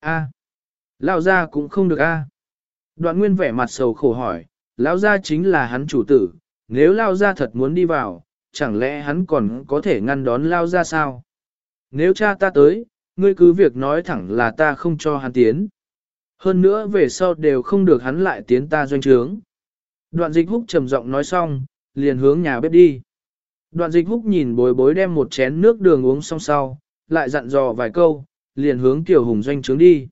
A. Lao ra cũng không được a. Đoạn nguyên vẻ mặt sầu khổ hỏi, Lão ra chính là hắn chủ tử, nếu Lao ra thật muốn đi vào, chẳng lẽ hắn còn có thể ngăn đón Lao ra sao? Nếu cha ta tới, ngươi cứ việc nói thẳng là ta không cho hắn tiến. Hơn nữa về sau đều không được hắn lại tiến ta doanh trướng. Đoạn dịch húc trầm giọng nói xong, liền hướng nhà bếp đi. Đoạn dịch húc nhìn bối bối đem một chén nước đường uống xong sau, lại dặn dò vài câu, liền hướng tiểu hùng doanh trướng đi.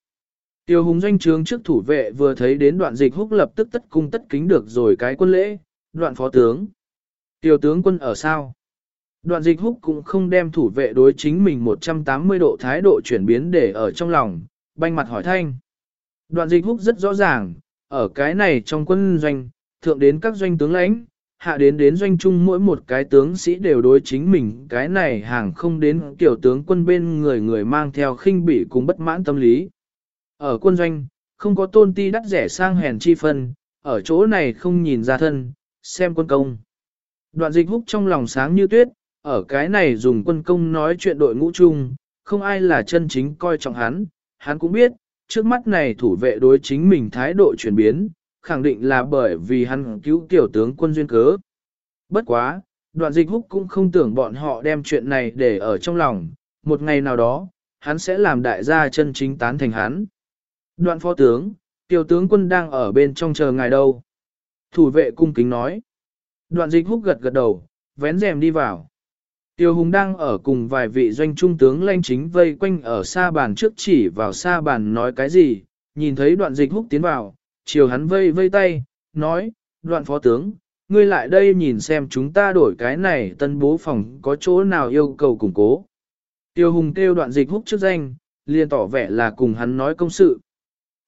Tiểu hùng doanh trướng trước thủ vệ vừa thấy đến đoạn dịch húc lập tức tất cung tất kính được rồi cái quân lễ, đoạn phó tướng. Tiểu tướng quân ở sao? Đoạn dịch húc cũng không đem thủ vệ đối chính mình 180 độ thái độ chuyển biến để ở trong lòng, banh mặt hỏi thanh. Đoạn dịch húc rất rõ ràng, ở cái này trong quân doanh, thượng đến các doanh tướng lãnh, hạ đến đến doanh trung mỗi một cái tướng sĩ đều đối chính mình cái này hàng không đến kiểu tướng quân bên người người mang theo khinh bỉ cùng bất mãn tâm lý. Ở quân doanh, không có tôn ti đắt rẻ sang hèn chi phân, ở chỗ này không nhìn ra thân, xem quân công. Đoạn dịch húc trong lòng sáng như tuyết, ở cái này dùng quân công nói chuyện đội ngũ chung, không ai là chân chính coi trọng hắn, hắn cũng biết, trước mắt này thủ vệ đối chính mình thái độ chuyển biến, khẳng định là bởi vì hắn cứu tiểu tướng quân duyên cớ. Bất quá, đoạn dịch húc cũng không tưởng bọn họ đem chuyện này để ở trong lòng, một ngày nào đó, hắn sẽ làm đại gia chân chính tán thành hắn. Đoạn phó tướng, tiểu tướng quân đang ở bên trong chờ ngài đâu. Thủ vệ cung kính nói. Đoạn dịch húc gật gật đầu, vén rèm đi vào. Tiêu Hùng đang ở cùng vài vị doanh trung tướng lanh chính vây quanh ở xa bàn trước chỉ vào xa bàn nói cái gì, nhìn thấy đoạn dịch húc tiến vào, chiều hắn vây vây tay, nói, đoạn phó tướng, ngươi lại đây nhìn xem chúng ta đổi cái này tân bố phòng có chỗ nào yêu cầu củng cố. Tiêu Hùng kêu đoạn dịch húc trước danh, liền tỏ vẻ là cùng hắn nói công sự.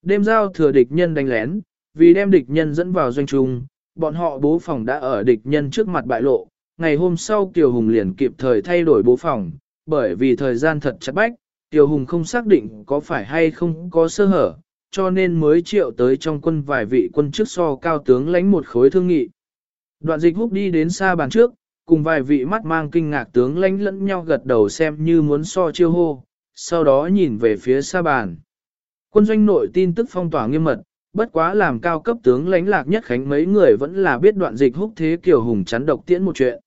Đêm giao thừa địch nhân đánh lén, vì đem địch nhân dẫn vào doanh trung, bọn họ bố phòng đã ở địch nhân trước mặt bại lộ, ngày hôm sau Kiều Hùng liền kịp thời thay đổi bố phòng, bởi vì thời gian thật chặt bách, tiêu Hùng không xác định có phải hay không có sơ hở, cho nên mới triệu tới trong quân vài vị quân chức so cao tướng lãnh một khối thương nghị. Đoạn dịch húc đi đến xa bàn trước, cùng vài vị mắt mang kinh ngạc tướng lãnh lẫn nhau gật đầu xem như muốn so chiêu hô, sau đó nhìn về phía xa bàn. Quân doanh nội tin tức phong tỏa nghiêm mật, bất quá làm cao cấp tướng lãnh lạc nhất khánh mấy người vẫn là biết đoạn dịch húc thế kiểu hùng chắn độc tiễn một chuyện.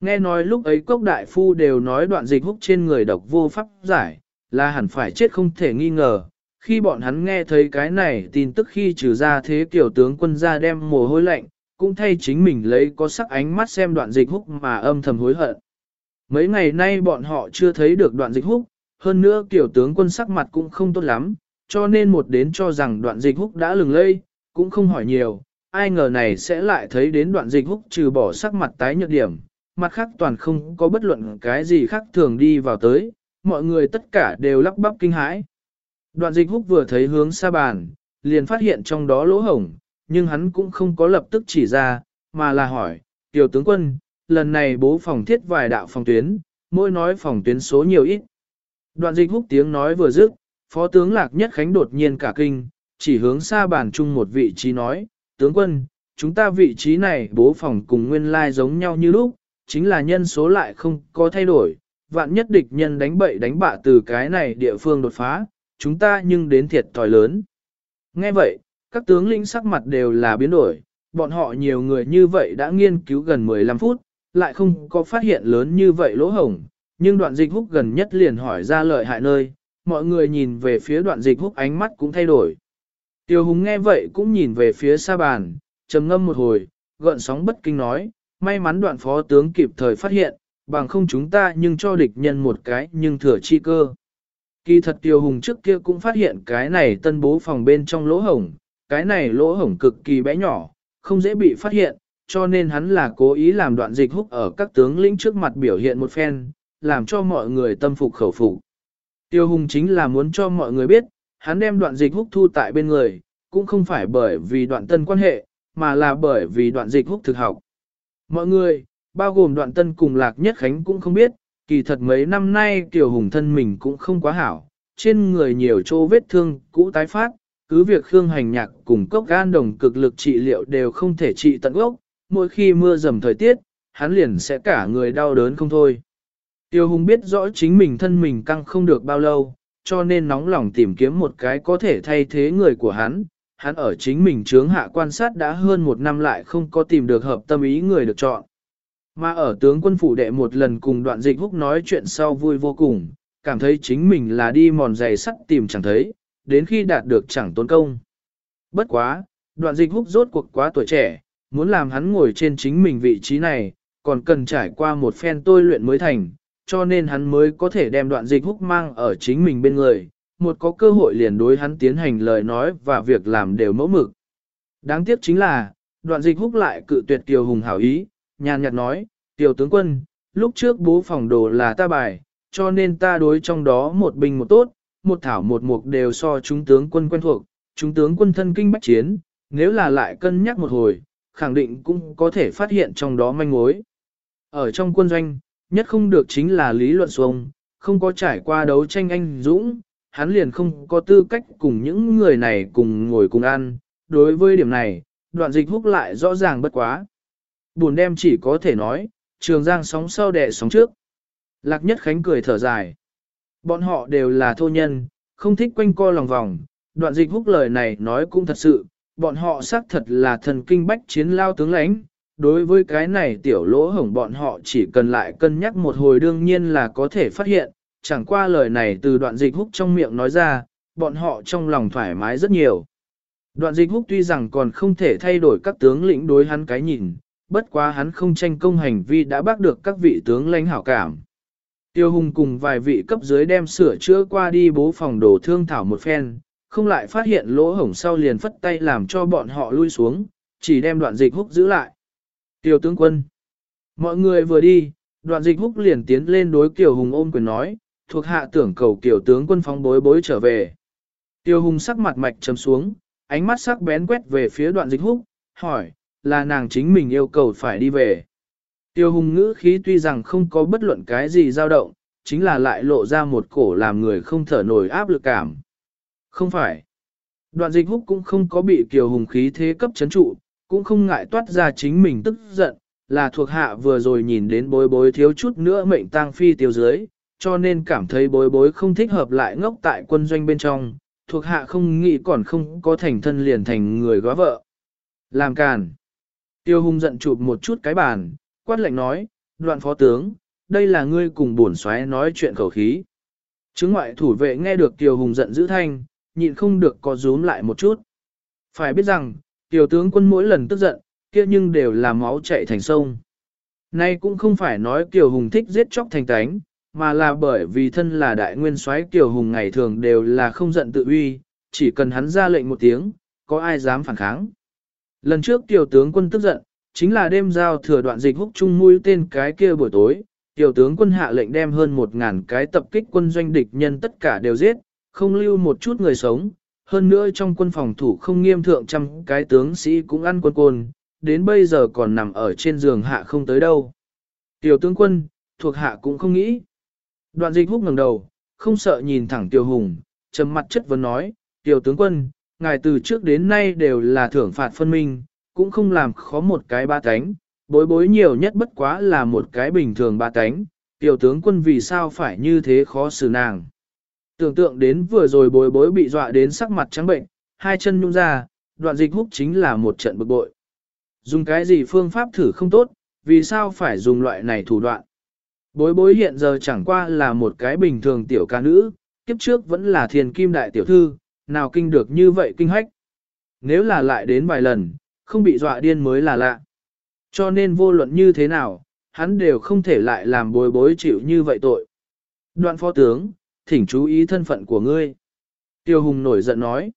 Nghe nói lúc ấy cốc đại phu đều nói đoạn dịch húc trên người độc vô pháp giải, là hẳn phải chết không thể nghi ngờ. Khi bọn hắn nghe thấy cái này tin tức khi trừ ra thế kiểu tướng quân ra đem mồ hôi lạnh, cũng thay chính mình lấy có sắc ánh mắt xem đoạn dịch húc mà âm thầm hối hận. Mấy ngày nay bọn họ chưa thấy được đoạn dịch húc, hơn nữa kiểu tướng quân sắc mặt cũng không tốt lắm, cho nên một đến cho rằng đoạn dịch húc đã lừng lây, cũng không hỏi nhiều, ai ngờ này sẽ lại thấy đến đoạn dịch húc trừ bỏ sắc mặt tái nhợt điểm, mặt khác toàn không có bất luận cái gì khác thường đi vào tới, mọi người tất cả đều lắp bắp kinh hãi. Đoạn dịch húc vừa thấy hướng xa bàn, liền phát hiện trong đó lỗ hổng, nhưng hắn cũng không có lập tức chỉ ra, mà là hỏi, tiểu tướng quân, lần này bố phòng thiết vài đạo phòng tuyến, mỗi nói phòng tuyến số nhiều ít. Đoạn dịch húc tiếng nói vừa dứt, phó tướng lạc nhất khánh đột nhiên cả kinh, chỉ hướng xa bàn chung một vị trí nói, tướng quân, chúng ta vị trí này bố phòng cùng nguyên lai giống nhau như lúc, chính là nhân số lại không có thay đổi, vạn nhất địch nhân đánh bậy đánh bạ từ cái này địa phương đột phá, chúng ta nhưng đến thiệt thòi lớn. Nghe vậy, các tướng lĩnh sắc mặt đều là biến đổi, bọn họ nhiều người như vậy đã nghiên cứu gần 15 phút, lại không có phát hiện lớn như vậy lỗ hổng, nhưng đoạn dịch húc gần nhất liền hỏi ra lợi hại nơi, mọi người nhìn về phía đoạn dịch húc ánh mắt cũng thay đổi. Tiêu hùng nghe vậy cũng nhìn về phía xa bàn, trầm ngâm một hồi, gợn sóng bất kinh nói, may mắn đoạn phó tướng kịp thời phát hiện, bằng không chúng ta nhưng cho địch nhân một cái nhưng thừa chi cơ. Kỳ thật Tiêu Hùng trước kia cũng phát hiện cái này tân bố phòng bên trong lỗ hổng, cái này lỗ hổng cực kỳ bé nhỏ, không dễ bị phát hiện, cho nên hắn là cố ý làm đoạn dịch húc ở các tướng lĩnh trước mặt biểu hiện một phen, làm cho mọi người tâm phục khẩu phục. Tiêu Hùng chính là muốn cho mọi người biết, hắn đem đoạn dịch húc thu tại bên người, cũng không phải bởi vì đoạn tân quan hệ, mà là bởi vì đoạn dịch húc thực học. Mọi người, bao gồm đoạn tân cùng lạc nhất khánh cũng không biết, kỳ thật mấy năm nay Kiều Hùng thân mình cũng không quá hảo, trên người nhiều chỗ vết thương cũ tái phát, cứ việc Khương Hành Nhạc cùng cốc gan đồng cực lực trị liệu đều không thể trị tận gốc, mỗi khi mưa dầm thời tiết, hắn liền sẽ cả người đau đớn không thôi. Tiêu Hùng biết rõ chính mình thân mình căng không được bao lâu, cho nên nóng lòng tìm kiếm một cái có thể thay thế người của hắn. Hắn ở chính mình trướng hạ quan sát đã hơn một năm lại không có tìm được hợp tâm ý người được chọn. Mà ở tướng quân phủ đệ một lần cùng đoạn dịch húc nói chuyện sau vui vô cùng, cảm thấy chính mình là đi mòn giày sắt tìm chẳng thấy, đến khi đạt được chẳng tốn công. Bất quá, đoạn dịch húc rốt cuộc quá tuổi trẻ, muốn làm hắn ngồi trên chính mình vị trí này, còn cần trải qua một phen tôi luyện mới thành, cho nên hắn mới có thể đem đoạn dịch húc mang ở chính mình bên người, một có cơ hội liền đối hắn tiến hành lời nói và việc làm đều mẫu mực. Đáng tiếc chính là, đoạn dịch húc lại cự tuyệt Kiều Hùng hảo ý, nhàn nhạt nói, Tiểu tướng quân, lúc trước bố phòng đồ là ta bài, cho nên ta đối trong đó một binh một tốt, một thảo một mục đều so chúng tướng quân quen thuộc, chúng tướng quân thân kinh bách chiến, nếu là lại cân nhắc một hồi, khẳng định cũng có thể phát hiện trong đó manh mối. Ở trong quân doanh, nhất không được chính là lý luận xuông, không có trải qua đấu tranh anh dũng, hắn liền không có tư cách cùng những người này cùng ngồi cùng ăn. Đối với điểm này, đoạn dịch húc lại rõ ràng bất quá. Buồn đem chỉ có thể nói, trường giang sóng sau đẻ sóng trước. Lạc nhất khánh cười thở dài. Bọn họ đều là thô nhân, không thích quanh co lòng vòng, đoạn dịch húc lời này nói cũng thật sự, bọn họ xác thật là thần kinh bách chiến lao tướng lãnh. Đối với cái này tiểu lỗ hổng bọn họ chỉ cần lại cân nhắc một hồi đương nhiên là có thể phát hiện, chẳng qua lời này từ đoạn dịch húc trong miệng nói ra, bọn họ trong lòng thoải mái rất nhiều. Đoạn dịch húc tuy rằng còn không thể thay đổi các tướng lĩnh đối hắn cái nhìn, bất quá hắn không tranh công hành vi đã bác được các vị tướng lãnh hảo cảm. Tiêu hùng cùng vài vị cấp dưới đem sửa chữa qua đi bố phòng đồ thương thảo một phen, không lại phát hiện lỗ hổng sau liền phất tay làm cho bọn họ lui xuống, chỉ đem đoạn dịch húc giữ lại. Tiêu tướng quân. Mọi người vừa đi, đoạn dịch húc liền tiến lên đối Kiều Hùng ôm quyền nói, thuộc hạ tưởng cầu Kiều tướng quân phóng bối bối trở về. Tiêu Hùng sắc mặt mạch trầm xuống, ánh mắt sắc bén quét về phía đoạn dịch húc, hỏi, là nàng chính mình yêu cầu phải đi về. Tiêu hùng ngữ khí tuy rằng không có bất luận cái gì dao động, chính là lại lộ ra một cổ làm người không thở nổi áp lực cảm. Không phải. Đoạn dịch húc cũng không có bị kiều hùng khí thế cấp chấn trụ, cũng không ngại toát ra chính mình tức giận, là thuộc hạ vừa rồi nhìn đến bối bối thiếu chút nữa mệnh tang phi tiêu dưới, cho nên cảm thấy bối bối không thích hợp lại ngốc tại quân doanh bên trong, thuộc hạ không nghĩ còn không có thành thân liền thành người góa vợ. Làm càn. Tiêu hùng giận chụp một chút cái bàn, quát lệnh nói, đoạn phó tướng, đây là ngươi cùng bổn xoáy nói chuyện khẩu khí. Chứng ngoại thủ vệ nghe được Tiêu hùng giận dữ thanh, nhịn không được có rúm lại một chút. Phải biết rằng, Tiêu tướng quân mỗi lần tức giận, kia nhưng đều là máu chạy thành sông. Nay cũng không phải nói Kiều Hùng thích giết chóc thành tánh, mà là bởi vì thân là đại nguyên soái Kiều Hùng ngày thường đều là không giận tự uy, chỉ cần hắn ra lệnh một tiếng, có ai dám phản kháng. Lần trước tiểu tướng quân tức giận, chính là đêm giao thừa đoạn dịch húc chung mũi tên cái kia buổi tối, tiểu tướng quân hạ lệnh đem hơn một ngàn cái tập kích quân doanh địch nhân tất cả đều giết, không lưu một chút người sống. Hơn nữa trong quân phòng thủ không nghiêm thượng trăm cái tướng sĩ cũng ăn quân côn, đến bây giờ còn nằm ở trên giường hạ không tới đâu. Tiểu tướng quân, thuộc hạ cũng không nghĩ. Đoạn dịch húc ngẩng đầu, không sợ nhìn thẳng tiểu hùng, trầm mặt chất vấn nói, tiểu tướng quân, ngài từ trước đến nay đều là thưởng phạt phân minh, cũng không làm khó một cái ba cánh, bối bối nhiều nhất bất quá là một cái bình thường ba cánh, tiểu tướng quân vì sao phải như thế khó xử nàng. Tưởng tượng đến vừa rồi bối bối bị dọa đến sắc mặt trắng bệnh, hai chân nhung ra, đoạn dịch húc chính là một trận bực bội. Dùng cái gì phương pháp thử không tốt, vì sao phải dùng loại này thủ đoạn. Bối bối hiện giờ chẳng qua là một cái bình thường tiểu ca nữ, kiếp trước vẫn là thiền kim đại tiểu thư, nào kinh được như vậy kinh hách. Nếu là lại đến vài lần, không bị dọa điên mới là lạ. Cho nên vô luận như thế nào, hắn đều không thể lại làm bối bối chịu như vậy tội. Đoạn phó tướng, thỉnh chú ý thân phận của ngươi. Tiêu Hùng nổi giận nói.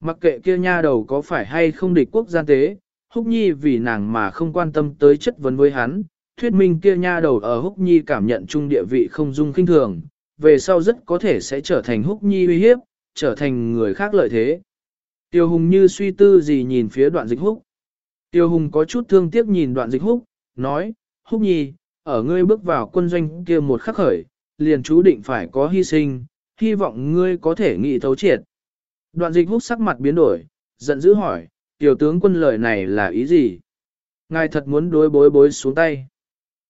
Mặc kệ kia nha đầu có phải hay không địch quốc gian tế, Húc Nhi vì nàng mà không quan tâm tới chất vấn với hắn, thuyết minh kia nha đầu ở Húc Nhi cảm nhận chung địa vị không dung kinh thường, về sau rất có thể sẽ trở thành Húc Nhi uy hiếp, trở thành người khác lợi thế. Tiêu Hùng như suy tư gì nhìn phía đoạn dịch húc. Tiêu Hùng có chút thương tiếc nhìn đoạn dịch húc, nói, húc nhi, ở ngươi bước vào quân doanh kia một khắc khởi, liền chú định phải có hy sinh, hy vọng ngươi có thể nghị thấu triệt. Đoạn dịch húc sắc mặt biến đổi, giận dữ hỏi, tiểu tướng quân lời này là ý gì? Ngài thật muốn đối bối bối xuống tay.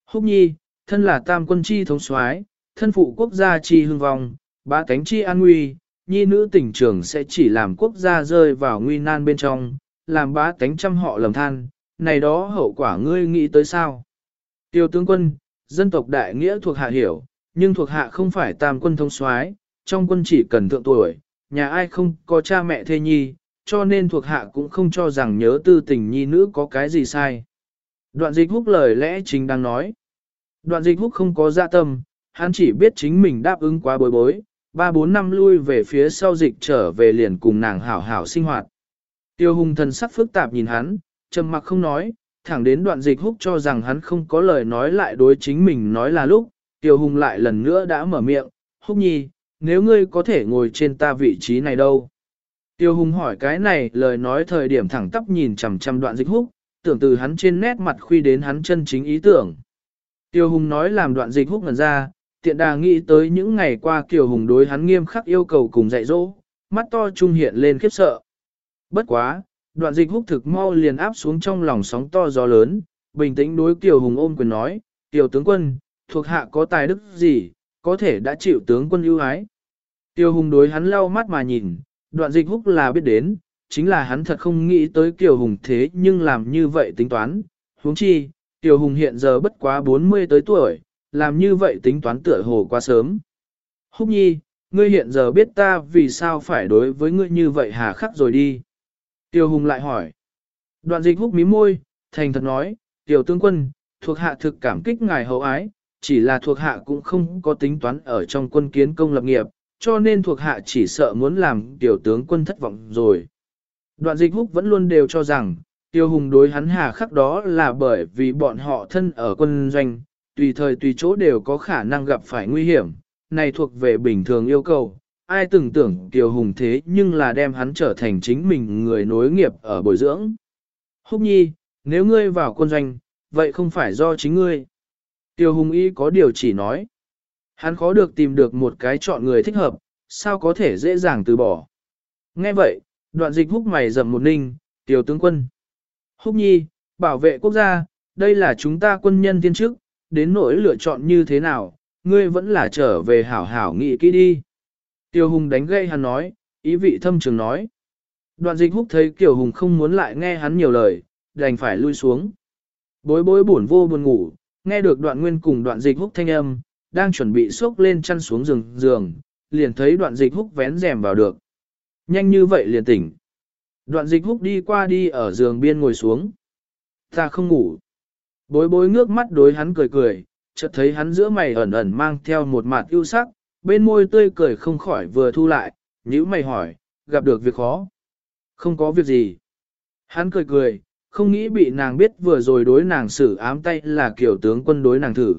Húc nhi, thân là tam quân chi thống soái, thân phụ quốc gia chi hưng vong, ba cánh chi an nguy, nhi nữ tình trường sẽ chỉ làm quốc gia rơi vào nguy nan bên trong, làm bá tánh trăm họ lầm than, này đó hậu quả ngươi nghĩ tới sao? Tiêu tướng quân, dân tộc đại nghĩa thuộc hạ hiểu, nhưng thuộc hạ không phải tam quân thông soái, trong quân chỉ cần thượng tuổi, nhà ai không có cha mẹ thê nhi, cho nên thuộc hạ cũng không cho rằng nhớ tư tình nhi nữ có cái gì sai. Đoạn dịch húc lời lẽ chính đang nói. Đoạn dịch húc không có dạ tâm, hắn chỉ biết chính mình đáp ứng quá bối bối, ba bốn năm lui về phía sau dịch trở về liền cùng nàng hảo hảo sinh hoạt. Tiêu hùng thần sắc phức tạp nhìn hắn, trầm mặc không nói, thẳng đến đoạn dịch húc cho rằng hắn không có lời nói lại đối chính mình nói là lúc, tiêu hùng lại lần nữa đã mở miệng, húc nhi, nếu ngươi có thể ngồi trên ta vị trí này đâu. Tiêu hùng hỏi cái này lời nói thời điểm thẳng tắp nhìn chằm chằm đoạn dịch húc, tưởng từ hắn trên nét mặt khuy đến hắn chân chính ý tưởng. Tiêu hùng nói làm đoạn dịch húc ngần ra, tiện đà nghĩ tới những ngày qua Kiều Hùng đối hắn nghiêm khắc yêu cầu cùng dạy dỗ, mắt to trung hiện lên khiếp sợ. Bất quá, đoạn dịch húc thực mau liền áp xuống trong lòng sóng to gió lớn, bình tĩnh đối Kiều Hùng ôm quyền nói, Kiều tướng quân, thuộc hạ có tài đức gì, có thể đã chịu tướng quân ưu ái. Kiều Hùng đối hắn lau mắt mà nhìn, đoạn dịch húc là biết đến, chính là hắn thật không nghĩ tới Kiều Hùng thế nhưng làm như vậy tính toán, huống chi, Kiều Hùng hiện giờ bất quá 40 tới tuổi, làm như vậy tính toán tựa hồ quá sớm. Húc nhi, ngươi hiện giờ biết ta vì sao phải đối với ngươi như vậy hà khắc rồi đi. Tiêu hùng lại hỏi. Đoạn dịch húc mí môi, thành thật nói, tiểu tướng quân, thuộc hạ thực cảm kích ngài hậu ái, chỉ là thuộc hạ cũng không có tính toán ở trong quân kiến công lập nghiệp, cho nên thuộc hạ chỉ sợ muốn làm tiểu tướng quân thất vọng rồi. Đoạn dịch húc vẫn luôn đều cho rằng, tiêu hùng đối hắn hà khắc đó là bởi vì bọn họ thân ở quân doanh, tùy thời tùy chỗ đều có khả năng gặp phải nguy hiểm, này thuộc về bình thường yêu cầu. Ai từng tưởng Kiều Hùng thế nhưng là đem hắn trở thành chính mình người nối nghiệp ở bồi dưỡng. Húc nhi, nếu ngươi vào quân doanh, vậy không phải do chính ngươi. Tiêu Hùng Y có điều chỉ nói. Hắn khó được tìm được một cái chọn người thích hợp, sao có thể dễ dàng từ bỏ. Nghe vậy, đoạn dịch húc mày dầm một ninh, tiểu tướng quân. Húc nhi, bảo vệ quốc gia, đây là chúng ta quân nhân tiên chức, đến nỗi lựa chọn như thế nào, ngươi vẫn là trở về hảo hảo nghị kỹ đi. Tiêu Hùng đánh gây hắn nói, ý vị thâm trường nói. Đoạn dịch húc thấy Kiều Hùng không muốn lại nghe hắn nhiều lời, đành phải lui xuống. Bối bối buồn vô buồn ngủ, nghe được đoạn nguyên cùng đoạn dịch húc thanh âm, đang chuẩn bị xốc lên chăn xuống giường giường, liền thấy đoạn dịch húc vén rèm vào được. Nhanh như vậy liền tỉnh. Đoạn dịch húc đi qua đi ở giường biên ngồi xuống. Ta không ngủ. Bối bối ngước mắt đối hắn cười cười, chợt thấy hắn giữa mày ẩn ẩn mang theo một mặt ưu sắc, bên môi tươi cười không khỏi vừa thu lại, nhíu mày hỏi, gặp được việc khó. Không có việc gì. Hắn cười cười, không nghĩ bị nàng biết vừa rồi đối nàng xử ám tay là kiểu tướng quân đối nàng thử.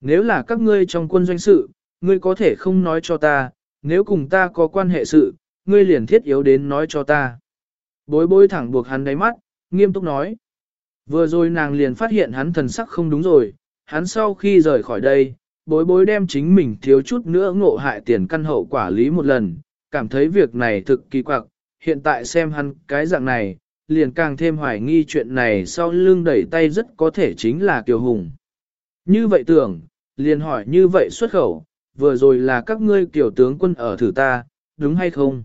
Nếu là các ngươi trong quân doanh sự, ngươi có thể không nói cho ta, nếu cùng ta có quan hệ sự, ngươi liền thiết yếu đến nói cho ta. Bối bối thẳng buộc hắn đáy mắt, nghiêm túc nói. Vừa rồi nàng liền phát hiện hắn thần sắc không đúng rồi, hắn sau khi rời khỏi đây, bối bối đem chính mình thiếu chút nữa ngộ hại tiền căn hậu quả lý một lần, cảm thấy việc này thực kỳ quặc, hiện tại xem hắn cái dạng này, liền càng thêm hoài nghi chuyện này sau lưng đẩy tay rất có thể chính là Kiều Hùng. Như vậy tưởng, liền hỏi như vậy xuất khẩu, vừa rồi là các ngươi kiểu tướng quân ở thử ta, đúng hay không?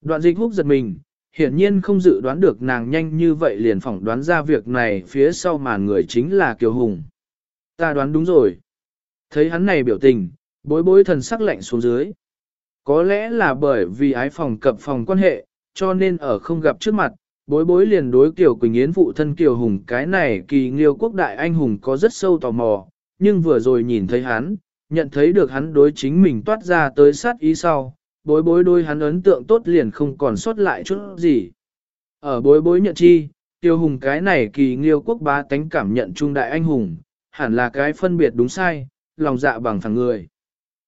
Đoạn dịch húc giật mình, hiển nhiên không dự đoán được nàng nhanh như vậy liền phỏng đoán ra việc này phía sau màn người chính là Kiều Hùng. Ta đoán đúng rồi. Thấy hắn này biểu tình, bối bối thần sắc lạnh xuống dưới. Có lẽ là bởi vì ái phòng cập phòng quan hệ, cho nên ở không gặp trước mặt, bối bối liền đối Kiều Quỳnh Yến phụ thân Kiều Hùng cái này kỳ nghiêu quốc đại anh hùng có rất sâu tò mò, nhưng vừa rồi nhìn thấy hắn, nhận thấy được hắn đối chính mình toát ra tới sát ý sau, bối bối đôi hắn ấn tượng tốt liền không còn sót lại chút gì. Ở bối bối nhận chi, tiêu hùng cái này kỳ nghiêu quốc bá tánh cảm nhận trung đại anh hùng, hẳn là cái phân biệt đúng sai, lòng dạ bằng thằng người.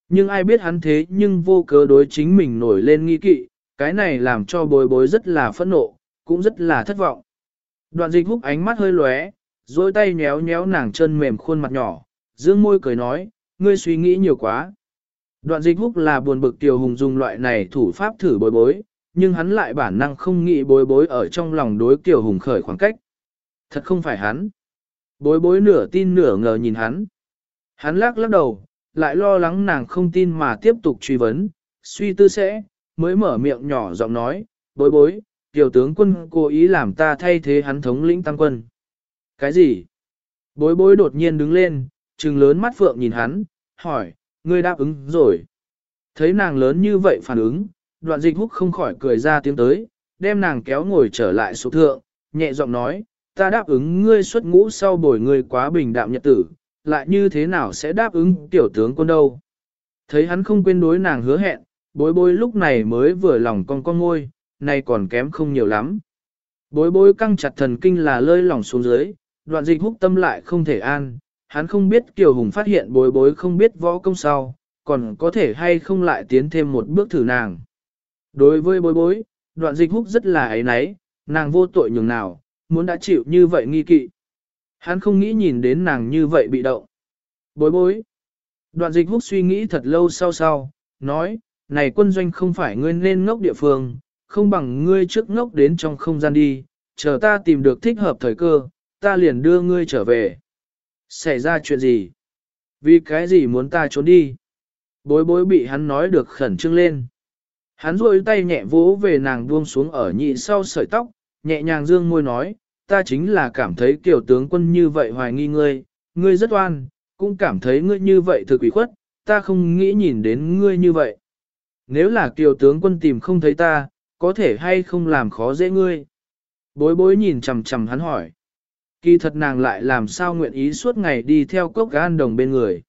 Nhưng ai biết hắn thế nhưng vô cớ đối chính mình nổi lên nghi kỵ, cái này làm cho bối bối rất là phẫn nộ, cũng rất là thất vọng. Đoạn dịch húc ánh mắt hơi lóe, dôi tay nhéo nhéo nàng chân mềm khuôn mặt nhỏ, dương môi cười nói, ngươi suy nghĩ nhiều quá. Đoạn dịch húc là buồn bực tiểu Hùng dùng loại này thủ pháp thử bối bối, nhưng hắn lại bản năng không nghĩ bối bối ở trong lòng đối tiểu Hùng khởi khoảng cách. Thật không phải hắn. Bối bối nửa tin nửa ngờ nhìn hắn. Hắn lắc lắc đầu, lại lo lắng nàng không tin mà tiếp tục truy vấn, suy tư sẽ, mới mở miệng nhỏ giọng nói, bối bối, tiểu tướng quân cố ý làm ta thay thế hắn thống lĩnh tăng quân. Cái gì? Bối bối đột nhiên đứng lên, trừng lớn mắt phượng nhìn hắn, hỏi, ngươi đáp ứng rồi. Thấy nàng lớn như vậy phản ứng, đoạn dịch húc không khỏi cười ra tiếng tới, đem nàng kéo ngồi trở lại số thượng, nhẹ giọng nói, ta đáp ứng ngươi xuất ngũ sau bồi ngươi quá bình đạm nhật tử, lại như thế nào sẽ đáp ứng tiểu tướng quân đâu. Thấy hắn không quên đối nàng hứa hẹn, bối bối lúc này mới vừa lòng con con ngôi, nay còn kém không nhiều lắm. Bối bối căng chặt thần kinh là lơi lỏng xuống dưới, đoạn dịch húc tâm lại không thể an, hắn không biết Kiều Hùng phát hiện bối bối không biết võ công sau, còn có thể hay không lại tiến thêm một bước thử nàng. Đối với bối bối, đoạn dịch húc rất là ấy náy, nàng vô tội nhường nào, muốn đã chịu như vậy nghi kỵ. Hắn không nghĩ nhìn đến nàng như vậy bị động. Bối bối. Đoạn dịch húc suy nghĩ thật lâu sau sau, nói, này quân doanh không phải ngươi nên ngốc địa phương, không bằng ngươi trước ngốc đến trong không gian đi, chờ ta tìm được thích hợp thời cơ, ta liền đưa ngươi trở về. Xảy ra chuyện gì? Vì cái gì muốn ta trốn đi? Bối bối bị hắn nói được khẩn trương lên. Hắn rôi tay nhẹ vỗ về nàng buông xuống ở nhị sau sợi tóc, nhẹ nhàng dương môi nói, ta chính là cảm thấy kiểu tướng quân như vậy hoài nghi ngươi, ngươi rất oan, cũng cảm thấy ngươi như vậy thực ủy khuất, ta không nghĩ nhìn đến ngươi như vậy. Nếu là kiều tướng quân tìm không thấy ta, có thể hay không làm khó dễ ngươi. Bối bối nhìn chầm chầm hắn hỏi. Kỳ thật nàng lại làm sao nguyện ý suốt ngày đi theo cốc gan đồng bên người.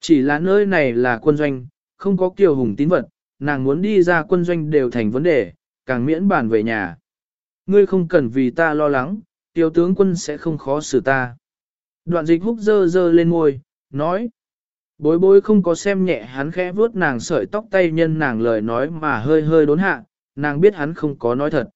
Chỉ là nơi này là quân doanh, không có kiều hùng tín vật, nàng muốn đi ra quân doanh đều thành vấn đề, càng miễn bàn về nhà. Ngươi không cần vì ta lo lắng, tiêu tướng quân sẽ không khó xử ta. Đoạn dịch húc dơ dơ lên ngôi, nói. Bối bối không có xem nhẹ hắn khẽ vuốt nàng sợi tóc tay nhân nàng lời nói mà hơi hơi đốn hạ, nàng biết hắn không có nói thật.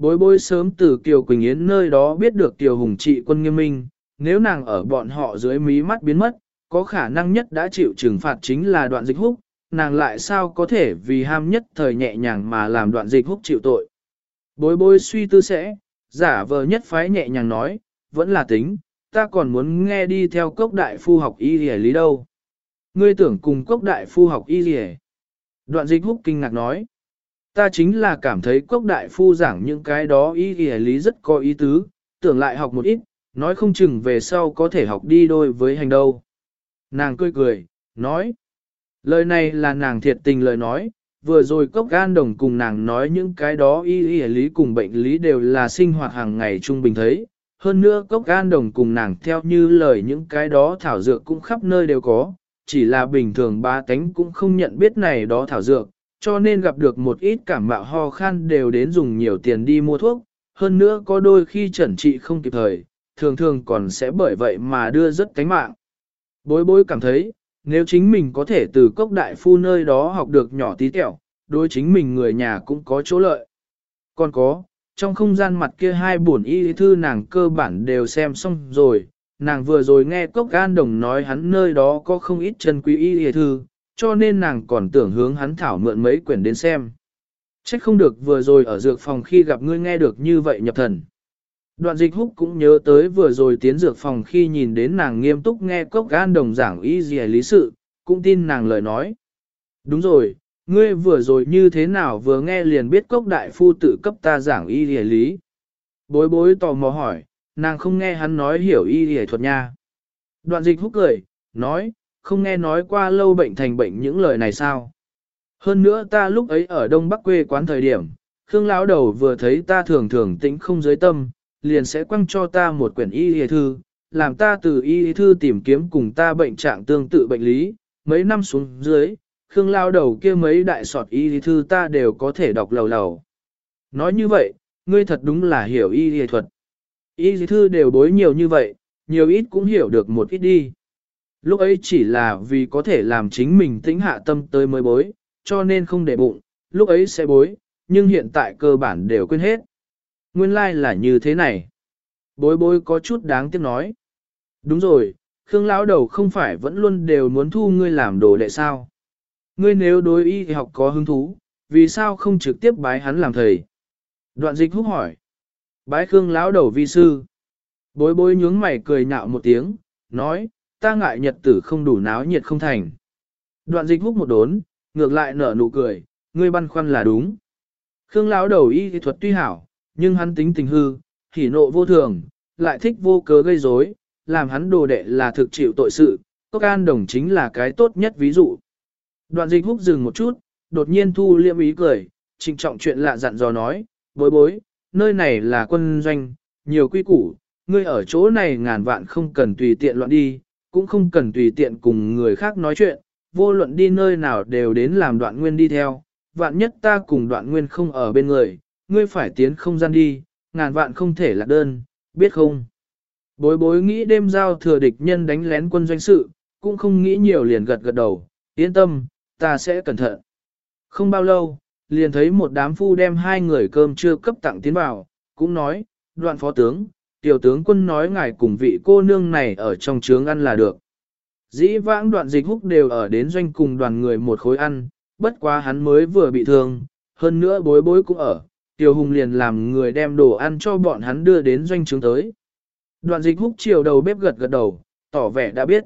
Bối bối sớm từ Kiều Quỳnh Yến nơi đó biết được Kiều Hùng trị quân nghiêm minh, nếu nàng ở bọn họ dưới mí mắt biến mất, có khả năng nhất đã chịu trừng phạt chính là đoạn dịch húc, nàng lại sao có thể vì ham nhất thời nhẹ nhàng mà làm đoạn dịch húc chịu tội. Bối bối suy tư sẽ, giả vờ nhất phái nhẹ nhàng nói, vẫn là tính, ta còn muốn nghe đi theo cốc đại phu học y lìa lý đâu. Ngươi tưởng cùng cốc đại phu học y lìa. Đoạn dịch húc kinh ngạc nói, ta chính là cảm thấy quốc đại phu giảng những cái đó y nghĩa lý rất có ý tứ, tưởng lại học một ít, nói không chừng về sau có thể học đi đôi với hành đâu. Nàng cười cười, nói, lời này là nàng thiệt tình lời nói, vừa rồi cốc gan đồng cùng nàng nói những cái đó y y lý cùng bệnh lý đều là sinh hoạt hàng ngày trung bình thấy. Hơn nữa cốc gan đồng cùng nàng theo như lời những cái đó thảo dược cũng khắp nơi đều có, chỉ là bình thường ba tánh cũng không nhận biết này đó thảo dược, cho nên gặp được một ít cảm mạo ho khan đều đến dùng nhiều tiền đi mua thuốc, hơn nữa có đôi khi chẩn trị không kịp thời, thường thường còn sẽ bởi vậy mà đưa rất cánh mạng. Bối bối cảm thấy, nếu chính mình có thể từ cốc đại phu nơi đó học được nhỏ tí tẹo, đối chính mình người nhà cũng có chỗ lợi. Còn có, trong không gian mặt kia hai buồn y thư nàng cơ bản đều xem xong rồi, nàng vừa rồi nghe cốc gan đồng nói hắn nơi đó có không ít chân quý y thư, cho nên nàng còn tưởng hướng hắn thảo mượn mấy quyển đến xem. Trách không được vừa rồi ở dược phòng khi gặp ngươi nghe được như vậy nhập thần. Đoạn dịch húc cũng nhớ tới vừa rồi tiến dược phòng khi nhìn đến nàng nghiêm túc nghe cốc gan đồng giảng y gì lý sự, cũng tin nàng lời nói. Đúng rồi, ngươi vừa rồi như thế nào vừa nghe liền biết cốc đại phu tự cấp ta giảng y gì lý. Bối bối tò mò hỏi, nàng không nghe hắn nói hiểu y gì thuật nha. Đoạn dịch húc cười, nói, không nghe nói qua lâu bệnh thành bệnh những lời này sao. Hơn nữa ta lúc ấy ở Đông Bắc quê quán thời điểm, Khương lão đầu vừa thấy ta thường thường tĩnh không giới tâm, liền sẽ quăng cho ta một quyển y y thư, làm ta từ y y thư tìm kiếm cùng ta bệnh trạng tương tự bệnh lý, mấy năm xuống dưới, Khương lão đầu kia mấy đại sọt y y thư ta đều có thể đọc lầu lầu. Nói như vậy, ngươi thật đúng là hiểu y y thuật. Y y thư đều bối nhiều như vậy, nhiều ít cũng hiểu được một ít đi. Lúc ấy chỉ là vì có thể làm chính mình tĩnh hạ tâm tới mới bối, cho nên không để bụng, lúc ấy sẽ bối, nhưng hiện tại cơ bản đều quên hết. Nguyên lai like là như thế này. Bối bối có chút đáng tiếc nói. Đúng rồi, Khương lão đầu không phải vẫn luôn đều muốn thu ngươi làm đồ đệ sao. Ngươi nếu đối y học có hứng thú, vì sao không trực tiếp bái hắn làm thầy? Đoạn dịch húc hỏi. Bái Khương lão đầu vi sư. Bối bối nhướng mày cười nhạo một tiếng, nói, ta ngại nhật tử không đủ náo nhiệt không thành. Đoạn dịch hút một đốn, ngược lại nở nụ cười, ngươi băn khoăn là đúng. Khương lão đầu y thuật tuy hảo, nhưng hắn tính tình hư, hỉ nộ vô thường, lại thích vô cớ gây rối, làm hắn đồ đệ là thực chịu tội sự, cốc an đồng chính là cái tốt nhất ví dụ. Đoạn dịch hút dừng một chút, đột nhiên thu liêm ý cười, trịnh trọng chuyện lạ dặn dò nói, bối bối, nơi này là quân doanh, nhiều quy củ, ngươi ở chỗ này ngàn vạn không cần tùy tiện loạn đi, cũng không cần tùy tiện cùng người khác nói chuyện, vô luận đi nơi nào đều đến làm đoạn nguyên đi theo, vạn nhất ta cùng đoạn nguyên không ở bên người, ngươi phải tiến không gian đi, ngàn vạn không thể lạc đơn, biết không? Bối bối nghĩ đêm giao thừa địch nhân đánh lén quân doanh sự, cũng không nghĩ nhiều liền gật gật đầu, yên tâm, ta sẽ cẩn thận. Không bao lâu, liền thấy một đám phu đem hai người cơm trưa cấp tặng tiến vào, cũng nói, đoạn phó tướng, tiểu tướng quân nói ngài cùng vị cô nương này ở trong trướng ăn là được. Dĩ vãng đoạn dịch húc đều ở đến doanh cùng đoàn người một khối ăn, bất quá hắn mới vừa bị thương, hơn nữa bối bối cũng ở, tiểu hùng liền làm người đem đồ ăn cho bọn hắn đưa đến doanh trướng tới. Đoạn dịch húc chiều đầu bếp gật gật đầu, tỏ vẻ đã biết.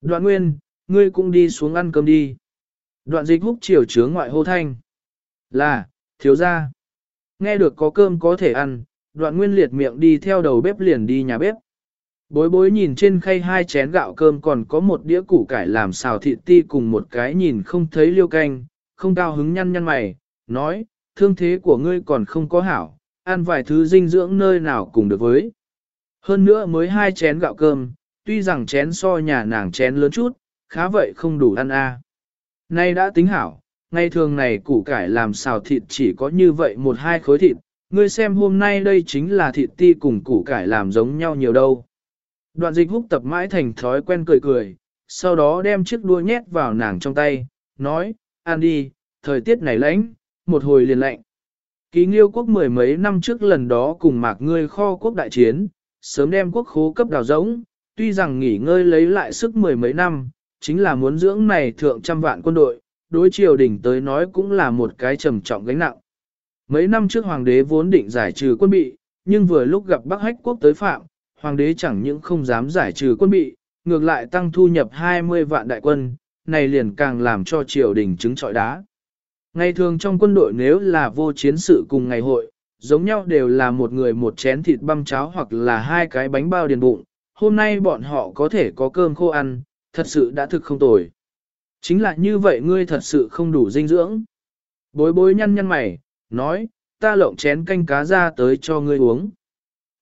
Đoạn nguyên, ngươi cũng đi xuống ăn cơm đi. Đoạn dịch húc chiều trướng ngoại hô thanh. Là, thiếu gia. Nghe được có cơm có thể ăn, đoạn nguyên liệt miệng đi theo đầu bếp liền đi nhà bếp. Bối bối nhìn trên khay hai chén gạo cơm còn có một đĩa củ cải làm xào thịt ti cùng một cái nhìn không thấy liêu canh, không cao hứng nhăn nhăn mày, nói, thương thế của ngươi còn không có hảo, ăn vài thứ dinh dưỡng nơi nào cùng được với. Hơn nữa mới hai chén gạo cơm, tuy rằng chén so nhà nàng chén lớn chút, khá vậy không đủ ăn a. Nay đã tính hảo, ngày thường này củ cải làm xào thịt chỉ có như vậy một hai khối thịt, ngươi xem hôm nay đây chính là thịt ti cùng củ cải làm giống nhau nhiều đâu. Đoạn dịch húc tập mãi thành thói quen cười cười, sau đó đem chiếc đua nhét vào nàng trong tay, nói, ăn đi, thời tiết này lạnh, một hồi liền lạnh. Ký nghiêu quốc mười mấy năm trước lần đó cùng mạc ngươi kho quốc đại chiến, sớm đem quốc khố cấp đào giống, tuy rằng nghỉ ngơi lấy lại sức mười mấy năm, chính là muốn dưỡng này thượng trăm vạn quân đội, đối triều đình tới nói cũng là một cái trầm trọng gánh nặng. Mấy năm trước hoàng đế vốn định giải trừ quân bị, nhưng vừa lúc gặp Bắc Hách quốc tới phạm, hoàng đế chẳng những không dám giải trừ quân bị, ngược lại tăng thu nhập 20 vạn đại quân, này liền càng làm cho triều đình chứng trọi đá. Ngày thường trong quân đội nếu là vô chiến sự cùng ngày hội, giống nhau đều là một người một chén thịt băm cháo hoặc là hai cái bánh bao điền bụng, hôm nay bọn họ có thể có cơm khô ăn, thật sự đã thực không tồi. Chính là như vậy ngươi thật sự không đủ dinh dưỡng. Bối bối nhăn nhăn mày, nói, ta lộng chén canh cá ra tới cho ngươi uống.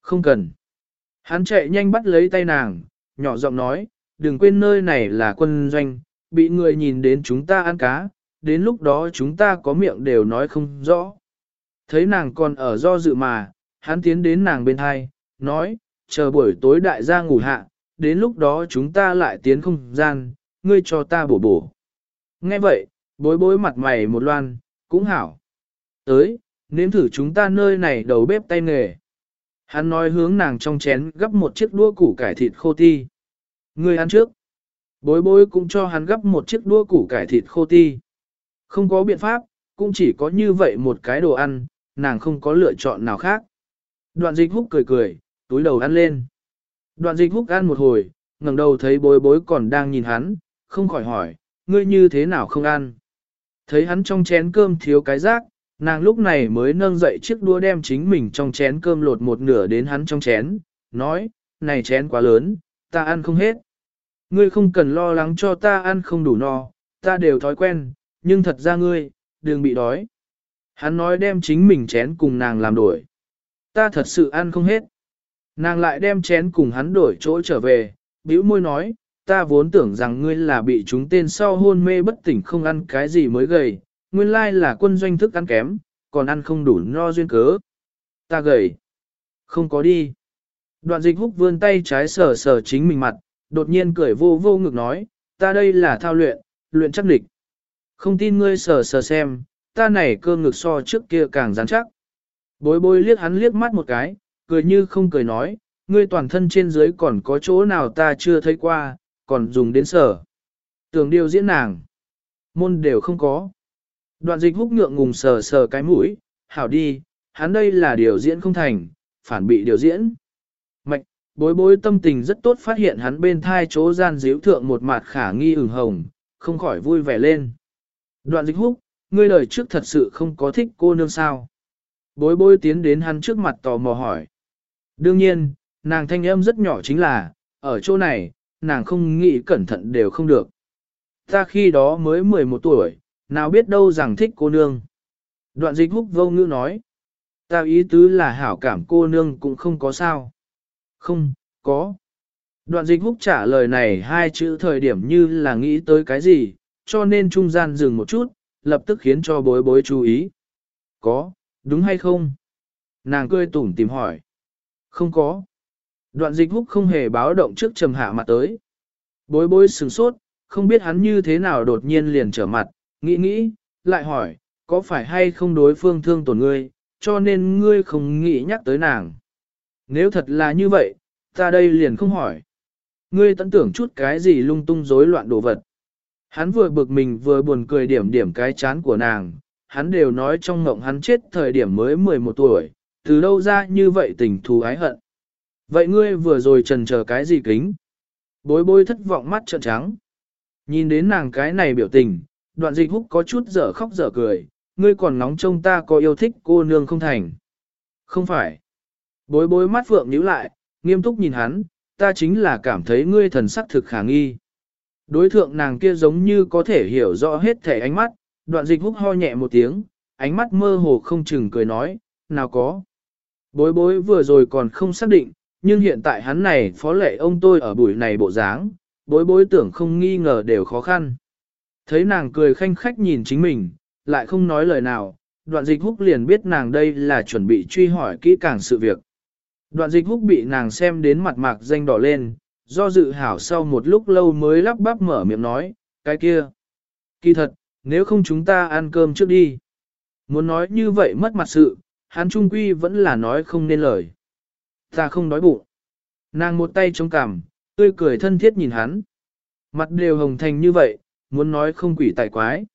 Không cần. Hắn chạy nhanh bắt lấy tay nàng, nhỏ giọng nói, đừng quên nơi này là quân doanh, bị người nhìn đến chúng ta ăn cá, đến lúc đó chúng ta có miệng đều nói không rõ. Thấy nàng còn ở do dự mà, hắn tiến đến nàng bên hai, nói, chờ buổi tối đại gia ngủ hạ, đến lúc đó chúng ta lại tiến không gian, ngươi cho ta bổ bổ. Nghe vậy, bối bối mặt mày một loan, cũng hảo. Tới, nếm thử chúng ta nơi này đầu bếp tay nghề. Hắn nói hướng nàng trong chén gấp một chiếc đũa củ cải thịt khô ti. người ăn trước. Bối bối cũng cho hắn gấp một chiếc đũa củ cải thịt khô ti. Không có biện pháp, cũng chỉ có như vậy một cái đồ ăn, nàng không có lựa chọn nào khác. Đoạn dịch húc cười cười, túi đầu ăn lên. Đoạn dịch húc ăn một hồi, ngẩng đầu thấy bối bối còn đang nhìn hắn, không khỏi hỏi, ngươi như thế nào không ăn. Thấy hắn trong chén cơm thiếu cái rác, nàng lúc này mới nâng dậy chiếc đũa đem chính mình trong chén cơm lột một nửa đến hắn trong chén, nói, này chén quá lớn, ta ăn không hết. Ngươi không cần lo lắng cho ta ăn không đủ no, ta đều thói quen, nhưng thật ra ngươi, đừng bị đói. Hắn nói đem chính mình chén cùng nàng làm đổi. Ta thật sự ăn không hết. Nàng lại đem chén cùng hắn đổi chỗ trở về, bĩu môi nói, ta vốn tưởng rằng ngươi là bị chúng tên sau hôn mê bất tỉnh không ăn cái gì mới gầy, nguyên lai là quân doanh thức ăn kém, còn ăn không đủ no duyên cớ. Ta gầy. Không có đi. Đoạn dịch húc vươn tay trái sờ sờ chính mình mặt, đột nhiên cười vô vô ngực nói, ta đây là thao luyện, luyện chắc địch. Không tin ngươi sờ sờ xem, ta này cơ ngực so trước kia càng rắn chắc. Bối bối liếc hắn liếc mắt một cái, cười như không cười nói, ngươi toàn thân trên dưới còn có chỗ nào ta chưa thấy qua, còn dùng đến sở. Tưởng điều diễn nàng. Môn đều không có. Đoạn dịch húc ngượng ngùng sờ sờ cái mũi, hảo đi, hắn đây là điều diễn không thành, phản bị điều diễn. Mạch, bối bối tâm tình rất tốt phát hiện hắn bên thai chỗ gian díu thượng một mặt khả nghi ửng hồng, không khỏi vui vẻ lên. Đoạn dịch húc, ngươi đời trước thật sự không có thích cô nương sao. Bối bối tiến đến hắn trước mặt tò mò hỏi. Đương nhiên, nàng thanh âm rất nhỏ chính là, ở chỗ này, nàng không nghĩ cẩn thận đều không được. Ta khi đó mới 11 tuổi, nào biết đâu rằng thích cô nương. Đoạn dịch húc vô ngữ nói. Ta ý tứ là hảo cảm cô nương cũng không có sao. Không, có. Đoạn dịch húc trả lời này hai chữ thời điểm như là nghĩ tới cái gì, cho nên trung gian dừng một chút, lập tức khiến cho bối bối chú ý. Có, đúng hay không? Nàng cười tủm tìm hỏi. Không có. Đoạn dịch húc không hề báo động trước trầm hạ mặt tới. Bối bối sừng sốt, không biết hắn như thế nào đột nhiên liền trở mặt, nghĩ nghĩ, lại hỏi, có phải hay không đối phương thương tổn ngươi, cho nên ngươi không nghĩ nhắc tới nàng. Nếu thật là như vậy, ta đây liền không hỏi. Ngươi tận tưởng chút cái gì lung tung rối loạn đồ vật. Hắn vừa bực mình vừa buồn cười điểm điểm cái chán của nàng, hắn đều nói trong ngộng hắn chết thời điểm mới 11 tuổi, từ đâu ra như vậy tình thù ái hận. Vậy ngươi vừa rồi trần chờ cái gì kính? Bối bối thất vọng mắt trợn trắng. Nhìn đến nàng cái này biểu tình, đoạn dịch húc có chút dở khóc dở cười, ngươi còn nóng trông ta có yêu thích cô nương không thành. Không phải. Bối bối mắt phượng nhíu lại, nghiêm túc nhìn hắn, ta chính là cảm thấy ngươi thần sắc thực khả nghi. Đối thượng nàng kia giống như có thể hiểu rõ hết thể ánh mắt, đoạn dịch húc ho nhẹ một tiếng, ánh mắt mơ hồ không chừng cười nói, nào có. Bối bối vừa rồi còn không xác định, nhưng hiện tại hắn này phó lệ ông tôi ở buổi này bộ dáng, bối bối tưởng không nghi ngờ đều khó khăn. Thấy nàng cười khanh khách nhìn chính mình, lại không nói lời nào, đoạn dịch húc liền biết nàng đây là chuẩn bị truy hỏi kỹ càng sự việc. Đoạn dịch húc bị nàng xem đến mặt mạc danh đỏ lên, do dự hảo sau một lúc lâu mới lắp bắp mở miệng nói, cái kia. Kỳ thật, nếu không chúng ta ăn cơm trước đi. Muốn nói như vậy mất mặt sự, hắn trung quy vẫn là nói không nên lời. Ta không đói bụng. Nàng một tay chống cằm, tươi cười thân thiết nhìn hắn. Mặt đều hồng thành như vậy, muốn nói không quỷ tại quái.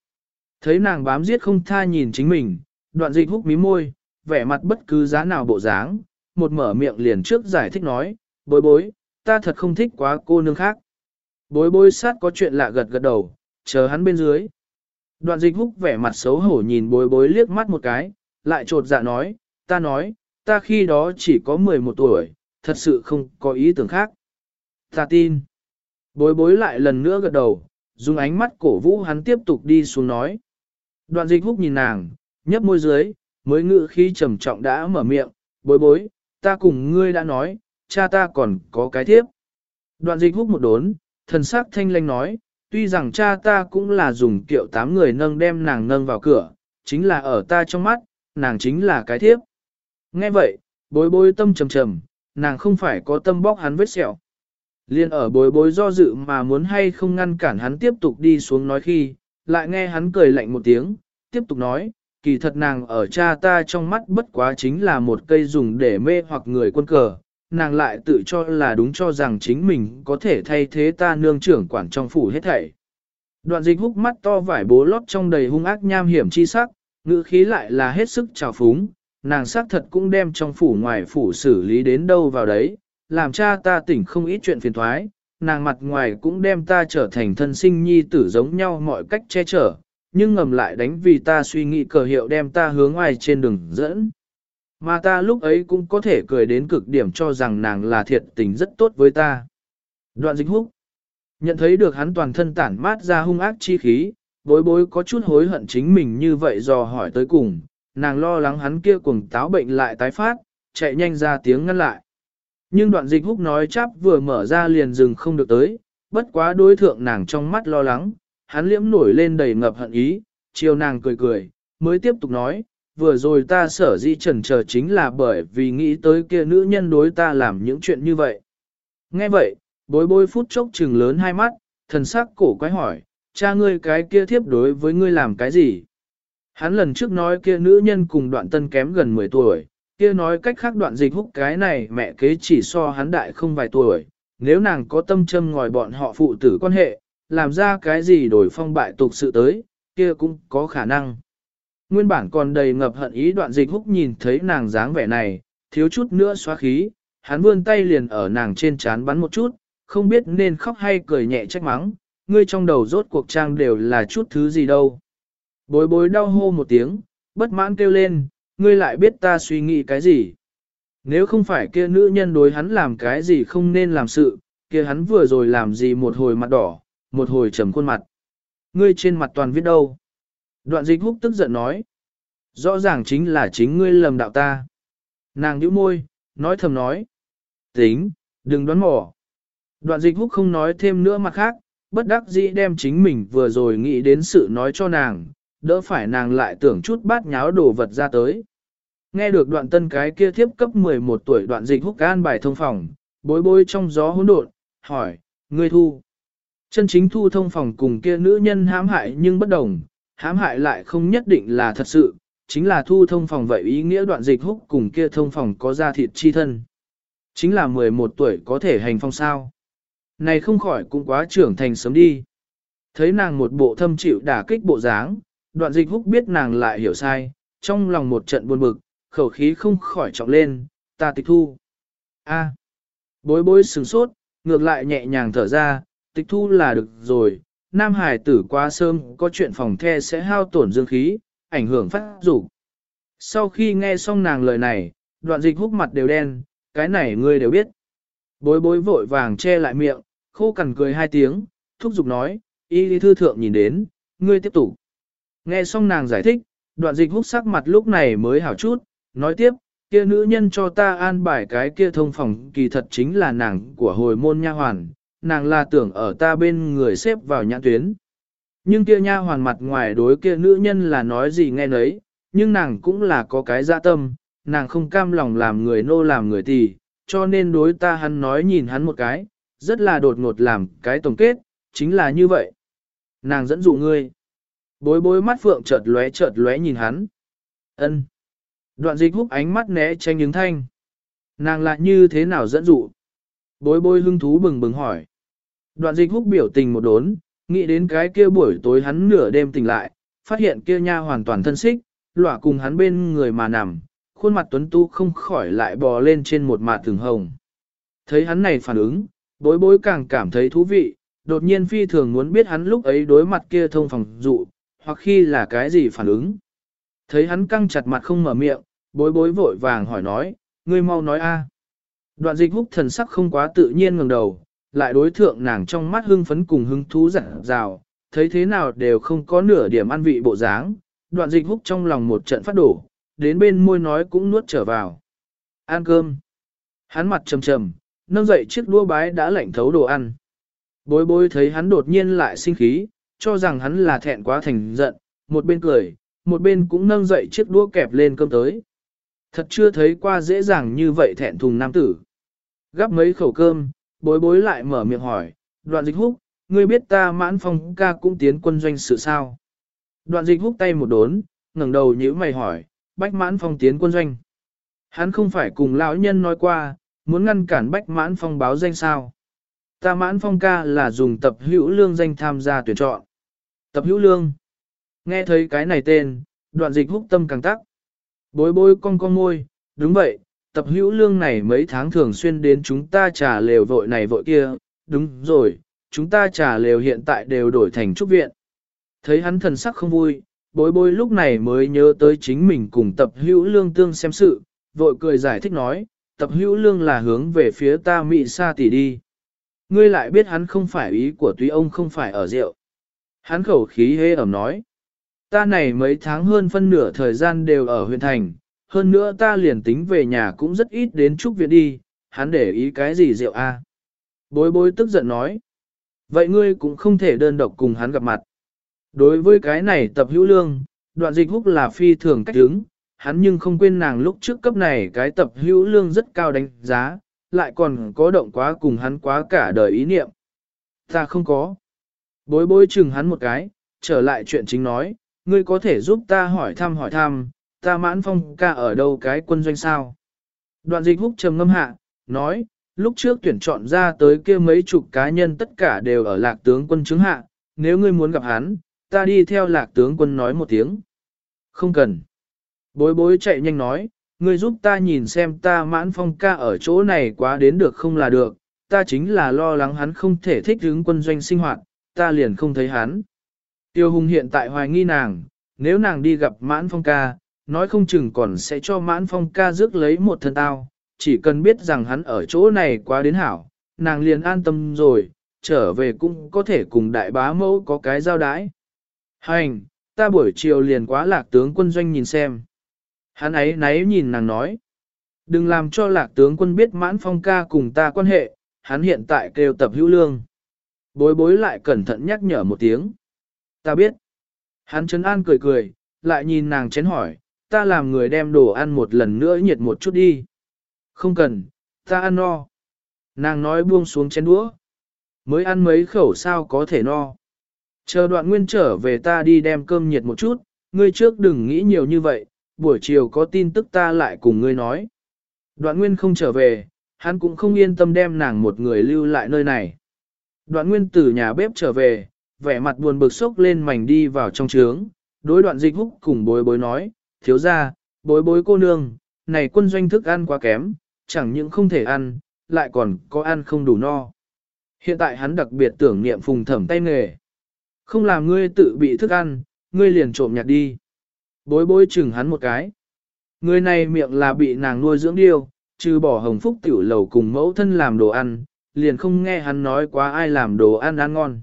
Thấy nàng bám giết không tha nhìn chính mình, đoạn dịch húc mí môi, vẻ mặt bất cứ giá nào bộ dáng, một mở miệng liền trước giải thích nói, bối bối, ta thật không thích quá cô nương khác. Bối bối sát có chuyện lạ gật gật đầu, chờ hắn bên dưới. Đoạn dịch húc vẻ mặt xấu hổ nhìn bối bối liếc mắt một cái, lại trột dạ nói, ta nói, ta khi đó chỉ có 11 tuổi, thật sự không có ý tưởng khác. Ta tin. Bối bối lại lần nữa gật đầu, dùng ánh mắt cổ vũ hắn tiếp tục đi xuống nói. Đoạn dịch húc nhìn nàng, nhấp môi dưới, mới ngự khi trầm trọng đã mở miệng, bối bối, ta cùng ngươi đã nói, cha ta còn có cái tiếp. Đoạn dịch húc một đốn, thần sắc thanh lanh nói, tuy rằng cha ta cũng là dùng kiệu tám người nâng đem nàng nâng vào cửa, chính là ở ta trong mắt, nàng chính là cái thiếp. Nghe vậy, bối bối tâm trầm trầm, nàng không phải có tâm bóc hắn vết sẹo. Liên ở bối bối do dự mà muốn hay không ngăn cản hắn tiếp tục đi xuống nói khi, lại nghe hắn cười lạnh một tiếng, tiếp tục nói, kỳ thật nàng ở cha ta trong mắt bất quá chính là một cây dùng để mê hoặc người quân cờ, nàng lại tự cho là đúng cho rằng chính mình có thể thay thế ta nương trưởng quản trong phủ hết thảy. Đoạn dịch húc mắt to vải bố lót trong đầy hung ác nham hiểm chi sắc, ngữ khí lại là hết sức trào phúng, nàng xác thật cũng đem trong phủ ngoài phủ xử lý đến đâu vào đấy, làm cha ta tỉnh không ít chuyện phiền thoái, nàng mặt ngoài cũng đem ta trở thành thân sinh nhi tử giống nhau mọi cách che chở, nhưng ngầm lại đánh vì ta suy nghĩ cờ hiệu đem ta hướng ngoài trên đường dẫn. Mà ta lúc ấy cũng có thể cười đến cực điểm cho rằng nàng là thiệt tình rất tốt với ta. Đoạn dịch húc. Nhận thấy được hắn toàn thân tản mát ra hung ác chi khí, bối bối có chút hối hận chính mình như vậy dò hỏi tới cùng, nàng lo lắng hắn kia cuồng táo bệnh lại tái phát, chạy nhanh ra tiếng ngăn lại. Nhưng đoạn dịch húc nói chắp vừa mở ra liền dừng không được tới, bất quá đối thượng nàng trong mắt lo lắng, hắn liễm nổi lên đầy ngập hận ý, chiều nàng cười cười, mới tiếp tục nói, vừa rồi ta sở di trần chờ chính là bởi vì nghĩ tới kia nữ nhân đối ta làm những chuyện như vậy. Nghe vậy, bối bối phút chốc trừng lớn hai mắt, thần sắc cổ quái hỏi, cha ngươi cái kia thiếp đối với ngươi làm cái gì? Hắn lần trước nói kia nữ nhân cùng đoạn tân kém gần 10 tuổi, kia nói cách khác đoạn dịch húc cái này mẹ kế chỉ so hắn đại không vài tuổi, nếu nàng có tâm châm ngòi bọn họ phụ tử quan hệ, làm ra cái gì đổi phong bại tục sự tới, kia cũng có khả năng. Nguyên bản còn đầy ngập hận ý đoạn dịch húc nhìn thấy nàng dáng vẻ này, thiếu chút nữa xóa khí, hắn vươn tay liền ở nàng trên trán bắn một chút, không biết nên khóc hay cười nhẹ trách mắng, ngươi trong đầu rốt cuộc trang đều là chút thứ gì đâu. Bối bối đau hô một tiếng, bất mãn kêu lên, ngươi lại biết ta suy nghĩ cái gì. Nếu không phải kia nữ nhân đối hắn làm cái gì không nên làm sự, kia hắn vừa rồi làm gì một hồi mặt đỏ, một hồi trầm khuôn mặt. Ngươi trên mặt toàn viết đâu? Đoạn dịch húc tức giận nói. Rõ ràng chính là chính ngươi lầm đạo ta. Nàng nhíu môi, nói thầm nói. Tính, đừng đoán mò. Đoạn dịch húc không nói thêm nữa mặt khác, bất đắc dĩ đem chính mình vừa rồi nghĩ đến sự nói cho nàng, đỡ phải nàng lại tưởng chút bát nháo đồ vật ra tới. Nghe được đoạn tân cái kia thiếp cấp 11 tuổi đoạn dịch húc an bài thông phòng, bối bối trong gió hỗn độn, hỏi, ngươi thu. Chân chính thu thông phòng cùng kia nữ nhân hãm hại nhưng bất đồng, hãm hại lại không nhất định là thật sự, chính là thu thông phòng vậy ý nghĩa đoạn dịch húc cùng kia thông phòng có ra thịt chi thân. Chính là 11 tuổi có thể hành phong sao. Này không khỏi cũng quá trưởng thành sớm đi. Thấy nàng một bộ thâm chịu đả kích bộ dáng, đoạn dịch húc biết nàng lại hiểu sai, trong lòng một trận buồn bực, khẩu khí không khỏi trọng lên, ta tịch thu. A. Bối bối sừng sốt, ngược lại nhẹ nhàng thở ra, tịch thu là được rồi, nam hải tử quá sớm có chuyện phòng the sẽ hao tổn dương khí, ảnh hưởng phát dục. Sau khi nghe xong nàng lời này, đoạn dịch húc mặt đều đen, cái này ngươi đều biết. Bối bối vội vàng che lại miệng, khô cằn cười hai tiếng, thúc giục nói, y lý thư thượng nhìn đến, ngươi tiếp tục. Nghe xong nàng giải thích, đoạn dịch hút sắc mặt lúc này mới hảo chút, nói tiếp, kia nữ nhân cho ta an bài cái kia thông phòng kỳ thật chính là nàng của hồi môn nha hoàn, nàng là tưởng ở ta bên người xếp vào nhãn tuyến. Nhưng kia nha hoàn mặt ngoài đối kia nữ nhân là nói gì nghe nấy, nhưng nàng cũng là có cái dạ tâm, nàng không cam lòng làm người nô làm người tỳ, cho nên đối ta hắn nói nhìn hắn một cái, rất là đột ngột làm cái tổng kết, chính là như vậy. Nàng dẫn dụ ngươi. Bối bối mắt phượng chợt lóe chợt lóe nhìn hắn. ân Đoạn dịch húc ánh mắt né tranh những thanh. Nàng lại như thế nào dẫn dụ? Bối bối hưng thú bừng bừng hỏi. Đoạn dịch húc biểu tình một đốn, nghĩ đến cái kia buổi tối hắn nửa đêm tỉnh lại, phát hiện kia nha hoàn toàn thân xích, lỏa cùng hắn bên người mà nằm, khuôn mặt tuấn tu không khỏi lại bò lên trên một mặt thường hồng. Thấy hắn này phản ứng, bối bối càng cảm thấy thú vị, đột nhiên phi thường muốn biết hắn lúc ấy đối mặt kia thông phòng dụ, hoặc khi là cái gì phản ứng. Thấy hắn căng chặt mặt không mở miệng, bối bối vội vàng hỏi nói, ngươi mau nói a. Đoạn dịch húc thần sắc không quá tự nhiên ngẩng đầu, lại đối thượng nàng trong mắt hưng phấn cùng hứng thú giả rào, thấy thế nào đều không có nửa điểm ăn vị bộ dáng, đoạn dịch húc trong lòng một trận phát đổ, đến bên môi nói cũng nuốt trở vào. Ăn cơm. Hắn mặt trầm trầm, nâng dậy chiếc đua bái đã lạnh thấu đồ ăn. Bối bối thấy hắn đột nhiên lại sinh khí, cho rằng hắn là thẹn quá thành giận, một bên cười, một bên cũng nâng dậy chiếc đũa kẹp lên cơm tới. Thật chưa thấy qua dễ dàng như vậy thẹn thùng nam tử. Gắp mấy khẩu cơm, bối bối lại mở miệng hỏi, đoạn dịch húc, ngươi biết ta mãn phong ca cũng tiến quân doanh sự sao? Đoạn dịch húc tay một đốn, ngẩng đầu nhữ mày hỏi, bách mãn phong tiến quân doanh. Hắn không phải cùng lão nhân nói qua, muốn ngăn cản bách mãn phong báo danh sao. Ta mãn phong ca là dùng tập hữu lương danh tham gia tuyển chọn. Tập hữu lương. Nghe thấy cái này tên, đoạn dịch húc tâm càng tắc. Bối bối cong cong môi, đúng vậy, tập hữu lương này mấy tháng thường xuyên đến chúng ta trả lều vội này vội kia, đúng rồi, chúng ta trả lều hiện tại đều đổi thành trúc viện. Thấy hắn thần sắc không vui, bối bối lúc này mới nhớ tới chính mình cùng tập hữu lương tương xem sự, vội cười giải thích nói, tập hữu lương là hướng về phía ta mị sa tỷ đi. Ngươi lại biết hắn không phải ý của tuy ông không phải ở rượu. Hắn khẩu khí hê ẩm nói. Ta này mấy tháng hơn phân nửa thời gian đều ở huyện thành, hơn nữa ta liền tính về nhà cũng rất ít đến chúc viện đi, hắn để ý cái gì rượu a? Bối bối tức giận nói. Vậy ngươi cũng không thể đơn độc cùng hắn gặp mặt. Đối với cái này tập hữu lương, đoạn dịch húc là phi thường cách hướng, hắn nhưng không quên nàng lúc trước cấp này cái tập hữu lương rất cao đánh giá, lại còn có động quá cùng hắn quá cả đời ý niệm. Ta không có. Bối bối chừng hắn một cái, trở lại chuyện chính nói, ngươi có thể giúp ta hỏi thăm hỏi thăm, ta mãn phong ca ở đâu cái quân doanh sao? Đoạn dịch húc trầm ngâm hạ, nói, lúc trước tuyển chọn ra tới kia mấy chục cá nhân tất cả đều ở lạc tướng quân chứng hạ, nếu ngươi muốn gặp hắn, ta đi theo lạc tướng quân nói một tiếng. Không cần. Bối bối chạy nhanh nói, ngươi giúp ta nhìn xem ta mãn phong ca ở chỗ này quá đến được không là được, ta chính là lo lắng hắn không thể thích ứng quân doanh sinh hoạt, ta liền không thấy hắn. Tiêu hùng hiện tại hoài nghi nàng, nếu nàng đi gặp mãn phong ca, nói không chừng còn sẽ cho mãn phong ca rước lấy một thân tao, chỉ cần biết rằng hắn ở chỗ này quá đến hảo, nàng liền an tâm rồi, trở về cũng có thể cùng đại bá mẫu có cái giao đái. Hành, ta buổi chiều liền quá lạc tướng quân doanh nhìn xem. Hắn ấy náy nhìn nàng nói. Đừng làm cho lạc tướng quân biết mãn phong ca cùng ta quan hệ, hắn hiện tại kêu tập hữu lương. Bối bối lại cẩn thận nhắc nhở một tiếng. Ta biết. Hắn chấn an cười cười, lại nhìn nàng chén hỏi, ta làm người đem đồ ăn một lần nữa nhiệt một chút đi. Không cần, ta ăn no. Nàng nói buông xuống chén đũa. Mới ăn mấy khẩu sao có thể no. Chờ đoạn nguyên trở về ta đi đem cơm nhiệt một chút, ngươi trước đừng nghĩ nhiều như vậy, buổi chiều có tin tức ta lại cùng ngươi nói. Đoạn nguyên không trở về, hắn cũng không yên tâm đem nàng một người lưu lại nơi này. Đoạn nguyên từ nhà bếp trở về, vẻ mặt buồn bực sốc lên mảnh đi vào trong trướng, đối đoạn dịch húc cùng bối bối nói, thiếu ra, bối bối cô nương, này quân doanh thức ăn quá kém, chẳng những không thể ăn, lại còn có ăn không đủ no. Hiện tại hắn đặc biệt tưởng niệm phùng thẩm tay nghề. Không làm ngươi tự bị thức ăn, ngươi liền trộm nhặt đi. Bối bối chừng hắn một cái. Người này miệng là bị nàng nuôi dưỡng điêu, trừ bỏ hồng phúc tiểu lầu cùng mẫu thân làm đồ ăn, liền không nghe hắn nói quá ai làm đồ ăn ăn ngon.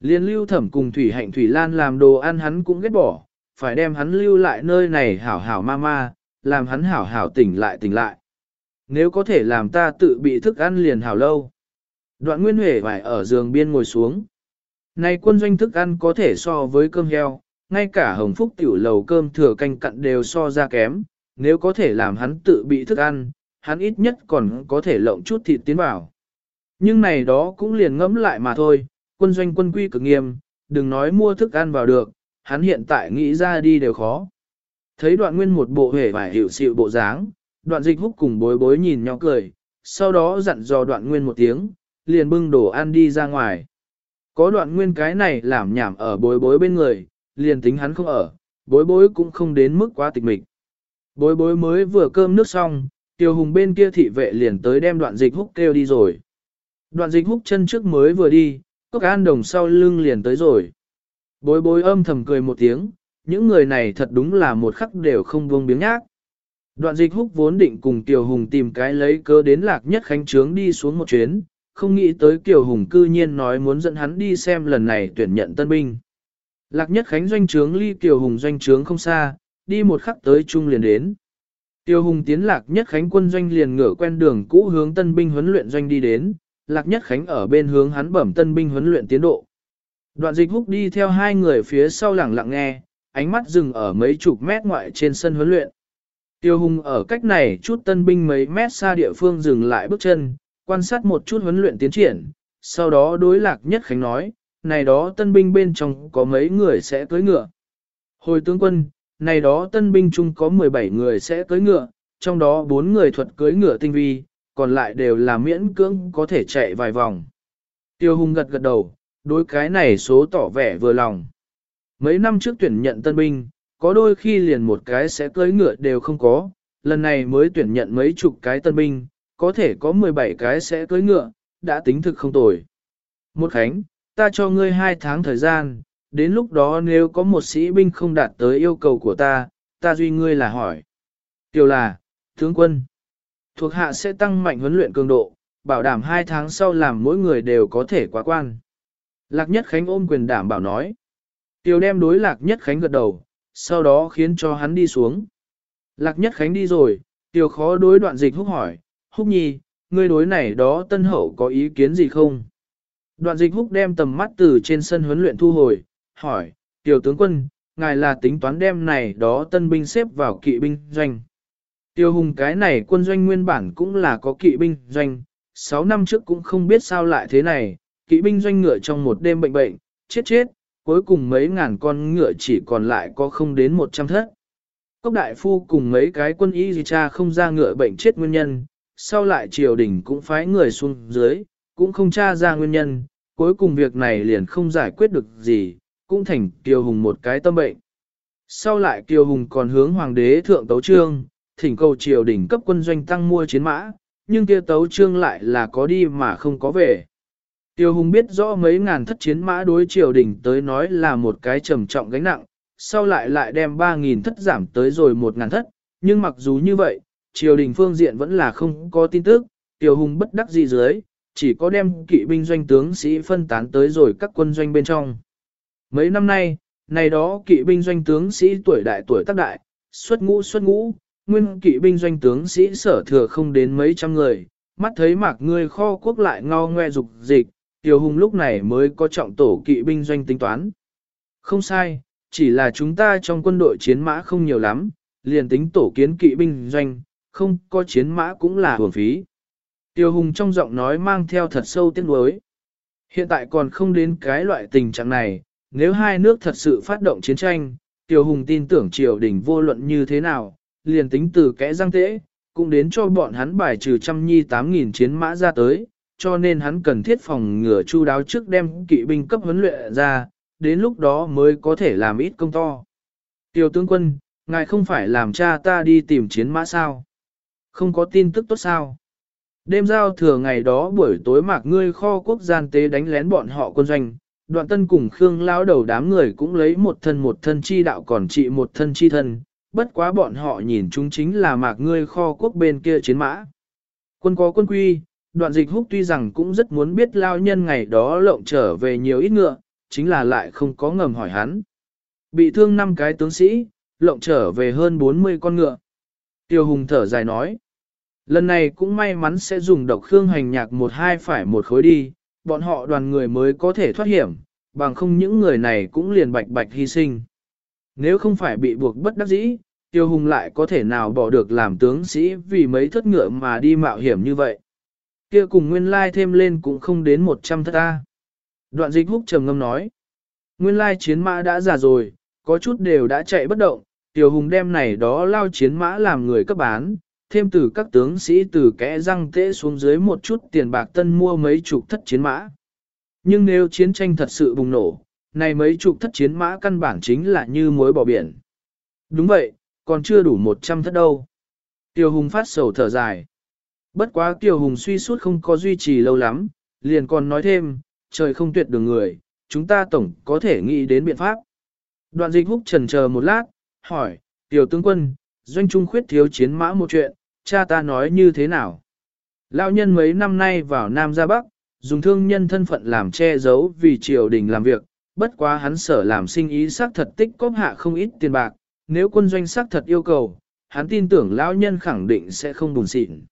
Liên lưu thẩm cùng Thủy Hạnh Thủy Lan làm đồ ăn hắn cũng ghét bỏ, phải đem hắn lưu lại nơi này hảo hảo ma ma, làm hắn hảo hảo tỉnh lại tỉnh lại. Nếu có thể làm ta tự bị thức ăn liền hảo lâu. Đoạn nguyên huệ phải ở giường biên ngồi xuống. Này quân doanh thức ăn có thể so với cơm heo, ngay cả hồng phúc tiểu lầu cơm thừa canh cặn đều so ra kém, nếu có thể làm hắn tự bị thức ăn, hắn ít nhất còn có thể lộng chút thịt tiến vào. Nhưng này đó cũng liền ngẫm lại mà thôi, quân doanh quân quy cực nghiêm, đừng nói mua thức ăn vào được, hắn hiện tại nghĩ ra đi đều khó. Thấy đoạn nguyên một bộ hề vải hiệu xịu bộ dáng, đoạn dịch húc cùng bối bối nhìn nhau cười, sau đó dặn dò đoạn nguyên một tiếng, liền bưng đồ ăn đi ra ngoài. Có đoạn nguyên cái này làm nhảm ở bối bối bên người, liền tính hắn không ở, bối bối cũng không đến mức quá tịch mịch. Bối bối mới vừa cơm nước xong, tiêu hùng bên kia thị vệ liền tới đem đoạn dịch húc kêu đi rồi. Đoạn dịch húc chân trước mới vừa đi, cốc an đồng sau lưng liền tới rồi. Bối bối âm thầm cười một tiếng, những người này thật đúng là một khắc đều không buông biếng nhác. Đoạn dịch húc vốn định cùng Kiều Hùng tìm cái lấy cơ đến lạc nhất khánh trướng đi xuống một chuyến, không nghĩ tới Kiều Hùng cư nhiên nói muốn dẫn hắn đi xem lần này tuyển nhận tân binh. Lạc nhất khánh doanh trướng ly Kiều Hùng doanh trướng không xa, đi một khắc tới chung liền đến. Tiêu Hùng tiến lạc nhất khánh quân doanh liền ngửa quen đường cũ hướng tân binh huấn luyện doanh đi đến, lạc nhất khánh ở bên hướng hắn bẩm tân binh huấn luyện tiến độ. Đoạn dịch húc đi theo hai người phía sau lẳng lặng nghe, ánh mắt dừng ở mấy chục mét ngoại trên sân huấn luyện. Tiêu Hùng ở cách này chút tân binh mấy mét xa địa phương dừng lại bước chân, quan sát một chút huấn luyện tiến triển, sau đó đối lạc nhất khánh nói, này đó tân binh bên trong có mấy người sẽ cưới ngựa. Hồi tướng quân, này đó tân binh chung có 17 người sẽ cưới ngựa, trong đó 4 người thuật cưới ngựa tinh vi, còn lại đều là miễn cưỡng có thể chạy vài vòng. Tiêu Hùng gật gật đầu, đối cái này số tỏ vẻ vừa lòng. Mấy năm trước tuyển nhận tân binh, có đôi khi liền một cái sẽ cưới ngựa đều không có, lần này mới tuyển nhận mấy chục cái tân binh, có thể có 17 cái sẽ cưới ngựa, đã tính thực không tồi. Một khánh, ta cho ngươi hai tháng thời gian, đến lúc đó nếu có một sĩ binh không đạt tới yêu cầu của ta, ta duy ngươi là hỏi. Tiểu là, tướng quân, thuộc hạ sẽ tăng mạnh huấn luyện cường độ, bảo đảm hai tháng sau làm mỗi người đều có thể quá quan. Lạc Nhất Khánh ôm quyền đảm bảo nói. Tiểu đem đối Lạc Nhất Khánh gật đầu, sau đó khiến cho hắn đi xuống. Lạc Nhất Khánh đi rồi, Tiểu khó đối đoạn dịch húc hỏi, húc nhi, ngươi đối này đó tân hậu có ý kiến gì không? Đoạn dịch húc đem tầm mắt từ trên sân huấn luyện thu hồi, hỏi, tiểu tướng quân, ngài là tính toán đem này đó tân binh xếp vào kỵ binh doanh. Tiêu hùng cái này quân doanh nguyên bản cũng là có kỵ binh doanh, 6 năm trước cũng không biết sao lại thế này, kỵ binh doanh ngựa trong một đêm bệnh bệnh, chết chết, cuối cùng mấy ngàn con ngựa chỉ còn lại có không đến 100 thất. Cốc đại phu cùng mấy cái quân y gì cha không ra ngựa bệnh chết nguyên nhân, sau lại triều đình cũng phái người xuống dưới, cũng không tra ra nguyên nhân, cuối cùng việc này liền không giải quyết được gì, cũng thành Kiều Hùng một cái tâm bệnh. Sau lại Kiều Hùng còn hướng hoàng đế thượng tấu trương, thỉnh cầu triều đình cấp quân doanh tăng mua chiến mã, nhưng kia tấu trương lại là có đi mà không có về. Tiêu Hùng biết rõ mấy ngàn thất chiến mã đối triều đình tới nói là một cái trầm trọng gánh nặng, sau lại lại đem 3.000 thất giảm tới rồi 1.000 thất, nhưng mặc dù như vậy, triều đình phương diện vẫn là không có tin tức, Tiêu Hùng bất đắc dĩ dưới, chỉ có đem kỵ binh doanh tướng sĩ phân tán tới rồi các quân doanh bên trong. Mấy năm nay, này đó kỵ binh doanh tướng sĩ tuổi đại tuổi tác đại, xuất ngũ xuất ngũ, nguyên kỵ binh doanh tướng sĩ sở thừa không đến mấy trăm người, mắt thấy mạc người kho quốc lại ngao ngoe dục dịch, Tiêu Hùng lúc này mới có trọng tổ kỵ binh doanh tính toán. Không sai, chỉ là chúng ta trong quân đội chiến mã không nhiều lắm, liền tính tổ kiến kỵ binh doanh, không có chiến mã cũng là hưởng phí. Tiêu Hùng trong giọng nói mang theo thật sâu tiếng nuối. Hiện tại còn không đến cái loại tình trạng này, nếu hai nước thật sự phát động chiến tranh, Tiêu Hùng tin tưởng triều đình vô luận như thế nào, liền tính từ kẽ răng tễ, cũng đến cho bọn hắn bài trừ trăm nhi tám nghìn chiến mã ra tới, cho nên hắn cần thiết phòng ngừa chu đáo trước đem kỵ binh cấp huấn luyện ra, đến lúc đó mới có thể làm ít công to. Tiêu tướng quân, ngài không phải làm cha ta đi tìm chiến mã sao? Không có tin tức tốt sao? Đêm giao thừa ngày đó buổi tối mạc ngươi kho quốc gian tế đánh lén bọn họ quân doanh, đoạn tân cùng Khương lao đầu đám người cũng lấy một thân một thân chi đạo còn trị một thân chi thân, bất quá bọn họ nhìn chúng chính là mạc ngươi kho quốc bên kia chiến mã. Quân có quân quy, đoạn dịch húc tuy rằng cũng rất muốn biết lao nhân ngày đó lộng trở về nhiều ít ngựa, chính là lại không có ngầm hỏi hắn. Bị thương năm cái tướng sĩ, lộng trở về hơn 40 con ngựa. Tiêu hùng thở dài nói. Lần này cũng may mắn sẽ dùng độc khương hành nhạc một hai phải một khối đi, bọn họ đoàn người mới có thể thoát hiểm, bằng không những người này cũng liền bạch bạch hy sinh. Nếu không phải bị buộc bất đắc dĩ, tiêu hùng lại có thể nào bỏ được làm tướng sĩ vì mấy thất ngựa mà đi mạo hiểm như vậy. Kia cùng nguyên lai thêm lên cũng không đến 100 thất ta. Đoạn dịch húc trầm ngâm nói. Nguyên lai chiến mã đã già rồi, có chút đều đã chạy bất động, tiêu hùng đem này đó lao chiến mã làm người cấp bán, thêm từ các tướng sĩ từ kẽ răng tễ xuống dưới một chút tiền bạc tân mua mấy chục thất chiến mã. Nhưng nếu chiến tranh thật sự bùng nổ, này mấy chục thất chiến mã căn bản chính là như muối bỏ biển. Đúng vậy, còn chưa đủ một trăm thất đâu. Tiêu Hùng phát sầu thở dài. Bất quá Tiêu Hùng suy suốt không có duy trì lâu lắm, liền còn nói thêm, trời không tuyệt đường người, chúng ta tổng có thể nghĩ đến biện pháp. Đoạn dịch húc trần chờ một lát, hỏi, Tiểu tướng quân, doanh trung khuyết thiếu chiến mã một chuyện, cha ta nói như thế nào? Lão nhân mấy năm nay vào Nam ra Bắc, dùng thương nhân thân phận làm che giấu vì triều đình làm việc, bất quá hắn sở làm sinh ý xác thật tích cóp hạ không ít tiền bạc, nếu quân doanh xác thật yêu cầu, hắn tin tưởng lão nhân khẳng định sẽ không buồn xịn.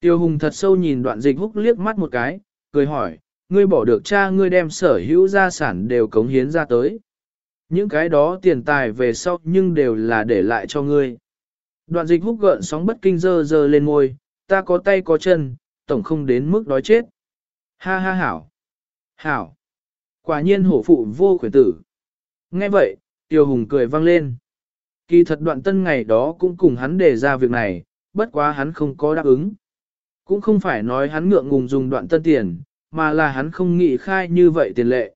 Tiêu Hùng thật sâu nhìn đoạn dịch húc liếc mắt một cái, cười hỏi, ngươi bỏ được cha ngươi đem sở hữu gia sản đều cống hiến ra tới. Những cái đó tiền tài về sau nhưng đều là để lại cho ngươi. Đoạn dịch Húc gợn sóng bất kinh dơ dơ lên ngôi, ta có tay có chân, tổng không đến mức đói chết. Ha ha hảo. Hảo. Quả nhiên hổ phụ vô khuyển tử. Nghe vậy, Tiêu Hùng cười vang lên. Kỳ thật đoạn tân ngày đó cũng cùng hắn đề ra việc này, bất quá hắn không có đáp ứng. Cũng không phải nói hắn ngượng ngùng dùng đoạn tân tiền, mà là hắn không nghĩ khai như vậy tiền lệ.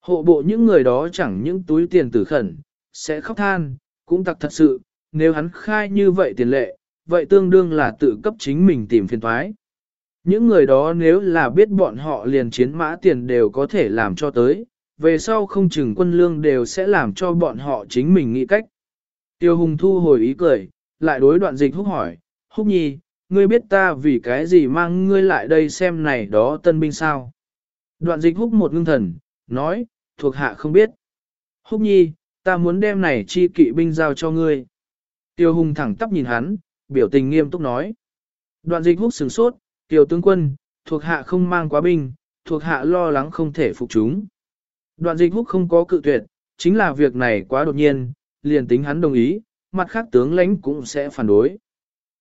Hộ bộ những người đó chẳng những túi tiền tử khẩn, sẽ khóc than, cũng tặc thật sự, nếu hắn khai như vậy tiền lệ, vậy tương đương là tự cấp chính mình tìm phiền thoái. Những người đó nếu là biết bọn họ liền chiến mã tiền đều có thể làm cho tới, về sau không chừng quân lương đều sẽ làm cho bọn họ chính mình nghĩ cách. Tiêu Hùng thu hồi ý cười, lại đối đoạn dịch húc hỏi, húc nhi, ngươi biết ta vì cái gì mang ngươi lại đây xem này đó tân binh sao? Đoạn dịch húc một ngưng thần, nói, thuộc hạ không biết. Húc nhi, ta muốn đem này chi kỵ binh giao cho ngươi. Tiêu hùng thẳng tắp nhìn hắn, biểu tình nghiêm túc nói. Đoạn dịch húc sừng sốt, Kiều tướng quân, thuộc hạ không mang quá binh, thuộc hạ lo lắng không thể phục chúng. Đoạn dịch húc không có cự tuyệt, chính là việc này quá đột nhiên, liền tính hắn đồng ý, mặt khác tướng lãnh cũng sẽ phản đối.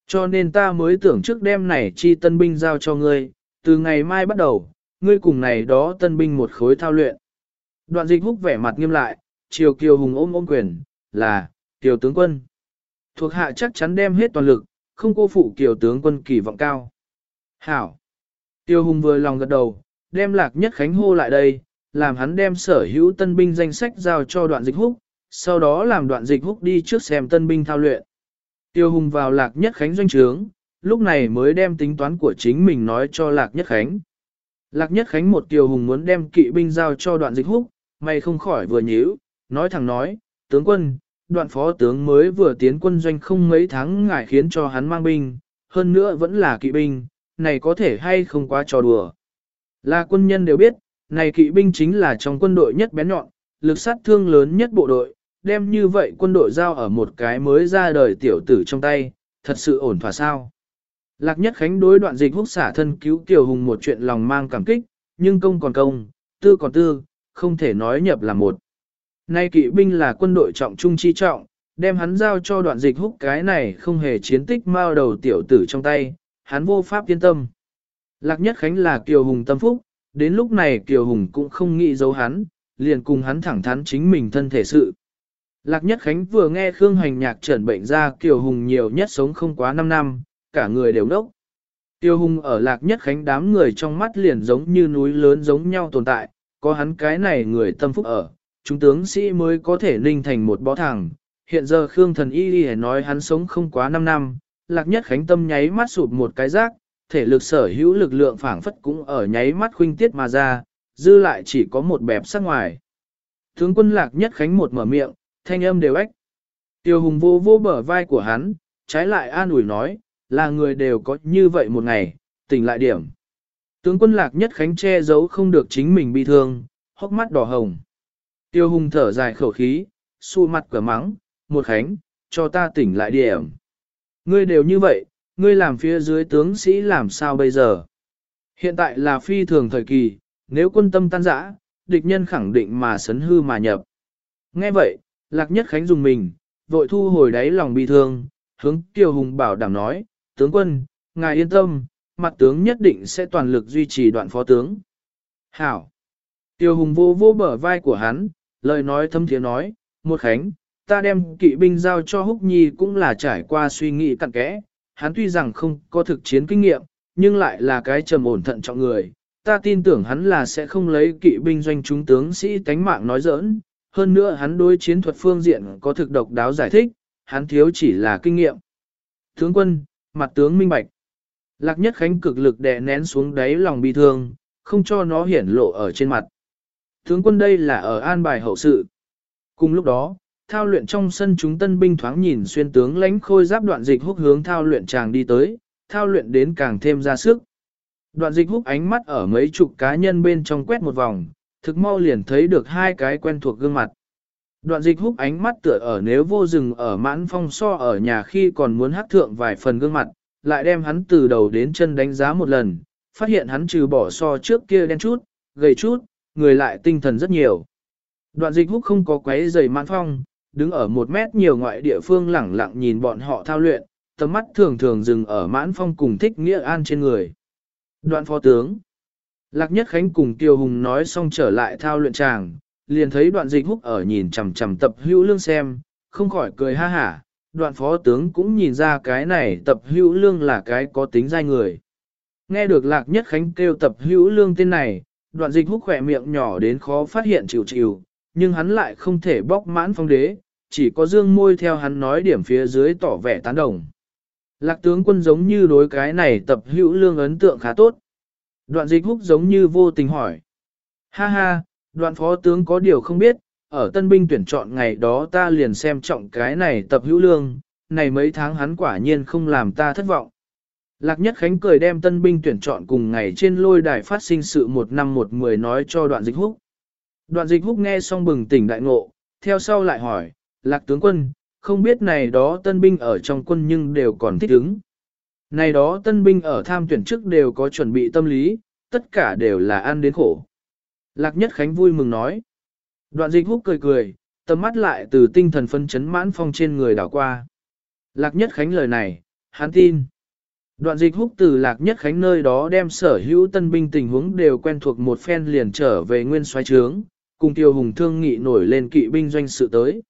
Cho nên ta mới tưởng trước đêm này chi tân binh giao cho ngươi, từ ngày mai bắt đầu, ngươi cùng này đó tân binh một khối thao luyện. Đoạn dịch húc vẻ mặt nghiêm lại, chiều kiều hùng ôm ôm quyền, là, kiều tướng quân. Thuộc hạ chắc chắn đem hết toàn lực, không cô phụ kiều tướng quân kỳ vọng cao. Hảo. Tiêu hùng vừa lòng gật đầu, đem lạc nhất khánh hô lại đây, làm hắn đem sở hữu tân binh danh sách giao cho đoạn dịch húc, sau đó làm đoạn dịch húc đi trước xem tân binh thao luyện. Tiêu Hùng vào Lạc Nhất Khánh doanh trướng, lúc này mới đem tính toán của chính mình nói cho Lạc Nhất Khánh. Lạc Nhất Khánh một Tiêu Hùng muốn đem kỵ binh giao cho đoạn dịch húc, mày không khỏi vừa nhíu, nói thẳng nói, tướng quân, đoạn phó tướng mới vừa tiến quân doanh không mấy tháng ngại khiến cho hắn mang binh, hơn nữa vẫn là kỵ binh, này có thể hay không quá trò đùa. Là quân nhân đều biết, này kỵ binh chính là trong quân đội nhất bén nhọn, lực sát thương lớn nhất bộ đội, đem như vậy quân đội giao ở một cái mới ra đời tiểu tử trong tay, thật sự ổn thỏa sao. Lạc Nhất Khánh đối đoạn dịch húc xả thân cứu Kiều Hùng một chuyện lòng mang cảm kích, nhưng công còn công, tư còn tư, không thể nói nhập là một. Nay kỵ binh là quân đội trọng trung chi trọng, đem hắn giao cho đoạn dịch húc cái này không hề chiến tích mao đầu tiểu tử trong tay, hắn vô pháp yên tâm. Lạc Nhất Khánh là Kiều Hùng tâm phúc, đến lúc này Kiều Hùng cũng không nghĩ giấu hắn, liền cùng hắn thẳng thắn chính mình thân thể sự. Lạc Nhất Khánh vừa nghe Khương Hành Nhạc trần bệnh ra Kiều Hùng nhiều nhất sống không quá 5 năm, cả người đều đốc. Tiêu Hùng ở Lạc Nhất Khánh đám người trong mắt liền giống như núi lớn giống nhau tồn tại, có hắn cái này người tâm phúc ở, chúng tướng sĩ mới có thể ninh thành một bó thẳng. Hiện giờ Khương Thần Y đi nói hắn sống không quá 5 năm, Lạc Nhất Khánh tâm nháy mắt sụp một cái rác, thể lực sở hữu lực lượng phảng phất cũng ở nháy mắt khuynh tiết mà ra, dư lại chỉ có một bẹp sắc ngoài. Tướng quân Lạc Nhất Khánh một mở miệng, thanh âm đều ếch. Tiêu Hùng vô vô bờ vai của hắn, trái lại an ủi nói, là người đều có như vậy một ngày, tỉnh lại điểm. Tướng quân Lạc Nhất Khánh che giấu không được chính mình bị thương, hốc mắt đỏ hồng. Tiêu Hùng thở dài khẩu khí, xu mặt cửa mắng, một khánh, cho ta tỉnh lại điểm. Ngươi đều như vậy, ngươi làm phía dưới tướng sĩ làm sao bây giờ? Hiện tại là phi thường thời kỳ, nếu quân tâm tan rã, địch nhân khẳng định mà sấn hư mà nhập. Nghe vậy, Lạc Nhất Khánh dùng mình, vội thu hồi đáy lòng bi thương, hướng Tiêu Hùng bảo đảm nói, tướng quân, ngài yên tâm, mặt tướng nhất định sẽ toàn lực duy trì đoạn phó tướng. Hảo! Tiêu Hùng vô vô bờ vai của hắn, lời nói thâm thiế nói, một khánh, ta đem kỵ binh giao cho Húc Nhi cũng là trải qua suy nghĩ cặn kẽ, hắn tuy rằng không có thực chiến kinh nghiệm, nhưng lại là cái trầm ổn thận trọng người. Ta tin tưởng hắn là sẽ không lấy kỵ binh doanh chúng tướng sĩ tánh mạng nói giỡn, hơn nữa hắn đối chiến thuật phương diện có thực độc đáo giải thích, hắn thiếu chỉ là kinh nghiệm. Tướng quân, mặt tướng minh bạch. Lạc nhất khánh cực lực đè nén xuống đáy lòng bi thương, không cho nó hiển lộ ở trên mặt. Tướng quân đây là ở an bài hậu sự. Cùng lúc đó, thao luyện trong sân chúng tân binh thoáng nhìn xuyên tướng lãnh khôi giáp đoạn dịch húc hướng thao luyện chàng đi tới, thao luyện đến càng thêm ra sức. Đoạn dịch húc ánh mắt ở mấy chục cá nhân bên trong quét một vòng, thực mau liền thấy được hai cái quen thuộc gương mặt. Đoạn dịch húc ánh mắt tựa ở nếu vô rừng ở mãn phong so ở nhà khi còn muốn hát thượng vài phần gương mặt, lại đem hắn từ đầu đến chân đánh giá một lần, phát hiện hắn trừ bỏ so trước kia đen chút, gầy chút, người lại tinh thần rất nhiều. Đoạn dịch húc không có quấy giày mãn phong, đứng ở một mét nhiều ngoại địa phương lẳng lặng nhìn bọn họ thao luyện, tầm mắt thường thường dừng ở mãn phong cùng thích nghĩa an trên người. Đoạn phó tướng Lạc Nhất Khánh cùng Tiêu Hùng nói xong trở lại thao luyện tràng, liền thấy đoạn dịch húc ở nhìn chằm chằm tập hữu lương xem, không khỏi cười ha hả, đoạn phó tướng cũng nhìn ra cái này tập hữu lương là cái có tính dai người. Nghe được Lạc Nhất Khánh kêu tập hữu lương tên này, đoạn dịch húc khỏe miệng nhỏ đến khó phát hiện chịu chịu, nhưng hắn lại không thể bóc mãn phong đế, chỉ có dương môi theo hắn nói điểm phía dưới tỏ vẻ tán đồng. Lạc tướng quân giống như đối cái này tập hữu lương ấn tượng khá tốt. Đoạn dịch húc giống như vô tình hỏi. Ha ha, đoạn phó tướng có điều không biết, ở tân binh tuyển chọn ngày đó ta liền xem trọng cái này tập hữu lương, này mấy tháng hắn quả nhiên không làm ta thất vọng. Lạc Nhất Khánh cười đem tân binh tuyển chọn cùng ngày trên lôi đài phát sinh sự một năm một mười nói cho đoạn dịch húc. Đoạn dịch húc nghe xong bừng tỉnh đại ngộ, theo sau lại hỏi, Lạc tướng quân, không biết này đó tân binh ở trong quân nhưng đều còn thích ứng. Này đó tân binh ở tham tuyển trước đều có chuẩn bị tâm lý, tất cả đều là ăn đến khổ. Lạc Nhất Khánh vui mừng nói. Đoạn dịch húc cười cười, tầm mắt lại từ tinh thần phân chấn mãn phong trên người đảo qua. Lạc Nhất Khánh lời này, hắn tin. Đoạn dịch húc từ Lạc Nhất Khánh nơi đó đem sở hữu tân binh tình huống đều quen thuộc một phen liền trở về nguyên xoay trướng, cùng tiêu hùng thương nghị nổi lên kỵ binh doanh sự tới.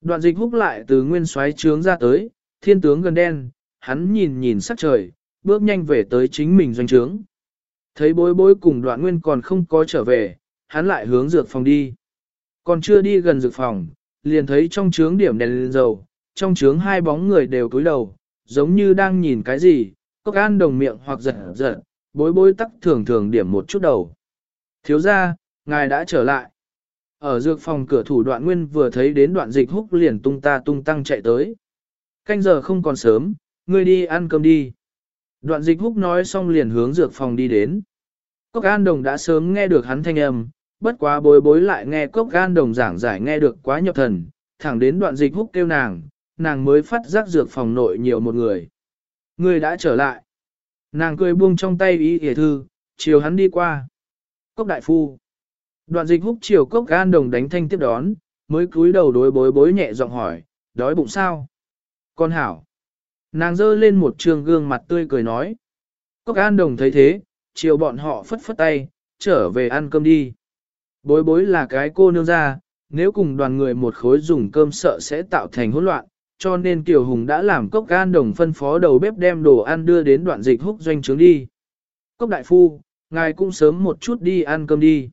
Đoạn dịch húc lại từ nguyên xoáy trướng ra tới, thiên tướng gần đen, hắn nhìn nhìn sắc trời, bước nhanh về tới chính mình doanh trướng. Thấy bối bối cùng đoạn nguyên còn không có trở về, hắn lại hướng dược phòng đi. Còn chưa đi gần dược phòng, liền thấy trong trướng điểm đèn lên dầu, trong trướng hai bóng người đều cúi đầu, giống như đang nhìn cái gì, cốc an đồng miệng hoặc giật giật, bối bối tắc thường thường điểm một chút đầu. Thiếu ra, ngài đã trở lại. Ở dược phòng cửa thủ đoạn nguyên vừa thấy đến đoạn dịch húc liền tung ta tung tăng chạy tới. Canh giờ không còn sớm, ngươi đi ăn cơm đi. Đoạn dịch húc nói xong liền hướng dược phòng đi đến. Cốc An Đồng đã sớm nghe được hắn thanh âm, bất quá bối bối lại nghe Cốc An Đồng giảng giải nghe được quá nhập thần, thẳng đến đoạn dịch húc kêu nàng, nàng mới phát giác dược phòng nội nhiều một người. Người đã trở lại. Nàng cười buông trong tay ý hề thư, chiều hắn đi qua. Cốc đại phu. Đoạn dịch húc chiều Cốc An Đồng đánh thanh tiếp đón, mới cúi đầu đối bối bối nhẹ giọng hỏi, đói bụng sao? Con hảo. Nàng dơ lên một trường gương mặt tươi cười nói. Cốc An Đồng thấy thế, chiều bọn họ phất phất tay, trở về ăn cơm đi. Bối bối là cái cô nương ra, nếu cùng đoàn người một khối dùng cơm sợ sẽ tạo thành hỗn loạn, cho nên Kiều Hùng đã làm Cốc An Đồng phân phó đầu bếp đem đồ ăn đưa đến đoạn dịch húc doanh trướng đi. Cốc Đại Phu, ngài cũng sớm một chút đi ăn cơm đi.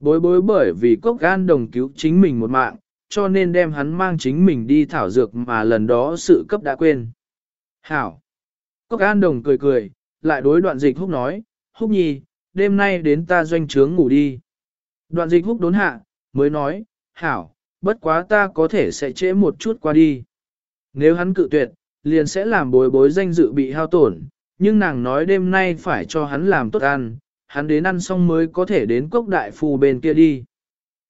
Bối bối bởi vì Cốc gan Đồng cứu chính mình một mạng, cho nên đem hắn mang chính mình đi thảo dược mà lần đó sự cấp đã quên. Hảo! Cốc gan Đồng cười cười, lại đối đoạn dịch húc nói, húc nhi, đêm nay đến ta doanh trướng ngủ đi. Đoạn dịch húc đốn hạ, mới nói, hảo, bất quá ta có thể sẽ trễ một chút qua đi. Nếu hắn cự tuyệt, liền sẽ làm bối bối danh dự bị hao tổn, nhưng nàng nói đêm nay phải cho hắn làm tốt ăn, hắn đến ăn xong mới có thể đến cốc đại phù bên kia đi.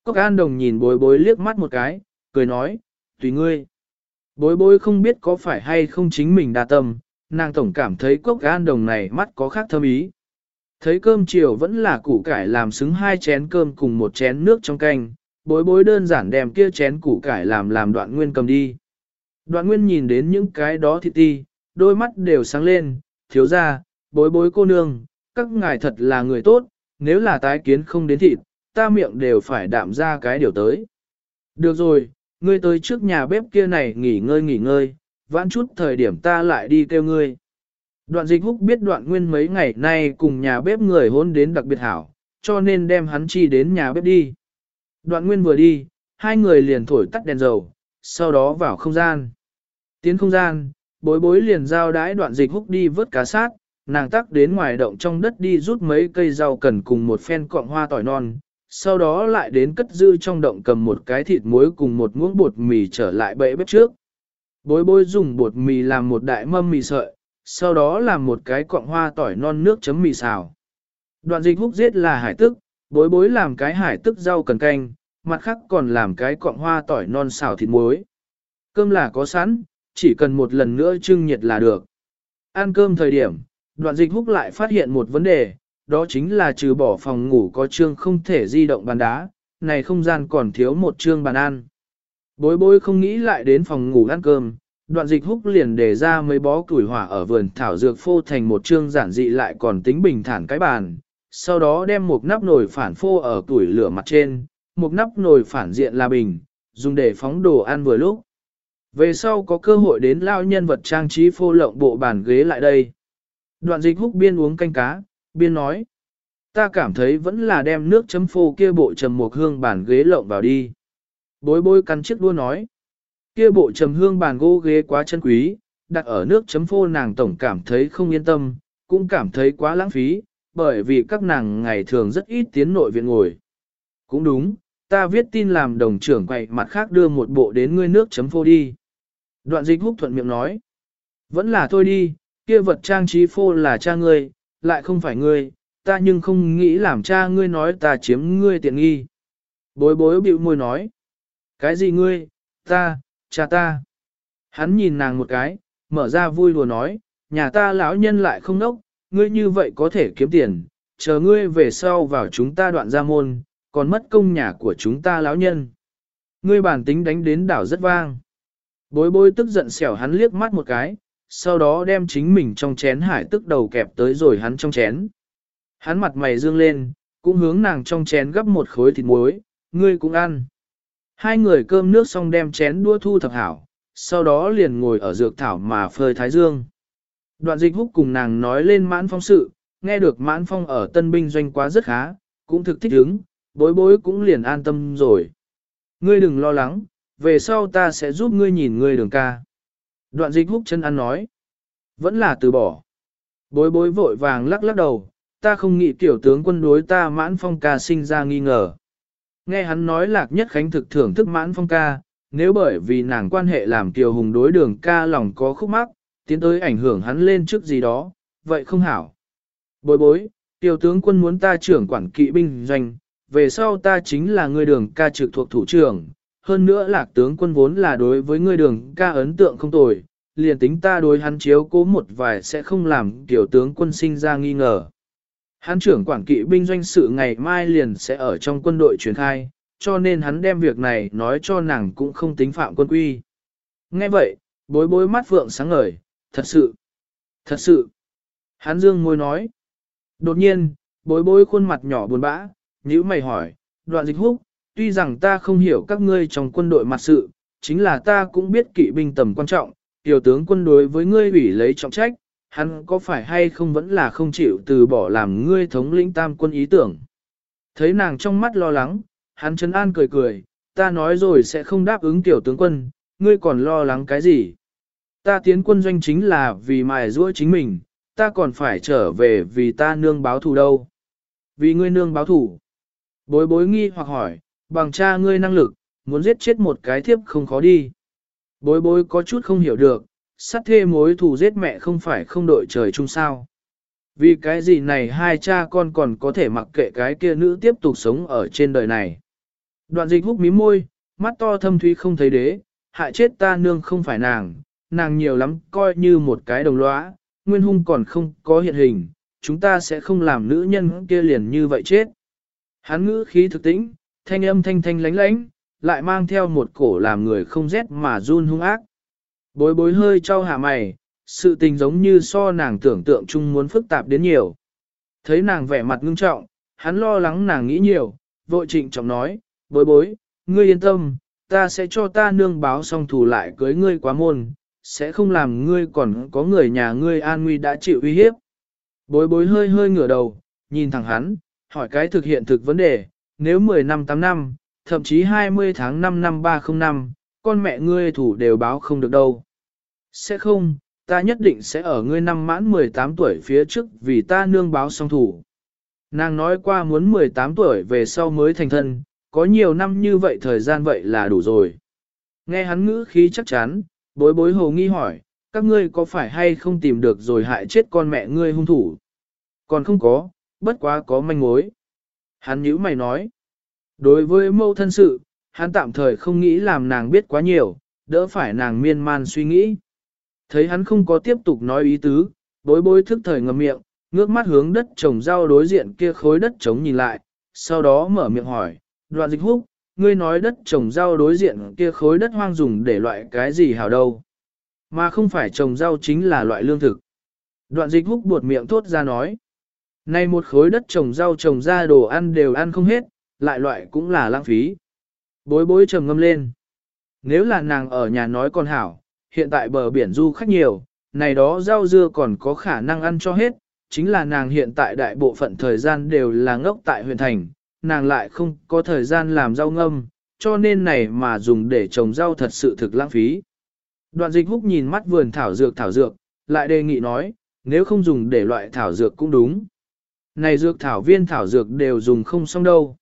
Cốc an đồng nhìn bối bối liếc mắt một cái, cười nói, tùy ngươi. Bối bối không biết có phải hay không chính mình đa tâm, nàng tổng cảm thấy cốc an đồng này mắt có khác thâm ý. Thấy cơm chiều vẫn là củ cải làm xứng hai chén cơm cùng một chén nước trong canh, bối bối đơn giản đem kia chén củ cải làm làm đoạn nguyên cầm đi. Đoạn nguyên nhìn đến những cái đó thịt ti, đôi mắt đều sáng lên, thiếu ra, bối bối cô nương, các ngài thật là người tốt, nếu là tái kiến không đến thịt, ta miệng đều phải đạm ra cái điều tới. Được rồi, ngươi tới trước nhà bếp kia này nghỉ ngơi nghỉ ngơi, vãn chút thời điểm ta lại đi kêu ngươi. Đoạn dịch húc biết đoạn nguyên mấy ngày nay cùng nhà bếp người hôn đến đặc biệt hảo, cho nên đem hắn chi đến nhà bếp đi. Đoạn nguyên vừa đi, hai người liền thổi tắt đèn dầu, sau đó vào không gian. Tiến không gian, bối bối liền giao đái đoạn dịch húc đi vớt cá sát, nàng tắc đến ngoài động trong đất đi rút mấy cây rau cần cùng một phen cọng hoa tỏi non, sau đó lại đến cất dư trong động cầm một cái thịt muối cùng một muỗng bột mì trở lại bệ bếp trước. Bối bối dùng bột mì làm một đại mâm mì sợi, sau đó làm một cái cọng hoa tỏi non nước chấm mì xào. Đoạn dịch húc giết là hải tức, bối bối làm cái hải tức rau cần canh, mặt khác còn làm cái cọng hoa tỏi non xào thịt muối. Cơm là có sẵn, chỉ cần một lần nữa trưng nhiệt là được. Ăn cơm thời điểm, đoạn dịch húc lại phát hiện một vấn đề, đó chính là trừ bỏ phòng ngủ có trương không thể di động bàn đá, này không gian còn thiếu một trương bàn ăn. Bối bối không nghĩ lại đến phòng ngủ ăn cơm, đoạn dịch húc liền để ra mấy bó củi hỏa ở vườn thảo dược phô thành một trương giản dị lại còn tính bình thản cái bàn, sau đó đem một nắp nồi phản phô ở củi lửa mặt trên, một nắp nồi phản diện là bình, dùng để phóng đồ ăn vừa lúc. Về sau có cơ hội đến lao nhân vật trang trí phô lộng bộ bàn ghế lại đây. Đoạn dịch húc biên uống canh cá, biên nói. Ta cảm thấy vẫn là đem nước chấm phô kia bộ trầm một hương bàn ghế lộng vào đi. Bối bối cắn chiếc đua nói. Kia bộ trầm hương bàn gỗ ghế quá chân quý, đặt ở nước chấm phô nàng tổng cảm thấy không yên tâm, cũng cảm thấy quá lãng phí, bởi vì các nàng ngày thường rất ít tiến nội viện ngồi. Cũng đúng, ta viết tin làm đồng trưởng quậy mặt khác đưa một bộ đến ngươi nước chấm phô đi. Đoạn dịch húc thuận miệng nói. Vẫn là thôi đi, kia vật trang trí phô là cha ngươi, lại không phải ngươi, ta nhưng không nghĩ làm cha ngươi nói ta chiếm ngươi tiện nghi. Bối bối bĩu môi nói. Cái gì ngươi, ta, cha ta. Hắn nhìn nàng một cái, mở ra vui đùa nói, nhà ta lão nhân lại không nốc, ngươi như vậy có thể kiếm tiền, chờ ngươi về sau vào chúng ta đoạn gia môn, còn mất công nhà của chúng ta lão nhân. Ngươi bản tính đánh đến đảo rất vang. Bối bối tức giận xẻo hắn liếc mắt một cái, sau đó đem chính mình trong chén hải tức đầu kẹp tới rồi hắn trong chén. Hắn mặt mày dương lên, cũng hướng nàng trong chén gấp một khối thịt muối, ngươi cũng ăn. Hai người cơm nước xong đem chén đua thu thập hảo, sau đó liền ngồi ở dược thảo mà phơi thái dương. Đoạn dịch húc cùng nàng nói lên mãn phong sự, nghe được mãn phong ở tân binh doanh quá rất khá, cũng thực thích ứng, bối bối cũng liền an tâm rồi. Ngươi đừng lo lắng, về sau ta sẽ giúp ngươi nhìn ngươi đường ca. Đoạn dịch húc chân ăn nói. Vẫn là từ bỏ. Bối bối vội vàng lắc lắc đầu, ta không nghĩ tiểu tướng quân đối ta mãn phong ca sinh ra nghi ngờ. Nghe hắn nói lạc nhất khánh thực thưởng thức mãn phong ca, nếu bởi vì nàng quan hệ làm tiểu hùng đối đường ca lòng có khúc mắc, tiến tới ảnh hưởng hắn lên trước gì đó, vậy không hảo. Bối bối, tiểu tướng quân muốn ta trưởng quản kỵ binh doanh, về sau ta chính là người đường ca trực thuộc thủ trưởng, hơn nữa lạc tướng quân vốn là đối với người đường ca ấn tượng không tồi, liền tính ta đối hắn chiếu cố một vài sẽ không làm tiểu tướng quân sinh ra nghi ngờ. Hắn trưởng quản kỵ binh doanh sự ngày mai liền sẽ ở trong quân đội truyền khai, cho nên hắn đem việc này nói cho nàng cũng không tính phạm quân quy. Nghe vậy, bối bối mắt vượng sáng ngời, thật sự, thật sự. Hắn dương môi nói. Đột nhiên, bối bối khuôn mặt nhỏ buồn bã, nhíu mày hỏi, đoạn dịch húc, tuy rằng ta không hiểu các ngươi trong quân đội mặt sự, chính là ta cũng biết kỵ binh tầm quan trọng, tiểu tướng quân đối với ngươi ủy lấy trọng trách, hắn có phải hay không vẫn là không chịu từ bỏ làm ngươi thống lĩnh tam quân ý tưởng. Thấy nàng trong mắt lo lắng, hắn chấn an cười cười, ta nói rồi sẽ không đáp ứng tiểu tướng quân, ngươi còn lo lắng cái gì? Ta tiến quân doanh chính là vì mài giũa chính mình, ta còn phải trở về vì ta nương báo thù đâu. Vì ngươi nương báo thù. Bối bối nghi hoặc hỏi, bằng cha ngươi năng lực, muốn giết chết một cái thiếp không khó đi. Bối bối có chút không hiểu được, sát thê mối thù giết mẹ không phải không đội trời chung sao. Vì cái gì này hai cha con còn có thể mặc kệ cái kia nữ tiếp tục sống ở trên đời này. Đoạn dịch hút mí môi, mắt to thâm thúy không thấy đế, hại chết ta nương không phải nàng, nàng nhiều lắm coi như một cái đồng lõa, nguyên hung còn không có hiện hình, chúng ta sẽ không làm nữ nhân kia liền như vậy chết. Hắn ngữ khí thực tĩnh, thanh âm thanh thanh lánh lánh, lại mang theo một cổ làm người không rét mà run hung ác. Bối bối hơi trao hạ mày, sự tình giống như so nàng tưởng tượng chung muốn phức tạp đến nhiều. Thấy nàng vẻ mặt ngưng trọng, hắn lo lắng nàng nghĩ nhiều, vội trịnh trọng nói, bối bối, ngươi yên tâm, ta sẽ cho ta nương báo xong thù lại cưới ngươi quá môn, sẽ không làm ngươi còn có người nhà ngươi an nguy đã chịu uy hiếp. Bối bối hơi hơi ngửa đầu, nhìn thẳng hắn, hỏi cái thực hiện thực vấn đề, nếu 10 năm 8 năm, thậm chí 20 tháng 5 năm 305, con mẹ ngươi thủ đều báo không được đâu. Sẽ không, ta nhất định sẽ ở ngươi năm mãn 18 tuổi phía trước vì ta nương báo xong thủ. Nàng nói qua muốn 18 tuổi về sau mới thành thân, có nhiều năm như vậy thời gian vậy là đủ rồi. Nghe hắn ngữ khí chắc chắn, bối bối hồ nghi hỏi, các ngươi có phải hay không tìm được rồi hại chết con mẹ ngươi hung thủ? Còn không có, bất quá có manh mối. Hắn nhữ mày nói, đối với mâu thân sự, hắn tạm thời không nghĩ làm nàng biết quá nhiều, đỡ phải nàng miên man suy nghĩ. Thấy hắn không có tiếp tục nói ý tứ, bối bối thức thời ngậm miệng, ngước mắt hướng đất trồng rau đối diện kia khối đất trống nhìn lại, sau đó mở miệng hỏi, đoạn dịch húc, ngươi nói đất trồng rau đối diện kia khối đất hoang dùng để loại cái gì hảo đâu. Mà không phải trồng rau chính là loại lương thực. Đoạn dịch húc buột miệng thốt ra nói. Này một khối đất trồng rau trồng ra đồ ăn đều ăn không hết, lại loại cũng là lãng phí. Bối bối trầm ngâm lên. Nếu là nàng ở nhà nói con hảo, hiện tại bờ biển du khách nhiều, này đó rau dưa còn có khả năng ăn cho hết, chính là nàng hiện tại đại bộ phận thời gian đều là ngốc tại huyện thành, nàng lại không có thời gian làm rau ngâm, cho nên này mà dùng để trồng rau thật sự thực lãng phí. Đoạn dịch húc nhìn mắt vườn thảo dược thảo dược, lại đề nghị nói, nếu không dùng để loại thảo dược cũng đúng. Này dược thảo viên thảo dược đều dùng không xong đâu.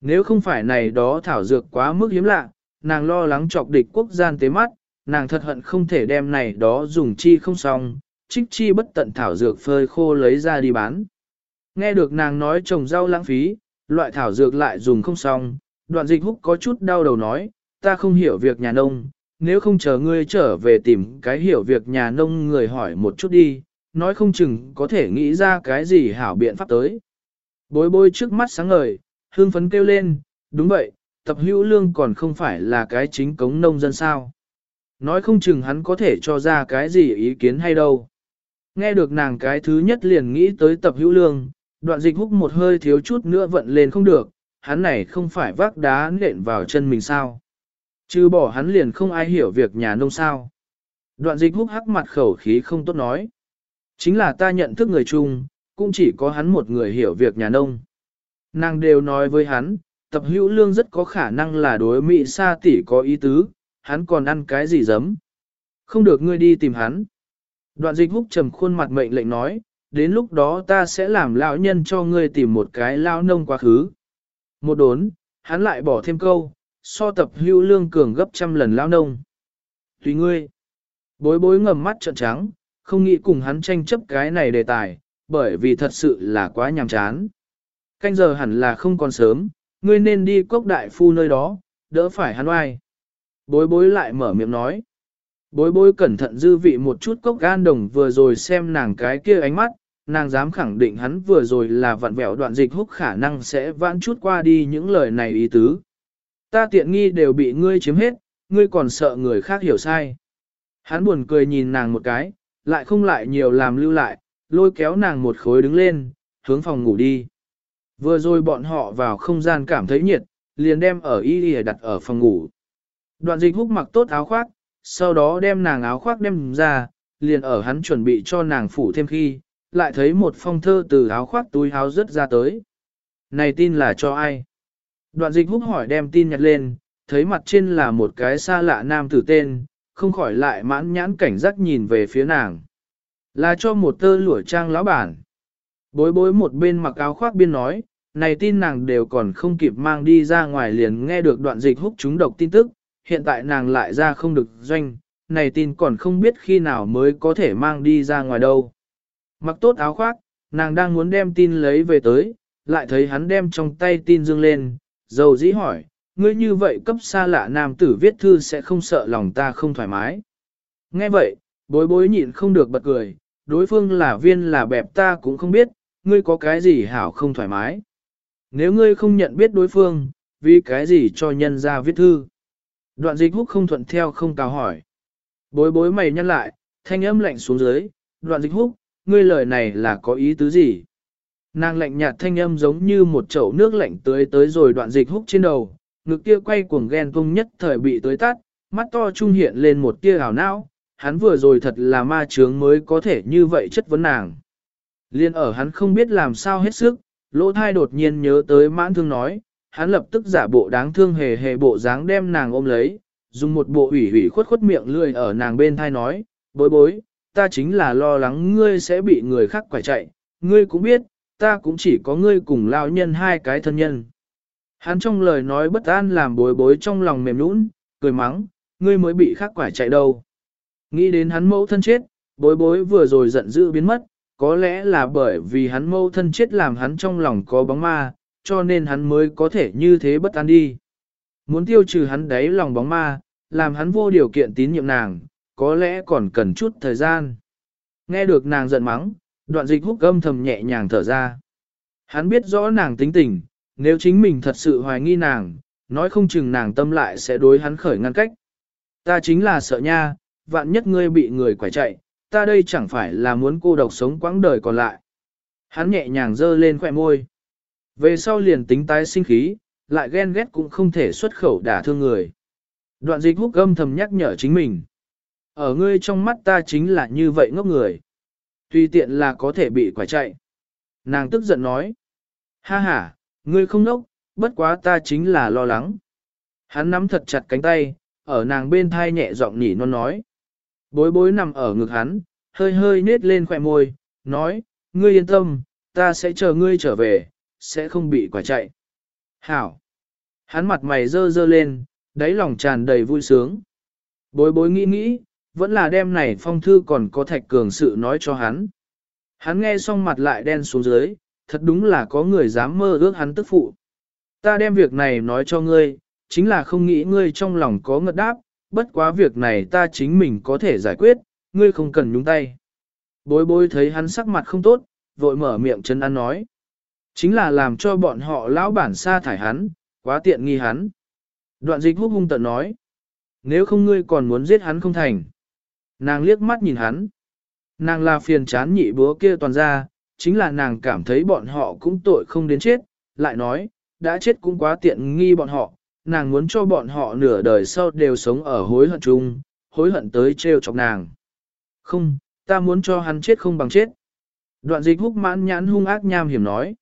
Nếu không phải này đó thảo dược quá mức hiếm lạ, nàng lo lắng chọc địch quốc gian tế mắt, nàng thật hận không thể đem này đó dùng chi không xong, trích chi bất tận thảo dược phơi khô lấy ra đi bán. Nghe được nàng nói trồng rau lãng phí, loại thảo dược lại dùng không xong, đoạn dịch húc có chút đau đầu nói, ta không hiểu việc nhà nông, nếu không chờ ngươi trở về tìm cái hiểu việc nhà nông người hỏi một chút đi, nói không chừng có thể nghĩ ra cái gì hảo biện pháp tới. Bối bối trước mắt sáng ngời, hương phấn kêu lên, đúng vậy, tập hữu lương còn không phải là cái chính cống nông dân sao. Nói không chừng hắn có thể cho ra cái gì ý kiến hay đâu. Nghe được nàng cái thứ nhất liền nghĩ tới tập hữu lương, đoạn dịch húc một hơi thiếu chút nữa vận lên không được, hắn này không phải vác đá nện vào chân mình sao. Chứ bỏ hắn liền không ai hiểu việc nhà nông sao. Đoạn dịch húc hắc mặt khẩu khí không tốt nói. Chính là ta nhận thức người chung, cũng chỉ có hắn một người hiểu việc nhà nông. Nàng đều nói với hắn, tập hữu lương rất có khả năng là đối Mỹ sa tỷ có ý tứ, hắn còn ăn cái gì dấm. Không được ngươi đi tìm hắn. Đoạn dịch húc trầm khuôn mặt mệnh lệnh nói, đến lúc đó ta sẽ làm lão nhân cho ngươi tìm một cái lão nông quá khứ. Một đốn, hắn lại bỏ thêm câu, so tập hữu lương cường gấp trăm lần lão nông. Tùy ngươi. Bối bối ngầm mắt trợn trắng, không nghĩ cùng hắn tranh chấp cái này đề tài, bởi vì thật sự là quá nhàm chán. Canh giờ hẳn là không còn sớm, ngươi nên đi cốc đại phu nơi đó, đỡ phải hắn oai. Bối bối lại mở miệng nói. Bối bối cẩn thận dư vị một chút cốc gan đồng vừa rồi xem nàng cái kia ánh mắt, nàng dám khẳng định hắn vừa rồi là vặn vẹo đoạn dịch húc khả năng sẽ vãn chút qua đi những lời này ý tứ. Ta tiện nghi đều bị ngươi chiếm hết, ngươi còn sợ người khác hiểu sai. Hắn buồn cười nhìn nàng một cái, lại không lại nhiều làm lưu lại, lôi kéo nàng một khối đứng lên, hướng phòng ngủ đi. Vừa rồi bọn họ vào không gian cảm thấy nhiệt, liền đem ở y y đặt ở phòng ngủ. Đoạn dịch húc mặc tốt áo khoác, sau đó đem nàng áo khoác đem ra, liền ở hắn chuẩn bị cho nàng phủ thêm khi, lại thấy một phong thơ từ áo khoác túi áo rớt ra tới. Này tin là cho ai? Đoạn dịch húc hỏi đem tin nhặt lên, thấy mặt trên là một cái xa lạ nam tử tên, không khỏi lại mãn nhãn cảnh giác nhìn về phía nàng. Là cho một tơ lũa trang lão bản. Bối bối một bên mặc áo khoác biên nói, này tin nàng đều còn không kịp mang đi ra ngoài liền nghe được đoạn dịch húc chúng độc tin tức, hiện tại nàng lại ra không được doanh, này tin còn không biết khi nào mới có thể mang đi ra ngoài đâu. Mặc tốt áo khoác, nàng đang muốn đem tin lấy về tới, lại thấy hắn đem trong tay tin dương lên, dầu dĩ hỏi, ngươi như vậy cấp xa lạ nam tử viết thư sẽ không sợ lòng ta không thoải mái. Nghe vậy, bối bối nhịn không được bật cười, đối phương là viên là bẹp ta cũng không biết, ngươi có cái gì hảo không thoải mái. Nếu ngươi không nhận biết đối phương, vì cái gì cho nhân ra viết thư. Đoạn dịch húc không thuận theo không cào hỏi. Bối bối mày nhăn lại, thanh âm lạnh xuống dưới, đoạn dịch húc, ngươi lời này là có ý tứ gì? Nàng lạnh nhạt thanh âm giống như một chậu nước lạnh tưới tới rồi đoạn dịch húc trên đầu, ngực kia quay cuồng ghen tung nhất thời bị tới tắt, mắt to trung hiện lên một tia ảo não, hắn vừa rồi thật là ma trướng mới có thể như vậy chất vấn nàng. Liên ở hắn không biết làm sao hết sức, lỗ thai đột nhiên nhớ tới mãn thương nói, hắn lập tức giả bộ đáng thương hề hề bộ dáng đem nàng ôm lấy, dùng một bộ ủy ủy khuất khuất miệng lười ở nàng bên thai nói, bối bối, ta chính là lo lắng ngươi sẽ bị người khác quải chạy, ngươi cũng biết, ta cũng chỉ có ngươi cùng lao nhân hai cái thân nhân. Hắn trong lời nói bất an làm bối bối trong lòng mềm nũng, cười mắng, ngươi mới bị khắc quải chạy đâu. Nghĩ đến hắn mẫu thân chết, bối bối vừa rồi giận dữ biến mất, có lẽ là bởi vì hắn mẫu thân chết làm hắn trong lòng có bóng ma, cho nên hắn mới có thể như thế bất an đi. Muốn tiêu trừ hắn đáy lòng bóng ma, làm hắn vô điều kiện tín nhiệm nàng, có lẽ còn cần chút thời gian. Nghe được nàng giận mắng, đoạn dịch húc âm thầm nhẹ nhàng thở ra. Hắn biết rõ nàng tính tình, nếu chính mình thật sự hoài nghi nàng, nói không chừng nàng tâm lại sẽ đối hắn khởi ngăn cách. Ta chính là sợ nha, vạn nhất ngươi bị người quải chạy, ta đây chẳng phải là muốn cô độc sống quãng đời còn lại. Hắn nhẹ nhàng dơ lên khỏe môi. Về sau liền tính tái sinh khí, lại ghen ghét cũng không thể xuất khẩu đả thương người. Đoạn dịch húc âm thầm nhắc nhở chính mình. Ở ngươi trong mắt ta chính là như vậy ngốc người. Tuy tiện là có thể bị quả chạy. Nàng tức giận nói. Ha ha, ngươi không nốc, bất quá ta chính là lo lắng. Hắn nắm thật chặt cánh tay, ở nàng bên thai nhẹ giọng nhỉ non nói. Bối bối nằm ở ngực hắn, hơi hơi nết lên khỏe môi, nói, ngươi yên tâm, ta sẽ chờ ngươi trở về, sẽ không bị quả chạy. Hảo! Hắn mặt mày dơ dơ lên, đáy lòng tràn đầy vui sướng. Bối bối nghĩ nghĩ, vẫn là đêm này phong thư còn có thạch cường sự nói cho hắn. Hắn nghe xong mặt lại đen xuống dưới, thật đúng là có người dám mơ ước hắn tức phụ. Ta đem việc này nói cho ngươi, chính là không nghĩ ngươi trong lòng có ngật đáp, bất quá việc này ta chính mình có thể giải quyết, ngươi không cần nhúng tay. Bối bối thấy hắn sắc mặt không tốt, vội mở miệng chân ăn nói. Chính là làm cho bọn họ lão bản sa thải hắn, quá tiện nghi hắn. Đoạn dịch húc hung tận nói. Nếu không ngươi còn muốn giết hắn không thành. Nàng liếc mắt nhìn hắn. Nàng là phiền chán nhị búa kia toàn ra, chính là nàng cảm thấy bọn họ cũng tội không đến chết, lại nói, đã chết cũng quá tiện nghi bọn họ, nàng muốn cho bọn họ nửa đời sau đều sống ở hối hận chung, hối hận tới trêu chọc nàng. Không, ta muốn cho hắn chết không bằng chết. Đoạn dịch húc mãn nhãn hung ác nham hiểm nói.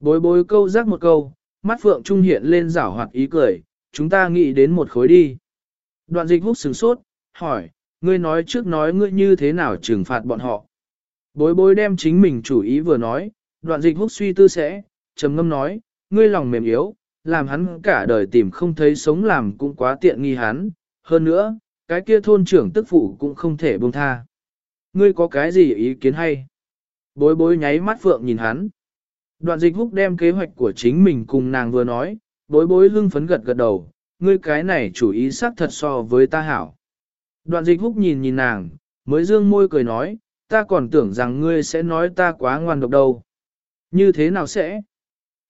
Bối bối câu rác một câu, mắt phượng trung hiện lên rảo hoạt ý cười, chúng ta nghĩ đến một khối đi. Đoạn dịch Húc sừng sốt, hỏi, ngươi nói trước nói ngươi như thế nào trừng phạt bọn họ. Bối bối đem chính mình chủ ý vừa nói, đoạn dịch hút suy tư sẽ, trầm ngâm nói, ngươi lòng mềm yếu, làm hắn cả đời tìm không thấy sống làm cũng quá tiện nghi hắn, hơn nữa, cái kia thôn trưởng tức phụ cũng không thể buông tha. Ngươi có cái gì ý kiến hay? Bối bối nháy mắt phượng nhìn hắn. Đoạn dịch húc đem kế hoạch của chính mình cùng nàng vừa nói, bối bối hưng phấn gật gật đầu, ngươi cái này chủ ý xác thật so với ta hảo. Đoạn dịch húc nhìn nhìn nàng, mới dương môi cười nói, ta còn tưởng rằng ngươi sẽ nói ta quá ngoan độc đâu. Như thế nào sẽ?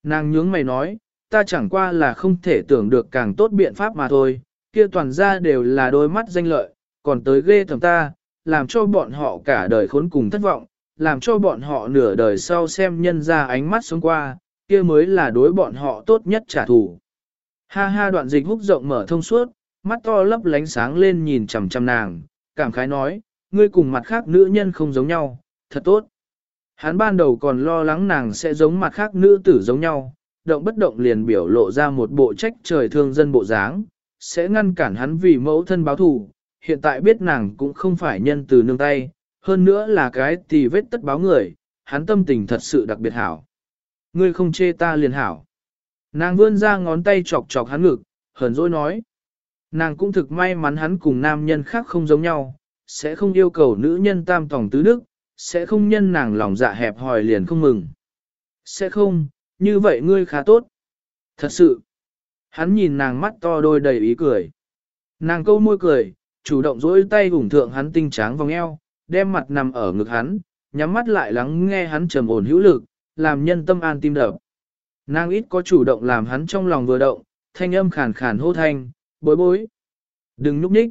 Nàng nhướng mày nói, ta chẳng qua là không thể tưởng được càng tốt biện pháp mà thôi, kia toàn ra đều là đôi mắt danh lợi, còn tới ghê thầm ta, làm cho bọn họ cả đời khốn cùng thất vọng, làm cho bọn họ nửa đời sau xem nhân ra ánh mắt xuống qua, kia mới là đối bọn họ tốt nhất trả thù. Ha ha đoạn dịch húc rộng mở thông suốt, mắt to lấp lánh sáng lên nhìn chằm chằm nàng, cảm khái nói, ngươi cùng mặt khác nữ nhân không giống nhau, thật tốt. Hắn ban đầu còn lo lắng nàng sẽ giống mặt khác nữ tử giống nhau, động bất động liền biểu lộ ra một bộ trách trời thương dân bộ dáng, sẽ ngăn cản hắn vì mẫu thân báo thù. Hiện tại biết nàng cũng không phải nhân từ nương tay, hơn nữa là cái tì vết tất báo người, hắn tâm tình thật sự đặc biệt hảo. Ngươi không chê ta liền hảo. Nàng vươn ra ngón tay chọc chọc hắn ngực, hờn dỗi nói. Nàng cũng thực may mắn hắn cùng nam nhân khác không giống nhau, sẽ không yêu cầu nữ nhân tam tòng tứ đức, sẽ không nhân nàng lòng dạ hẹp hòi liền không mừng. Sẽ không, như vậy ngươi khá tốt. Thật sự, hắn nhìn nàng mắt to đôi đầy ý cười. Nàng câu môi cười, chủ động dỗi tay hủng thượng hắn tinh tráng vòng eo, đem mặt nằm ở ngực hắn, nhắm mắt lại lắng nghe hắn trầm ổn hữu lực, làm nhân tâm an tim đập. Nàng ít có chủ động làm hắn trong lòng vừa động, thanh âm khàn khàn hô thanh, bối bối. Đừng núp nhích.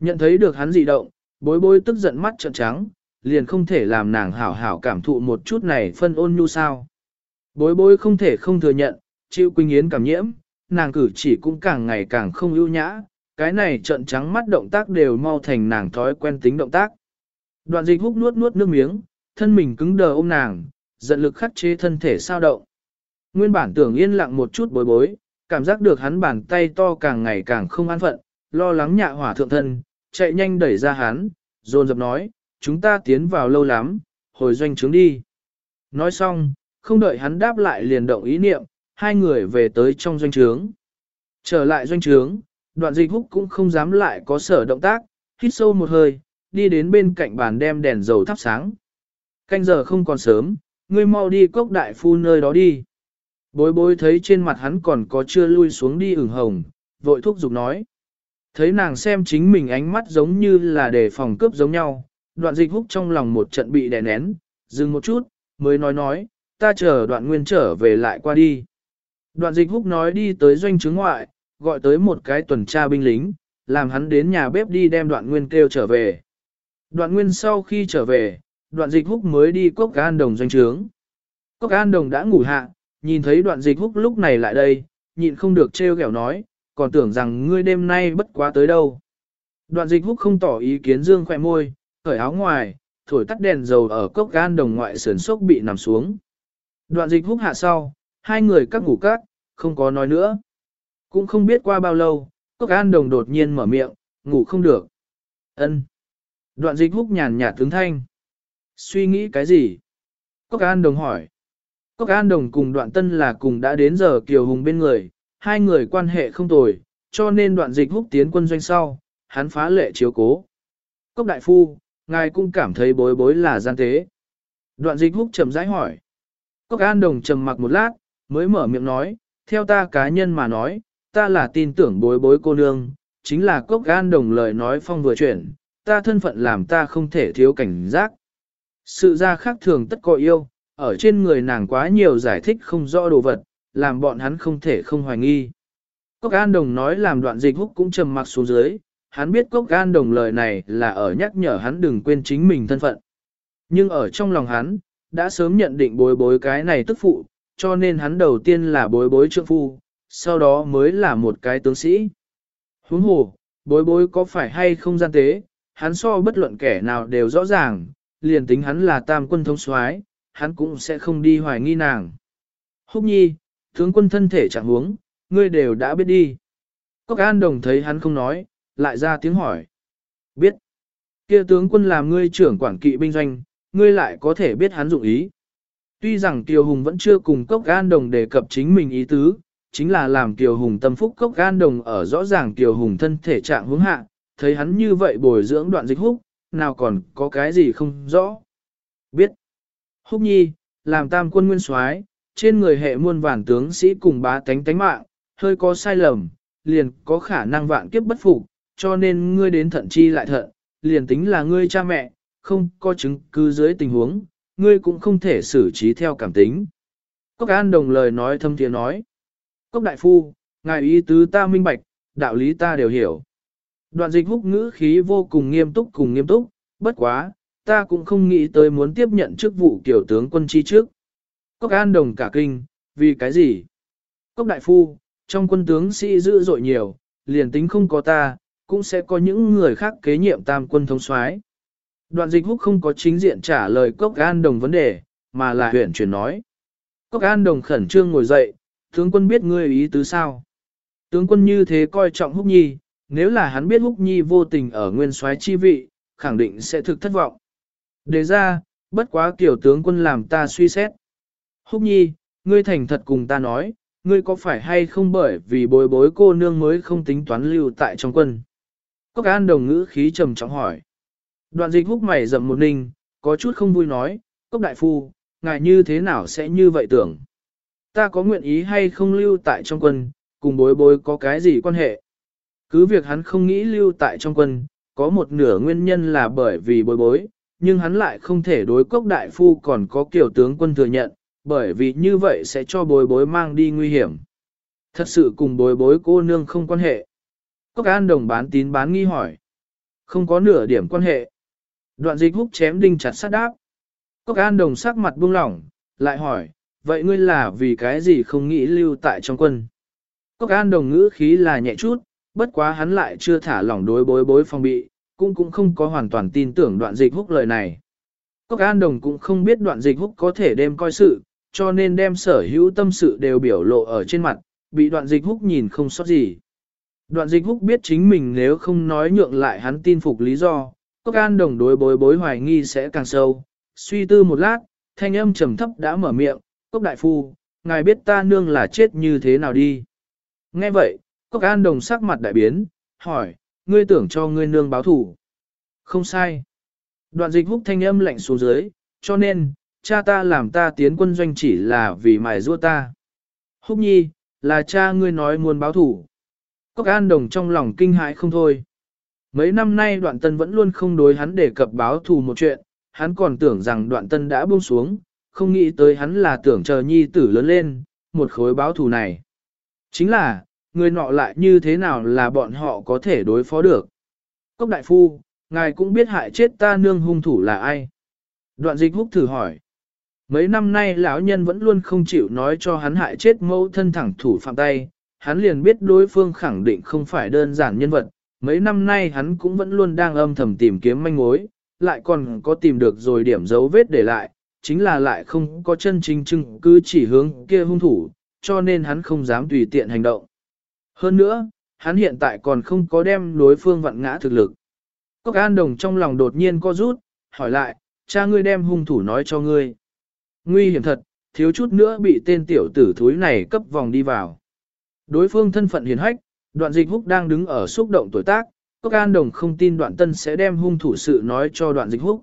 Nhận thấy được hắn dị động, bối bối tức giận mắt trợn trắng, liền không thể làm nàng hảo hảo cảm thụ một chút này phân ôn nhu sao. Bối bối không thể không thừa nhận, chịu Quỳnh Yến cảm nhiễm, nàng cử chỉ cũng càng ngày càng không ưu nhã, cái này trận trắng mắt động tác đều mau thành nàng thói quen tính động tác. Đoạn dịch hút nuốt nuốt nước miếng, thân mình cứng đờ ôm nàng, giận lực khắc chế thân thể sao động. Nguyên bản tưởng yên lặng một chút bối bối, cảm giác được hắn bàn tay to càng ngày càng không an phận, lo lắng nhạ hỏa thượng thân, chạy nhanh đẩy ra hắn, dồn dập nói, chúng ta tiến vào lâu lắm, hồi doanh trướng đi. Nói xong, không đợi hắn đáp lại liền động ý niệm, hai người về tới trong doanh trướng. Trở lại doanh trướng, đoạn dịch húc cũng không dám lại có sở động tác, hít sâu một hơi, đi đến bên cạnh bàn đem đèn dầu thắp sáng. Canh giờ không còn sớm, ngươi mau đi cốc đại phu nơi đó đi. Bối bối thấy trên mặt hắn còn có chưa lui xuống đi ửng hồng, vội thúc giục nói. Thấy nàng xem chính mình ánh mắt giống như là để phòng cướp giống nhau, đoạn dịch húc trong lòng một trận bị đè nén, dừng một chút, mới nói nói, ta chờ đoạn nguyên trở về lại qua đi. Đoạn dịch húc nói đi tới doanh chứng ngoại, gọi tới một cái tuần tra binh lính, làm hắn đến nhà bếp đi đem đoạn nguyên kêu trở về. Đoạn nguyên sau khi trở về, đoạn dịch húc mới đi cốc an đồng doanh trướng. Cốc an đồng đã ngủ hạ, nhìn thấy đoạn dịch húc lúc này lại đây, nhịn không được trêu ghẹo nói, còn tưởng rằng ngươi đêm nay bất quá tới đâu. Đoạn dịch húc không tỏ ý kiến dương khỏe môi, khởi áo ngoài, thổi tắt đèn dầu ở cốc gan đồng ngoại sườn sốc bị nằm xuống. Đoạn dịch húc hạ sau, hai người cắt ngủ các, không có nói nữa. Cũng không biết qua bao lâu, cốc gan đồng đột nhiên mở miệng, ngủ không được. ân Đoạn dịch húc nhàn nhạt tướng thanh. Suy nghĩ cái gì? Cốc An Đồng hỏi. Cốc An Đồng cùng đoạn tân là cùng đã đến giờ Kiều Hùng bên người, hai người quan hệ không tồi, cho nên đoạn dịch húc tiến quân doanh sau, hắn phá lệ chiếu cố. Cốc Đại Phu, ngài cũng cảm thấy bối bối là gian tế. Đoạn dịch húc trầm rãi hỏi. Cốc An Đồng trầm mặc một lát, mới mở miệng nói, theo ta cá nhân mà nói, ta là tin tưởng bối bối cô nương, chính là Cốc An Đồng lời nói phong vừa chuyển, ta thân phận làm ta không thể thiếu cảnh giác. Sự ra khác thường tất có yêu, ở trên người nàng quá nhiều giải thích không rõ đồ vật, làm bọn hắn không thể không hoài nghi. Cốc An Đồng nói làm đoạn dịch húc cũng trầm mặc xuống dưới, hắn biết Cốc An Đồng lời này là ở nhắc nhở hắn đừng quên chính mình thân phận. Nhưng ở trong lòng hắn, đã sớm nhận định bối bối cái này tức phụ, cho nên hắn đầu tiên là bối bối trượng phu, sau đó mới là một cái tướng sĩ. Huống hồ, bối bối có phải hay không gian tế, hắn so bất luận kẻ nào đều rõ ràng, liền tính hắn là tam quân thống soái, hắn cũng sẽ không đi hoài nghi nàng. Húc nhi, Tướng quân thân thể chẳng huống, ngươi đều đã biết đi. Cốc An Đồng thấy hắn không nói, lại ra tiếng hỏi. Biết. kia tướng quân làm ngươi trưởng quản kỵ binh doanh, ngươi lại có thể biết hắn dụng ý. Tuy rằng Kiều Hùng vẫn chưa cùng Cốc An Đồng đề cập chính mình ý tứ, chính là làm Kiều Hùng tâm phúc Cốc An Đồng ở rõ ràng Kiều Hùng thân thể trạng hướng hạ, thấy hắn như vậy bồi dưỡng đoạn dịch húc, nào còn có cái gì không rõ. Biết. Húc nhi, làm tam quân nguyên soái trên người hệ muôn vàn tướng sĩ cùng bá tánh tánh mạng, hơi có sai lầm, liền có khả năng vạn kiếp bất phục, cho nên ngươi đến thận chi lại thận, liền tính là ngươi cha mẹ, không có chứng cứ dưới tình huống, ngươi cũng không thể xử trí theo cảm tính. Cốc An đồng lời nói thâm tiếng nói. Cốc Đại Phu, ngài ý tứ ta minh bạch, đạo lý ta đều hiểu. Đoạn dịch húc ngữ khí vô cùng nghiêm túc cùng nghiêm túc, bất quá, ta cũng không nghĩ tới muốn tiếp nhận chức vụ kiểu tướng quân chi trước. Cốc An đồng cả kinh, vì cái gì? Cốc Đại Phu, trong quân tướng sĩ dữ dội nhiều, liền tính không có ta, cũng sẽ có những người khác kế nhiệm tam quân thống soái. Đoạn dịch húc không có chính diện trả lời Cốc An Đồng vấn đề, mà là huyện chuyển nói. Cốc An Đồng khẩn trương ngồi dậy, tướng quân biết ngươi ý tứ sao. Tướng quân như thế coi trọng húc nhi, nếu là hắn biết húc nhi vô tình ở nguyên soái chi vị, khẳng định sẽ thực thất vọng. Đề ra, bất quá kiểu tướng quân làm ta suy xét. Húc nhi, ngươi thành thật cùng ta nói, ngươi có phải hay không bởi vì bối bối cô nương mới không tính toán lưu tại trong quân? Cốc An Đồng ngữ khí trầm trọng hỏi. Đoạn dịch húc mày rậm một ninh, có chút không vui nói, Cốc Đại Phu, ngài như thế nào sẽ như vậy tưởng? Ta có nguyện ý hay không lưu tại trong quân, cùng bối bối có cái gì quan hệ? Cứ việc hắn không nghĩ lưu tại trong quân, có một nửa nguyên nhân là bởi vì bối bối, nhưng hắn lại không thể đối Cốc Đại Phu còn có kiểu tướng quân thừa nhận, bởi vì như vậy sẽ cho bối bối mang đi nguy hiểm. Thật sự cùng bối bối cô nương không quan hệ. Cốc An Đồng bán tín bán nghi hỏi. Không có nửa điểm quan hệ. Đoạn dịch húc chém đinh chặt sát đáp. Cốc An Đồng sắc mặt buông lỏng, lại hỏi, vậy ngươi là vì cái gì không nghĩ lưu tại trong quân? Cốc An Đồng ngữ khí là nhẹ chút, bất quá hắn lại chưa thả lỏng đối bối bối phong bị, cũng cũng không có hoàn toàn tin tưởng đoạn dịch húc lời này. Cốc An Đồng cũng không biết đoạn dịch húc có thể đem coi sự, cho nên đem sở hữu tâm sự đều biểu lộ ở trên mặt, bị đoạn dịch húc nhìn không sót gì. Đoạn dịch húc biết chính mình nếu không nói nhượng lại hắn tin phục lý do, Cốc An đồng đối bối bối hoài nghi sẽ càng sâu. Suy tư một lát, thanh âm trầm thấp đã mở miệng, Cốc Đại Phu, ngài biết ta nương là chết như thế nào đi. Nghe vậy, Cốc An đồng sắc mặt đại biến, hỏi, ngươi tưởng cho ngươi nương báo thủ. Không sai. Đoạn dịch húc thanh âm lạnh xuống dưới, cho nên, cha ta làm ta tiến quân doanh chỉ là vì mài rua ta. Húc nhi, là cha ngươi nói muốn báo thủ. Cốc an đồng trong lòng kinh hãi không thôi. Mấy năm nay đoạn tân vẫn luôn không đối hắn đề cập báo thù một chuyện, hắn còn tưởng rằng đoạn tân đã buông xuống, không nghĩ tới hắn là tưởng chờ nhi tử lớn lên, một khối báo thù này. Chính là, người nọ lại như thế nào là bọn họ có thể đối phó được. Cốc đại phu, ngài cũng biết hại chết ta nương hung thủ là ai. Đoạn dịch húc thử hỏi. Mấy năm nay lão nhân vẫn luôn không chịu nói cho hắn hại chết mẫu thân thẳng thủ phạm tay, hắn liền biết đối phương khẳng định không phải đơn giản nhân vật. Mấy năm nay hắn cũng vẫn luôn đang âm thầm tìm kiếm manh mối, lại còn có tìm được rồi điểm dấu vết để lại, chính là lại không có chân chính chứng cứ chỉ hướng kia hung thủ, cho nên hắn không dám tùy tiện hành động. Hơn nữa, hắn hiện tại còn không có đem đối phương vặn ngã thực lực. Cốc An Đồng trong lòng đột nhiên co rút, hỏi lại, cha ngươi đem hung thủ nói cho ngươi. Nguy hiểm thật, thiếu chút nữa bị tên tiểu tử thúi này cấp vòng đi vào. Đối phương thân phận hiền hách, đoạn dịch húc đang đứng ở xúc động tuổi tác, Cốc An Đồng không tin đoạn tân sẽ đem hung thủ sự nói cho đoạn dịch húc.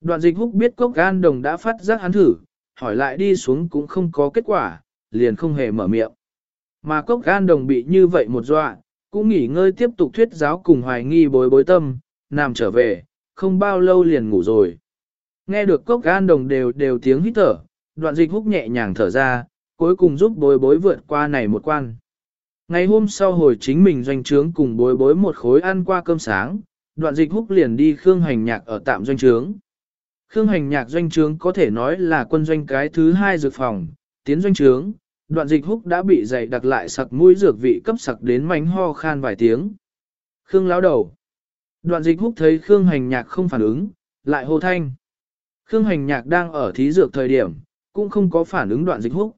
Đoạn dịch húc biết Cốc An Đồng đã phát giác hắn thử, hỏi lại đi xuống cũng không có kết quả, liền không hề mở miệng. Mà Cốc An Đồng bị như vậy một dọa, cũng nghỉ ngơi tiếp tục thuyết giáo cùng hoài nghi bối bối tâm, nằm trở về, không bao lâu liền ngủ rồi. Nghe được cốc gan đồng đều đều tiếng hít thở, đoạn dịch húc nhẹ nhàng thở ra, cuối cùng giúp bối bối vượt qua này một quan. Ngày hôm sau hồi chính mình doanh trướng cùng bối bối một khối ăn qua cơm sáng, đoạn dịch húc liền đi khương hành nhạc ở tạm doanh trướng. Khương hành nhạc doanh trướng có thể nói là quân doanh cái thứ hai dược phòng, tiến doanh trướng, đoạn dịch húc đã bị dày đặc lại sặc mũi dược vị cấp sặc đến mánh ho khan vài tiếng. Khương lão đầu. Đoạn dịch húc thấy Khương hành nhạc không phản ứng, lại hô thanh. Khương hành nhạc đang ở thí dược thời điểm, cũng không có phản ứng đoạn dịch húc.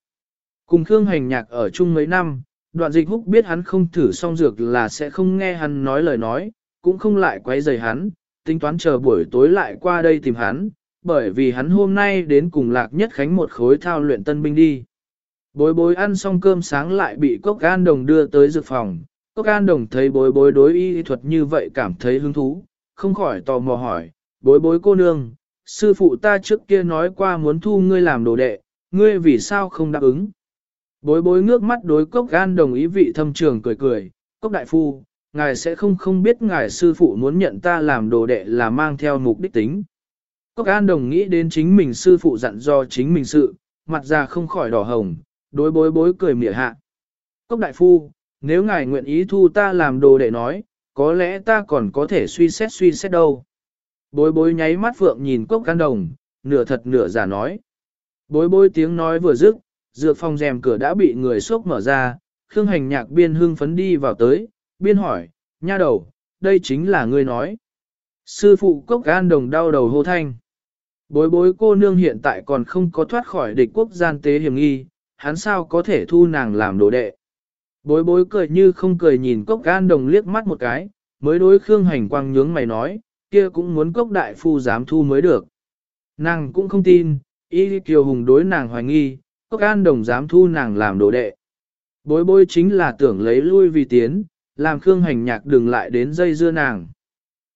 Cùng Khương Hành Nhạc ở chung mấy năm, đoạn dịch húc biết hắn không thử xong dược là sẽ không nghe hắn nói lời nói, cũng không lại quấy rầy hắn, tính toán chờ buổi tối lại qua đây tìm hắn, bởi vì hắn hôm nay đến cùng lạc nhất khánh một khối thao luyện tân binh đi. Bối bối ăn xong cơm sáng lại bị cốc gan đồng đưa tới dược phòng, cốc gan đồng thấy bối bối đối y thuật như vậy cảm thấy hứng thú, không khỏi tò mò hỏi, bối bối cô nương, sư phụ ta trước kia nói qua muốn thu ngươi làm đồ đệ, ngươi vì sao không đáp ứng? Bối bối ngước mắt đối cốc gan đồng ý vị thâm trường cười cười, cốc đại phu, ngài sẽ không không biết ngài sư phụ muốn nhận ta làm đồ đệ là mang theo mục đích tính. Cốc gan đồng nghĩ đến chính mình sư phụ dặn do chính mình sự, mặt ra không khỏi đỏ hồng, đối bối bối cười mỉa hạ. Cốc đại phu, nếu ngài nguyện ý thu ta làm đồ đệ nói, có lẽ ta còn có thể suy xét suy xét đâu. Bối bối nháy mắt phượng nhìn cốc can đồng, nửa thật nửa giả nói. Bối bối tiếng nói vừa dứt, dược phòng rèm cửa đã bị người xốc mở ra, Khương hành nhạc biên hưng phấn đi vào tới, biên hỏi, nha đầu, đây chính là ngươi nói. Sư phụ cốc gan đồng đau đầu hô thanh. Bối bối cô nương hiện tại còn không có thoát khỏi địch quốc gian tế hiểm nghi, hắn sao có thể thu nàng làm đồ đệ. Bối bối cười như không cười nhìn cốc gan đồng liếc mắt một cái, mới đối Khương hành quang nhướng mày nói, kia cũng muốn cốc đại phu dám thu mới được. Nàng cũng không tin, y kiều hùng đối nàng hoài nghi, cốc an đồng dám thu nàng làm đồ đệ. Bối bối chính là tưởng lấy lui vì tiến, làm Khương hành nhạc đừng lại đến dây dưa nàng.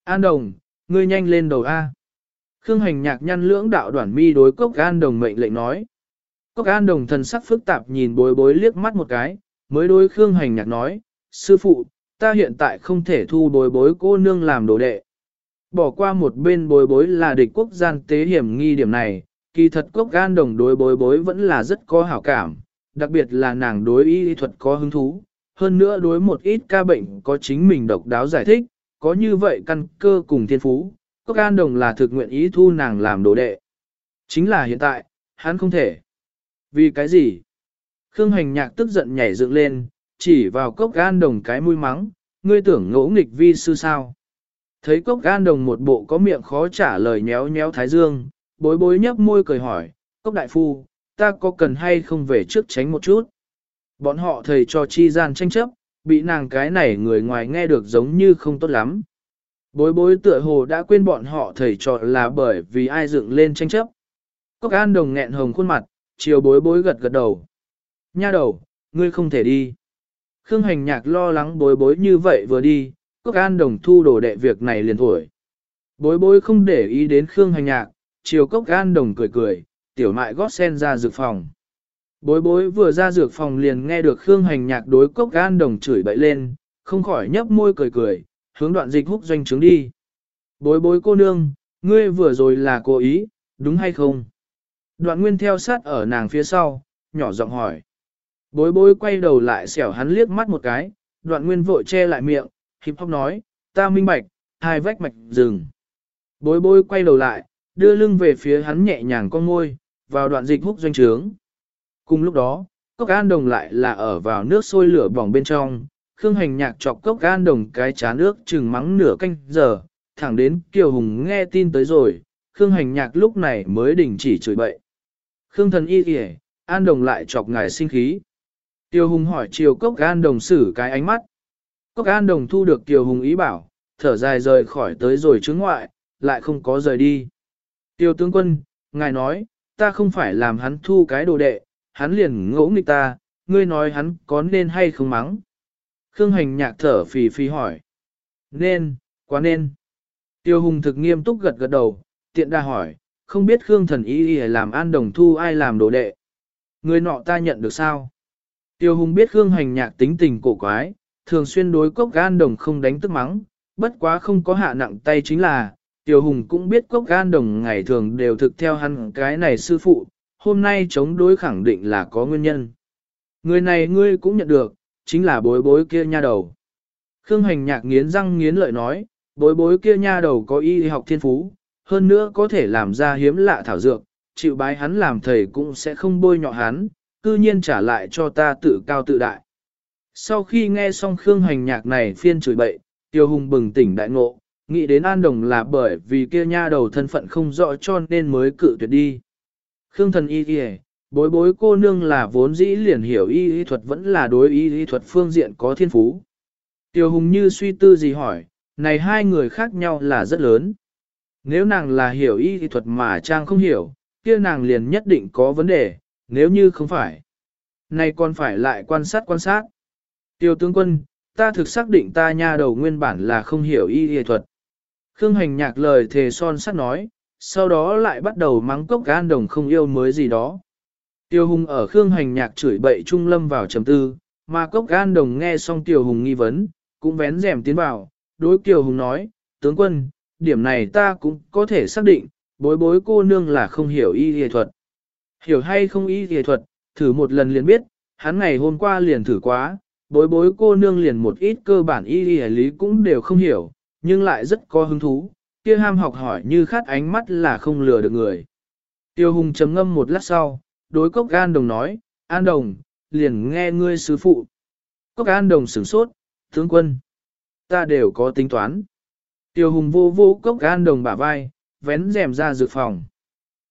An đồng, ngươi nhanh lên đầu A. Khương hành nhạc nhăn lưỡng đạo đoạn mi đối cốc an đồng mệnh lệnh nói. Cốc an đồng thần sắc phức tạp nhìn bối bối liếc mắt một cái, mới đối Khương hành nhạc nói, sư phụ, ta hiện tại không thể thu bối bối cô nương làm đồ đệ. Bỏ qua một bên bối bối là địch quốc gian tế hiểm nghi điểm này, kỳ thật quốc gan đồng đối bối bối vẫn là rất có hảo cảm, đặc biệt là nàng đối y thuật có hứng thú, hơn nữa đối một ít ca bệnh có chính mình độc đáo giải thích, có như vậy căn cơ cùng thiên phú, quốc gan đồng là thực nguyện ý thu nàng làm đồ đệ. Chính là hiện tại, hắn không thể. Vì cái gì? Khương hành nhạc tức giận nhảy dựng lên, chỉ vào cốc gan đồng cái mũi mắng, ngươi tưởng ngỗ nghịch vi sư sao? Thấy cốc gan đồng một bộ có miệng khó trả lời nhéo nhéo thái dương, bối bối nhấp môi cười hỏi, cốc đại phu, ta có cần hay không về trước tránh một chút? Bọn họ thầy cho chi gian tranh chấp, bị nàng cái này người ngoài nghe được giống như không tốt lắm. Bối bối tựa hồ đã quên bọn họ thầy trò là bởi vì ai dựng lên tranh chấp. Cốc an đồng nghẹn hồng khuôn mặt, chiều bối bối gật gật đầu. Nha đầu, ngươi không thể đi. Khương hành nhạc lo lắng bối bối như vậy vừa đi, Cốc An Đồng thu đồ đệ việc này liền thổi. Bối bối không để ý đến Khương Hành Nhạc, chiều Cốc An Đồng cười cười, tiểu mại gót sen ra dược phòng. Bối bối vừa ra dược phòng liền nghe được Khương Hành Nhạc đối Cốc An Đồng chửi bậy lên, không khỏi nhấp môi cười cười, hướng đoạn dịch húc doanh trướng đi. Bối bối cô nương, ngươi vừa rồi là cố ý, đúng hay không? Đoạn nguyên theo sát ở nàng phía sau, nhỏ giọng hỏi. Bối bối quay đầu lại xẻo hắn liếc mắt một cái, đoạn nguyên vội che lại miệng, hip hop nói, ta minh bạch, hai vách mạch rừng. Bối bối quay đầu lại, đưa lưng về phía hắn nhẹ nhàng con môi, vào đoạn dịch húc doanh trướng. Cùng lúc đó, cốc an đồng lại là ở vào nước sôi lửa bỏng bên trong, Khương hành nhạc chọc cốc an đồng cái chán nước chừng mắng nửa canh giờ, thẳng đến Kiều Hùng nghe tin tới rồi, Khương hành nhạc lúc này mới đình chỉ chửi bậy. Khương thần y kìa, an đồng lại chọc ngài sinh khí. Tiêu Hùng hỏi chiều cốc an đồng xử cái ánh mắt, Cốc An Đồng thu được Tiêu Hùng ý bảo, thở dài rời khỏi tới rồi chứng ngoại, lại không có rời đi. Tiêu tướng quân, ngài nói, ta không phải làm hắn thu cái đồ đệ, hắn liền ngỗ nghịch ta, ngươi nói hắn có nên hay không mắng. Khương hành nhạc thở phì phì hỏi. Nên, quá nên. Tiêu Hùng thực nghiêm túc gật gật đầu, tiện đa hỏi, không biết Khương thần ý ý làm an đồng thu ai làm đồ đệ. Người nọ ta nhận được sao? Tiêu Hùng biết Khương hành nhạc tính tình cổ quái, thường xuyên đối cốc gan đồng không đánh tức mắng, bất quá không có hạ nặng tay chính là, Tiểu Hùng cũng biết cốc gan đồng ngày thường đều thực theo hắn cái này sư phụ, hôm nay chống đối khẳng định là có nguyên nhân. Người này ngươi cũng nhận được, chính là bối bối kia nha đầu. Khương hành nhạc nghiến răng nghiến lợi nói, bối bối kia nha đầu có y học thiên phú, hơn nữa có thể làm ra hiếm lạ thảo dược, chịu bái hắn làm thầy cũng sẽ không bôi nhọ hắn, cư nhiên trả lại cho ta tự cao tự đại. Sau khi nghe xong Khương hành nhạc này phiên chửi bậy, Tiêu Hùng bừng tỉnh đại ngộ, nghĩ đến An Đồng là bởi vì kia nha đầu thân phận không rõ cho nên mới cự tuyệt đi. Khương thần y kìa, bối bối cô nương là vốn dĩ liền hiểu y y thuật vẫn là đối y y thuật phương diện có thiên phú. Tiêu Hùng như suy tư gì hỏi, này hai người khác nhau là rất lớn. Nếu nàng là hiểu y y thuật mà Trang không hiểu, kia nàng liền nhất định có vấn đề, nếu như không phải. Này còn phải lại quan sát quan sát. Tiêu tướng quân, ta thực xác định ta nha đầu nguyên bản là không hiểu y y thuật. Khương hành nhạc lời thề son sắt nói, sau đó lại bắt đầu mắng cốc gan đồng không yêu mới gì đó. Tiêu hùng ở Khương hành nhạc chửi bậy trung lâm vào trầm tư, mà cốc gan đồng nghe xong Tiêu hùng nghi vấn, cũng vén rèm tiến vào, đối Tiêu hùng nói, tướng quân, điểm này ta cũng có thể xác định, bối bối cô nương là không hiểu y y thuật. Hiểu hay không y y thuật, thử một lần liền biết, hắn ngày hôm qua liền thử quá, bối bối cô nương liền một ít cơ bản y y lý cũng đều không hiểu, nhưng lại rất có hứng thú, kia ham học hỏi như khát ánh mắt là không lừa được người. Tiêu hùng trầm ngâm một lát sau, đối cốc an đồng nói, an đồng, liền nghe ngươi sứ phụ. Cốc an đồng sửng sốt, tướng quân, ta đều có tính toán. Tiêu hùng vô vô cốc an đồng bả vai, vén rèm ra dược phòng.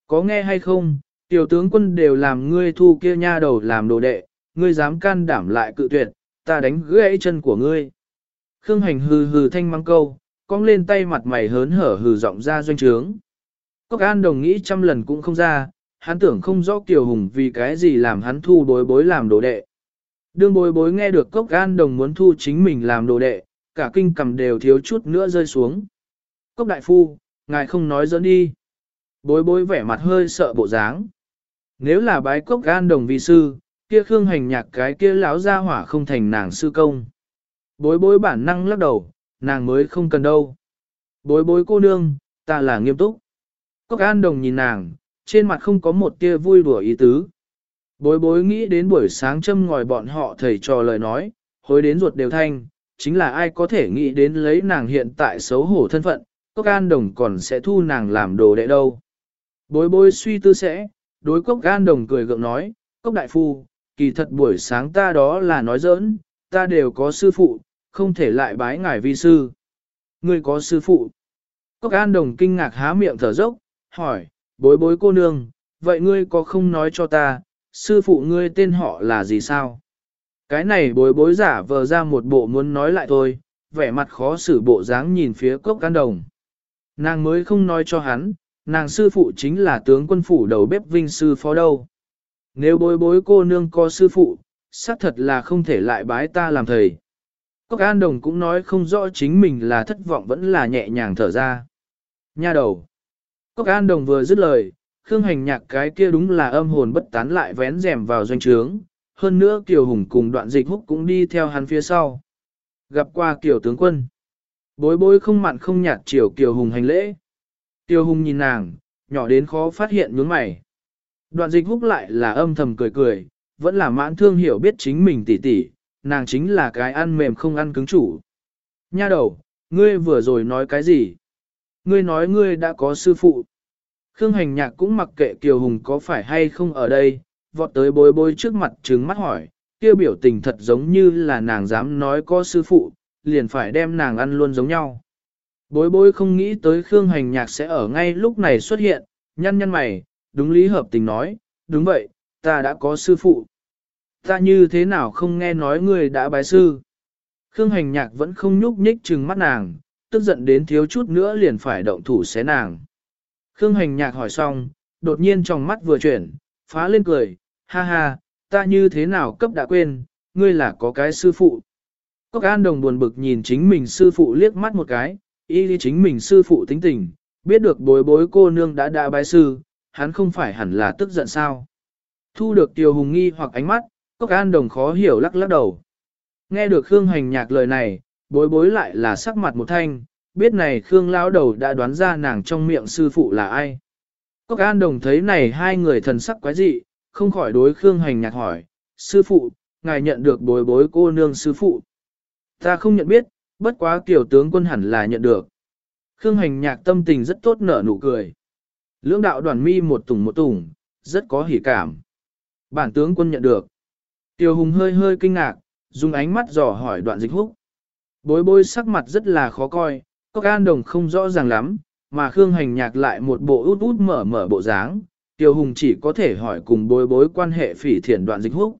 Có nghe hay không, tiểu tướng quân đều làm ngươi thu kia nha đầu làm đồ đệ, ngươi dám can đảm lại cự tuyệt, ta đánh gãy chân của ngươi. Khương hành hừ hừ thanh mang câu, cong lên tay mặt mày hớn hở hừ giọng ra doanh trướng. Cốc an đồng nghĩ trăm lần cũng không ra, hắn tưởng không rõ Kiều Hùng vì cái gì làm hắn thu bối bối làm đồ đệ. Đương bối bối nghe được cốc an đồng muốn thu chính mình làm đồ đệ, cả kinh cầm đều thiếu chút nữa rơi xuống. Cốc đại phu, ngài không nói dẫn đi. Bối bối vẻ mặt hơi sợ bộ dáng. Nếu là bái cốc an đồng vi sư, kia khương hành nhạc cái kia lão ra hỏa không thành nàng sư công. Bối bối bản năng lắc đầu, nàng mới không cần đâu. Bối bối cô nương, ta là nghiêm túc. Cốc an đồng nhìn nàng, trên mặt không có một tia vui đùa ý tứ. Bối bối nghĩ đến buổi sáng châm ngòi bọn họ thầy trò lời nói, hối đến ruột đều thanh, chính là ai có thể nghĩ đến lấy nàng hiện tại xấu hổ thân phận, Cốc An Đồng còn sẽ thu nàng làm đồ đệ đâu. Bối bối suy tư sẽ, đối Cốc An Đồng cười gượng nói, Cốc Đại Phu, kỳ thật buổi sáng ta đó là nói giỡn, ta đều có sư phụ, không thể lại bái ngài vi sư. Ngươi có sư phụ. Cốc An Đồng kinh ngạc há miệng thở dốc, hỏi, bối bối cô nương, vậy ngươi có không nói cho ta, sư phụ ngươi tên họ là gì sao? Cái này bối bối giả vờ ra một bộ muốn nói lại thôi, vẻ mặt khó xử bộ dáng nhìn phía Cốc An Đồng. Nàng mới không nói cho hắn, nàng sư phụ chính là tướng quân phủ đầu bếp vinh sư phó đâu. Nếu bối bối cô nương có sư phụ, xác thật là không thể lại bái ta làm thầy. Cốc An Đồng cũng nói không rõ chính mình là thất vọng vẫn là nhẹ nhàng thở ra. Nha đầu. Cốc An Đồng vừa dứt lời, Khương Hành Nhạc cái kia đúng là âm hồn bất tán lại vén rèm vào doanh trướng. Hơn nữa Kiều Hùng cùng đoạn dịch húc cũng đi theo hắn phía sau. Gặp qua Kiều tướng quân. Bối bối không mặn không nhạt chiều Kiều Hùng hành lễ. Kiều Hùng nhìn nàng, nhỏ đến khó phát hiện nhướng mày. Đoạn dịch húc lại là âm thầm cười cười, vẫn là mãn thương hiểu biết chính mình tỉ tỉ, nàng chính là cái ăn mềm không ăn cứng chủ. Nha đầu, ngươi vừa rồi nói cái gì? Ngươi nói ngươi đã có sư phụ. Khương hành nhạc cũng mặc kệ Kiều Hùng có phải hay không ở đây, vọt tới bối bối trước mặt trừng mắt hỏi, kia biểu tình thật giống như là nàng dám nói có sư phụ, liền phải đem nàng ăn luôn giống nhau. Bối bối không nghĩ tới Khương hành nhạc sẽ ở ngay lúc này xuất hiện, nhăn nhăn mày, đúng lý hợp tình nói, đúng vậy, ta đã có sư phụ. Ta như thế nào không nghe nói ngươi đã bái sư. Khương hành nhạc vẫn không nhúc nhích trừng mắt nàng, tức giận đến thiếu chút nữa liền phải động thủ xé nàng. Khương hành nhạc hỏi xong, đột nhiên trong mắt vừa chuyển, phá lên cười, ha ha, ta như thế nào cấp đã quên, ngươi là có cái sư phụ. Cốc an đồng buồn bực nhìn chính mình sư phụ liếc mắt một cái, y chính mình sư phụ tính tình, biết được bối bối cô nương đã đã bái sư, hắn không phải hẳn là tức giận sao. Thu được tiêu hùng nghi hoặc ánh mắt, cốc an đồng khó hiểu lắc lắc đầu. Nghe được Khương hành nhạc lời này, bối bối lại là sắc mặt một thanh, biết này Khương lão đầu đã đoán ra nàng trong miệng sư phụ là ai. Cốc an đồng thấy này hai người thần sắc quái dị, không khỏi đối Khương hành nhạc hỏi, sư phụ, ngài nhận được bối bối cô nương sư phụ. Ta không nhận biết, bất quá kiểu tướng quân hẳn là nhận được. Khương hành nhạc tâm tình rất tốt nở nụ cười. Lưỡng đạo đoàn mi một tùng một tùng, rất có hỉ cảm. Bản tướng quân nhận được. Tiêu hùng hơi hơi kinh ngạc, dùng ánh mắt dò hỏi đoạn dịch húc. Bối bối sắc mặt rất là khó coi, có an đồng không rõ ràng lắm, mà Khương hành nhạc lại một bộ út út mở mở bộ dáng, Tiêu Hùng chỉ có thể hỏi cùng bối bối quan hệ phỉ thiện đoạn dịch húc.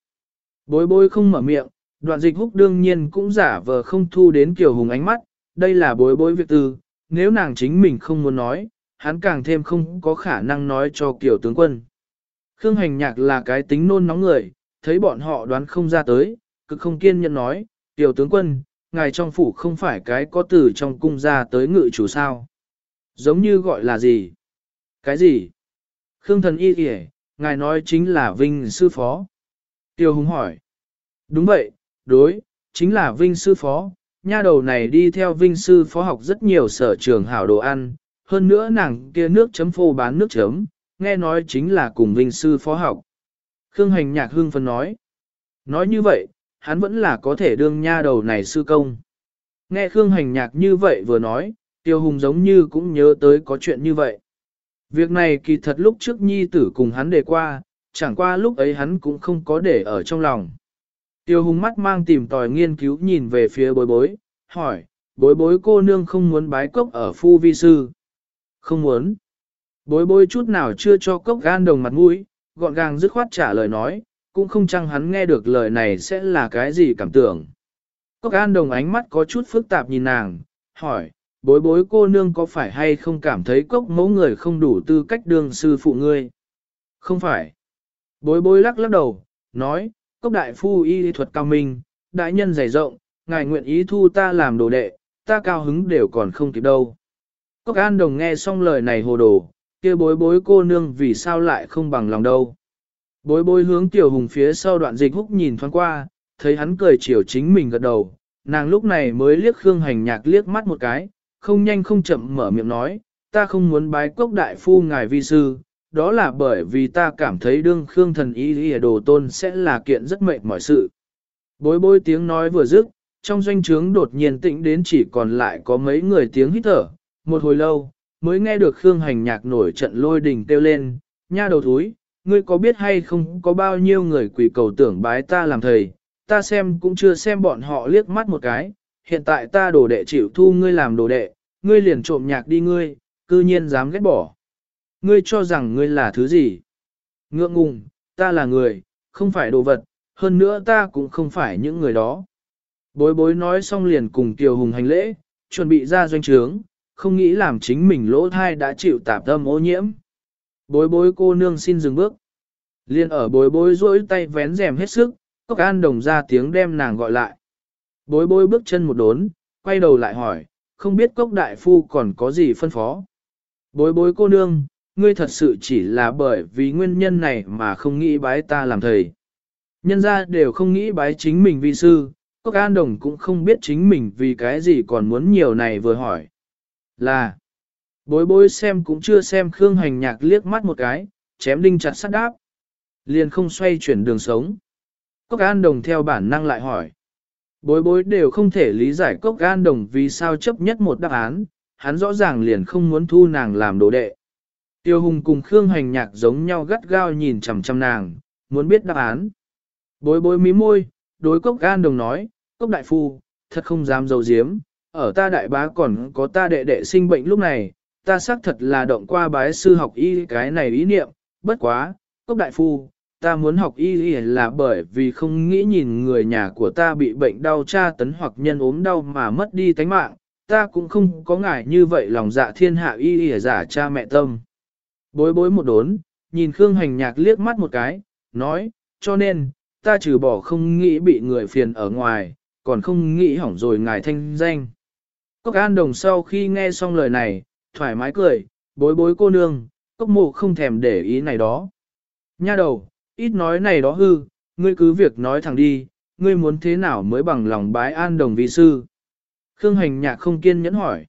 Bối bối không mở miệng, đoạn dịch húc đương nhiên cũng giả vờ không thu đến Kiều Hùng ánh mắt, đây là bối bối việc tư, nếu nàng chính mình không muốn nói, hắn càng thêm không có khả năng nói cho kiểu tướng quân. Khương hành nhạc là cái tính nôn nóng người, thấy bọn họ đoán không ra tới, cực không kiên nhẫn nói, tiểu tướng quân, ngài trong phủ không phải cái có từ trong cung ra tới ngự chủ sao. Giống như gọi là gì? Cái gì? Khương thần y kìa, ngài nói chính là Vinh sư phó. Tiêu hùng hỏi. Đúng vậy, đối, chính là Vinh sư phó. Nha đầu này đi theo Vinh sư phó học rất nhiều sở trường hảo đồ ăn, hơn nữa nàng kia nước chấm phô bán nước chấm, nghe nói chính là cùng Vinh sư phó học. Khương hành nhạc hương phân nói. Nói như vậy, hắn vẫn là có thể đương nha đầu này sư công. Nghe Khương hành nhạc như vậy vừa nói, Tiêu Hùng giống như cũng nhớ tới có chuyện như vậy. Việc này kỳ thật lúc trước nhi tử cùng hắn đề qua, chẳng qua lúc ấy hắn cũng không có để ở trong lòng. Tiêu Hùng mắt mang tìm tòi nghiên cứu nhìn về phía bối bối, hỏi, bối bối cô nương không muốn bái cốc ở phu vi sư. Không muốn. Bối bối chút nào chưa cho cốc gan đồng mặt mũi, gọn gàng dứt khoát trả lời nói, cũng không chăng hắn nghe được lời này sẽ là cái gì cảm tưởng. Cốc gan đồng ánh mắt có chút phức tạp nhìn nàng, hỏi, bối bối cô nương có phải hay không cảm thấy cốc mẫu người không đủ tư cách đương sư phụ ngươi? Không phải. Bối bối lắc lắc đầu, nói, cốc đại phu y thuật cao minh, đại nhân dày rộng, ngài nguyện ý thu ta làm đồ đệ, ta cao hứng đều còn không kịp đâu. Cốc an đồng nghe xong lời này hồ đồ, kia bối bối cô nương vì sao lại không bằng lòng đâu. Bối bối hướng tiểu hùng phía sau đoạn dịch húc nhìn thoáng qua, thấy hắn cười chiều chính mình gật đầu, nàng lúc này mới liếc Khương Hành Nhạc liếc mắt một cái, không nhanh không chậm mở miệng nói, ta không muốn bái cốc đại phu ngài vi sư, đó là bởi vì ta cảm thấy đương Khương thần ý ý đồ tôn sẽ là kiện rất mệt mỏi sự. Bối bối tiếng nói vừa dứt, trong doanh trướng đột nhiên tĩnh đến chỉ còn lại có mấy người tiếng hít thở, một hồi lâu, mới nghe được Khương Hành Nhạc nổi trận lôi đình kêu lên, nha đầu thúi, ngươi có biết hay không có bao nhiêu người quỷ cầu tưởng bái ta làm thầy, ta xem cũng chưa xem bọn họ liếc mắt một cái, hiện tại ta đồ đệ chịu thu ngươi làm đồ đệ, ngươi liền trộm nhạc đi ngươi, cư nhiên dám ghét bỏ. Ngươi cho rằng ngươi là thứ gì? Ngượng ngùng, ta là người, không phải đồ vật, hơn nữa ta cũng không phải những người đó. Bối bối nói xong liền cùng Kiều Hùng hành lễ, chuẩn bị ra doanh trướng, không nghĩ làm chính mình lỗ thai đã chịu tạp tâm ô nhiễm. Bối bối cô nương xin dừng bước. Liên ở bối bối rỗi tay vén rèm hết sức, cốc an đồng ra tiếng đem nàng gọi lại. Bối bối bước chân một đốn, quay đầu lại hỏi, không biết cốc đại phu còn có gì phân phó. Bối bối cô nương, ngươi thật sự chỉ là bởi vì nguyên nhân này mà không nghĩ bái ta làm thầy. Nhân ra đều không nghĩ bái chính mình vi sư, cốc an đồng cũng không biết chính mình vì cái gì còn muốn nhiều này vừa hỏi. Là, bối bối xem cũng chưa xem Khương Hành Nhạc liếc mắt một cái, chém đinh chặt sắt đáp. Liền không xoay chuyển đường sống. Cốc An Đồng theo bản năng lại hỏi. Bối bối đều không thể lý giải Cốc An Đồng vì sao chấp nhất một đáp án, hắn rõ ràng liền không muốn thu nàng làm đồ đệ. Tiêu Hùng cùng Khương Hành Nhạc giống nhau gắt gao nhìn chằm chằm nàng, muốn biết đáp án. Bối bối mí môi, đối Cốc An Đồng nói, Cốc Đại Phu, thật không dám dầu diếm, ở ta đại bá còn có ta đệ đệ sinh bệnh lúc này, ta xác thật là động qua bái sư học y cái này ý niệm, bất quá, Cốc Đại Phu, ta muốn học y là bởi vì không nghĩ nhìn người nhà của ta bị bệnh đau tra tấn hoặc nhân ốm đau mà mất đi tánh mạng, ta cũng không có ngại như vậy lòng dạ thiên hạ y y giả cha mẹ tâm. Bối bối một đốn, nhìn Khương Hành Nhạc liếc mắt một cái, nói, cho nên, ta trừ bỏ không nghĩ bị người phiền ở ngoài, còn không nghĩ hỏng rồi ngài thanh danh. Cốc An Đồng sau khi nghe xong lời này, thoải mái cười, bối bối cô nương, cốc mộ không thèm để ý này đó. Nha đầu, ít nói này đó hư, ngươi cứ việc nói thẳng đi, ngươi muốn thế nào mới bằng lòng bái an đồng vi sư. Khương hành nhạc không kiên nhẫn hỏi.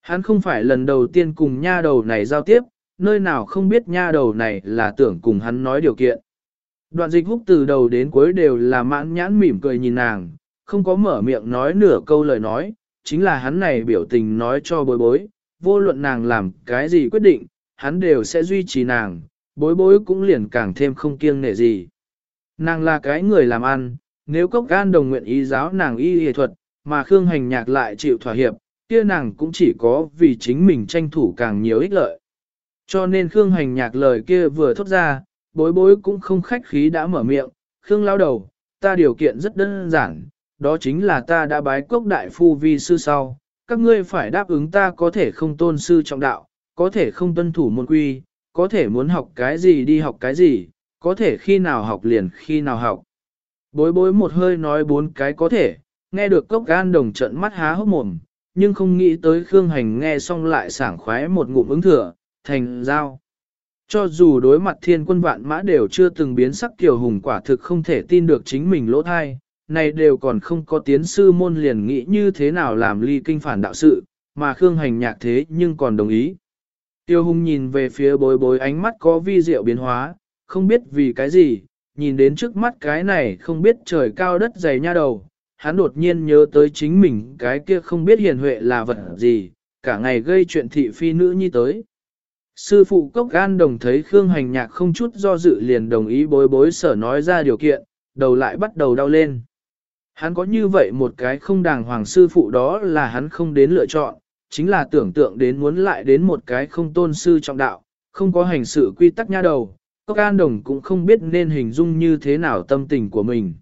Hắn không phải lần đầu tiên cùng nha đầu này giao tiếp, nơi nào không biết nha đầu này là tưởng cùng hắn nói điều kiện. Đoạn dịch húc từ đầu đến cuối đều là mãn nhãn mỉm cười nhìn nàng, không có mở miệng nói nửa câu lời nói, chính là hắn này biểu tình nói cho bối bối, vô luận nàng làm cái gì quyết định, hắn đều sẽ duy trì nàng, bối bối cũng liền càng thêm không kiêng nể gì. Nàng là cái người làm ăn, nếu cốc gan đồng nguyện ý giáo nàng y y thuật, mà Khương Hành Nhạc lại chịu thỏa hiệp, kia nàng cũng chỉ có vì chính mình tranh thủ càng nhiều ích lợi. Cho nên Khương hành nhạc lời kia vừa thốt ra, bối bối cũng không khách khí đã mở miệng, Khương lao đầu, ta điều kiện rất đơn giản, đó chính là ta đã bái cốc đại phu vi sư sau, các ngươi phải đáp ứng ta có thể không tôn sư trọng đạo, có thể không tuân thủ môn quy, có thể muốn học cái gì đi học cái gì, có thể khi nào học liền khi nào học. Bối bối một hơi nói bốn cái có thể, nghe được cốc gan đồng trận mắt há hốc mồm, nhưng không nghĩ tới Khương Hành nghe xong lại sảng khoái một ngụm ứng thừa, thành giao. Cho dù đối mặt thiên quân vạn mã đều chưa từng biến sắc tiểu hùng quả thực không thể tin được chính mình lỗ thai, này đều còn không có tiến sư môn liền nghĩ như thế nào làm ly kinh phản đạo sự, mà Khương Hành nhạc thế nhưng còn đồng ý. Tiêu hùng nhìn về phía bối bối ánh mắt có vi diệu biến hóa, không biết vì cái gì, nhìn đến trước mắt cái này không biết trời cao đất dày nha đầu, hắn đột nhiên nhớ tới chính mình cái kia không biết hiền huệ là vật gì, cả ngày gây chuyện thị phi nữ nhi tới. Sư phụ cốc gan đồng thấy Khương Hành Nhạc không chút do dự liền đồng ý bối bối sở nói ra điều kiện, đầu lại bắt đầu đau lên. Hắn có như vậy một cái không đàng hoàng sư phụ đó là hắn không đến lựa chọn, chính là tưởng tượng đến muốn lại đến một cái không tôn sư trọng đạo, không có hành sự quy tắc nha đầu, Cốc An Đồng cũng không biết nên hình dung như thế nào tâm tình của mình.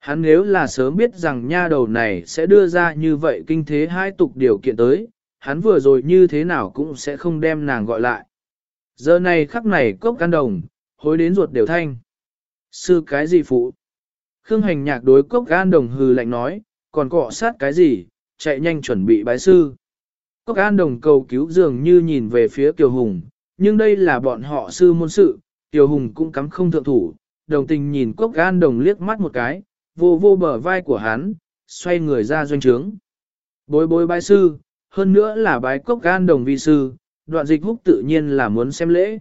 Hắn nếu là sớm biết rằng nha đầu này sẽ đưa ra như vậy kinh thế hai tục điều kiện tới, hắn vừa rồi như thế nào cũng sẽ không đem nàng gọi lại. Giờ này khắc này cốc can đồng, hối đến ruột đều thanh. Sư cái gì phụ? Khương hành nhạc đối cốc gan đồng hừ lạnh nói, còn cọ sát cái gì, chạy nhanh chuẩn bị bái sư. Cốc an đồng cầu cứu dường như nhìn về phía Kiều Hùng, nhưng đây là bọn họ sư môn sự, Kiều Hùng cũng cắm không thượng thủ, đồng tình nhìn Cốc an đồng liếc mắt một cái, vô vô bờ vai của hắn, xoay người ra doanh trướng. Bối bối bái sư, hơn nữa là bái cốc gan đồng vi sư, đoạn dịch húc tự nhiên là muốn xem lễ.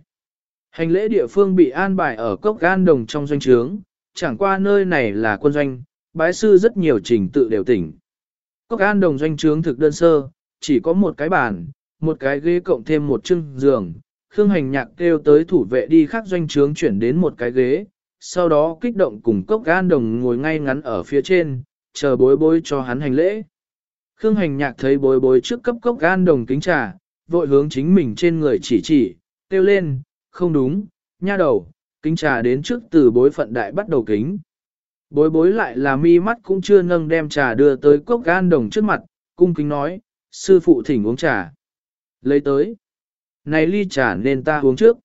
Hành lễ địa phương bị an bài ở cốc gan đồng trong doanh trướng, chẳng qua nơi này là quân doanh, bái sư rất nhiều trình tự đều tỉnh. Cốc an đồng doanh trướng thực đơn sơ, chỉ có một cái bàn, một cái ghế cộng thêm một chưng giường. Khương hành nhạc kêu tới thủ vệ đi khác doanh trướng chuyển đến một cái ghế, sau đó kích động cùng cốc an đồng ngồi ngay ngắn ở phía trên, chờ bối bối cho hắn hành lễ. Khương hành nhạc thấy bối bối trước cấp cốc an đồng kính trà, vội hướng chính mình trên người chỉ chỉ, kêu lên, không đúng, nha đầu, kính trà đến trước từ bối phận đại bắt đầu kính. Bối bối lại là mi mắt cũng chưa nâng đem trà đưa tới cốc gan đồng trước mặt, cung kính nói, sư phụ thỉnh uống trà. Lấy tới. Này ly trà nên ta uống trước.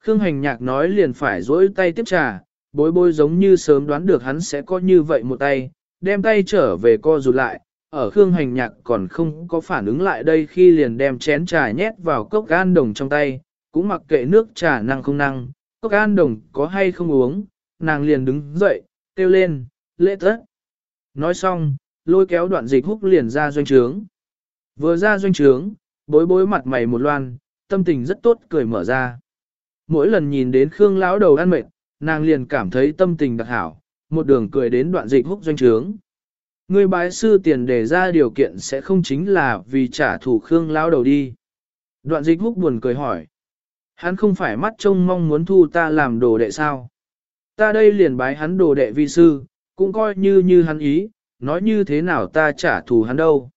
Khương hành nhạc nói liền phải dỗi tay tiếp trà, bối bối giống như sớm đoán được hắn sẽ có như vậy một tay, đem tay trở về co rụt lại, ở Khương Hành Nhạc còn không có phản ứng lại đây khi liền đem chén trà nhét vào cốc gan đồng trong tay, cũng mặc kệ nước trà năng không năng, cốc an đồng có hay không uống, nàng liền đứng dậy, kêu lên, lễ tất. Nói xong, lôi kéo đoạn dịch húc liền ra doanh trướng. Vừa ra doanh trướng, bối bối mặt mày một loan, tâm tình rất tốt cười mở ra. Mỗi lần nhìn đến Khương lão đầu ăn mệt, nàng liền cảm thấy tâm tình đặc hảo, một đường cười đến đoạn dịch húc doanh trướng. người bái sư tiền đề ra điều kiện sẽ không chính là vì trả thù Khương lão đầu đi. Đoạn dịch húc buồn cười hỏi. Hắn không phải mắt trông mong muốn thu ta làm đồ đệ sao. Ta đây liền bái hắn đồ đệ vi sư, cũng coi như như hắn ý, nói như thế nào ta trả thù hắn đâu.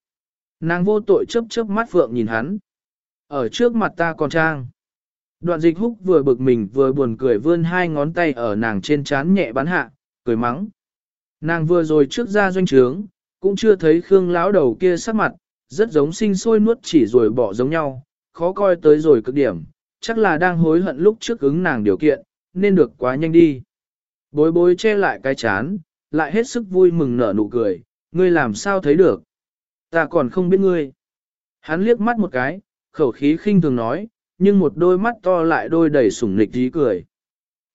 Nàng vô tội chớp chớp mắt phượng nhìn hắn. Ở trước mặt ta còn trang. Đoạn dịch húc vừa bực mình vừa buồn cười vươn hai ngón tay ở nàng trên trán nhẹ bắn hạ, cười mắng. Nàng vừa rồi trước ra doanh trướng, cũng chưa thấy Khương lão đầu kia sắc mặt, rất giống sinh sôi nuốt chỉ rồi bỏ giống nhau, khó coi tới rồi cực điểm, chắc là đang hối hận lúc trước ứng nàng điều kiện, nên được quá nhanh đi. Bối bối che lại cái chán, lại hết sức vui mừng nở nụ cười, ngươi làm sao thấy được. Ta còn không biết ngươi. Hắn liếc mắt một cái, khẩu khí khinh thường nói, nhưng một đôi mắt to lại đôi đầy sủng nịch tí cười.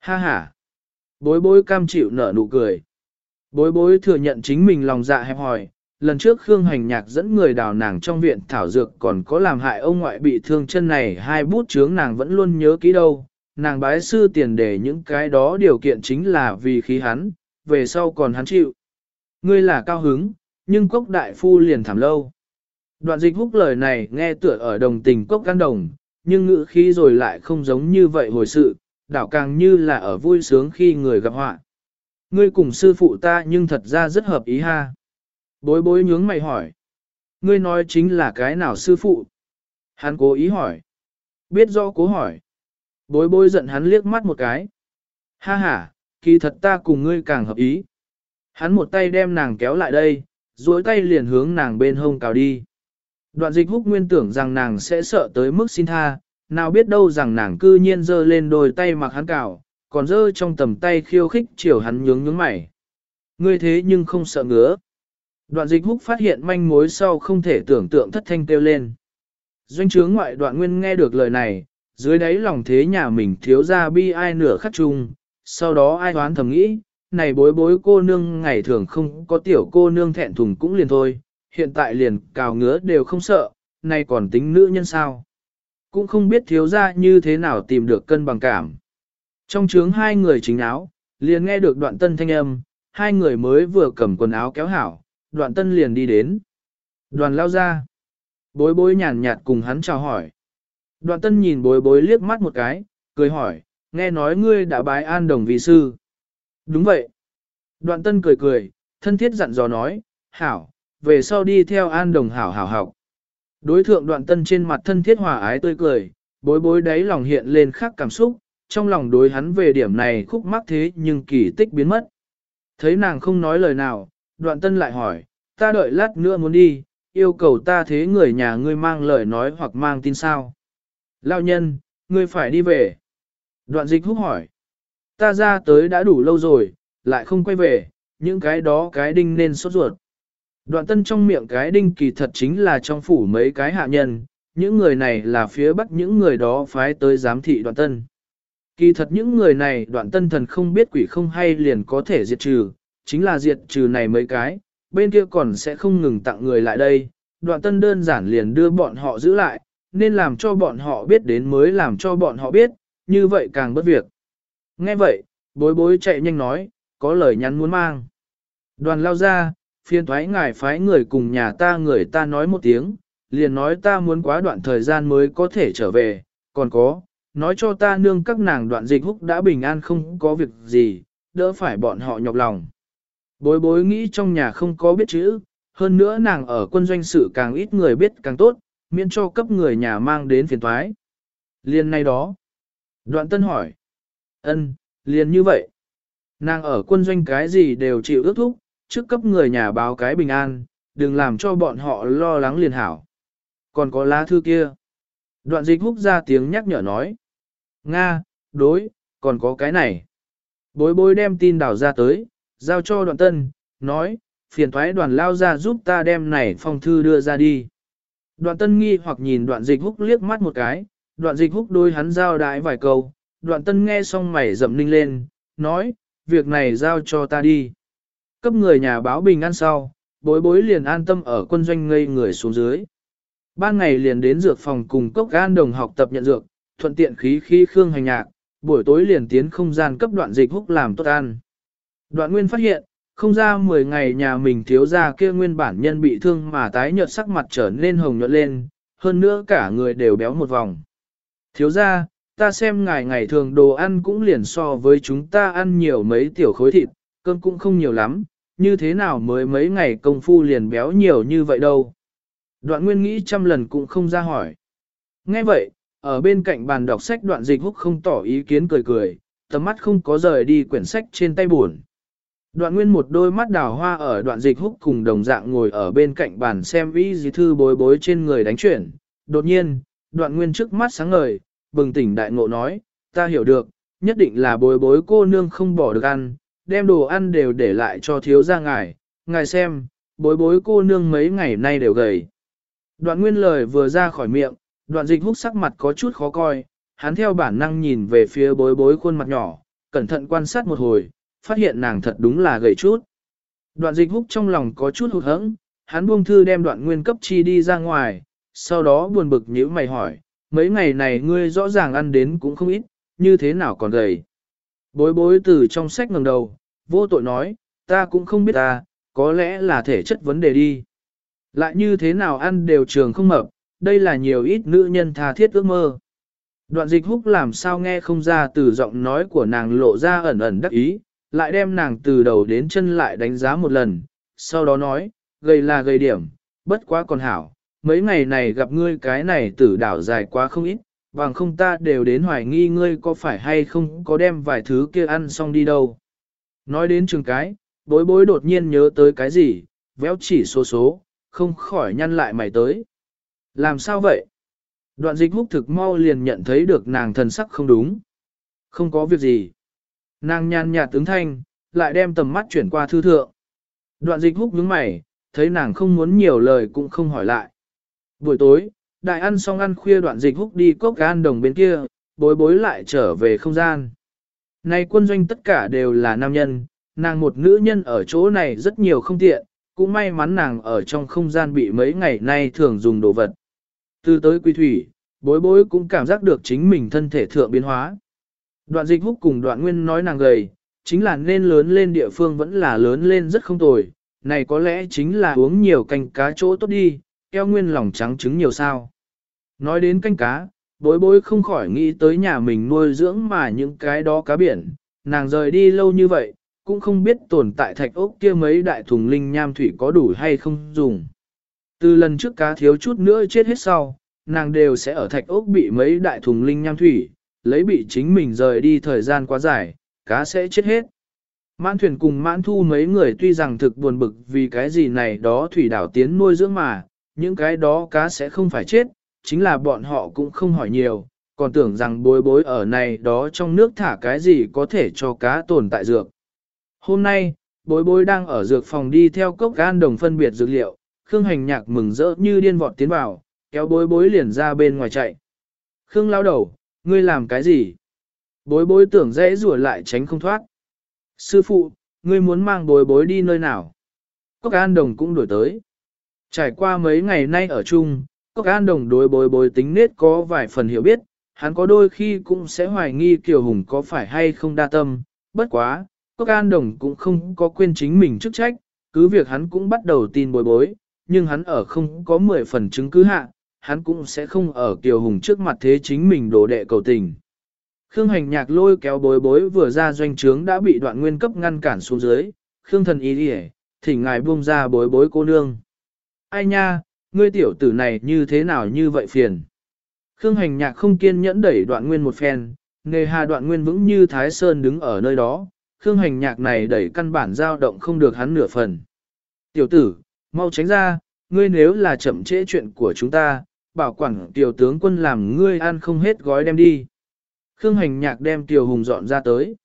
Ha ha. Bối bối cam chịu nở nụ cười. Bối bối thừa nhận chính mình lòng dạ hẹp hòi, lần trước Khương Hành Nhạc dẫn người đào nàng trong viện thảo dược còn có làm hại ông ngoại bị thương chân này hai bút chướng nàng vẫn luôn nhớ kỹ đâu. Nàng bái sư tiền để những cái đó điều kiện chính là vì khí hắn, về sau còn hắn chịu. Ngươi là cao hứng, nhưng cốc đại phu liền thảm lâu. Đoạn dịch húc lời này nghe tựa ở đồng tình cốc căn đồng, nhưng ngữ khí rồi lại không giống như vậy hồi sự, đảo càng như là ở vui sướng khi người gặp họa. Ngươi cùng sư phụ ta nhưng thật ra rất hợp ý ha. Bối bối nhướng mày hỏi. Ngươi nói chính là cái nào sư phụ? Hắn cố ý hỏi. Biết rõ cố hỏi. Bối bối giận hắn liếc mắt một cái. Ha ha, kỳ thật ta cùng ngươi càng hợp ý. Hắn một tay đem nàng kéo lại đây, duỗi tay liền hướng nàng bên hông cào đi. Đoạn dịch húc nguyên tưởng rằng nàng sẽ sợ tới mức xin tha, nào biết đâu rằng nàng cư nhiên dơ lên đôi tay mặc hắn cào, còn dơ trong tầm tay khiêu khích chiều hắn nhướng nhướng mày. Ngươi thế nhưng không sợ ngứa. Đoạn dịch húc phát hiện manh mối sau không thể tưởng tượng thất thanh kêu lên. Doanh trướng ngoại đoạn nguyên nghe được lời này, dưới đáy lòng thế nhà mình thiếu ra bi ai nửa khắc chung, sau đó ai đoán thầm nghĩ, này bối bối cô nương ngày thường không có tiểu cô nương thẹn thùng cũng liền thôi, hiện tại liền cào ngứa đều không sợ, này còn tính nữ nhân sao. Cũng không biết thiếu ra như thế nào tìm được cân bằng cảm. Trong trướng hai người chính áo, liền nghe được đoạn tân thanh âm, hai người mới vừa cầm quần áo kéo hảo, đoạn tân liền đi đến. Đoàn lao ra. Bối bối nhàn nhạt cùng hắn chào hỏi. Đoạn tân nhìn bối bối liếc mắt một cái, cười hỏi, nghe nói ngươi đã bái an đồng vị sư. Đúng vậy. Đoạn tân cười cười, thân thiết dặn dò nói, hảo, về sau đi theo an đồng hảo hảo học. Đối thượng đoạn tân trên mặt thân thiết hòa ái tươi cười, bối bối đáy lòng hiện lên khắc cảm xúc, trong lòng đối hắn về điểm này khúc mắc thế nhưng kỳ tích biến mất. Thấy nàng không nói lời nào, đoạn tân lại hỏi, ta đợi lát nữa muốn đi, yêu cầu ta thế người nhà ngươi mang lời nói hoặc mang tin sao. Lao nhân, ngươi phải đi về. Đoạn dịch húc hỏi, ta ra tới đã đủ lâu rồi, lại không quay về, những cái đó cái đinh nên sốt ruột. Đoạn tân trong miệng cái đinh kỳ thật chính là trong phủ mấy cái hạ nhân, những người này là phía bắc những người đó phái tới giám thị đoạn tân. Kỳ thật những người này đoạn tân thần không biết quỷ không hay liền có thể diệt trừ, chính là diệt trừ này mấy cái, bên kia còn sẽ không ngừng tặng người lại đây, đoạn tân đơn giản liền đưa bọn họ giữ lại, nên làm cho bọn họ biết đến mới làm cho bọn họ biết, như vậy càng bất việc. Nghe vậy, bối bối chạy nhanh nói, có lời nhắn muốn mang. Đoàn lao ra, phiên thoái ngài phái người cùng nhà ta người ta nói một tiếng, liền nói ta muốn quá đoạn thời gian mới có thể trở về, còn có, nói cho ta nương các nàng đoạn dịch húc đã bình an không có việc gì, đỡ phải bọn họ nhọc lòng. Bối bối nghĩ trong nhà không có biết chữ, hơn nữa nàng ở quân doanh sự càng ít người biết càng tốt, miễn cho cấp người nhà mang đến phiền thoái. Liên nay đó. Đoạn tân hỏi. ân, liền như vậy. Nàng ở quân doanh cái gì đều chịu ước thúc, trước cấp người nhà báo cái bình an, đừng làm cho bọn họ lo lắng liền hảo. Còn có lá thư kia. Đoạn dịch húc ra tiếng nhắc nhở nói. Nga, đối, còn có cái này. Bối bối đem tin đảo ra tới, giao cho đoạn tân, nói, phiền thoái đoàn lao ra giúp ta đem này phong thư đưa ra đi. Đoạn tân nghi hoặc nhìn đoạn dịch húc liếc mắt một cái, đoạn dịch húc đôi hắn giao đái vài câu, đoạn tân nghe xong mày rậm ninh lên, nói, việc này giao cho ta đi. Cấp người nhà báo bình an sau, bối bối liền an tâm ở quân doanh ngây người xuống dưới. Ban ngày liền đến dược phòng cùng cốc gan đồng học tập nhận dược, thuận tiện khí khí khương hành nhạc, buổi tối liền tiến không gian cấp đoạn dịch húc làm tốt ăn. Đoạn nguyên phát hiện, không ra 10 ngày nhà mình thiếu ra kia nguyên bản nhân bị thương mà tái nhợt sắc mặt trở nên hồng nhuận lên, hơn nữa cả người đều béo một vòng. Thiếu ra, ta xem ngài ngày thường đồ ăn cũng liền so với chúng ta ăn nhiều mấy tiểu khối thịt, cơm cũng không nhiều lắm, như thế nào mới mấy ngày công phu liền béo nhiều như vậy đâu. Đoạn nguyên nghĩ trăm lần cũng không ra hỏi. Nghe vậy, ở bên cạnh bàn đọc sách đoạn dịch húc không tỏ ý kiến cười cười, tầm mắt không có rời đi quyển sách trên tay buồn. Đoạn nguyên một đôi mắt đào hoa ở đoạn dịch húc cùng đồng dạng ngồi ở bên cạnh bàn xem vĩ dì thư bối bối trên người đánh chuyển. Đột nhiên, đoạn nguyên trước mắt sáng ngời, bừng tỉnh đại ngộ nói, ta hiểu được, nhất định là bối bối cô nương không bỏ được ăn, đem đồ ăn đều để lại cho thiếu gia ngài, ngài xem, bối bối cô nương mấy ngày nay đều gầy. Đoạn nguyên lời vừa ra khỏi miệng, đoạn dịch húc sắc mặt có chút khó coi, hắn theo bản năng nhìn về phía bối bối khuôn mặt nhỏ, cẩn thận quan sát một hồi, phát hiện nàng thật đúng là gầy chút. Đoạn dịch húc trong lòng có chút hụt hẫng, hắn buông thư đem đoạn nguyên cấp chi đi ra ngoài, sau đó buồn bực nhíu mày hỏi, mấy ngày này ngươi rõ ràng ăn đến cũng không ít, như thế nào còn gầy. Bối bối từ trong sách ngẩng đầu, vô tội nói, ta cũng không biết ta, có lẽ là thể chất vấn đề đi. Lại như thế nào ăn đều trường không mập, đây là nhiều ít nữ nhân tha thiết ước mơ. Đoạn dịch húc làm sao nghe không ra từ giọng nói của nàng lộ ra ẩn ẩn đắc ý, lại đem nàng từ đầu đến chân lại đánh giá một lần, sau đó nói, gầy là gầy điểm, bất quá còn hảo, mấy ngày này gặp ngươi cái này tử đảo dài quá không ít, bằng không ta đều đến hoài nghi ngươi có phải hay không có đem vài thứ kia ăn xong đi đâu. Nói đến trường cái, bối bối đột nhiên nhớ tới cái gì, véo chỉ số số, không khỏi nhăn lại mày tới. Làm sao vậy? Đoạn dịch húc thực mau liền nhận thấy được nàng thần sắc không đúng. Không có việc gì. Nàng nhàn nhạt tướng thanh, lại đem tầm mắt chuyển qua thư thượng. Đoạn dịch húc nhướng mày, thấy nàng không muốn nhiều lời cũng không hỏi lại. Buổi tối, đại ăn xong ăn khuya đoạn dịch húc đi cốc gan đồng bên kia, bối bối lại trở về không gian. Này quân doanh tất cả đều là nam nhân, nàng một nữ nhân ở chỗ này rất nhiều không tiện, cũng may mắn nàng ở trong không gian bị mấy ngày nay thường dùng đồ vật. Từ tới quy thủy, bối bối cũng cảm giác được chính mình thân thể thượng biến hóa. Đoạn dịch húc cùng đoạn nguyên nói nàng gầy, chính là nên lớn lên địa phương vẫn là lớn lên rất không tồi, này có lẽ chính là uống nhiều canh cá chỗ tốt đi, eo nguyên lòng trắng trứng nhiều sao. Nói đến canh cá, bối bối không khỏi nghĩ tới nhà mình nuôi dưỡng mà những cái đó cá biển, nàng rời đi lâu như vậy, cũng không biết tồn tại thạch ốc kia mấy đại thùng linh nham thủy có đủ hay không dùng. Từ lần trước cá thiếu chút nữa chết hết sau, nàng đều sẽ ở thạch ốc bị mấy đại thùng linh nham thủy, lấy bị chính mình rời đi thời gian quá dài, cá sẽ chết hết. Mãn thuyền cùng mãn thu mấy người tuy rằng thực buồn bực vì cái gì này đó thủy đảo tiến nuôi dưỡng mà, những cái đó cá sẽ không phải chết, chính là bọn họ cũng không hỏi nhiều, còn tưởng rằng bối bối ở này đó trong nước thả cái gì có thể cho cá tồn tại dược. Hôm nay, bối bối đang ở dược phòng đi theo cốc gan đồng phân biệt dược liệu, Khương hành nhạc mừng rỡ như điên vọt tiến vào, kéo bối bối liền ra bên ngoài chạy. Khương lao đầu, ngươi làm cái gì? Bối bối tưởng dễ rùa lại tránh không thoát. Sư phụ, ngươi muốn mang bối bối đi nơi nào? Cốc An Đồng cũng đổi tới. Trải qua mấy ngày nay ở chung, Cốc An Đồng đối bối bối tính nết có vài phần hiểu biết, hắn có đôi khi cũng sẽ hoài nghi Kiều Hùng có phải hay không đa tâm, bất quá, Cốc An Đồng cũng không có quên chính mình chức trách, cứ việc hắn cũng bắt đầu tin bối bối, nhưng hắn ở không có 10 phần chứng cứ hạ, hắn cũng sẽ không ở Kiều Hùng trước mặt thế chính mình đổ đệ cầu tình. Khương hành nhạc lôi kéo bối bối vừa ra doanh trướng đã bị đoạn nguyên cấp ngăn cản xuống dưới, Khương thần ý đi thỉnh ngài buông ra bối bối cô nương. Ai nha, ngươi tiểu tử này như thế nào như vậy phiền. Khương hành nhạc không kiên nhẫn đẩy đoạn nguyên một phen, nghề hà đoạn nguyên vững như Thái Sơn đứng ở nơi đó, Khương hành nhạc này đẩy căn bản dao động không được hắn nửa phần. Tiểu tử, mau tránh ra, ngươi nếu là chậm trễ chuyện của chúng ta, bảo quản tiểu tướng quân làm ngươi ăn không hết gói đem đi. Khương hành nhạc đem tiểu hùng dọn ra tới.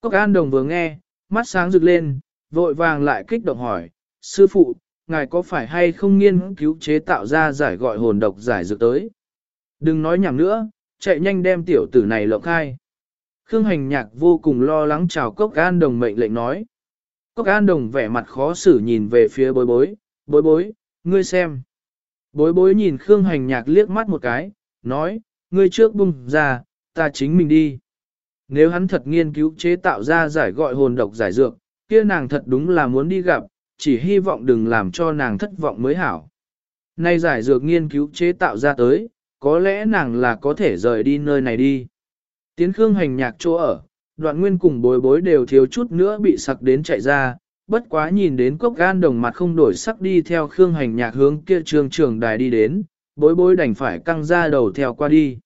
Cốc an đồng vừa nghe, mắt sáng rực lên, vội vàng lại kích động hỏi, sư phụ, ngài có phải hay không nghiên cứu chế tạo ra giải gọi hồn độc giải dược tới? Đừng nói nhảm nữa, chạy nhanh đem tiểu tử này lộng khai. Khương hành nhạc vô cùng lo lắng chào Cốc An Đồng mệnh lệnh nói. Cốc An Đồng vẻ mặt khó xử nhìn về phía bối bối, bối bối, ngươi xem. Bối bối nhìn Khương hành nhạc liếc mắt một cái, nói, ngươi trước bung ra, ta chính mình đi. Nếu hắn thật nghiên cứu chế tạo ra giải gọi hồn độc giải dược, kia nàng thật đúng là muốn đi gặp, chỉ hy vọng đừng làm cho nàng thất vọng mới hảo. Nay giải dược nghiên cứu chế tạo ra tới, có lẽ nàng là có thể rời đi nơi này đi. Tiến Khương hành nhạc chỗ ở, đoạn nguyên cùng bối bối đều thiếu chút nữa bị sặc đến chạy ra, bất quá nhìn đến cốc gan đồng mặt không đổi sắc đi theo Khương hành nhạc hướng kia trường trường đài đi đến, bối bối đành phải căng ra đầu theo qua đi.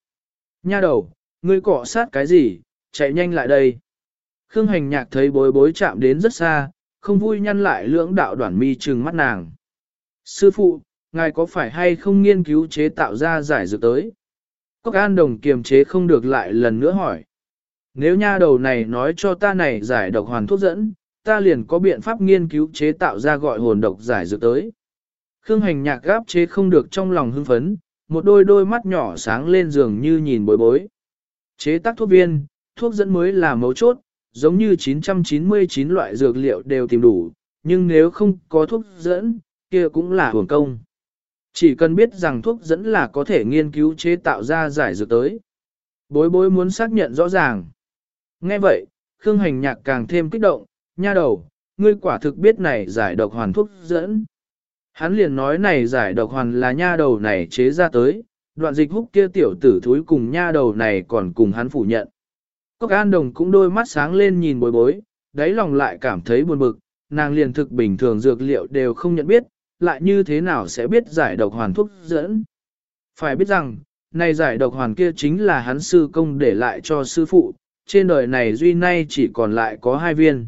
Nha đầu, ngươi cọ sát cái gì, chạy nhanh lại đây. Khương hành nhạc thấy bối bối chạm đến rất xa, không vui nhăn lại lưỡng đạo đoạn mi trừng mắt nàng. Sư phụ, ngài có phải hay không nghiên cứu chế tạo ra giải dược tới? Cốc an đồng kiềm chế không được lại lần nữa hỏi. Nếu nha đầu này nói cho ta này giải độc hoàn thuốc dẫn, ta liền có biện pháp nghiên cứu chế tạo ra gọi hồn độc giải dược tới. Khương hành nhạc gáp chế không được trong lòng hưng phấn, một đôi đôi mắt nhỏ sáng lên giường như nhìn bối bối. Chế tác thuốc viên, thuốc dẫn mới là mấu chốt, giống như 999 loại dược liệu đều tìm đủ, nhưng nếu không có thuốc dẫn, kia cũng là hưởng công. Chỉ cần biết rằng thuốc dẫn là có thể nghiên cứu chế tạo ra giải dược tới. Bối bối muốn xác nhận rõ ràng. Nghe vậy, Khương Hành Nhạc càng thêm kích động, nha đầu, ngươi quả thực biết này giải độc hoàn thuốc dẫn. Hắn liền nói này giải độc hoàn là nha đầu này chế ra tới, đoạn dịch húc kia tiểu tử thúi cùng nha đầu này còn cùng hắn phủ nhận. Cốc An Đồng cũng đôi mắt sáng lên nhìn bối bối, đáy lòng lại cảm thấy buồn bực, nàng liền thực bình thường dược liệu đều không nhận biết, lại như thế nào sẽ biết giải độc hoàn thuốc dẫn. Phải biết rằng, này giải độc hoàn kia chính là hắn sư công để lại cho sư phụ, trên đời này duy nay chỉ còn lại có hai viên.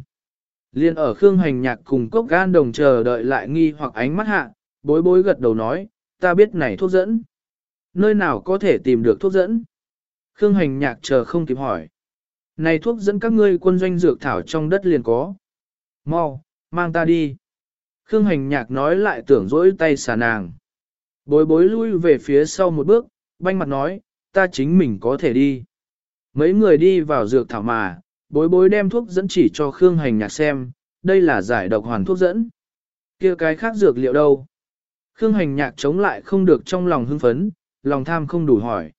Liên ở Khương Hành Nhạc cùng cốc gan đồng chờ đợi lại nghi hoặc ánh mắt hạ, bối bối gật đầu nói, ta biết này thuốc dẫn. Nơi nào có thể tìm được thuốc dẫn? Khương Hành Nhạc chờ không kịp hỏi. Này thuốc dẫn các ngươi quân doanh dược thảo trong đất liền có. Mau, mang ta đi. Khương Hành Nhạc nói lại tưởng dỗi tay xà nàng. Bối bối lui về phía sau một bước, banh mặt nói, ta chính mình có thể đi. Mấy người đi vào dược thảo mà, bối bối đem thuốc dẫn chỉ cho Khương Hành Nhạc xem, đây là giải độc hoàn thuốc dẫn. kia cái khác dược liệu đâu? Khương Hành Nhạc chống lại không được trong lòng hưng phấn, lòng tham không đủ hỏi.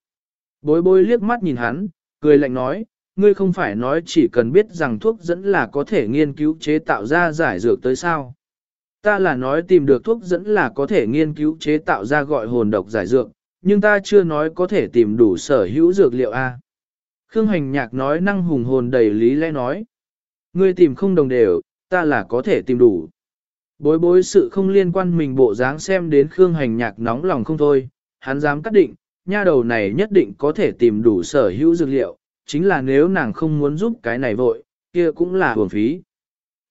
Bối bối liếc mắt nhìn hắn, cười lạnh nói, ngươi không phải nói chỉ cần biết rằng thuốc dẫn là có thể nghiên cứu chế tạo ra giải dược tới sao. Ta là nói tìm được thuốc dẫn là có thể nghiên cứu chế tạo ra gọi hồn độc giải dược, nhưng ta chưa nói có thể tìm đủ sở hữu dược liệu A. Khương Hành Nhạc nói năng hùng hồn đầy lý lẽ nói. Ngươi tìm không đồng đều, ta là có thể tìm đủ. Bối bối sự không liên quan mình bộ dáng xem đến Khương Hành Nhạc nóng lòng không thôi, hắn dám cắt định, nha đầu này nhất định có thể tìm đủ sở hữu dược liệu, chính là nếu nàng không muốn giúp cái này vội, kia cũng là hưởng phí.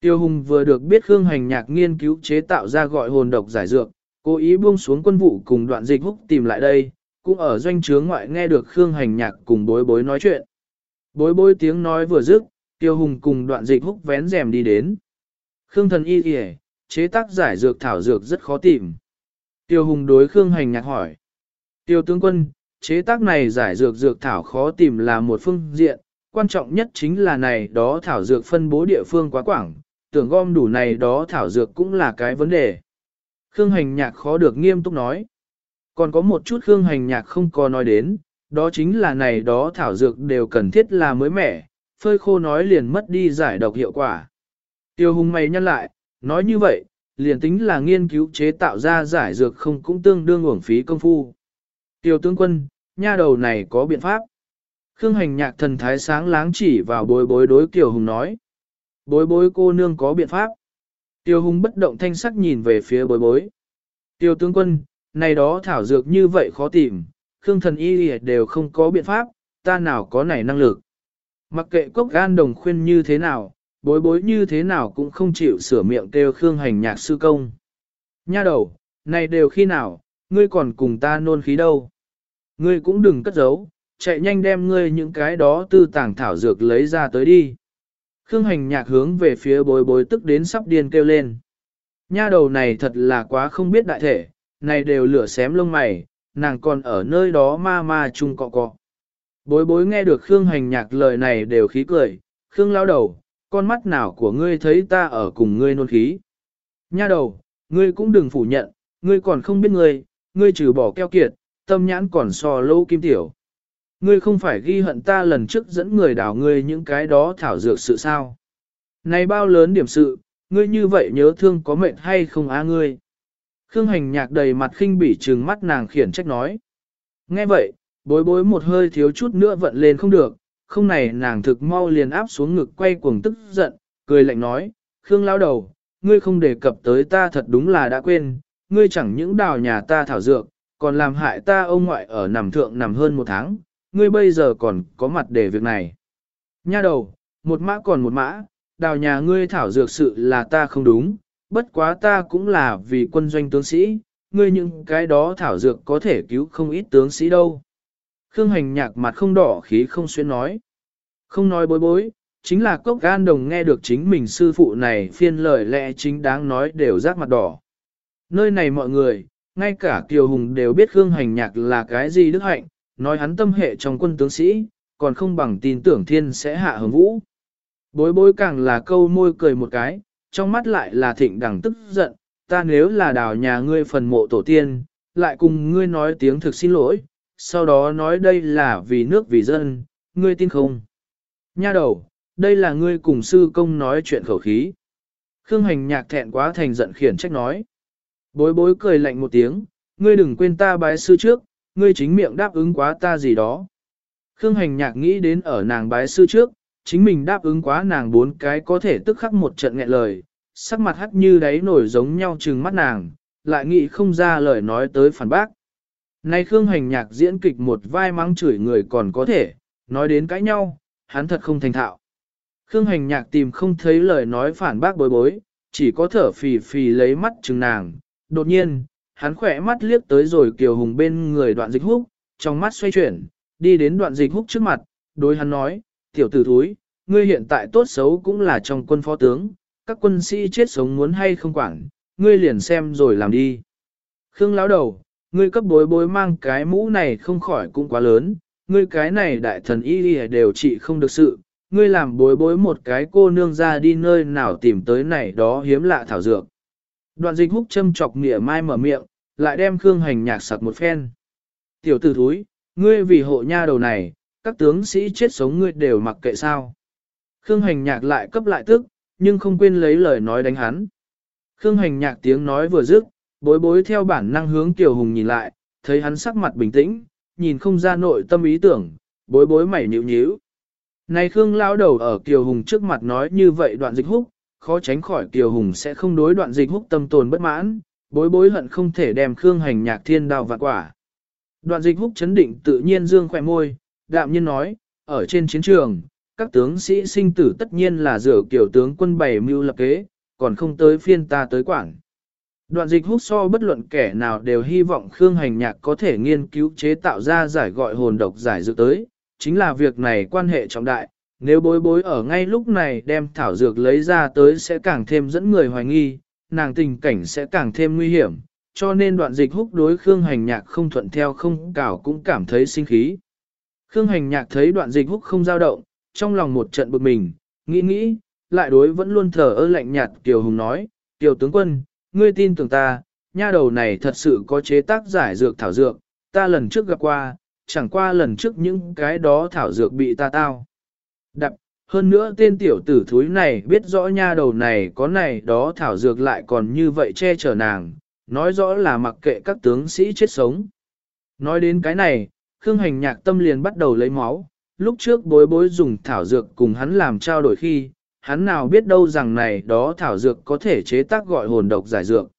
Tiêu Hùng vừa được biết Khương Hành Nhạc nghiên cứu chế tạo ra gọi hồn độc giải dược, cố ý buông xuống quân vụ cùng đoạn dịch húc tìm lại đây, cũng ở doanh trướng ngoại nghe được Khương Hành Nhạc cùng bối bối nói chuyện. Bối bối tiếng nói vừa dứt, Tiêu Hùng cùng đoạn dịch húc vén rèm đi đến. Khương thần y kìa, chế tác giải dược thảo dược rất khó tìm. Tiêu Hùng đối Khương Hành Nhạc hỏi. Tiêu tướng quân, chế tác này giải dược dược thảo khó tìm là một phương diện, quan trọng nhất chính là này đó thảo dược phân bố địa phương quá quảng, tưởng gom đủ này đó thảo dược cũng là cái vấn đề. Khương hành nhạc khó được nghiêm túc nói. Còn có một chút Khương hành nhạc không có nói đến, đó chính là này đó thảo dược đều cần thiết là mới mẻ, phơi khô nói liền mất đi giải độc hiệu quả. Tiêu hùng mày nhăn lại, nói như vậy, liền tính là nghiên cứu chế tạo ra giải dược không cũng tương đương uổng phí công phu. Tiêu tướng quân, nha đầu này có biện pháp. Khương hành nhạc thần thái sáng láng chỉ vào bối bối đối Kiều Hùng nói. Bối bối cô nương có biện pháp. Tiêu Hùng bất động thanh sắc nhìn về phía bối bối. Tiêu tướng quân, này đó thảo dược như vậy khó tìm, Khương thần y đều không có biện pháp, ta nào có nảy năng lực. Mặc kệ cốc gan đồng khuyên như thế nào, bối bối như thế nào cũng không chịu sửa miệng kêu Khương hành nhạc sư công. Nha đầu, này đều khi nào, ngươi còn cùng ta nôn khí đâu. Ngươi cũng đừng cất giấu, chạy nhanh đem ngươi những cái đó tư tàng thảo dược lấy ra tới đi. Khương hành nhạc hướng về phía bối bối tức đến sắp điên kêu lên. Nha đầu này thật là quá không biết đại thể, này đều lửa xém lông mày, nàng còn ở nơi đó ma ma chung cọ cọ. Bối bối nghe được Khương hành nhạc lời này đều khí cười, Khương lao đầu, con mắt nào của ngươi thấy ta ở cùng ngươi nôn khí. Nha đầu, ngươi cũng đừng phủ nhận, ngươi còn không biết ngươi, ngươi trừ bỏ keo kiệt, tâm nhãn còn so lâu kim tiểu. Ngươi không phải ghi hận ta lần trước dẫn người đảo ngươi những cái đó thảo dược sự sao. Này bao lớn điểm sự, ngươi như vậy nhớ thương có mệnh hay không á ngươi. Khương hành nhạc đầy mặt khinh bỉ trừng mắt nàng khiển trách nói. Nghe vậy, bối bối một hơi thiếu chút nữa vận lên không được, không này nàng thực mau liền áp xuống ngực quay cuồng tức giận, cười lạnh nói, Khương lao đầu, ngươi không đề cập tới ta thật đúng là đã quên, ngươi chẳng những đào nhà ta thảo dược, còn làm hại ta ông ngoại ở nằm thượng nằm hơn một tháng, ngươi bây giờ còn có mặt để việc này. Nha đầu, một mã còn một mã, đào nhà ngươi thảo dược sự là ta không đúng, bất quá ta cũng là vì quân doanh tướng sĩ, ngươi những cái đó thảo dược có thể cứu không ít tướng sĩ đâu. Khương hành nhạc mặt không đỏ khí không xuyên nói. Không nói bối bối, chính là cốc gan đồng nghe được chính mình sư phụ này phiên lời lẽ chính đáng nói đều rác mặt đỏ. Nơi này mọi người, ngay cả Kiều Hùng đều biết Khương Hành Nhạc là cái gì đức hạnh, nói hắn tâm hệ trong quân tướng sĩ, còn không bằng tin tưởng thiên sẽ hạ hứng vũ. Bối bối càng là câu môi cười một cái, trong mắt lại là thịnh đẳng tức giận, ta nếu là đào nhà ngươi phần mộ tổ tiên, lại cùng ngươi nói tiếng thực xin lỗi, sau đó nói đây là vì nước vì dân, ngươi tin không? Nha đầu, đây là ngươi cùng sư công nói chuyện khẩu khí. Khương hành nhạc thẹn quá thành giận khiển trách nói. Bối bối cười lạnh một tiếng, ngươi đừng quên ta bái sư trước, ngươi chính miệng đáp ứng quá ta gì đó. Khương hành nhạc nghĩ đến ở nàng bái sư trước, chính mình đáp ứng quá nàng bốn cái có thể tức khắc một trận nghẹn lời, sắc mặt hắt như đáy nổi giống nhau trừng mắt nàng, lại nghĩ không ra lời nói tới phản bác. Nay Khương Hành Nhạc diễn kịch một vai mắng chửi người còn có thể, nói đến cãi nhau, hắn thật không thành thạo. Khương Hành Nhạc tìm không thấy lời nói phản bác bối bối, chỉ có thở phì phì lấy mắt chừng nàng. Đột nhiên, hắn khỏe mắt liếc tới rồi Kiều Hùng bên người đoạn dịch húc, trong mắt xoay chuyển, đi đến đoạn dịch húc trước mặt, đối hắn nói, tiểu tử thúi, ngươi hiện tại tốt xấu cũng là trong quân phó tướng, các quân sĩ chết sống muốn hay không quản, ngươi liền xem rồi làm đi. Khương lão đầu, ngươi cấp bối bối mang cái mũ này không khỏi cũng quá lớn, ngươi cái này đại thần y đều trị không được sự, ngươi làm bối bối một cái cô nương ra đi nơi nào tìm tới này đó hiếm lạ thảo dược. Đoạn dịch húc châm chọc mỉa mai mở miệng, lại đem Khương hành nhạc sặc một phen. Tiểu tử thúi, ngươi vì hộ nha đầu này, các tướng sĩ chết sống ngươi đều mặc kệ sao. Khương hành nhạc lại cấp lại tức, nhưng không quên lấy lời nói đánh hắn. Khương hành nhạc tiếng nói vừa dứt, bối bối theo bản năng hướng Kiều Hùng nhìn lại, thấy hắn sắc mặt bình tĩnh, nhìn không ra nội tâm ý tưởng, bối bối mảy nhịu nhíu. Này Khương lao đầu ở Kiều Hùng trước mặt nói như vậy đoạn dịch húc, khó tránh khỏi Kiều Hùng sẽ không đối đoạn dịch húc tâm tồn bất mãn, bối bối hận không thể đem Khương hành nhạc thiên đào vạn quả. Đoạn dịch húc chấn định tự nhiên dương khỏe môi, đạm nhiên nói, ở trên chiến trường, các tướng sĩ sinh tử tất nhiên là dựa kiểu tướng quân bày mưu lập kế, còn không tới phiên ta tới quảng. Đoạn dịch hút so bất luận kẻ nào đều hy vọng Khương Hành Nhạc có thể nghiên cứu chế tạo ra giải gọi hồn độc giải dược tới, chính là việc này quan hệ trọng đại, nếu bối bối ở ngay lúc này đem thảo dược lấy ra tới sẽ càng thêm dẫn người hoài nghi, nàng tình cảnh sẽ càng thêm nguy hiểm, cho nên đoạn dịch húc đối Khương Hành Nhạc không thuận theo không cảo cũng cảm thấy sinh khí. Khương Hành Nhạc thấy đoạn dịch húc không dao động, trong lòng một trận bực mình, nghĩ nghĩ, lại đối vẫn luôn thờ ơ lạnh nhạt Kiều Hùng nói, Kiều tướng quân, ngươi tin tưởng ta, nha đầu này thật sự có chế tác giải dược thảo dược, ta lần trước gặp qua, chẳng qua lần trước những cái đó thảo dược bị ta tao. Đập, hơn nữa tên tiểu tử thúi này biết rõ nha đầu này có này đó thảo dược lại còn như vậy che chở nàng, nói rõ là mặc kệ các tướng sĩ chết sống. Nói đến cái này, Khương Hành nhạc tâm liền bắt đầu lấy máu, lúc trước bối bối dùng thảo dược cùng hắn làm trao đổi khi, hắn nào biết đâu rằng này đó thảo dược có thể chế tác gọi hồn độc giải dược.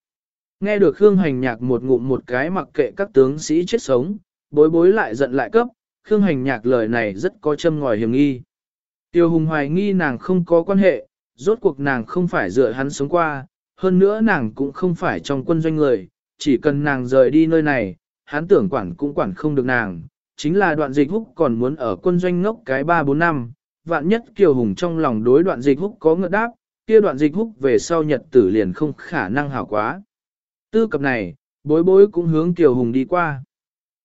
Nghe được Khương Hành Nhạc một ngụm một cái mặc kệ các tướng sĩ chết sống, bối bối lại giận lại cấp, Khương Hành Nhạc lời này rất có châm ngòi hiểm nghi. Tiêu Hùng hoài nghi nàng không có quan hệ, rốt cuộc nàng không phải dựa hắn sống qua, hơn nữa nàng cũng không phải trong quân doanh người, chỉ cần nàng rời đi nơi này, hắn tưởng quản cũng quản không được nàng, chính là đoạn dịch húc còn muốn ở quân doanh ngốc cái 3-4 năm, vạn nhất Kiều Hùng trong lòng đối đoạn dịch húc có ngợt đáp, kia đoạn dịch húc về sau nhật tử liền không khả năng hảo quá. Tư cập này, bối bối cũng hướng Kiều Hùng đi qua.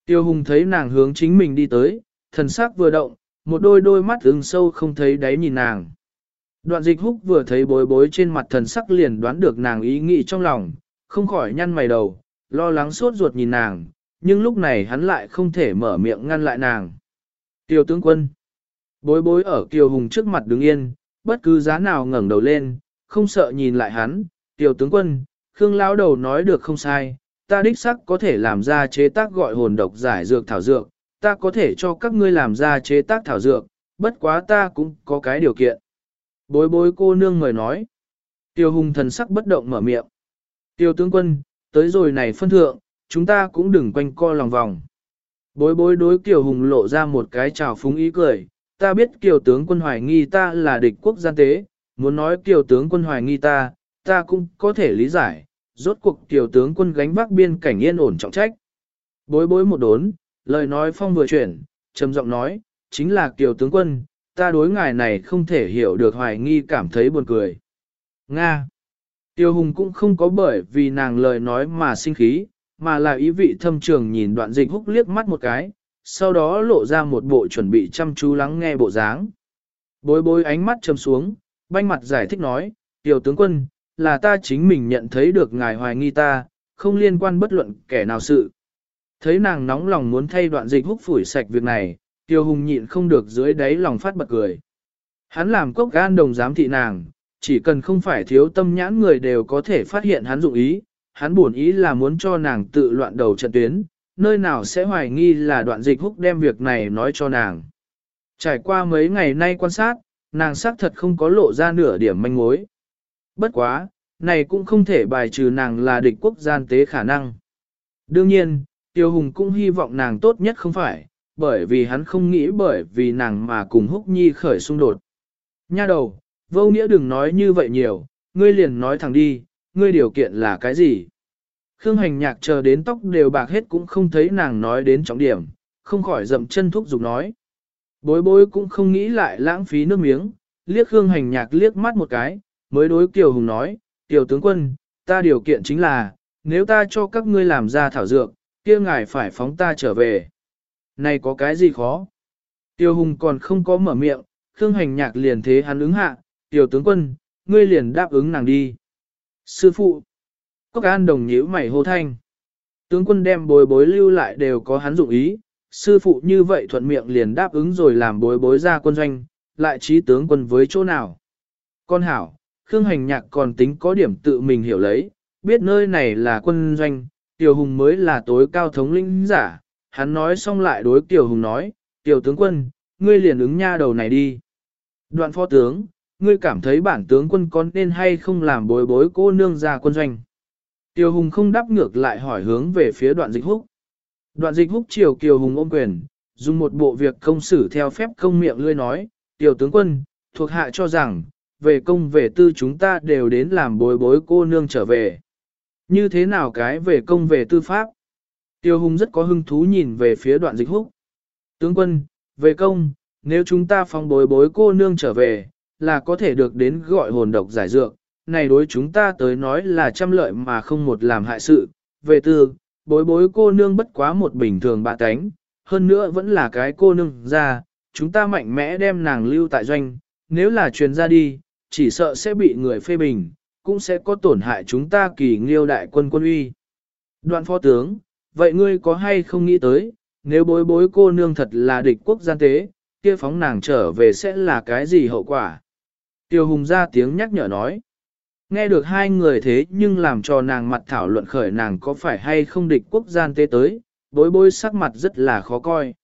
Kiều Hùng thấy nàng hướng chính mình đi tới, thần sắc vừa động, một đôi đôi mắt ứng sâu không thấy đáy nhìn nàng. Đoạn dịch húc vừa thấy bối bối trên mặt thần sắc liền đoán được nàng ý nghĩ trong lòng, không khỏi nhăn mày đầu, lo lắng suốt ruột nhìn nàng, nhưng lúc này hắn lại không thể mở miệng ngăn lại nàng. Tiêu tướng quân. Bối bối ở Kiều Hùng trước mặt đứng yên, bất cứ giá nào ngẩng đầu lên, không sợ nhìn lại hắn. Tiêu tướng quân, Khương Lão đầu nói được không sai, ta đích sắc có thể làm ra chế tác gọi hồn độc giải dược thảo dược, ta có thể cho các ngươi làm ra chế tác thảo dược, bất quá ta cũng có cái điều kiện. Bối bối cô nương người nói. Tiêu hùng thần sắc bất động mở miệng. Tiêu tướng quân, tới rồi này phân thượng, chúng ta cũng đừng quanh co lòng vòng. Bối bối đối Kiều Hùng lộ ra một cái trào phúng ý cười, ta biết Kiều tướng quân hoài nghi ta là địch quốc gian tế, muốn nói Kiều tướng quân hoài nghi ta, ta cũng có thể lý giải, rốt cuộc Kiều tướng quân gánh vác biên cảnh yên ổn trọng trách. Bối bối một đốn, lời nói phong vừa chuyển, trầm giọng nói, chính là Kiều tướng quân, ta đối ngài này không thể hiểu được hoài nghi cảm thấy buồn cười. Nga Tiêu Hùng cũng không có bởi vì nàng lời nói mà sinh khí, mà là ý vị thâm trường nhìn đoạn dịch húc liếc mắt một cái, sau đó lộ ra một bộ chuẩn bị chăm chú lắng nghe bộ dáng. Bối bối ánh mắt châm xuống, banh mặt giải thích nói, tiểu tướng quân, là ta chính mình nhận thấy được ngài hoài nghi ta, không liên quan bất luận kẻ nào sự. Thấy nàng nóng lòng muốn thay đoạn dịch húc phủi sạch việc này, tiêu hùng nhịn không được dưới đáy lòng phát bật cười. Hắn làm cốc gan đồng giám thị nàng, chỉ cần không phải thiếu tâm nhãn người đều có thể phát hiện hắn dụng ý, hắn buồn ý là muốn cho nàng tự loạn đầu trận tuyến, nơi nào sẽ hoài nghi là đoạn dịch húc đem việc này nói cho nàng. Trải qua mấy ngày nay quan sát, nàng xác thật không có lộ ra nửa điểm manh mối. Bất quá, này cũng không thể bài trừ nàng là địch quốc gian tế khả năng. Đương nhiên, Tiêu Hùng cũng hy vọng nàng tốt nhất không phải, bởi vì hắn không nghĩ bởi vì nàng mà cùng Húc Nhi khởi xung đột. Nha đầu, vô nghĩa đừng nói như vậy nhiều, ngươi liền nói thẳng đi, ngươi điều kiện là cái gì? Khương hành nhạc chờ đến tóc đều bạc hết cũng không thấy nàng nói đến trọng điểm, không khỏi dậm chân thúc giục nói. Bối bối cũng không nghĩ lại lãng phí nước miếng, liếc Khương hành nhạc liếc mắt một cái, mới đối Kiều Hùng nói, Kiều tướng quân, ta điều kiện chính là, nếu ta cho các ngươi làm ra thảo dược, kia ngài phải phóng ta trở về. Này có cái gì khó? Tiêu Hùng còn không có mở miệng, Khương hành nhạc liền thế hắn ứng hạ, Tiểu tướng quân, ngươi liền đáp ứng nàng đi. Sư phụ, Cốc An đồng nhíu mày hô thanh. Tướng quân đem bối bối lưu lại đều có hắn dụng ý, sư phụ như vậy thuận miệng liền đáp ứng rồi làm bối bối ra quân doanh, lại trí tướng quân với chỗ nào. Con hảo, Khương Hành Nhạc còn tính có điểm tự mình hiểu lấy, biết nơi này là quân doanh, Tiểu Hùng mới là tối cao thống lĩnh giả. Hắn nói xong lại đối Tiểu Hùng nói, Tiểu tướng quân, ngươi liền ứng nha đầu này đi. Đoạn phó tướng, ngươi cảm thấy bản tướng quân có nên hay không làm bối bối cô nương ra quân doanh. Tiêu Hùng không đáp ngược lại hỏi hướng về phía đoạn dịch húc. Đoạn dịch húc chiều Kiều Hùng ôm quyền, dùng một bộ việc công xử theo phép công miệng lươi nói, Tiểu tướng quân, thuộc hạ cho rằng, về công về tư chúng ta đều đến làm bối bối cô nương trở về. Như thế nào cái về công về tư pháp? Tiêu Hùng rất có hứng thú nhìn về phía đoạn dịch húc. Tướng quân, về công, nếu chúng ta phong bối bối cô nương trở về, là có thể được đến gọi hồn độc giải dược, này đối chúng ta tới nói là trăm lợi mà không một làm hại sự. Về tư, bối bối cô nương bất quá một bình thường bạ tánh, hơn nữa vẫn là cái cô nương ra, chúng ta mạnh mẽ đem nàng lưu tại doanh, nếu là truyền ra đi, chỉ sợ sẽ bị người phê bình, cũng sẽ có tổn hại chúng ta kỳ nghiêu đại quân quân uy. Đoạn phó tướng, vậy ngươi có hay không nghĩ tới, nếu bối bối cô nương thật là địch quốc gian tế, kia phóng nàng trở về sẽ là cái gì hậu quả? Tiêu hùng ra tiếng nhắc nhở nói. Nghe được hai người thế nhưng làm cho nàng mặt thảo luận khởi nàng có phải hay không địch quốc gian tế tới, bối bối sắc mặt rất là khó coi.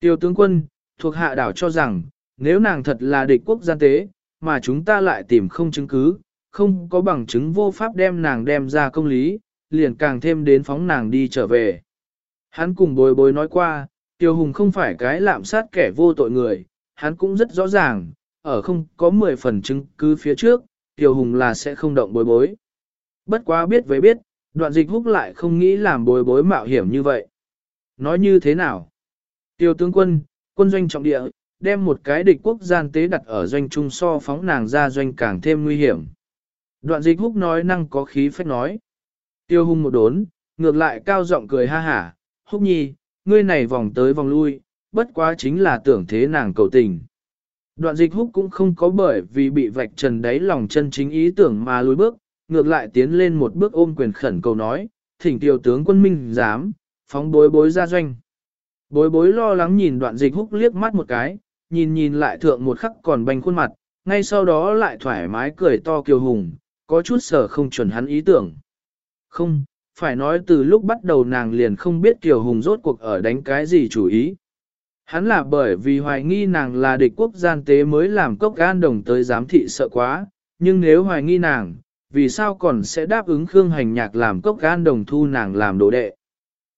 Tiêu tướng quân, thuộc hạ đảo cho rằng, nếu nàng thật là địch quốc gian tế, mà chúng ta lại tìm không chứng cứ, không có bằng chứng vô pháp đem nàng đem ra công lý, liền càng thêm đến phóng nàng đi trở về. Hắn cùng bối bối nói qua, Tiêu Hùng không phải cái lạm sát kẻ vô tội người, hắn cũng rất rõ ràng, ở không có 10 phần chứng cứ phía trước, Tiểu Hùng là sẽ không động bối bối. Bất quá biết với biết, đoạn dịch húc lại không nghĩ làm bối bối mạo hiểm như vậy. Nói như thế nào? Tiểu tướng quân, quân doanh trọng địa, đem một cái địch quốc gian tế đặt ở doanh trung so phóng nàng ra doanh càng thêm nguy hiểm. Đoạn dịch húc nói năng có khí phách nói. Tiêu hung một đốn, ngược lại cao giọng cười ha hả, húc nhi, ngươi này vòng tới vòng lui, bất quá chính là tưởng thế nàng cầu tình. Đoạn dịch húc cũng không có bởi vì bị vạch trần đáy lòng chân chính ý tưởng mà lùi bước, ngược lại tiến lên một bước ôm quyền khẩn cầu nói, thỉnh tiêu tướng quân minh dám, phóng bối bối ra doanh. Bối bối lo lắng nhìn đoạn dịch húc liếc mắt một cái, nhìn nhìn lại thượng một khắc còn banh khuôn mặt, ngay sau đó lại thoải mái cười to kiều hùng, có chút sở không chuẩn hắn ý tưởng. Không, phải nói từ lúc bắt đầu nàng liền không biết kiều hùng rốt cuộc ở đánh cái gì chủ ý. Hắn là bởi vì hoài nghi nàng là địch quốc gian tế mới làm cốc gan đồng tới giám thị sợ quá, nhưng nếu hoài nghi nàng, vì sao còn sẽ đáp ứng Khương Hành Nhạc làm cốc gan đồng thu nàng làm đồ đệ.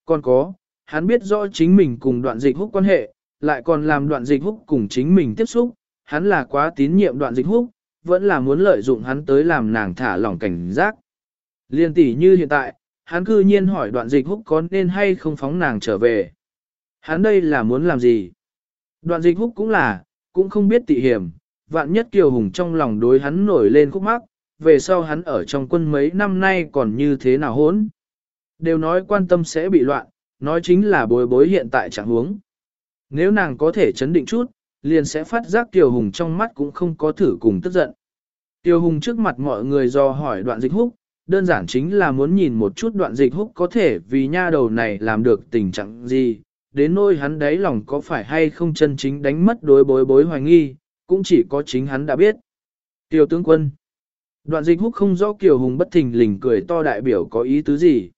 Còn có, hắn biết rõ chính mình cùng đoạn dịch húc quan hệ, lại còn làm đoạn dịch húc cùng chính mình tiếp xúc, hắn là quá tín nhiệm đoạn dịch húc, vẫn là muốn lợi dụng hắn tới làm nàng thả lỏng cảnh giác. Liên tỷ như hiện tại, hắn cư nhiên hỏi đoạn dịch húc có nên hay không phóng nàng trở về. Hắn đây là muốn làm gì? Đoạn dịch húc cũng là, cũng không biết tị hiểm, vạn nhất kiều hùng trong lòng đối hắn nổi lên khúc mắc, về sau hắn ở trong quân mấy năm nay còn như thế nào hốn. Đều nói quan tâm sẽ bị loạn, nói chính là bối bối hiện tại chẳng huống. Nếu nàng có thể chấn định chút, liền sẽ phát giác Tiêu Hùng trong mắt cũng không có thử cùng tức giận. Tiêu Hùng trước mặt mọi người do hỏi đoạn dịch húc, đơn giản chính là muốn nhìn một chút đoạn dịch húc có thể vì nha đầu này làm được tình trạng gì, đến nôi hắn đáy lòng có phải hay không chân chính đánh mất đối bối bối hoài nghi, cũng chỉ có chính hắn đã biết. tiểu tướng quân Đoạn dịch húc không rõ Kiều Hùng bất thình lình cười to đại biểu có ý tứ gì.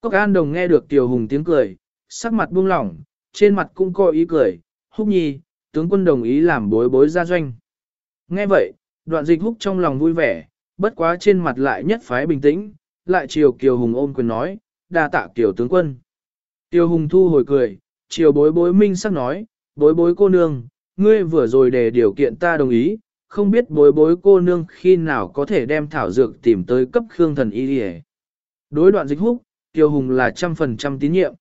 Cốc An Đồng nghe được Kiều Hùng tiếng cười, sắc mặt buông lỏng, trên mặt cũng có ý cười, húc nhi, tướng quân đồng ý làm bối bối ra doanh. Nghe vậy, đoạn dịch húc trong lòng vui vẻ, bất quá trên mặt lại nhất phái bình tĩnh, lại chiều Kiều Hùng ôm quyền nói, đa tạ Kiều tướng quân. Tiêu hùng thu hồi cười, chiều bối bối minh sắc nói, bối bối cô nương, ngươi vừa rồi để điều kiện ta đồng ý, không biết bối bối cô nương khi nào có thể đem thảo dược tìm tới cấp khương thần y đi Đối đoạn dịch húc, Tiêu Hùng là trăm phần trăm tín nhiệm.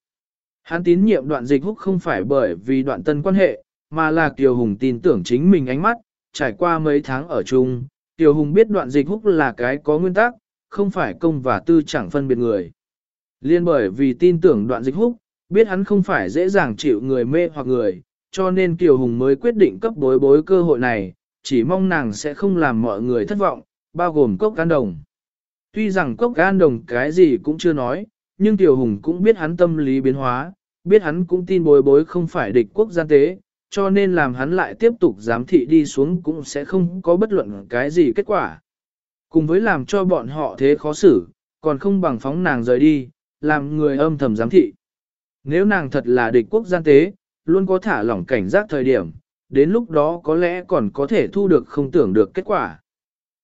Hắn tín nhiệm đoạn dịch húc không phải bởi vì đoạn tân quan hệ, mà là Tiêu Hùng tin tưởng chính mình ánh mắt, trải qua mấy tháng ở chung, Tiêu Hùng biết đoạn dịch húc là cái có nguyên tắc, không phải công và tư chẳng phân biệt người. Liên bởi vì tin tưởng đoạn dịch húc, biết hắn không phải dễ dàng chịu người mê hoặc người, cho nên Kiều Hùng mới quyết định cấp bối bối cơ hội này, chỉ mong nàng sẽ không làm mọi người thất vọng, bao gồm cốc can đồng. Tuy rằng cốc can đồng cái gì cũng chưa nói, nhưng Tiểu Hùng cũng biết hắn tâm lý biến hóa, biết hắn cũng tin bối bối không phải địch quốc gian tế, cho nên làm hắn lại tiếp tục giám thị đi xuống cũng sẽ không có bất luận cái gì kết quả. Cùng với làm cho bọn họ thế khó xử, còn không bằng phóng nàng rời đi, làm người âm thầm giám thị. Nếu nàng thật là địch quốc gian tế, luôn có thả lỏng cảnh giác thời điểm, đến lúc đó có lẽ còn có thể thu được không tưởng được kết quả.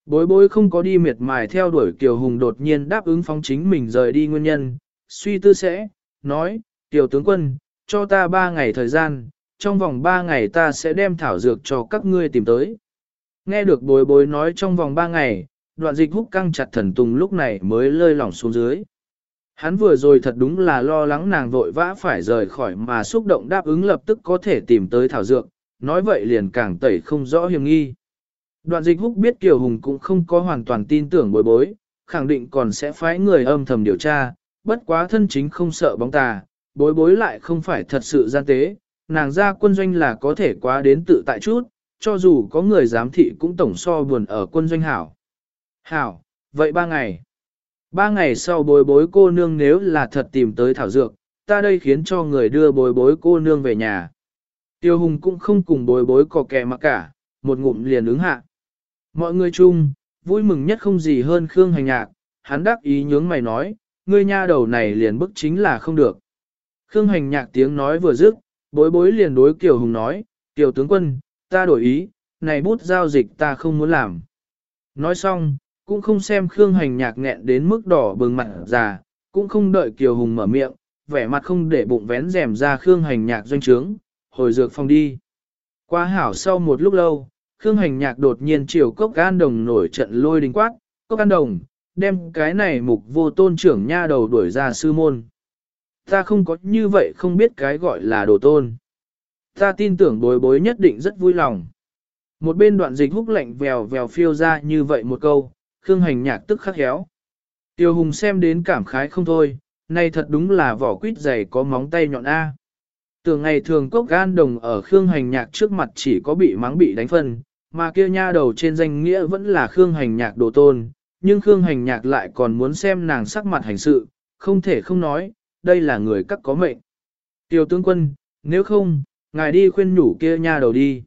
Bối bối không có đi miệt mài theo đuổi Kiều Hùng đột nhiên đáp ứng phóng chính mình rời đi nguyên nhân, suy tư sẽ, nói, Kiều tướng quân, cho ta ba ngày thời gian, trong vòng ba ngày ta sẽ đem thảo dược cho các ngươi tìm tới. Nghe được bối bối nói trong vòng ba ngày, đoạn dịch húc căng chặt thần tùng lúc này mới lơi lỏng xuống dưới. Hắn vừa rồi thật đúng là lo lắng nàng vội vã phải rời khỏi mà xúc động đáp ứng lập tức có thể tìm tới thảo dược, nói vậy liền càng tẩy không rõ hiểm nghi. Đoạn dịch húc biết Kiều Hùng cũng không có hoàn toàn tin tưởng bối bối, khẳng định còn sẽ phái người âm thầm điều tra, bất quá thân chính không sợ bóng tà, bối bối lại không phải thật sự gian tế, nàng ra quân doanh là có thể quá đến tự tại chút, cho dù có người giám thị cũng tổng so buồn ở quân doanh hảo. Hảo, vậy ba ngày. Ba ngày sau bối bối cô nương nếu là thật tìm tới thảo dược, ta đây khiến cho người đưa bối bối cô nương về nhà. Tiêu hùng cũng không cùng bối bối cò kè mà cả, một ngụm liền ứng hạ. Mọi người chung, vui mừng nhất không gì hơn Khương Hành Nhạc, hắn đắc ý nhướng mày nói, ngươi nha đầu này liền bức chính là không được. Khương Hành Nhạc tiếng nói vừa dứt, bối bối liền đối Kiều Hùng nói, Kiều tướng quân, ta đổi ý, này bút giao dịch ta không muốn làm. Nói xong, cũng không xem Khương Hành Nhạc nghẹn đến mức đỏ bừng mặt già, cũng không đợi Kiều Hùng mở miệng, vẻ mặt không để bụng vén rèm ra Khương Hành Nhạc doanh trướng, hồi dược phòng đi. Qua hảo sau một lúc lâu, Khương Hành Nhạc đột nhiên chiều cốc an đồng nổi trận lôi đình quát, cốc an đồng, đem cái này mục vô tôn trưởng nha đầu đuổi ra sư môn. Ta không có như vậy không biết cái gọi là đồ tôn. Ta tin tưởng bối bối nhất định rất vui lòng. Một bên đoạn dịch húc lạnh vèo vèo phiêu ra như vậy một câu, Khương Hành Nhạc tức khắc héo. Tiêu Hùng xem đến cảm khái không thôi, này thật đúng là vỏ quýt dày có móng tay nhọn A. Tưởng ngày thường cốc gan đồng ở Khương Hành Nhạc trước mặt chỉ có bị mắng bị đánh phân, mà kia nha đầu trên danh nghĩa vẫn là Khương Hành Nhạc đồ tôn, nhưng Khương Hành Nhạc lại còn muốn xem nàng sắc mặt hành sự, không thể không nói, đây là người các có mệnh. Tiêu tướng quân, nếu không, ngài đi khuyên nhủ kia nha đầu đi.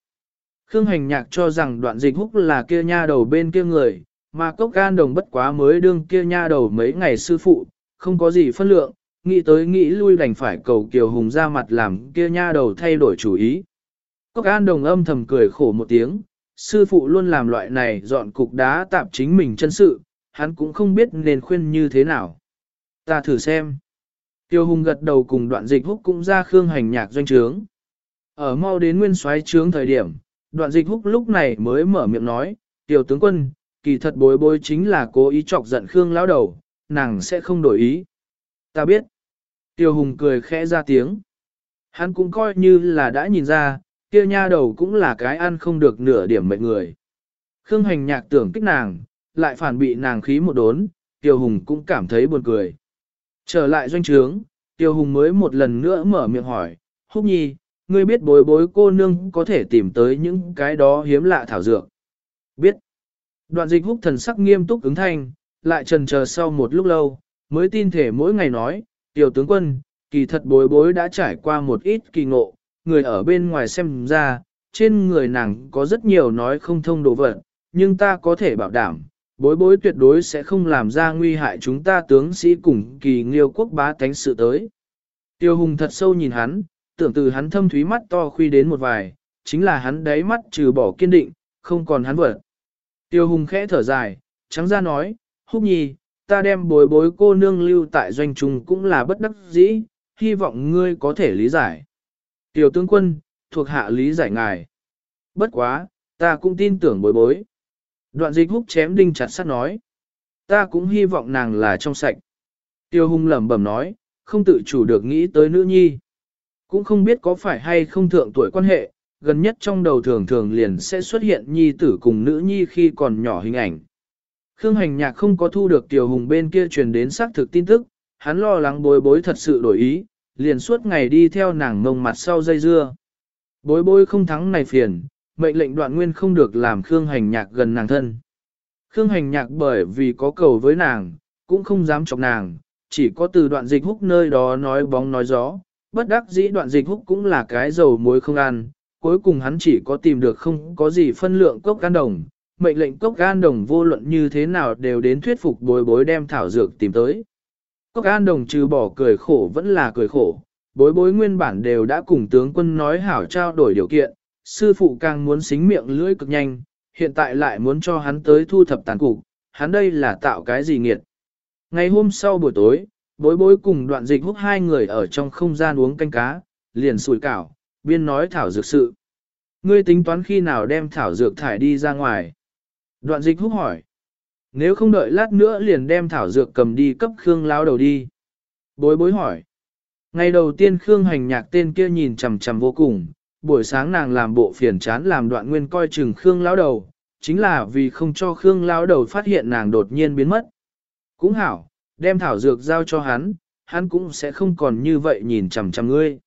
Khương Hành Nhạc cho rằng đoạn dịch húc là kia nha đầu bên kia người, mà cốc gan đồng bất quá mới đương kia nha đầu mấy ngày sư phụ, không có gì phân lượng, nghĩ tới nghĩ lui đành phải cầu Kiều Hùng ra mặt làm kia nha đầu thay đổi chủ ý. Cốc An Đồng âm thầm cười khổ một tiếng, sư phụ luôn làm loại này dọn cục đá tạm chính mình chân sự, hắn cũng không biết nên khuyên như thế nào. Ta thử xem. Tiêu Hùng gật đầu cùng đoạn dịch húc cũng ra khương hành nhạc doanh trướng. Ở mau đến nguyên soái trướng thời điểm, đoạn dịch húc lúc này mới mở miệng nói, tiểu tướng quân, kỳ thật bối bối chính là cố ý chọc giận khương lão đầu, nàng sẽ không đổi ý. Ta biết. Tiêu Hùng cười khẽ ra tiếng. Hắn cũng coi như là đã nhìn ra, kia nha đầu cũng là cái ăn không được nửa điểm mệnh người. Khương hành nhạc tưởng kích nàng, lại phản bị nàng khí một đốn, Tiêu Hùng cũng cảm thấy buồn cười. Trở lại doanh trướng, Tiêu Hùng mới một lần nữa mở miệng hỏi, Húc Nhi, ngươi biết bối bối cô nương có thể tìm tới những cái đó hiếm lạ thảo dược. Biết. Đoạn dịch húc thần sắc nghiêm túc ứng thanh, lại trần chờ sau một lúc lâu, mới tin thể mỗi ngày nói, tiểu tướng quân, kỳ thật bối bối đã trải qua một ít kỳ ngộ, người ở bên ngoài xem ra, trên người nàng có rất nhiều nói không thông đồ vật, nhưng ta có thể bảo đảm, bối bối tuyệt đối sẽ không làm ra nguy hại chúng ta tướng sĩ cùng kỳ nghiêu quốc bá tánh sự tới. Tiêu hùng thật sâu nhìn hắn, tưởng từ hắn thâm thúy mắt to khuy đến một vài, chính là hắn đáy mắt trừ bỏ kiên định, không còn hắn vật. Tiêu hùng khẽ thở dài, trắng ra nói, húc nhi, ta đem bối bối cô nương lưu tại doanh trung cũng là bất đắc dĩ, hy vọng ngươi có thể lý giải. Tiểu tướng quân, thuộc hạ lý giải ngài. Bất quá, ta cũng tin tưởng bối bối. Đoạn dịch húc chém đinh chặt sắt nói. Ta cũng hy vọng nàng là trong sạch. Tiêu Hùng lẩm bẩm nói, không tự chủ được nghĩ tới nữ nhi. Cũng không biết có phải hay không thượng tuổi quan hệ, gần nhất trong đầu thường thường liền sẽ xuất hiện nhi tử cùng nữ nhi khi còn nhỏ hình ảnh. Khương hành nhạc không có thu được tiểu hùng bên kia truyền đến xác thực tin tức, hắn lo lắng bối bối thật sự đổi ý, liền suốt ngày đi theo nàng mông mặt sau dây dưa. Bối bối không thắng này phiền, mệnh lệnh đoạn nguyên không được làm Khương hành nhạc gần nàng thân. Khương hành nhạc bởi vì có cầu với nàng, cũng không dám chọc nàng, chỉ có từ đoạn dịch húc nơi đó nói bóng nói gió, bất đắc dĩ đoạn dịch húc cũng là cái dầu muối không ăn, cuối cùng hắn chỉ có tìm được không có gì phân lượng cốc gan đồng, mệnh lệnh cốc gan đồng vô luận như thế nào đều đến thuyết phục bối bối đem thảo dược tìm tới. Cốc gan đồng trừ bỏ cười khổ vẫn là cười khổ, bối bối nguyên bản đều đã cùng tướng quân nói hảo trao đổi điều kiện, sư phụ càng muốn xính miệng lưỡi cực nhanh, hiện tại lại muốn cho hắn tới thu thập tàn cục, hắn đây là tạo cái gì nghiệt. Ngày hôm sau buổi tối, bối bối cùng đoạn dịch hút hai người ở trong không gian uống canh cá, liền sủi cảo, biên nói thảo dược sự. Ngươi tính toán khi nào đem thảo dược thải đi ra ngoài? Đoạn dịch húc hỏi. Nếu không đợi lát nữa liền đem thảo dược cầm đi cấp Khương lao đầu đi. Bối bối hỏi. Ngày đầu tiên Khương hành nhạc tên kia nhìn chằm chằm vô cùng, buổi sáng nàng làm bộ phiền chán làm đoạn nguyên coi chừng Khương lão đầu, chính là vì không cho Khương lão đầu phát hiện nàng đột nhiên biến mất. Cũng hảo, đem thảo dược giao cho hắn, hắn cũng sẽ không còn như vậy nhìn chằm chằm ngươi.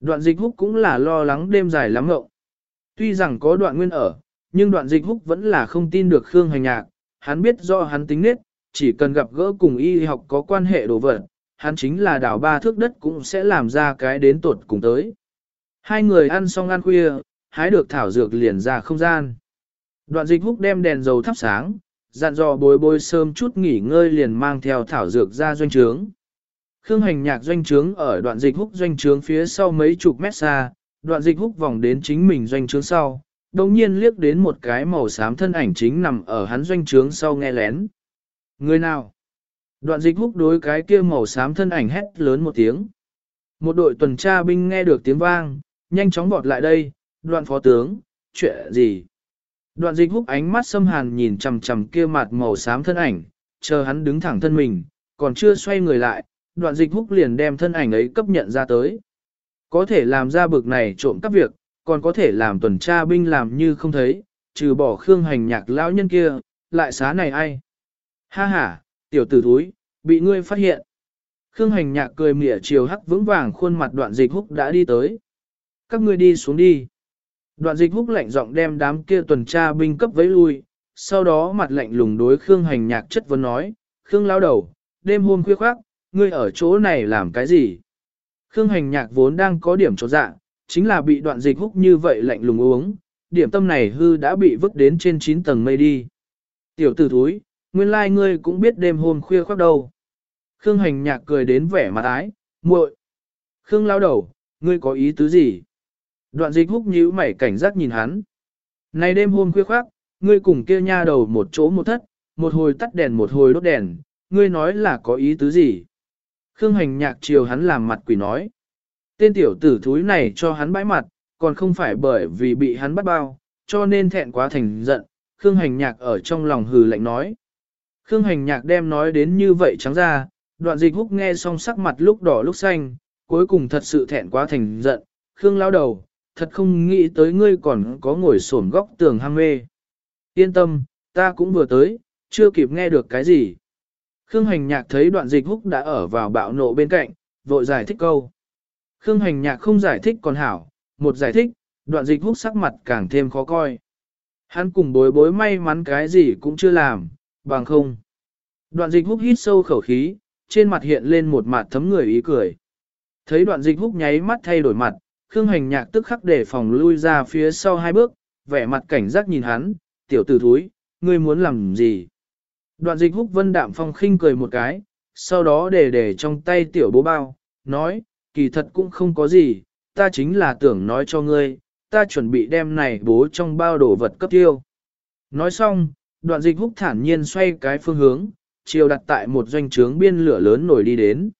Đoạn dịch húc cũng là lo lắng đêm dài lắm ngộng. Tuy rằng có đoạn nguyên ở, nhưng đoạn dịch húc vẫn là không tin được Khương hành nhạc, hắn biết do hắn tính nết, chỉ cần gặp gỡ cùng y học có quan hệ đồ vật, hắn chính là đảo ba thước đất cũng sẽ làm ra cái đến tột cùng tới. Hai người ăn xong ăn khuya, hái được thảo dược liền ra không gian. Đoạn dịch húc đem đèn dầu thắp sáng, dặn dò bồi bồi sớm chút nghỉ ngơi liền mang theo thảo dược ra doanh trướng. Khương hành nhạc doanh trướng ở đoạn dịch húc doanh trướng phía sau mấy chục mét xa, đoạn dịch húc vòng đến chính mình doanh trướng sau, đồng nhiên liếc đến một cái màu xám thân ảnh chính nằm ở hắn doanh trướng sau nghe lén. Người nào? Đoạn dịch húc đối cái kia màu xám thân ảnh hét lớn một tiếng. Một đội tuần tra binh nghe được tiếng vang, nhanh chóng vọt lại đây, đoạn phó tướng, chuyện gì? Đoạn dịch húc ánh mắt xâm hàn nhìn chầm chầm kia mặt màu xám thân ảnh, chờ hắn đứng thẳng thân mình, còn chưa xoay người lại, đoạn dịch húc liền đem thân ảnh ấy cấp nhận ra tới. Có thể làm ra bực này trộm cắp việc, còn có thể làm tuần tra binh làm như không thấy, trừ bỏ khương hành nhạc lão nhân kia, lại xá này ai? Ha ha, tiểu tử thúi, bị ngươi phát hiện. Khương hành nhạc cười mỉa chiều hắc vững vàng khuôn mặt đoạn dịch húc đã đi tới. Các ngươi đi xuống đi. Đoạn dịch húc lạnh giọng đem đám kia tuần tra binh cấp vẫy lui, sau đó mặt lạnh lùng đối Khương hành nhạc chất vấn nói, Khương lao đầu, đêm hôm khuya khoác, ngươi ở chỗ này làm cái gì? Khương hành nhạc vốn đang có điểm chỗ dạ, chính là bị đoạn dịch húc như vậy lạnh lùng uống, điểm tâm này hư đã bị vứt đến trên 9 tầng mây đi. Tiểu tử thúi, nguyên lai like ngươi cũng biết đêm hôm khuya khoác đâu. Khương hành nhạc cười đến vẻ mặt ái, muội. Khương lao đầu, ngươi có ý tứ gì? Đoạn dịch húc nhíu mày cảnh giác nhìn hắn. Này đêm hôm khuya khoác, ngươi cùng kia nha đầu một chỗ một thất, một hồi tắt đèn một hồi đốt đèn, ngươi nói là có ý tứ gì? Khương hành nhạc chiều hắn làm mặt quỷ nói. Tên tiểu tử thúi này cho hắn bãi mặt, còn không phải bởi vì bị hắn bắt bao, cho nên thẹn quá thành giận. Khương hành nhạc ở trong lòng hừ lạnh nói. Khương hành nhạc đem nói đến như vậy trắng ra, đoạn dịch húc nghe xong sắc mặt lúc đỏ lúc xanh, cuối cùng thật sự thẹn quá thành giận. Khương lao đầu, thật không nghĩ tới ngươi còn có ngồi sổn góc tường ham mê. Yên tâm, ta cũng vừa tới, chưa kịp nghe được cái gì. Khương hành nhạc thấy đoạn dịch húc đã ở vào bạo nộ bên cạnh, vội giải thích câu. Khương hành nhạc không giải thích còn hảo, một giải thích, đoạn dịch húc sắc mặt càng thêm khó coi. Hắn cùng bối bối may mắn cái gì cũng chưa làm, bằng không. Đoạn dịch húc hít sâu khẩu khí, trên mặt hiện lên một mặt thấm người ý cười. Thấy đoạn dịch húc nháy mắt thay đổi mặt, Khương hành nhạc tức khắc để phòng lui ra phía sau hai bước, vẻ mặt cảnh giác nhìn hắn, tiểu tử thúi, ngươi muốn làm gì? Đoạn dịch húc vân đạm phong khinh cười một cái, sau đó để để trong tay tiểu bố bao, nói, kỳ thật cũng không có gì, ta chính là tưởng nói cho ngươi, ta chuẩn bị đem này bố trong bao đồ vật cấp tiêu. Nói xong, đoạn dịch húc thản nhiên xoay cái phương hướng, chiều đặt tại một doanh trướng biên lửa lớn nổi đi đến.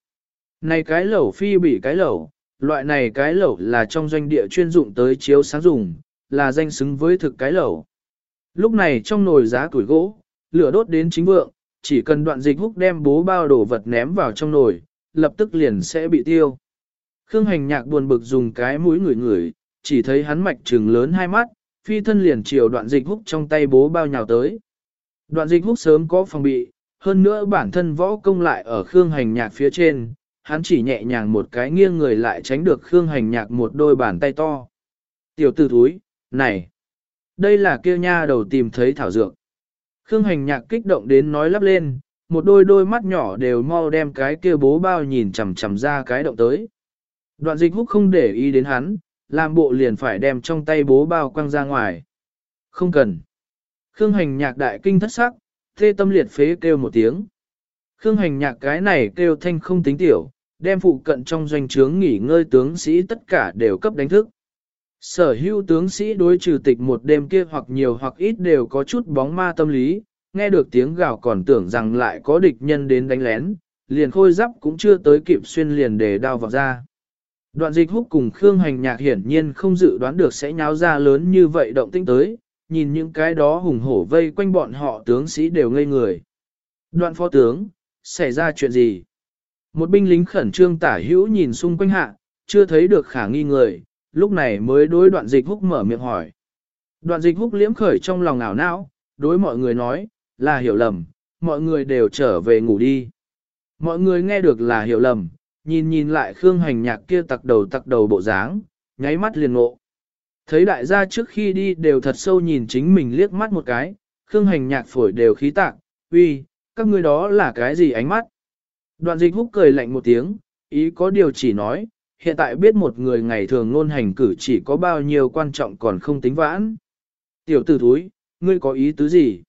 Này cái lẩu phi bị cái lẩu, loại này cái lẩu là trong doanh địa chuyên dụng tới chiếu sáng dùng, là danh xứng với thực cái lẩu. Lúc này trong nồi giá củi gỗ, lửa đốt đến chính vượng, chỉ cần đoạn dịch húc đem bố bao đồ vật ném vào trong nồi, lập tức liền sẽ bị tiêu. Khương hành nhạc buồn bực dùng cái mũi ngửi ngửi, chỉ thấy hắn mạch trừng lớn hai mắt, phi thân liền chiều đoạn dịch húc trong tay bố bao nhào tới. Đoạn dịch húc sớm có phòng bị, hơn nữa bản thân võ công lại ở Khương hành nhạc phía trên, hắn chỉ nhẹ nhàng một cái nghiêng người lại tránh được Khương hành nhạc một đôi bàn tay to. Tiểu tử thúi, này, đây là kia nha đầu tìm thấy thảo dược. Khương hành nhạc kích động đến nói lắp lên, một đôi đôi mắt nhỏ đều mau đem cái kia bố bao nhìn chằm chằm ra cái động tới. Đoạn dịch húc không để ý đến hắn, làm bộ liền phải đem trong tay bố bao quăng ra ngoài. Không cần. Khương hành nhạc đại kinh thất sắc, thê tâm liệt phế kêu một tiếng. Khương hành nhạc cái này kêu thanh không tính tiểu, đem phụ cận trong doanh trướng nghỉ ngơi tướng sĩ tất cả đều cấp đánh thức. Sở hữu tướng sĩ đối trừ tịch một đêm kia hoặc nhiều hoặc ít đều có chút bóng ma tâm lý, nghe được tiếng gào còn tưởng rằng lại có địch nhân đến đánh lén, liền khôi giáp cũng chưa tới kịp xuyên liền để đao vào ra. Đoạn dịch húc cùng Khương Hành Nhạc hiển nhiên không dự đoán được sẽ nháo ra lớn như vậy động tinh tới, nhìn những cái đó hùng hổ vây quanh bọn họ tướng sĩ đều ngây người. Đoạn phó tướng, xảy ra chuyện gì? Một binh lính khẩn trương tả hữu nhìn xung quanh hạ, chưa thấy được khả nghi người, lúc này mới đối đoạn dịch húc mở miệng hỏi. Đoạn dịch húc liễm khởi trong lòng ảo não, đối mọi người nói, là hiểu lầm, mọi người đều trở về ngủ đi. Mọi người nghe được là hiểu lầm, nhìn nhìn lại Khương Hành Nhạc kia tặc đầu tặc đầu bộ dáng, nháy mắt liền ngộ. Thấy đại gia trước khi đi đều thật sâu nhìn chính mình liếc mắt một cái, Khương Hành Nhạc phổi đều khí tạc, uy, các ngươi đó là cái gì ánh mắt? Đoạn dịch húc cười lạnh một tiếng, ý có điều chỉ nói, hiện tại biết một người ngày thường ngôn hành cử chỉ có bao nhiêu quan trọng còn không tính vãn. Tiểu tử thúi, ngươi có ý tứ gì?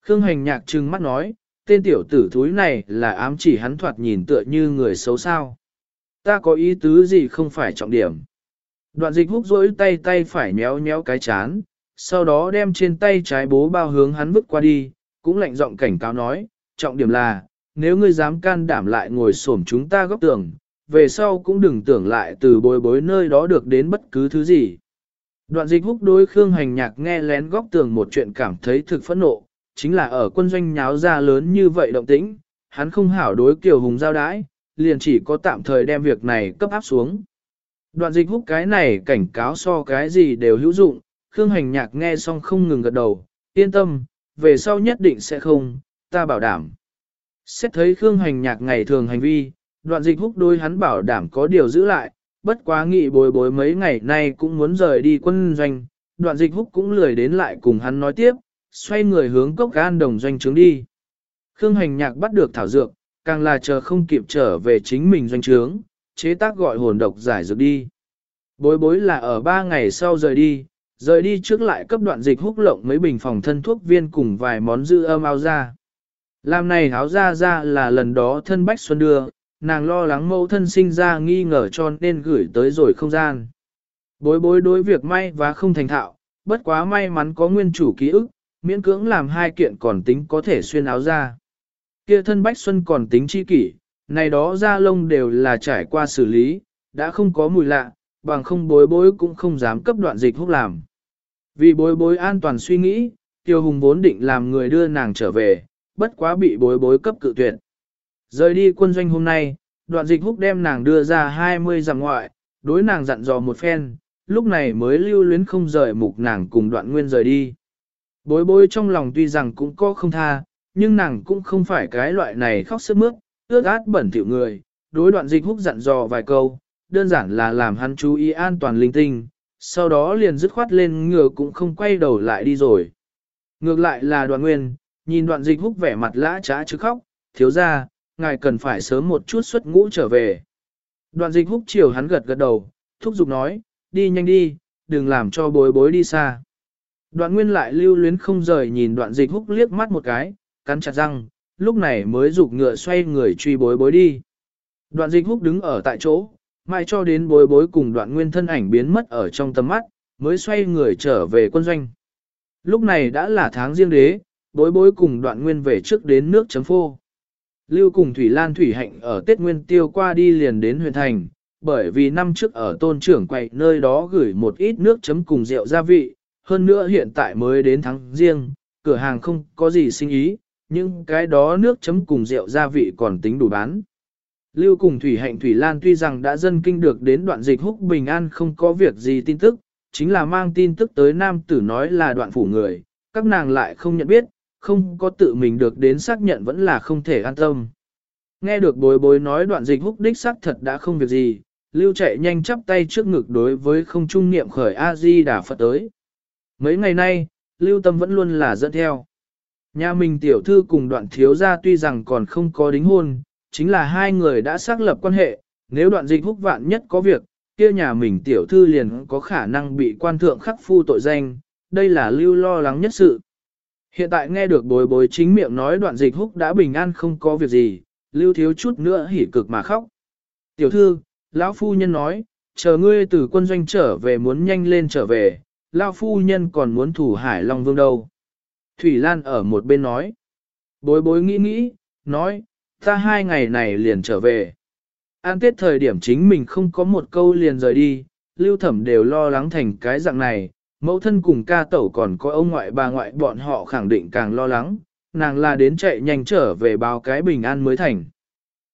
Khương hành nhạc trừng mắt nói, tên tiểu tử thúi này là ám chỉ hắn thoạt nhìn tựa như người xấu sao. Ta có ý tứ gì không phải trọng điểm. Đoạn dịch húc rỗi tay tay phải méo méo cái chán, sau đó đem trên tay trái bố bao hướng hắn vứt qua đi, cũng lạnh giọng cảnh cáo nói, trọng điểm là, nếu ngươi dám can đảm lại ngồi xổm chúng ta góc tường, về sau cũng đừng tưởng lại từ bối bối nơi đó được đến bất cứ thứ gì. Đoạn dịch húc đối Khương Hành Nhạc nghe lén góc tường một chuyện cảm thấy thực phẫn nộ, chính là ở quân doanh nháo ra lớn như vậy động tĩnh, hắn không hảo đối Kiều Hùng giao đãi, liền chỉ có tạm thời đem việc này cấp áp xuống. Đoạn dịch húc cái này cảnh cáo so cái gì đều hữu dụng, Khương Hành Nhạc nghe xong không ngừng gật đầu, yên tâm, về sau nhất định sẽ không, ta bảo đảm. Xét thấy Khương Hành Nhạc ngày thường hành vi, đoạn dịch húc đôi hắn bảo đảm có điều giữ lại, bất quá nghị bồi bối mấy ngày nay cũng muốn rời đi quân doanh, đoạn dịch húc cũng lười đến lại cùng hắn nói tiếp, xoay người hướng cốc gan đồng doanh trướng đi. Khương hành nhạc bắt được thảo dược, càng là chờ không kịp trở về chính mình doanh trướng, chế tác gọi hồn độc giải dược đi. Bối bối là ở ba ngày sau rời đi, rời đi trước lại cấp đoạn dịch húc lộng mấy bình phòng thân thuốc viên cùng vài món dư âm áo ra. Làm này áo ra ra là lần đó thân Bách Xuân đưa, nàng lo lắng mẫu thân sinh ra nghi ngờ cho nên gửi tới rồi không gian. Bối bối đối việc may và không thành thạo, bất quá may mắn có nguyên chủ ký ức, miễn cưỡng làm hai kiện còn tính có thể xuyên áo ra. Kia thân Bách Xuân còn tính chi kỷ, này đó da lông đều là trải qua xử lý, đã không có mùi lạ, bằng không bối bối cũng không dám cấp đoạn dịch hút làm. Vì bối bối an toàn suy nghĩ, Tiêu Hùng vốn định làm người đưa nàng trở về, bất quá bị bối bối cấp cự tuyệt. Rời đi quân doanh hôm nay, đoạn dịch húc đem nàng đưa ra 20 dặm ngoại, đối nàng dặn dò một phen, lúc này mới lưu luyến không rời mục nàng cùng đoạn nguyên rời đi. Bối bối trong lòng tuy rằng cũng có không tha, nhưng nàng cũng không phải cái loại này khóc sức mướt, ước át bẩn thỉu người, đối đoạn dịch húc dặn dò vài câu, đơn giản là làm hắn chú ý an toàn linh tinh, sau đó liền dứt khoát lên ngựa cũng không quay đầu lại đi rồi. Ngược lại là đoạn nguyên, nhìn đoạn dịch húc vẻ mặt lã trá chứ khóc, thiếu ra, ngài cần phải sớm một chút xuất ngũ trở về. Đoạn dịch húc chiều hắn gật gật đầu, thúc giục nói, đi nhanh đi, đừng làm cho bối bối đi xa. Đoạn nguyên lại lưu luyến không rời nhìn đoạn dịch húc liếc mắt một cái, cắn chặt răng, lúc này mới rụt ngựa xoay người truy bối bối đi. Đoạn dịch húc đứng ở tại chỗ, mãi cho đến bối bối cùng đoạn nguyên thân ảnh biến mất ở trong tầm mắt, mới xoay người trở về quân doanh. Lúc này đã là tháng riêng đế, bối bối cùng đoạn nguyên về trước đến nước chấm phô. Lưu cùng Thủy Lan Thủy Hạnh ở Tết Nguyên Tiêu qua đi liền đến huyện thành, bởi vì năm trước ở tôn trưởng quậy nơi đó gửi một ít nước chấm cùng rượu gia vị, hơn nữa hiện tại mới đến tháng riêng, cửa hàng không có gì sinh ý, nhưng cái đó nước chấm cùng rượu gia vị còn tính đủ bán. Lưu cùng Thủy Hạnh Thủy Lan tuy rằng đã dân kinh được đến đoạn dịch húc bình an không có việc gì tin tức, chính là mang tin tức tới nam tử nói là đoạn phủ người, các nàng lại không nhận biết, không có tự mình được đến xác nhận vẫn là không thể an tâm. Nghe được bối bối nói đoạn dịch húc đích xác thật đã không việc gì, lưu chạy nhanh chắp tay trước ngực đối với không trung niệm khởi A-di đà Phật tới. Mấy ngày nay, lưu tâm vẫn luôn là dẫn theo. Nhà mình tiểu thư cùng đoạn thiếu gia tuy rằng còn không có đính hôn, chính là hai người đã xác lập quan hệ, nếu đoạn dịch húc vạn nhất có việc, kia nhà mình tiểu thư liền có khả năng bị quan thượng khắc phu tội danh, đây là lưu lo lắng nhất sự. Hiện tại nghe được bối bối chính miệng nói đoạn dịch húc đã bình an không có việc gì, lưu thiếu chút nữa hỉ cực mà khóc. Tiểu thư, lão phu nhân nói, chờ ngươi từ quân doanh trở về muốn nhanh lên trở về, lão phu nhân còn muốn thủ hải Long Vương đâu. Thủy Lan ở một bên nói. Bối bối nghĩ nghĩ, nói, ta hai ngày này liền trở về. An tết thời điểm chính mình không có một câu liền rời đi, lưu thẩm đều lo lắng thành cái dạng này, mẫu thân cùng ca tẩu còn có ông ngoại bà ngoại bọn họ khẳng định càng lo lắng, nàng là đến chạy nhanh trở về báo cái bình an mới thành.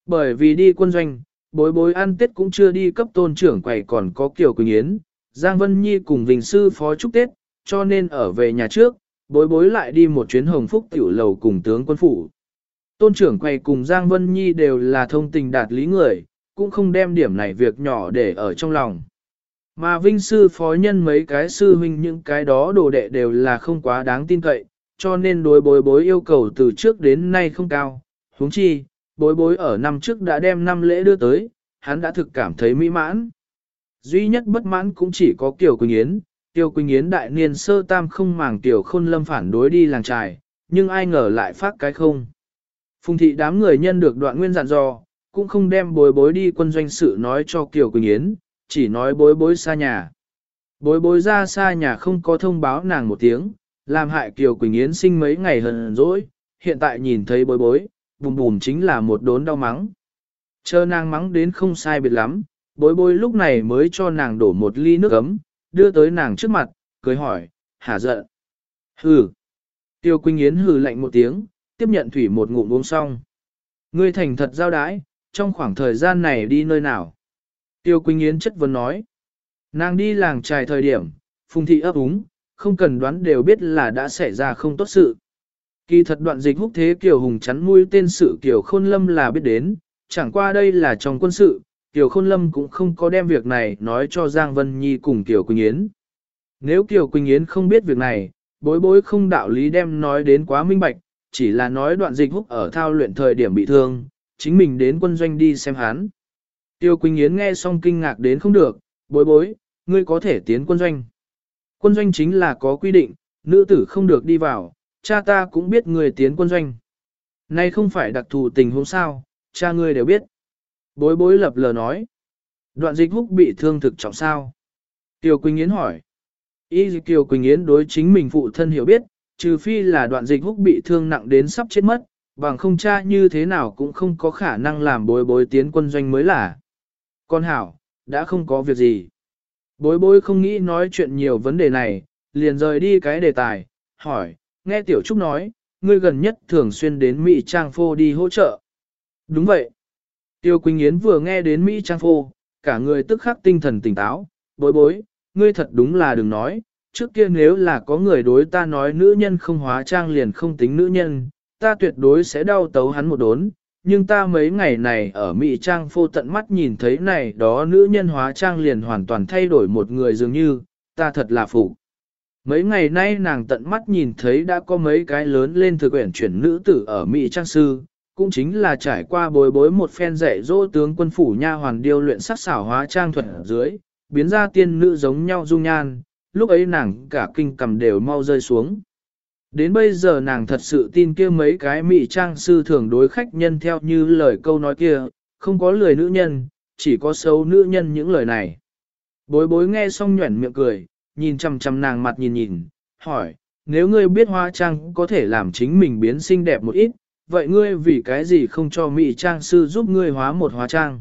Bởi vì đi quân doanh, bối bối ăn tết cũng chưa đi cấp tôn trưởng quầy còn có Kiều Quỳnh Yến, Giang Vân Nhi cùng Vinh Sư phó chúc Tết, cho nên ở về nhà trước, bối bối lại đi một chuyến hồng phúc tiểu lầu cùng tướng quân phủ. Tôn trưởng quầy cùng Giang Vân Nhi đều là thông tình đạt lý người, cũng không đem điểm này việc nhỏ để ở trong lòng. Mà vinh sư phó nhân mấy cái sư huynh những cái đó đồ đệ đều là không quá đáng tin cậy, cho nên đối bối bối yêu cầu từ trước đến nay không cao. huống chi, bối bối ở năm trước đã đem năm lễ đưa tới, hắn đã thực cảm thấy mỹ mãn. Duy nhất bất mãn cũng chỉ có Kiều Quỳnh Yến, Kiều Quỳnh Yến đại niên sơ tam không màng Kiều Khôn Lâm phản đối đi làng trài, nhưng ai ngờ lại phát cái không. Phùng thị đám người nhân được đoạn nguyên dặn dò, cũng không đem bối bối đi quân doanh sự nói cho Kiều Quỳnh Yến, chỉ nói bối bối xa nhà. Bối bối ra xa nhà không có thông báo nàng một tiếng, làm hại Kiều Quỳnh Yến sinh mấy ngày hờn dỗi, hiện tại nhìn thấy bối bối, bùm bùm chính là một đốn đau mắng. Chờ nàng mắng đến không sai biệt lắm, bối bối lúc này mới cho nàng đổ một ly nước ấm, đưa tới nàng trước mặt, cười hỏi, hả giận. Hừ. Tiêu Quỳnh Yến hừ lạnh một tiếng, tiếp nhận thủy một ngụm uống xong. Ngươi thành thật giao đái, trong khoảng thời gian này đi nơi nào? Tiêu Quỳnh Yến chất vấn nói. Nàng đi làng trài thời điểm, phùng thị ấp úng, không cần đoán đều biết là đã xảy ra không tốt sự. Kỳ thật đoạn dịch húc thế Kiều Hùng chắn mũi tên sự Kiều Khôn Lâm là biết đến, chẳng qua đây là trong quân sự, Kiều Khôn Lâm cũng không có đem việc này nói cho Giang Vân Nhi cùng Kiều Quỳnh Yến. Nếu Kiều Quỳnh Yến không biết việc này, bối bối không đạo lý đem nói đến quá minh bạch, chỉ là nói đoạn dịch húc ở thao luyện thời điểm bị thương, chính mình đến quân doanh đi xem hắn. Tiêu Quỳnh Yến nghe xong kinh ngạc đến không được, bối bối, ngươi có thể tiến quân doanh. Quân doanh chính là có quy định, nữ tử không được đi vào, cha ta cũng biết ngươi tiến quân doanh. Nay không phải đặc thù tình huống sao, cha ngươi đều biết. Bối bối lập lờ nói. Đoạn dịch húc bị thương thực trọng sao? Tiêu Quỳnh Yến hỏi. Y Tiêu Quỳnh Yến đối chính mình phụ thân hiểu biết, trừ phi là đoạn dịch húc bị thương nặng đến sắp chết mất, bằng không cha như thế nào cũng không có khả năng làm bối bối tiến quân doanh mới là. Con hảo, đã không có việc gì. Bối bối không nghĩ nói chuyện nhiều vấn đề này, liền rời đi cái đề tài, hỏi, nghe Tiểu Trúc nói, ngươi gần nhất thường xuyên đến Mỹ Trang Phô đi hỗ trợ. Đúng vậy. Tiêu Quỳnh Yến vừa nghe đến Mỹ Trang Phô, cả người tức khắc tinh thần tỉnh táo, bối bối, ngươi thật đúng là đừng nói, trước kia nếu là có người đối ta nói nữ nhân không hóa trang liền không tính nữ nhân, ta tuyệt đối sẽ đau tấu hắn một đốn, nhưng ta mấy ngày này ở Mỹ Trang phô tận mắt nhìn thấy này đó nữ nhân hóa trang liền hoàn toàn thay đổi một người dường như, ta thật là phụ. Mấy ngày nay nàng tận mắt nhìn thấy đã có mấy cái lớn lên thực quyển chuyển nữ tử ở Mỹ Trang Sư, cũng chính là trải qua bối bối một phen dạy dỗ tướng quân phủ nha hoàn điêu luyện sắc xảo hóa trang thuật ở dưới, biến ra tiên nữ giống nhau dung nhan, lúc ấy nàng cả kinh cầm đều mau rơi xuống. Đến bây giờ nàng thật sự tin kia mấy cái mỹ trang sư thường đối khách nhân theo như lời câu nói kia, không có lười nữ nhân, chỉ có xấu nữ nhân những lời này. Bối bối nghe xong nhuẩn miệng cười, nhìn chằm chằm nàng mặt nhìn nhìn, hỏi, nếu ngươi biết hóa trang có thể làm chính mình biến xinh đẹp một ít, vậy ngươi vì cái gì không cho Mỹ Trang sư giúp ngươi hóa một hóa trang?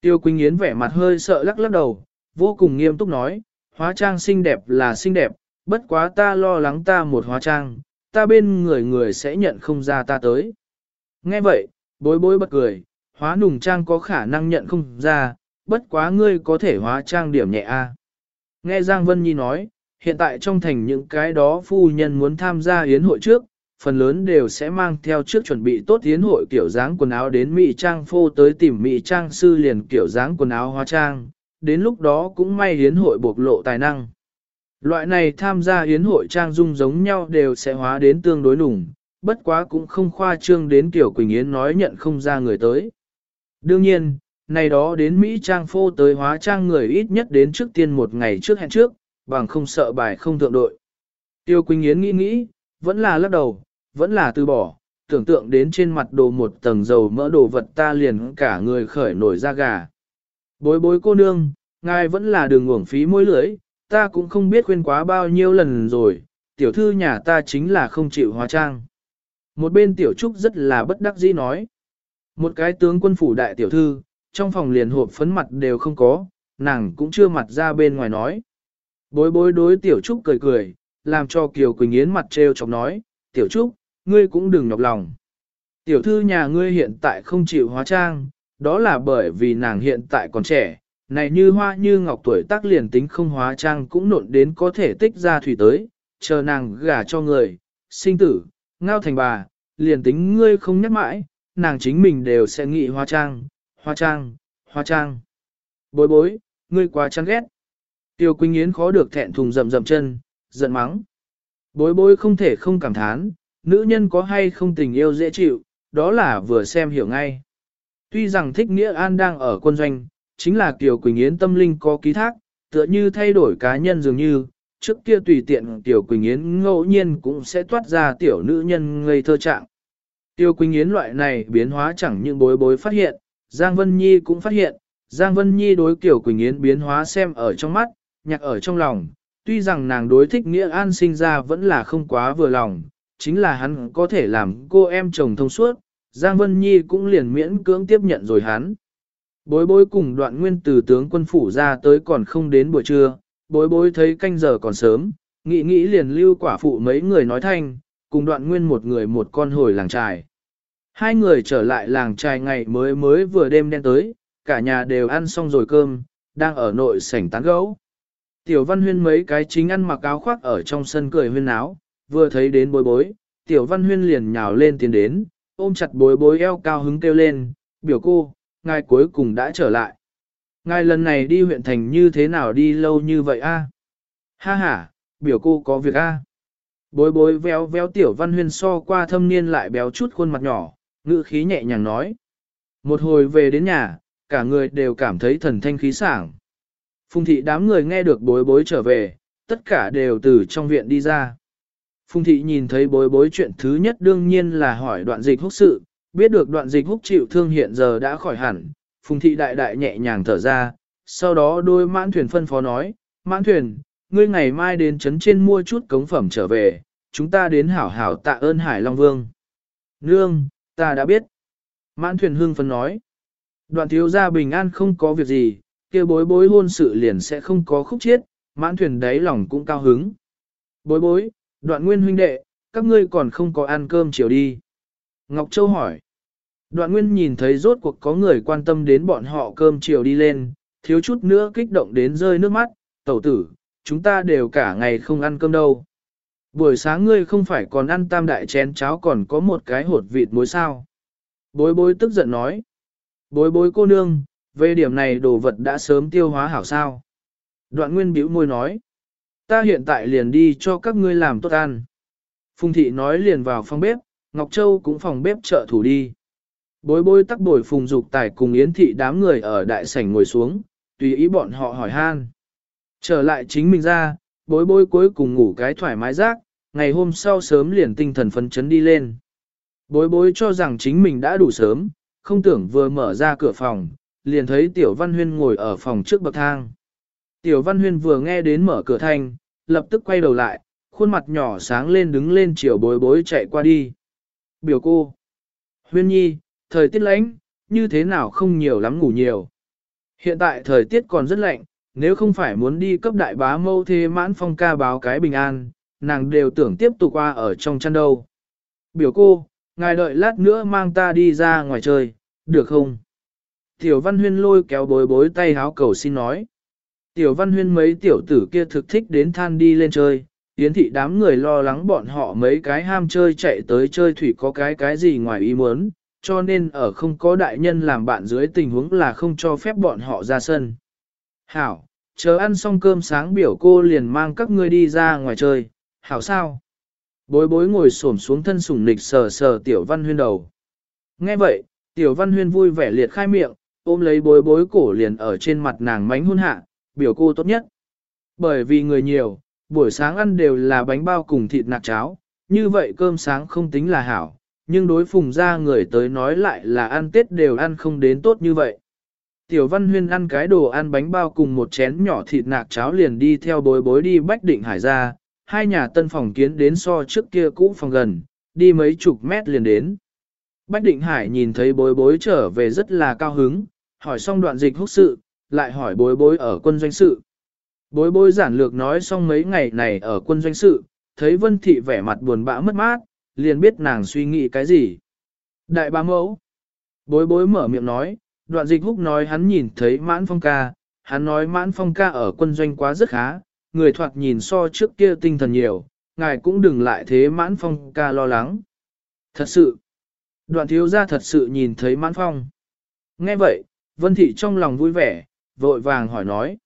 Tiêu Quỳnh Yến vẻ mặt hơi sợ lắc lắc đầu, vô cùng nghiêm túc nói, hóa trang xinh đẹp là xinh đẹp, bất quá ta lo lắng ta một hóa trang, ta bên người người sẽ nhận không ra ta tới. Nghe vậy, bối bối bật cười, hóa nùng trang có khả năng nhận không ra, bất quá ngươi có thể hóa trang điểm nhẹ a. Nghe Giang Vân Nhi nói, hiện tại trong thành những cái đó phu nhân muốn tham gia yến hội trước, phần lớn đều sẽ mang theo trước chuẩn bị tốt yến hội kiểu dáng quần áo đến Mỹ Trang phô tới tìm Mỹ Trang sư liền kiểu dáng quần áo hóa trang, đến lúc đó cũng may yến hội bộc lộ tài năng. Loại này tham gia yến hội trang dung giống nhau đều sẽ hóa đến tương đối nùng, bất quá cũng không khoa trương đến kiểu Quỳnh Yến nói nhận không ra người tới. Đương nhiên, này đó đến Mỹ Trang phô tới hóa trang người ít nhất đến trước tiên một ngày trước hẹn trước, bằng không sợ bài không thượng đội. Tiêu Quỳnh Yến nghĩ nghĩ, vẫn là lắc đầu, vẫn là từ bỏ, tưởng tượng đến trên mặt đồ một tầng dầu mỡ đồ vật ta liền cả người khởi nổi da gà. Bối bối cô nương, ngài vẫn là đường uổng phí môi lưỡi ta cũng không biết khuyên quá bao nhiêu lần rồi, tiểu thư nhà ta chính là không chịu hóa trang. Một bên tiểu trúc rất là bất đắc dĩ nói. Một cái tướng quân phủ đại tiểu thư, trong phòng liền hộp phấn mặt đều không có, nàng cũng chưa mặt ra bên ngoài nói. Bối bối đối tiểu trúc cười cười, làm cho Kiều Quỳnh Yến mặt trêu chọc nói, tiểu trúc, ngươi cũng đừng nhọc lòng. Tiểu thư nhà ngươi hiện tại không chịu hóa trang, đó là bởi vì nàng hiện tại còn trẻ, này như hoa như ngọc tuổi tác liền tính không hóa trang cũng nộn đến có thể tích ra thủy tới, chờ nàng gả cho người, sinh tử, ngao thành bà, liền tính ngươi không nhắc mãi, nàng chính mình đều sẽ nghĩ hóa trang, hóa trang, hóa trang. Bối bối, ngươi quá chán ghét. Tiêu Quỳnh Yến khó được thẹn thùng rầm rầm chân, giận mắng. Bối bối không thể không cảm thán, nữ nhân có hay không tình yêu dễ chịu, đó là vừa xem hiểu ngay. Tuy rằng thích nghĩa an đang ở quân doanh, chính là Kiều Quỳnh Yến tâm linh có ký thác, tựa như thay đổi cá nhân dường như, trước kia tùy tiện Tiểu Quỳnh Yến ngẫu nhiên cũng sẽ toát ra tiểu nữ nhân ngây thơ trạng. tiểu Quỳnh Yến loại này biến hóa chẳng những bối bối phát hiện, Giang Vân Nhi cũng phát hiện, Giang Vân Nhi đối Kiều Quỳnh Yến biến hóa xem ở trong mắt, nhạc ở trong lòng, tuy rằng nàng đối thích nghĩa an sinh ra vẫn là không quá vừa lòng, chính là hắn có thể làm cô em chồng thông suốt, Giang Vân Nhi cũng liền miễn cưỡng tiếp nhận rồi hắn. Bối bối cùng đoạn nguyên từ tướng quân phủ ra tới còn không đến buổi trưa, bối bối thấy canh giờ còn sớm, nghĩ nghĩ liền lưu quả phụ mấy người nói thanh, cùng đoạn nguyên một người một con hồi làng trài. Hai người trở lại làng trài ngày mới mới vừa đêm đen tới, cả nhà đều ăn xong rồi cơm, đang ở nội sảnh tán gấu. Tiểu văn huyên mấy cái chính ăn mặc áo khoác ở trong sân cười huyên áo, vừa thấy đến bối bối, tiểu văn huyên liền nhào lên tiến đến, ôm chặt bối bối eo cao hứng kêu lên, biểu cô, ngài cuối cùng đã trở lại. Ngài lần này đi huyện thành như thế nào đi lâu như vậy a? Ha ha, biểu cô có việc a. Bối bối véo véo tiểu văn huyên so qua thâm niên lại béo chút khuôn mặt nhỏ, ngữ khí nhẹ nhàng nói. Một hồi về đến nhà, cả người đều cảm thấy thần thanh khí sảng. Phùng thị đám người nghe được bối bối trở về, tất cả đều từ trong viện đi ra. Phùng thị nhìn thấy bối bối chuyện thứ nhất đương nhiên là hỏi đoạn dịch húc sự, biết được đoạn dịch húc chịu thương hiện giờ đã khỏi hẳn, phùng thị đại đại nhẹ nhàng thở ra, sau đó đôi mãn thuyền phân phó nói, mãn thuyền, ngươi ngày mai đến trấn trên mua chút cống phẩm trở về, chúng ta đến hảo hảo tạ ơn Hải Long Vương. Nương, ta đã biết. Mãn thuyền hương phân nói, đoạn thiếu gia bình an không có việc gì, kia bối bối hôn sự liền sẽ không có khúc chiết, mãn thuyền đáy lòng cũng cao hứng. Bối bối, đoạn nguyên huynh đệ, các ngươi còn không có ăn cơm chiều đi. Ngọc Châu hỏi. Đoạn nguyên nhìn thấy rốt cuộc có người quan tâm đến bọn họ cơm chiều đi lên, thiếu chút nữa kích động đến rơi nước mắt, tẩu tử, chúng ta đều cả ngày không ăn cơm đâu. Buổi sáng ngươi không phải còn ăn tam đại chén cháo còn có một cái hột vịt muối sao. Bối bối tức giận nói. Bối bối cô nương, về điểm này đồ vật đã sớm tiêu hóa hảo sao. Đoạn nguyên bĩu môi nói. Ta hiện tại liền đi cho các ngươi làm tốt ăn. Phùng thị nói liền vào phòng bếp, Ngọc Châu cũng phòng bếp trợ thủ đi. Bối bối tắc bồi phùng dục tài cùng yến thị đám người ở đại sảnh ngồi xuống, tùy ý bọn họ hỏi han. Trở lại chính mình ra, bối bối cuối cùng ngủ cái thoải mái rác, ngày hôm sau sớm liền tinh thần phấn chấn đi lên. Bối bối cho rằng chính mình đã đủ sớm, không tưởng vừa mở ra cửa phòng, liền thấy Tiểu Văn Huyên ngồi ở phòng trước bậc thang. Tiểu Văn Huyên vừa nghe đến mở cửa thanh, lập tức quay đầu lại, khuôn mặt nhỏ sáng lên đứng lên chiều bối bối chạy qua đi. Biểu cô. Huyên nhi, thời tiết lạnh, như thế nào không nhiều lắm ngủ nhiều. Hiện tại thời tiết còn rất lạnh, nếu không phải muốn đi cấp đại bá mâu thế mãn phong ca báo cái bình an, nàng đều tưởng tiếp tục qua ở trong chăn đâu. Biểu cô, ngài đợi lát nữa mang ta đi ra ngoài chơi, được không? Tiểu văn huyên lôi kéo bối bối tay háo cầu xin nói. Tiểu văn huyên mấy tiểu tử kia thực thích đến than đi lên chơi, yến thị đám người lo lắng bọn họ mấy cái ham chơi chạy tới chơi thủy có cái cái gì ngoài ý muốn, cho nên ở không có đại nhân làm bạn dưới tình huống là không cho phép bọn họ ra sân. Hảo, chờ ăn xong cơm sáng biểu cô liền mang các ngươi đi ra ngoài chơi, hảo sao? Bối bối ngồi xổm xuống thân sủng nịch sờ sờ tiểu văn huyên đầu. Nghe vậy, tiểu văn huyên vui vẻ liệt khai miệng, ôm lấy bối bối cổ liền ở trên mặt nàng mánh hôn hạ, biểu cô tốt nhất. Bởi vì người nhiều, buổi sáng ăn đều là bánh bao cùng thịt nạc cháo, như vậy cơm sáng không tính là hảo, nhưng đối phùng ra người tới nói lại là ăn tết đều ăn không đến tốt như vậy. Tiểu Văn Huyên ăn cái đồ ăn bánh bao cùng một chén nhỏ thịt nạc cháo liền đi theo bối bối đi Bách Định Hải ra, hai nhà tân phòng kiến đến so trước kia cũ phòng gần, đi mấy chục mét liền đến. Bách Định Hải nhìn thấy bối bối trở về rất là cao hứng, hỏi xong đoạn dịch húc sự, lại hỏi bối bối ở quân doanh sự. Bối bối giản lược nói xong mấy ngày này ở quân doanh sự, thấy Vân Thị vẻ mặt buồn bã mất mát, liền biết nàng suy nghĩ cái gì. Đại bá mẫu. Bối bối mở miệng nói, đoạn dịch húc nói hắn nhìn thấy mãn phong ca, hắn nói mãn phong ca ở quân doanh quá rất khá, người thoạt nhìn so trước kia tinh thần nhiều, ngài cũng đừng lại thế mãn phong ca lo lắng. Thật sự, đoạn thiếu gia thật sự nhìn thấy mãn phong. Nghe vậy, Vân Thị trong lòng vui vẻ, vội vàng hỏi nói.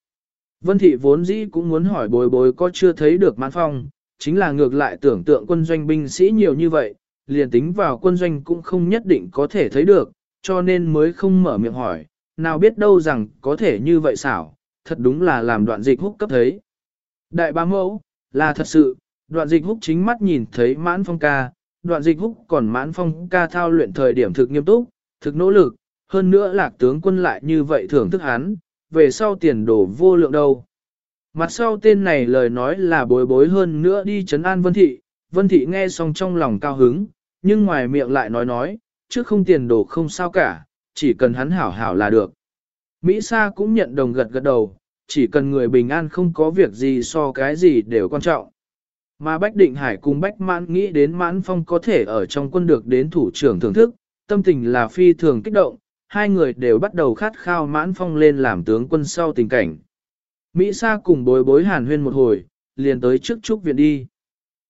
Vân Thị vốn dĩ cũng muốn hỏi bồi bồi có chưa thấy được mãn phong, chính là ngược lại tưởng tượng quân doanh binh sĩ nhiều như vậy, liền tính vào quân doanh cũng không nhất định có thể thấy được, cho nên mới không mở miệng hỏi, nào biết đâu rằng có thể như vậy xảo, thật đúng là làm đoạn dịch húc cấp thấy. Đại bá mẫu, là thật sự, đoạn dịch húc chính mắt nhìn thấy mãn phong ca, đoạn dịch húc còn mãn phong ca thao luyện thời điểm thực nghiêm túc, thực nỗ lực, hơn nữa lạc tướng quân lại như vậy thưởng thức hắn, về sau tiền đổ vô lượng đâu. Mặt sau tên này lời nói là bối bối hơn nữa đi chấn an Vân Thị, Vân Thị nghe xong trong lòng cao hứng, nhưng ngoài miệng lại nói nói, trước không tiền đổ không sao cả, chỉ cần hắn hảo hảo là được. Mỹ Sa cũng nhận đồng gật gật đầu, chỉ cần người bình an không có việc gì so cái gì đều quan trọng. Mà Bách Định Hải cùng Bách Mãn nghĩ đến Mãn Phong có thể ở trong quân được đến thủ trưởng thưởng thức, tâm tình là phi thường kích động, hai người đều bắt đầu khát khao Mãn Phong lên làm tướng quân sau tình cảnh. Mỹ Sa cùng bối bối hàn huyên một hồi, liền tới trước trúc viện đi.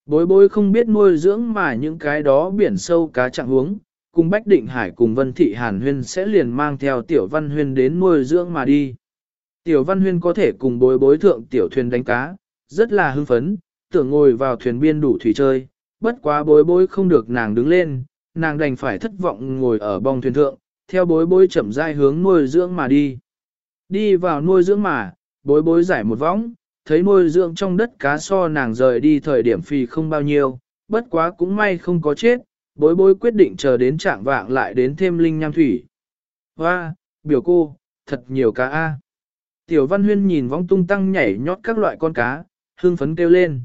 Bối bối không biết nuôi dưỡng mà những cái đó biển sâu cá chặng huống, cùng Bách Định Hải cùng Vân Thị Hàn Huyên sẽ liền mang theo Tiểu Văn Huyên đến nuôi dưỡng mà đi. Tiểu Văn Huyên có thể cùng bối bối thượng tiểu thuyền đánh cá, rất là hưng phấn, tưởng ngồi vào thuyền biên đủ thủy chơi, bất quá bối bối không được nàng đứng lên, nàng đành phải thất vọng ngồi ở bong thuyền thượng, theo bối bối chậm rãi hướng nuôi dưỡng mà đi. Đi vào nuôi dưỡng mà, bối bối giải một võng, thấy nuôi dưỡng trong đất cá so nàng rời đi thời điểm phì không bao nhiêu, bất quá cũng may không có chết, bối bối quyết định chờ đến trạng vạng lại đến thêm linh nham thủy. Hoa, biểu cô, thật nhiều cá a. Tiểu văn huyên nhìn vong tung tăng nhảy nhót các loại con cá, hương phấn kêu lên.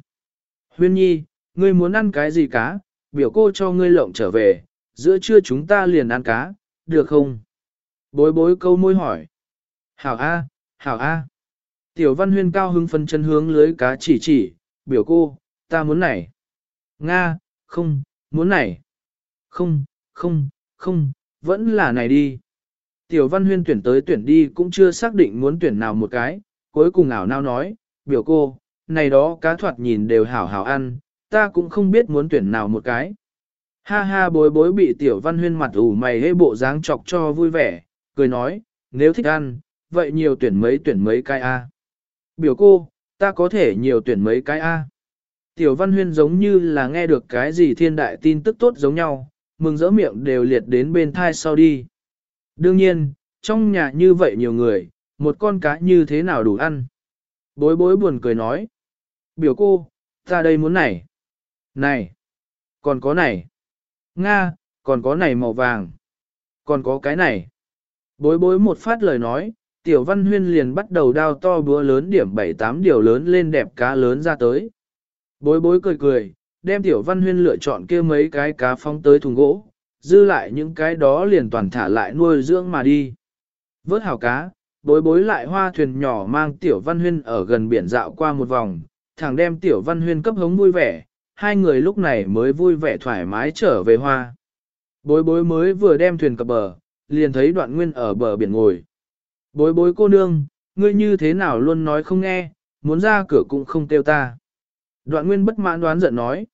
Huyên nhi, ngươi muốn ăn cái gì cá, biểu cô cho ngươi lộng trở về, giữa trưa chúng ta liền ăn cá, được không? Bối bối câu môi hỏi. Hảo A, hảo A. Tiểu văn huyên cao hứng phân chân hướng lưới cá chỉ chỉ, biểu cô, ta muốn này. Nga, không, muốn này. Không, không, không, vẫn là này đi. Tiểu văn huyên tuyển tới tuyển đi cũng chưa xác định muốn tuyển nào một cái, cuối cùng ảo nao nói, biểu cô, này đó cá thoạt nhìn đều hảo hảo ăn, ta cũng không biết muốn tuyển nào một cái. Ha ha bối bối bị tiểu văn huyên mặt ủ mày hê bộ dáng chọc cho vui vẻ, cười nói, nếu thích ăn, vậy nhiều tuyển mấy tuyển mấy cái a. Biểu cô, ta có thể nhiều tuyển mấy cái a. Tiểu văn huyên giống như là nghe được cái gì thiên đại tin tức tốt giống nhau, mừng rỡ miệng đều liệt đến bên thai sau đi. Đương nhiên, trong nhà như vậy nhiều người, một con cá như thế nào đủ ăn. Bối bối buồn cười nói. Biểu cô, ta đây muốn này. Này, còn có này. Nga, còn có này màu vàng. Còn có cái này. Bối bối một phát lời nói, tiểu văn huyên liền bắt đầu đao to búa lớn điểm 7-8 điều lớn lên đẹp cá lớn ra tới. Bối bối cười cười, đem tiểu văn huyên lựa chọn kia mấy cái cá phóng tới thùng gỗ, dư lại những cái đó liền toàn thả lại nuôi dưỡng mà đi. Vớt hào cá, bối bối lại hoa thuyền nhỏ mang tiểu văn huyên ở gần biển dạo qua một vòng, thẳng đem tiểu văn huyên cấp hống vui vẻ, hai người lúc này mới vui vẻ thoải mái trở về hoa. Bối bối mới vừa đem thuyền cập bờ, liền thấy đoạn nguyên ở bờ biển ngồi. Bối bối cô nương, ngươi như thế nào luôn nói không nghe, muốn ra cửa cũng không kêu ta. Đoạn nguyên bất mãn đoán giận nói.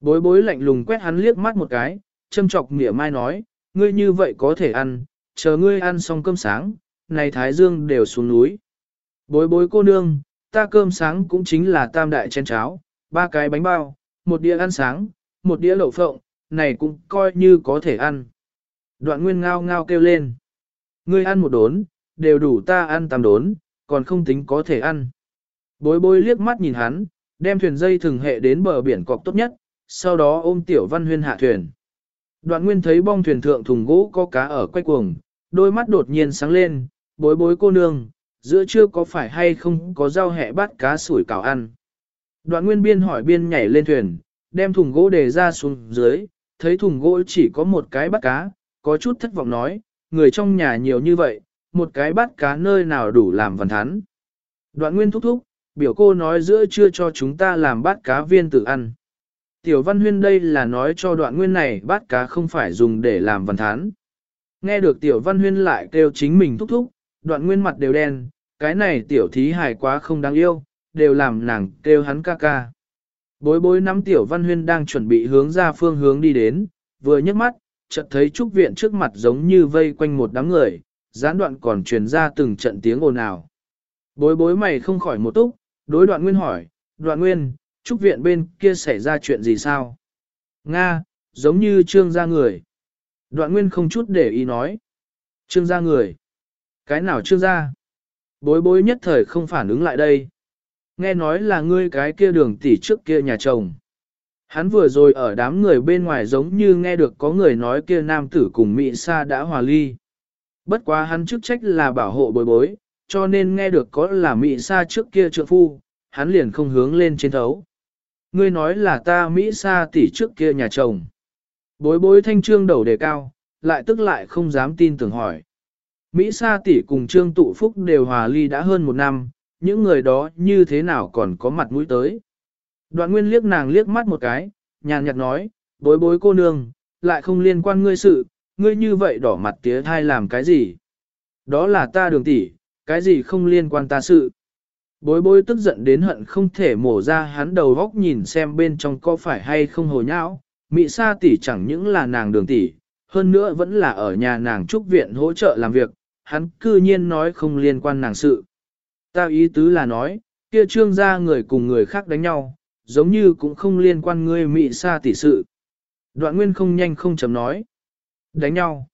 Bối bối lạnh lùng quét hắn liếc mắt một cái, châm chọc mỉa mai nói, ngươi như vậy có thể ăn, chờ ngươi ăn xong cơm sáng, này thái dương đều xuống núi. Bối bối cô nương, ta cơm sáng cũng chính là tam đại chén cháo, ba cái bánh bao, một đĩa ăn sáng, một đĩa lẩu phộng, này cũng coi như có thể ăn. Đoạn nguyên ngao ngao kêu lên. Ngươi ăn một đốn, đều đủ ta ăn tam đốn, còn không tính có thể ăn. Bối bối liếc mắt nhìn hắn, đem thuyền dây thường hệ đến bờ biển cọc tốt nhất, sau đó ôm tiểu văn huyên hạ thuyền. Đoạn nguyên thấy bong thuyền thượng thùng gỗ có cá ở quay cuồng, đôi mắt đột nhiên sáng lên, bối bối cô nương, giữa trưa có phải hay không có rau hẹ bắt cá sủi cảo ăn. Đoạn nguyên biên hỏi biên nhảy lên thuyền, đem thùng gỗ đề ra xuống dưới, thấy thùng gỗ chỉ có một cái bắt cá, có chút thất vọng nói, người trong nhà nhiều như vậy, một cái bắt cá nơi nào đủ làm văn thán. Đoạn nguyên thúc thúc, biểu cô nói giữa trưa cho chúng ta làm bát cá viên tự ăn. Tiểu văn huyên đây là nói cho đoạn nguyên này bát cá không phải dùng để làm văn thán. Nghe được tiểu văn huyên lại kêu chính mình thúc thúc, đoạn nguyên mặt đều đen, cái này tiểu thí hài quá không đáng yêu, đều làm nàng kêu hắn ca ca. Bối bối nắm tiểu văn huyên đang chuẩn bị hướng ra phương hướng đi đến, vừa nhấc mắt, chợt thấy trúc viện trước mặt giống như vây quanh một đám người, gián đoạn còn truyền ra từng trận tiếng ồn ào. Bối bối mày không khỏi một túc, đối đoạn nguyên hỏi, đoạn nguyên, trúc viện bên kia xảy ra chuyện gì sao? Nga, giống như trương gia người. Đoạn nguyên không chút để ý nói. Trương gia người. Cái nào trương gia? Bối bối nhất thời không phản ứng lại đây. Nghe nói là ngươi cái kia đường tỷ trước kia nhà chồng. Hắn vừa rồi ở đám người bên ngoài giống như nghe được có người nói kia nam tử cùng Mỹ Sa đã hòa ly. Bất quá hắn chức trách là bảo hộ bối bối, cho nên nghe được có là Mỹ Sa trước kia trượng phu, hắn liền không hướng lên trên thấu. Ngươi nói là ta Mỹ Sa tỷ trước kia nhà chồng. Bối bối thanh trương đầu đề cao, lại tức lại không dám tin tưởng hỏi. Mỹ Sa tỷ cùng trương tụ phúc đều hòa ly đã hơn một năm, những người đó như thế nào còn có mặt mũi tới. Đoạn nguyên liếc nàng liếc mắt một cái, nhàn nhạt nói, bối bối cô nương, lại không liên quan ngươi sự, ngươi như vậy đỏ mặt tía thai làm cái gì? Đó là ta đường tỷ, cái gì không liên quan ta sự? Bối bối tức giận đến hận không thể mổ ra hắn đầu góc nhìn xem bên trong có phải hay không hồ nhão, mị sa tỷ chẳng những là nàng đường tỷ, hơn nữa vẫn là ở nhà nàng trúc viện hỗ trợ làm việc, hắn cư nhiên nói không liên quan nàng sự. Ta ý tứ là nói, kia trương gia người cùng người khác đánh nhau, giống như cũng không liên quan ngươi mị sa tỷ sự. Đoạn nguyên không nhanh không chấm nói. Đánh nhau.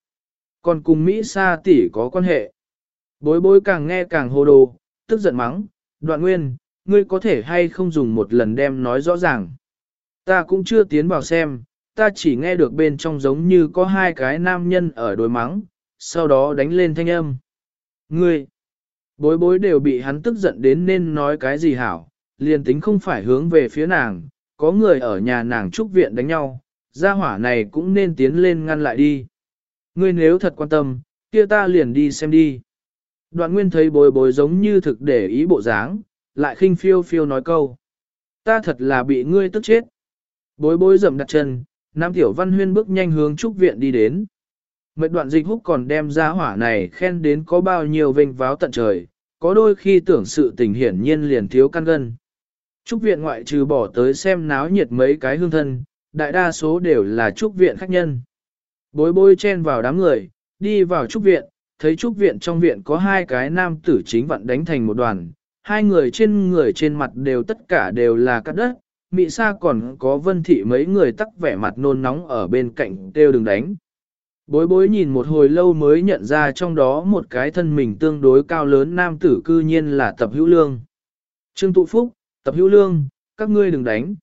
Còn cùng Mỹ sa tỷ có quan hệ. Bối bối càng nghe càng hồ đồ, tức giận mắng. Đoạn nguyên, ngươi có thể hay không dùng một lần đem nói rõ ràng. Ta cũng chưa tiến vào xem, ta chỉ nghe được bên trong giống như có hai cái nam nhân ở đối mắng, sau đó đánh lên thanh âm. Ngươi, bối bối đều bị hắn tức giận đến nên nói cái gì hảo, liền tính không phải hướng về phía nàng, có người ở nhà nàng trúc viện đánh nhau, gia hỏa này cũng nên tiến lên ngăn lại đi. Ngươi nếu thật quan tâm, kia ta liền đi xem đi. Đoạn nguyên thấy bối bối giống như thực để ý bộ dáng, lại khinh phiêu phiêu nói câu. Ta thật là bị ngươi tức chết. Bối bối dậm đặt chân, Nam Tiểu Văn Huyên bước nhanh hướng trúc viện đi đến. Mệt đoạn dịch húc còn đem ra hỏa này khen đến có bao nhiêu vinh váo tận trời, có đôi khi tưởng sự tình hiển nhiên liền thiếu căn gân. Trúc viện ngoại trừ bỏ tới xem náo nhiệt mấy cái hương thân, đại đa số đều là trúc viện khách nhân. Bối bối chen vào đám người, đi vào trúc viện, thấy trúc viện trong viện có hai cái nam tử chính vận đánh thành một đoàn, hai người trên người trên mặt đều tất cả đều là cắt đất, mị sa còn có vân thị mấy người tắc vẻ mặt nôn nóng ở bên cạnh đều đừng đánh. Bối bối nhìn một hồi lâu mới nhận ra trong đó một cái thân mình tương đối cao lớn nam tử cư nhiên là tập hữu lương. Trương tụ phúc, tập hữu lương, các ngươi đừng đánh.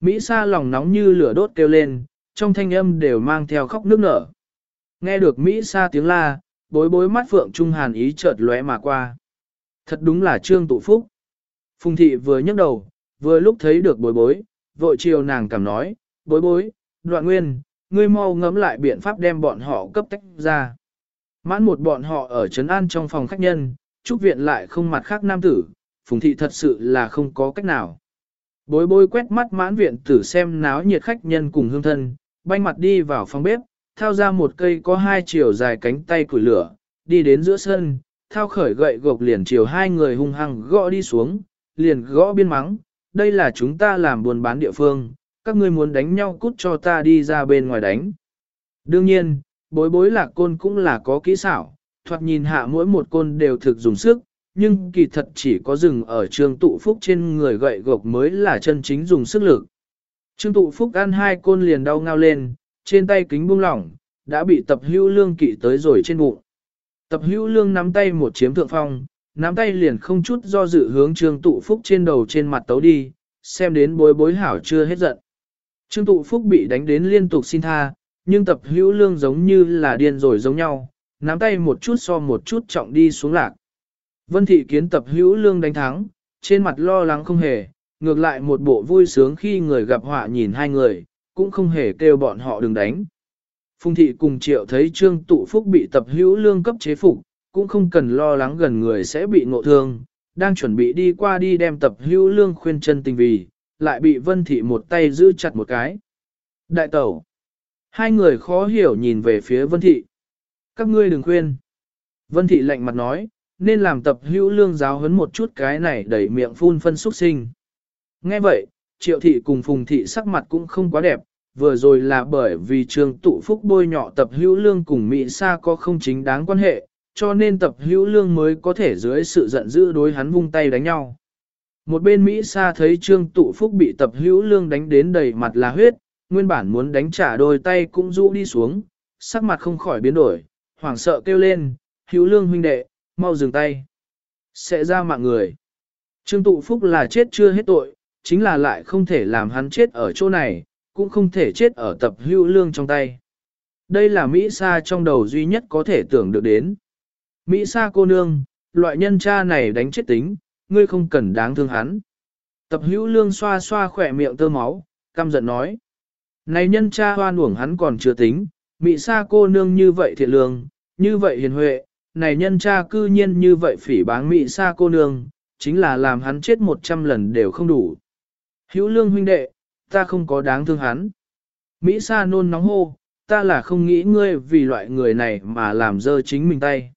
Mỹ sa lòng nóng như lửa đốt kêu lên, trong thanh âm đều mang theo khóc nước nở. Nghe được Mỹ sa tiếng la, bối bối mắt phượng trung hàn ý chợt lóe mà qua. Thật đúng là trương tụ phúc. Phùng thị vừa nhấc đầu, vừa lúc thấy được bối bối, vội chiều nàng cảm nói, bối bối, đoạn nguyên, ngươi mau ngẫm lại biện pháp đem bọn họ cấp tách ra. Mãn một bọn họ ở trấn an trong phòng khách nhân, trúc viện lại không mặt khác nam tử, phùng thị thật sự là không có cách nào. Bối bối quét mắt mãn viện tử xem náo nhiệt khách nhân cùng hương thân, banh mặt đi vào phòng bếp, thao ra một cây có hai chiều dài cánh tay củi lửa, đi đến giữa sân, thao khởi gậy gộc liền chiều hai người hung hăng gõ đi xuống, liền gõ biên mắng, đây là chúng ta làm buôn bán địa phương, các ngươi muốn đánh nhau cút cho ta đi ra bên ngoài đánh. Đương nhiên, bối bối lạc côn cũng là có kỹ xảo, thoạt nhìn hạ mỗi một côn đều thực dùng sức, nhưng kỳ thật chỉ có dừng ở trương tụ phúc trên người gậy gộc mới là chân chính dùng sức lực. Trương tụ phúc ăn hai côn liền đau ngao lên, trên tay kính buông lỏng, đã bị tập hữu lương kỵ tới rồi trên bụng. Tập hữu lương nắm tay một chiếm thượng phong, nắm tay liền không chút do dự hướng trương tụ phúc trên đầu trên mặt tấu đi, xem đến bối bối hảo chưa hết giận. Trương tụ phúc bị đánh đến liên tục xin tha, nhưng tập hữu lương giống như là điên rồi giống nhau, nắm tay một chút so một chút trọng đi xuống lạc. Vân thị kiến tập hữu lương đánh thắng, trên mặt lo lắng không hề, ngược lại một bộ vui sướng khi người gặp họa nhìn hai người, cũng không hề kêu bọn họ đừng đánh. Phùng thị cùng triệu thấy trương tụ phúc bị tập hữu lương cấp chế phục, cũng không cần lo lắng gần người sẽ bị ngộ thương, đang chuẩn bị đi qua đi đem tập hữu lương khuyên chân tình vì, lại bị vân thị một tay giữ chặt một cái. Đại tẩu, hai người khó hiểu nhìn về phía vân thị. Các ngươi đừng khuyên. Vân thị lạnh mặt nói, nên làm tập hữu lương giáo huấn một chút cái này đẩy miệng phun phân xuất sinh. Nghe vậy, triệu thị cùng phùng thị sắc mặt cũng không quá đẹp, vừa rồi là bởi vì trường tụ phúc bôi nhọ tập hữu lương cùng Mỹ Sa có không chính đáng quan hệ, cho nên tập hữu lương mới có thể dưới sự giận dữ đối hắn vung tay đánh nhau. Một bên Mỹ Sa thấy trương tụ phúc bị tập hữu lương đánh đến đầy mặt là huyết, nguyên bản muốn đánh trả đôi tay cũng rũ đi xuống, sắc mặt không khỏi biến đổi, hoảng sợ kêu lên, hữu lương huynh đệ, mau dừng tay. Sẽ ra mạng người. Trương tụ phúc là chết chưa hết tội, chính là lại không thể làm hắn chết ở chỗ này, cũng không thể chết ở tập hữu lương trong tay. Đây là Mỹ Sa trong đầu duy nhất có thể tưởng được đến. Mỹ Sa cô nương, loại nhân cha này đánh chết tính, ngươi không cần đáng thương hắn. Tập hữu lương xoa xoa khỏe miệng tơ máu, căm giận nói. Này nhân cha hoan uổng hắn còn chưa tính, Mỹ Sa cô nương như vậy thiện lương, như vậy hiền huệ, này nhân cha cư nhiên như vậy phỉ báng Mỹ Sa cô nương, chính là làm hắn chết một trăm lần đều không đủ. Hữu lương huynh đệ, ta không có đáng thương hắn. Mỹ Sa nôn nóng hô, ta là không nghĩ ngươi vì loại người này mà làm dơ chính mình tay.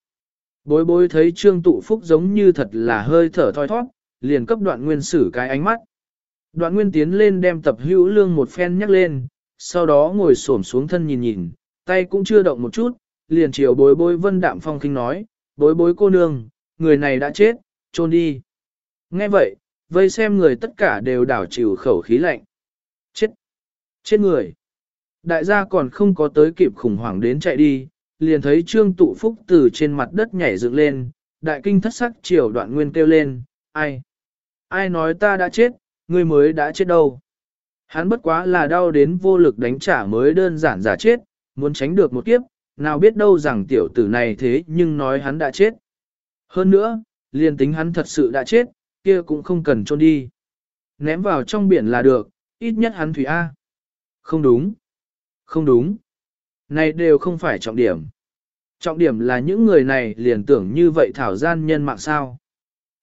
Bối bối thấy trương tụ phúc giống như thật là hơi thở thoi thoát, liền cấp đoạn nguyên sử cái ánh mắt. Đoạn nguyên tiến lên đem tập hữu lương một phen nhắc lên, sau đó ngồi xổm xuống thân nhìn nhìn, tay cũng chưa động một chút, liền chiều bối bối vân đạm phong kinh nói, bối bối cô nương, người này đã chết, trôn đi. Nghe vậy, vây xem người tất cả đều đảo chịu khẩu khí lạnh. Chết! Chết người! Đại gia còn không có tới kịp khủng hoảng đến chạy đi, liền thấy trương tụ phúc từ trên mặt đất nhảy dựng lên, đại kinh thất sắc chiều đoạn nguyên kêu lên, ai? Ai nói ta đã chết, người mới đã chết đâu? Hắn bất quá là đau đến vô lực đánh trả mới đơn giản giả chết, muốn tránh được một kiếp, nào biết đâu rằng tiểu tử này thế nhưng nói hắn đã chết. Hơn nữa, liền tính hắn thật sự đã chết, kia cũng không cần trôn đi. Ném vào trong biển là được, ít nhất hắn thủy A. Không đúng. Không đúng. Này đều không phải trọng điểm. Trọng điểm là những người này liền tưởng như vậy thảo gian nhân mạng sao.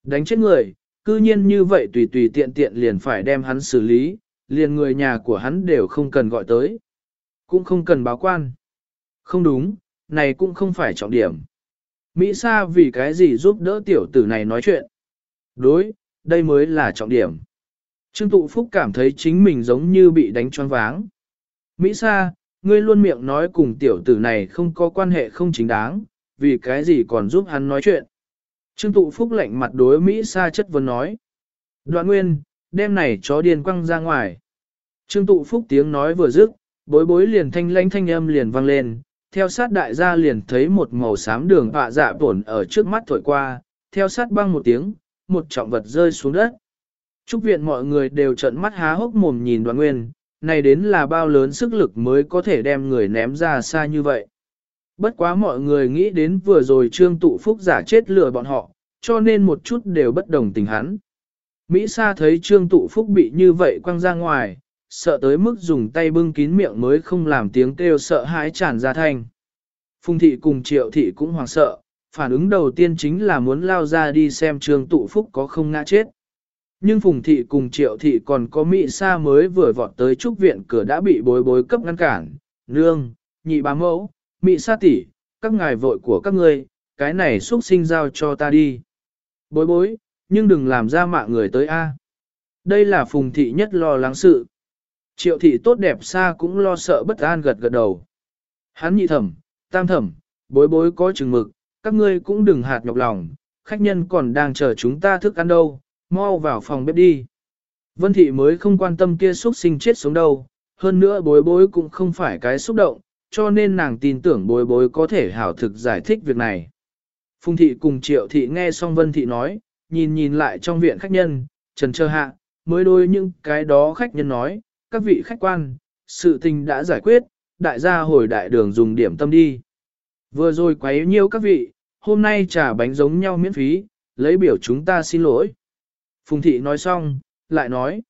Đánh chết người, cư nhiên như vậy tùy tùy tiện tiện liền phải đem hắn xử lý, liền người nhà của hắn đều không cần gọi tới. Cũng không cần báo quan. Không đúng, này cũng không phải trọng điểm. Mỹ Sa vì cái gì giúp đỡ tiểu tử này nói chuyện? Đối, đây mới là trọng điểm. Trương Tụ Phúc cảm thấy chính mình giống như bị đánh choáng váng. Mỹ Sa, ngươi luôn miệng nói cùng tiểu tử này không có quan hệ không chính đáng, vì cái gì còn giúp hắn nói chuyện. Trương Tụ Phúc lạnh mặt đối Mỹ Sa chất vấn nói. Đoạn nguyên, đêm này chó điên quăng ra ngoài. Trương Tụ Phúc tiếng nói vừa dứt, bối bối liền thanh lãnh thanh âm liền vang lên, theo sát đại gia liền thấy một màu xám đường họa dạ bổn ở trước mắt thổi qua, theo sát băng một tiếng, một trọng vật rơi xuống đất. Trúc viện mọi người đều trợn mắt há hốc mồm nhìn đoạn nguyên, này đến là bao lớn sức lực mới có thể đem người ném ra xa như vậy. Bất quá mọi người nghĩ đến vừa rồi trương tụ phúc giả chết lừa bọn họ, cho nên một chút đều bất đồng tình hắn. Mỹ Sa thấy trương tụ phúc bị như vậy quăng ra ngoài, sợ tới mức dùng tay bưng kín miệng mới không làm tiếng kêu sợ hãi tràn ra thanh. Phùng thị cùng triệu thị cũng hoảng sợ, phản ứng đầu tiên chính là muốn lao ra đi xem trương tụ phúc có không ngã chết. Nhưng Phùng thị cùng triệu thị còn có Mỹ Sa mới vừa vọt tới trúc viện cửa đã bị bối bối cấp ngăn cản. Nương, nhị bá mẫu, Mỹ Sa tỷ, các ngài vội của các ngươi, cái này xuất sinh giao cho ta đi. Bối bối, nhưng đừng làm ra mạng người tới A. Đây là Phùng thị nhất lo lắng sự. Triệu thị tốt đẹp xa cũng lo sợ bất an gật gật đầu. Hắn nhị thẩm, tam thẩm, bối bối có chừng mực, các ngươi cũng đừng hạt nhọc lòng, khách nhân còn đang chờ chúng ta thức ăn đâu, mau vào phòng bếp đi. Vân thị mới không quan tâm kia xúc sinh chết sống đâu, hơn nữa bối bối cũng không phải cái xúc động, cho nên nàng tin tưởng bối bối có thể hảo thực giải thích việc này. Phùng thị cùng triệu thị nghe xong vân thị nói, nhìn nhìn lại trong viện khách nhân, trần trơ hạ, mới đôi những cái đó khách nhân nói, các vị khách quan, sự tình đã giải quyết, đại gia hồi đại đường dùng điểm tâm đi. Vừa rồi quấy nhiêu các vị, hôm nay trả bánh giống nhau miễn phí, lấy biểu chúng ta xin lỗi. Phùng thị nói xong, lại nói,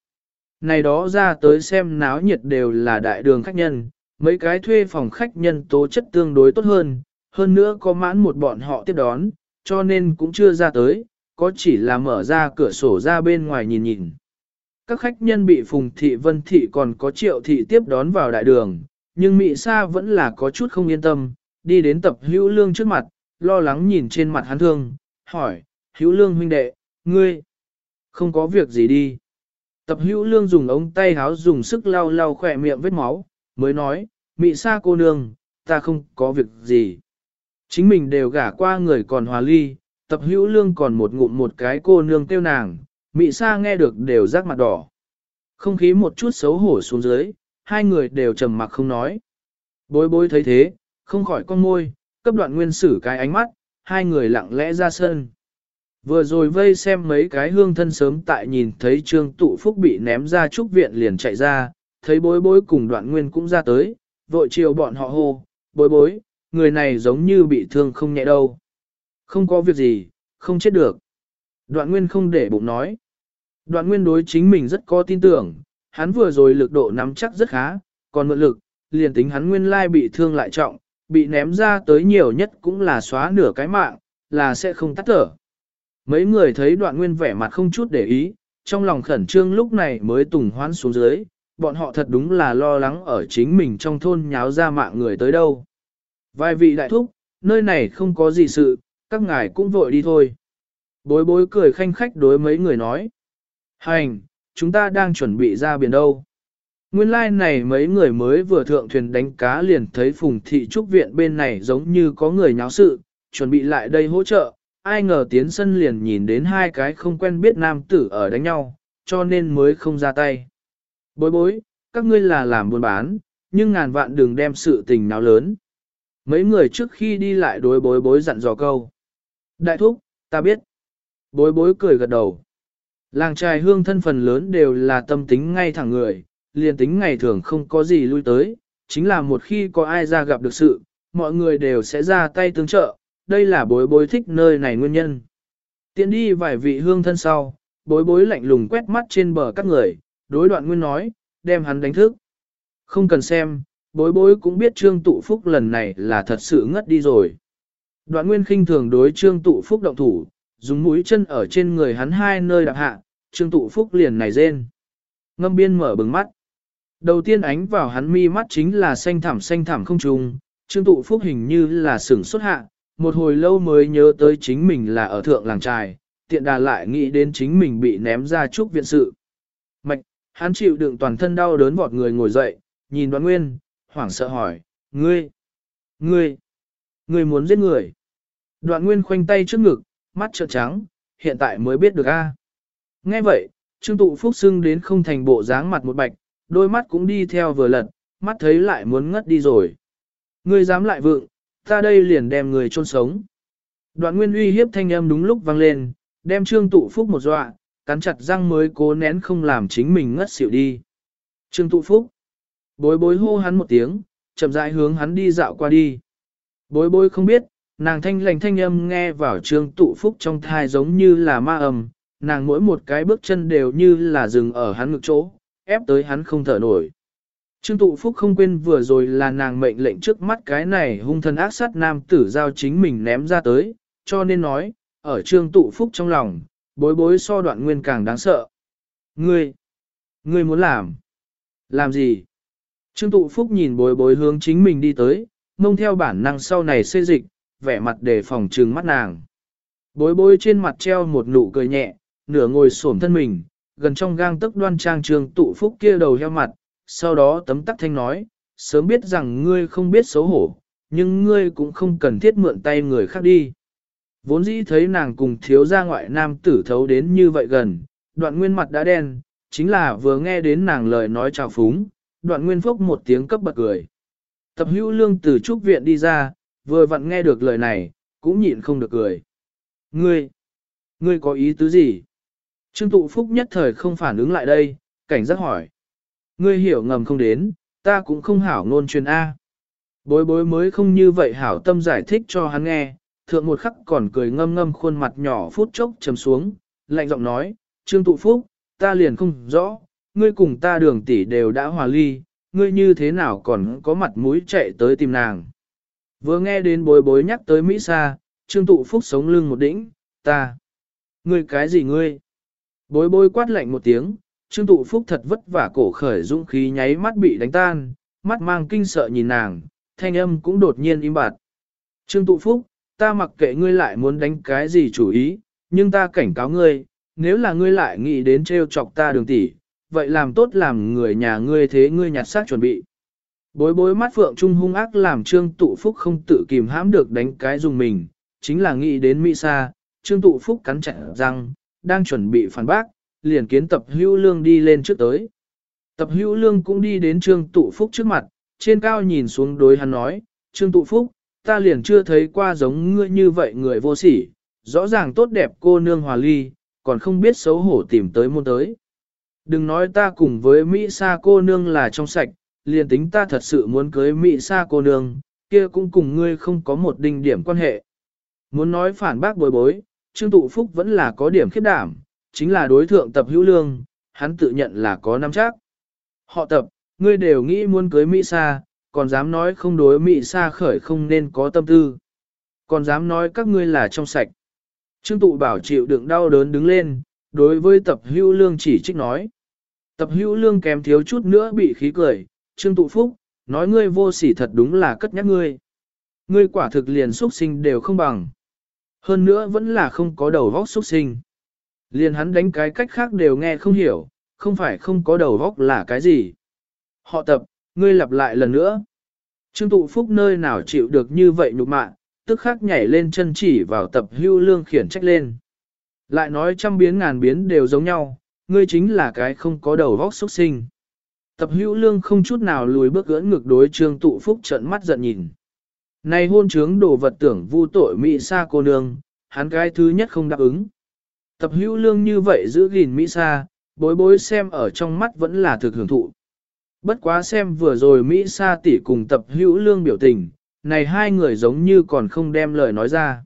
này đó ra tới xem náo nhiệt đều là đại đường khách nhân, mấy cái thuê phòng khách nhân tố chất tương đối tốt hơn, hơn nữa có mãn một bọn họ tiếp đón, cho nên cũng chưa ra tới, có chỉ là mở ra cửa sổ ra bên ngoài nhìn nhìn. Các khách nhân bị Phùng Thị Vân Thị còn có Triệu Thị tiếp đón vào đại đường, nhưng Mị Sa vẫn là có chút không yên tâm, đi đến tập hữu lương trước mặt, lo lắng nhìn trên mặt hắn thương, hỏi, hữu lương huynh đệ, ngươi, không có việc gì đi. Tập hữu lương dùng ống tay háo dùng sức lau lau khỏe miệng vết máu, mới nói, Mị Sa cô nương, ta không có việc gì. Chính mình đều gả qua người còn hòa ly, tập hữu lương còn một ngụm một cái cô nương tiêu nàng, Mị Sa nghe được đều rác mặt đỏ. Không khí một chút xấu hổ xuống dưới, hai người đều trầm mặc không nói. Bối bối thấy thế, không khỏi con môi, cấp đoạn nguyên sử cái ánh mắt, hai người lặng lẽ ra sân. Vừa rồi vây xem mấy cái hương thân sớm tại nhìn thấy trương tụ phúc bị ném ra trúc viện liền chạy ra, thấy bối bối cùng đoạn nguyên cũng ra tới, vội chiều bọn họ hô, bối bối, người này giống như bị thương không nhẹ đâu. Không có việc gì, không chết được. Đoạn nguyên không để bụng nói. Đoạn nguyên đối chính mình rất có tin tưởng, hắn vừa rồi lực độ nắm chắc rất khá, còn mượn lực, liền tính hắn nguyên lai bị thương lại trọng, bị ném ra tới nhiều nhất cũng là xóa nửa cái mạng, là sẽ không tắt thở. Mấy người thấy đoạn nguyên vẻ mặt không chút để ý, trong lòng khẩn trương lúc này mới tùng hoán xuống dưới, bọn họ thật đúng là lo lắng ở chính mình trong thôn nháo ra mạng người tới đâu. Vài vị đại thúc, nơi này không có gì sự, các ngài cũng vội đi thôi. Bối bối cười khanh khách đối mấy người nói. Hành, chúng ta đang chuẩn bị ra biển đâu. Nguyên lai like này mấy người mới vừa thượng thuyền đánh cá liền thấy phùng thị trúc viện bên này giống như có người nháo sự, chuẩn bị lại đây hỗ trợ, ai ngờ tiến sân liền nhìn đến hai cái không quen biết nam tử ở đánh nhau, cho nên mới không ra tay. Bối bối, các ngươi là làm buôn bán, nhưng ngàn vạn đừng đem sự tình nào lớn. Mấy người trước khi đi lại đối bối bối dặn dò câu. Đại thúc, ta biết. Bối bối cười gật đầu. Làng trài hương thân phần lớn đều là tâm tính ngay thẳng người, liền tính ngày thường không có gì lui tới, chính là một khi có ai ra gặp được sự, mọi người đều sẽ ra tay tương trợ, đây là bối bối thích nơi này nguyên nhân. Tiến đi vài vị hương thân sau, bối bối lạnh lùng quét mắt trên bờ các người, đối đoạn nguyên nói, đem hắn đánh thức. Không cần xem, bối bối cũng biết trương tụ phúc lần này là thật sự ngất đi rồi. Đoạn nguyên khinh thường đối trương tụ phúc động thủ, dùng mũi chân ở trên người hắn hai nơi đạp hạ, trương tụ phúc liền này rên. Ngâm biên mở bừng mắt. Đầu tiên ánh vào hắn mi mắt chính là xanh thảm xanh thảm không trùng, trương tụ phúc hình như là sửng xuất hạ, một hồi lâu mới nhớ tới chính mình là ở thượng làng trài, tiện đà lại nghĩ đến chính mình bị ném ra trúc viện sự. Mạch, hắn chịu đựng toàn thân đau đớn vọt người ngồi dậy, nhìn đoán nguyên, hoảng sợ hỏi, ngươi, ngươi, ngươi muốn giết người. Đoạn nguyên khoanh tay trước ngực, mắt trợn trắng, hiện tại mới biết được a. Nghe vậy, Trương Tụ Phúc xưng đến không thành bộ dáng mặt một bạch, đôi mắt cũng đi theo vừa lật, mắt thấy lại muốn ngất đi rồi. Ngươi dám lại vượng, ta đây liền đem người chôn sống. Đoạn nguyên uy hiếp thanh âm đúng lúc vang lên, đem Trương Tụ Phúc một dọa, cắn chặt răng mới cố nén không làm chính mình ngất xỉu đi. Trương Tụ Phúc, bối bối hô hắn một tiếng, chậm rãi hướng hắn đi dạo qua đi. Bối bối không biết, nàng thanh lành thanh âm nghe vào Trương Tụ Phúc trong thai giống như là ma âm, nàng mỗi một cái bước chân đều như là dừng ở hắn ngực chỗ, ép tới hắn không thở nổi. Trương Tụ Phúc không quên vừa rồi là nàng mệnh lệnh trước mắt cái này hung thần ác sát nam tử giao chính mình ném ra tới, cho nên nói, ở Trương Tụ Phúc trong lòng, bối bối so đoạn nguyên càng đáng sợ. Ngươi, ngươi muốn làm? Làm gì? Trương Tụ Phúc nhìn bối bối hướng chính mình đi tới, mông theo bản năng sau này xê dịch, vẻ mặt để phòng trừng mắt nàng. Bối bối trên mặt treo một nụ cười nhẹ, nửa ngồi xổm thân mình, gần trong gang tức đoan trang Trương Tụ Phúc kia đầu heo mặt, sau đó tấm tắc thanh nói, sớm biết rằng ngươi không biết xấu hổ, nhưng ngươi cũng không cần thiết mượn tay người khác đi. Vốn dĩ thấy nàng cùng thiếu gia ngoại nam tử thấu đến như vậy gần, đoạn nguyên mặt đã đen, chính là vừa nghe đến nàng lời nói chào phúng, đoạn nguyên phúc một tiếng cấp bật cười. Tập hữu lương từ trúc viện đi ra, vừa vặn nghe được lời này, cũng nhịn không được cười. Ngươi, ngươi có ý tứ gì? Trương tụ phúc nhất thời không phản ứng lại đây, cảnh giác hỏi. Ngươi hiểu ngầm không đến, ta cũng không hảo ngôn truyền A. Bối bối mới không như vậy hảo tâm giải thích cho hắn nghe, thượng một khắc còn cười ngâm ngâm khuôn mặt nhỏ phút chốc trầm xuống, lạnh giọng nói, Trương Tụ Phúc, ta liền không rõ, ngươi cùng ta đường tỷ đều đã hòa ly, ngươi như thế nào còn có mặt mũi chạy tới tìm nàng. Vừa nghe đến bối bối nhắc tới Mỹ Sa, Trương Tụ Phúc sống lưng một đỉnh, ta. Ngươi cái gì ngươi? Bối bối quát lạnh một tiếng, Trương Tụ Phúc thật vất vả cổ khởi dũng khí nháy mắt bị đánh tan, mắt mang kinh sợ nhìn nàng, thanh âm cũng đột nhiên im bặt. Trương Tụ Phúc, ta mặc kệ ngươi lại muốn đánh cái gì chủ ý, nhưng ta cảnh cáo ngươi, nếu là ngươi lại nghĩ đến trêu chọc ta đường tỷ, vậy làm tốt làm người nhà ngươi thế ngươi nhặt xác chuẩn bị. Bối bối mắt phượng trung hung ác làm trương tụ phúc không tự kìm hãm được đánh cái dùng mình, chính là nghĩ đến Mỹ Sa, trương tụ phúc cắn chặt răng, đang chuẩn bị phản bác, liền kiến tập hữu lương đi lên trước tới. Tập hữu lương cũng đi đến trương tụ phúc trước mặt, trên cao nhìn xuống đối hắn nói, trương tụ phúc, ta liền chưa thấy qua giống ngươi như vậy người vô sỉ, rõ ràng tốt đẹp cô nương hòa ly, còn không biết xấu hổ tìm tới môn tới. Đừng nói ta cùng với Mỹ Sa cô nương là trong sạch, liền tính ta thật sự muốn cưới Mỹ Sa cô nương, kia cũng cùng ngươi không có một đinh điểm quan hệ. Muốn nói phản bác bối bối, Trương Tụ Phúc vẫn là có điểm khiếp đảm, chính là đối thượng tập hữu lương, hắn tự nhận là có năm chắc. Họ tập, ngươi đều nghĩ muốn cưới Mỹ Sa, còn dám nói không đối Mỹ Sa khởi không nên có tâm tư. Còn dám nói các ngươi là trong sạch. Trương tụ bảo chịu đựng đau đớn đứng lên, đối với tập hữu lương chỉ trích nói. Tập hữu lương kém thiếu chút nữa bị khí cười, trương tụ phúc, nói ngươi vô sỉ thật đúng là cất nhắc ngươi. Ngươi quả thực liền xuất sinh đều không bằng. Hơn nữa vẫn là không có đầu vóc xuất sinh. Liền hắn đánh cái cách khác đều nghe không hiểu, không phải không có đầu vóc là cái gì. Họ tập, ngươi lặp lại lần nữa. Trương tụ phúc nơi nào chịu được như vậy nhục mạ, tức khắc nhảy lên chân chỉ vào tập hưu lương khiển trách lên. Lại nói trăm biến ngàn biến đều giống nhau, ngươi chính là cái không có đầu vóc xuất sinh. Tập hưu lương không chút nào lùi bước gỡn ngược đối trương tụ phúc trận mắt giận nhìn. Này hôn trướng đồ vật tưởng vu tội Mỹ Sa cô nương, hắn cái thứ nhất không đáp ứng. Tập hữu lương như vậy giữ gìn Mỹ Sa, bối bối xem ở trong mắt vẫn là thực hưởng thụ. Bất quá xem vừa rồi Mỹ Sa tỷ cùng tập hữu lương biểu tình, này hai người giống như còn không đem lời nói ra.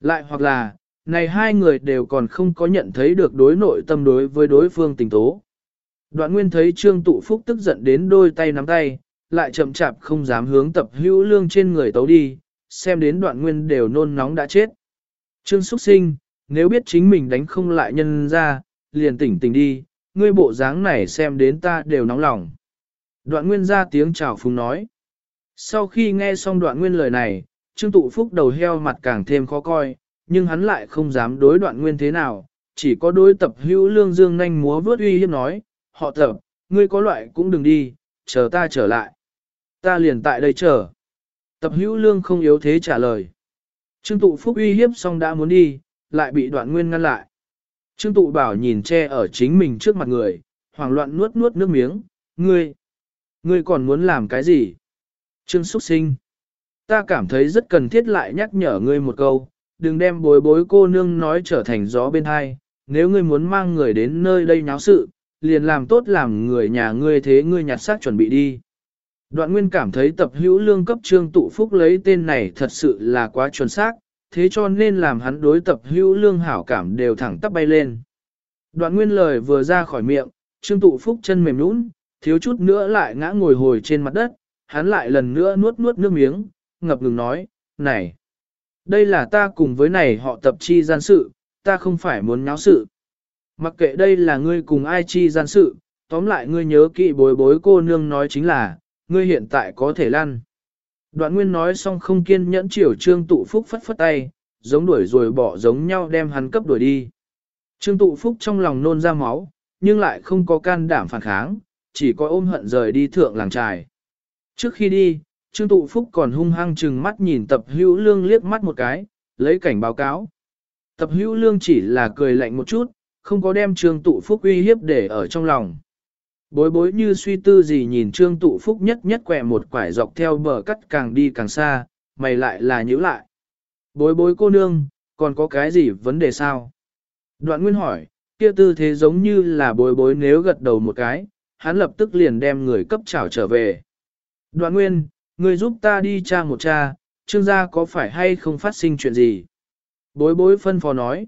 Lại hoặc là, này hai người đều còn không có nhận thấy được đối nội tâm đối với đối phương tình tố. Đoạn nguyên thấy Trương Tụ Phúc tức giận đến đôi tay nắm tay, lại chậm chạp không dám hướng tập hữu lương trên người tấu đi, xem đến đoạn nguyên đều nôn nóng đã chết. Trương Xúc Sinh, nếu biết chính mình đánh không lại nhân ra, liền tỉnh tỉnh đi, ngươi bộ dáng này xem đến ta đều nóng lòng. Đoạn nguyên ra tiếng chào phúng nói. Sau khi nghe xong đoạn nguyên lời này, Trương Tụ Phúc đầu heo mặt càng thêm khó coi, nhưng hắn lại không dám đối đoạn nguyên thế nào, chỉ có đối tập hữu lương dương nhanh múa vớt uy hiếp nói, họ tập, ngươi có loại cũng đừng đi, chờ ta trở lại. Ta liền tại đây chờ. Tập hữu lương không yếu thế trả lời. Trương Tụ Phúc uy hiếp xong đã muốn đi, lại bị đoạn nguyên ngăn lại. Trương Tụ bảo nhìn che ở chính mình trước mặt người, hoảng loạn nuốt nuốt nước miếng, ngươi, ngươi còn muốn làm cái gì? Trương Xuất Sinh, ta cảm thấy rất cần thiết lại nhắc nhở ngươi một câu, đừng đem bối bối cô nương nói trở thành gió bên hai, nếu ngươi muốn mang người đến nơi đây nháo sự, liền làm tốt làm người nhà ngươi thế ngươi nhặt xác chuẩn bị đi. Đoạn nguyên cảm thấy tập hữu lương cấp trương tụ phúc lấy tên này thật sự là quá chuẩn xác, thế cho nên làm hắn đối tập hữu lương hảo cảm đều thẳng tắp bay lên. Đoạn nguyên lời vừa ra khỏi miệng, Trương tụ phúc chân mềm nũng, thiếu chút nữa lại ngã ngồi hồi trên mặt đất, hắn lại lần nữa nuốt nuốt nước miếng, ngập ngừng nói, này, đây là ta cùng với này họ tập chi gian sự, ta không phải muốn nháo sự. Mặc kệ đây là ngươi cùng ai chi gian sự, tóm lại ngươi nhớ kỹ bối bối cô nương nói chính là, ngươi hiện tại có thể lăn. Đoạn nguyên nói xong không kiên nhẫn chiều trương tụ phúc phất phất tay, giống đuổi rồi bỏ giống nhau đem hắn cấp đuổi đi. Trương tụ phúc trong lòng nôn ra máu, nhưng lại không có can đảm phản kháng, chỉ có ôm hận rời đi thượng làng trài. Trước khi đi, Trương Tụ Phúc còn hung hăng chừng mắt nhìn tập hữu lương liếc mắt một cái, lấy cảnh báo cáo. Tập hữu lương chỉ là cười lạnh một chút, không có đem Trương Tụ Phúc uy hiếp để ở trong lòng. Bối bối như suy tư gì nhìn Trương Tụ Phúc nhất nhất quẹ một quải dọc theo bờ cắt càng đi càng xa, mày lại là nhíu lại. Bối bối cô nương, còn có cái gì vấn đề sao? Đoạn nguyên hỏi, kia tư thế giống như là bối bối nếu gật đầu một cái, hắn lập tức liền đem người cấp trảo trở về. Đoạn nguyên, người giúp ta đi tra một tra, trương gia có phải hay không phát sinh chuyện gì? Bối bối phân phó nói.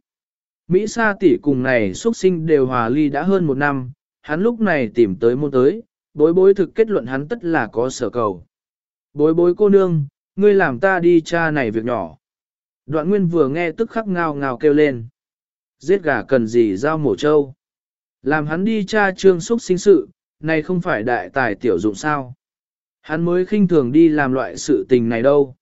Mỹ Sa tỷ cùng này xuất sinh đều hòa ly đã hơn một năm, hắn lúc này tìm tới môn tới, bối bối thực kết luận hắn tất là có sở cầu. Bối bối cô nương, ngươi làm ta đi tra này việc nhỏ. Đoạn nguyên vừa nghe tức khắc ngao ngao kêu lên. Giết gà cần gì giao mổ trâu. Làm hắn đi tra trương xúc sinh sự, này không phải đại tài tiểu dụng sao. Hắn mới khinh thường đi làm loại sự tình này đâu.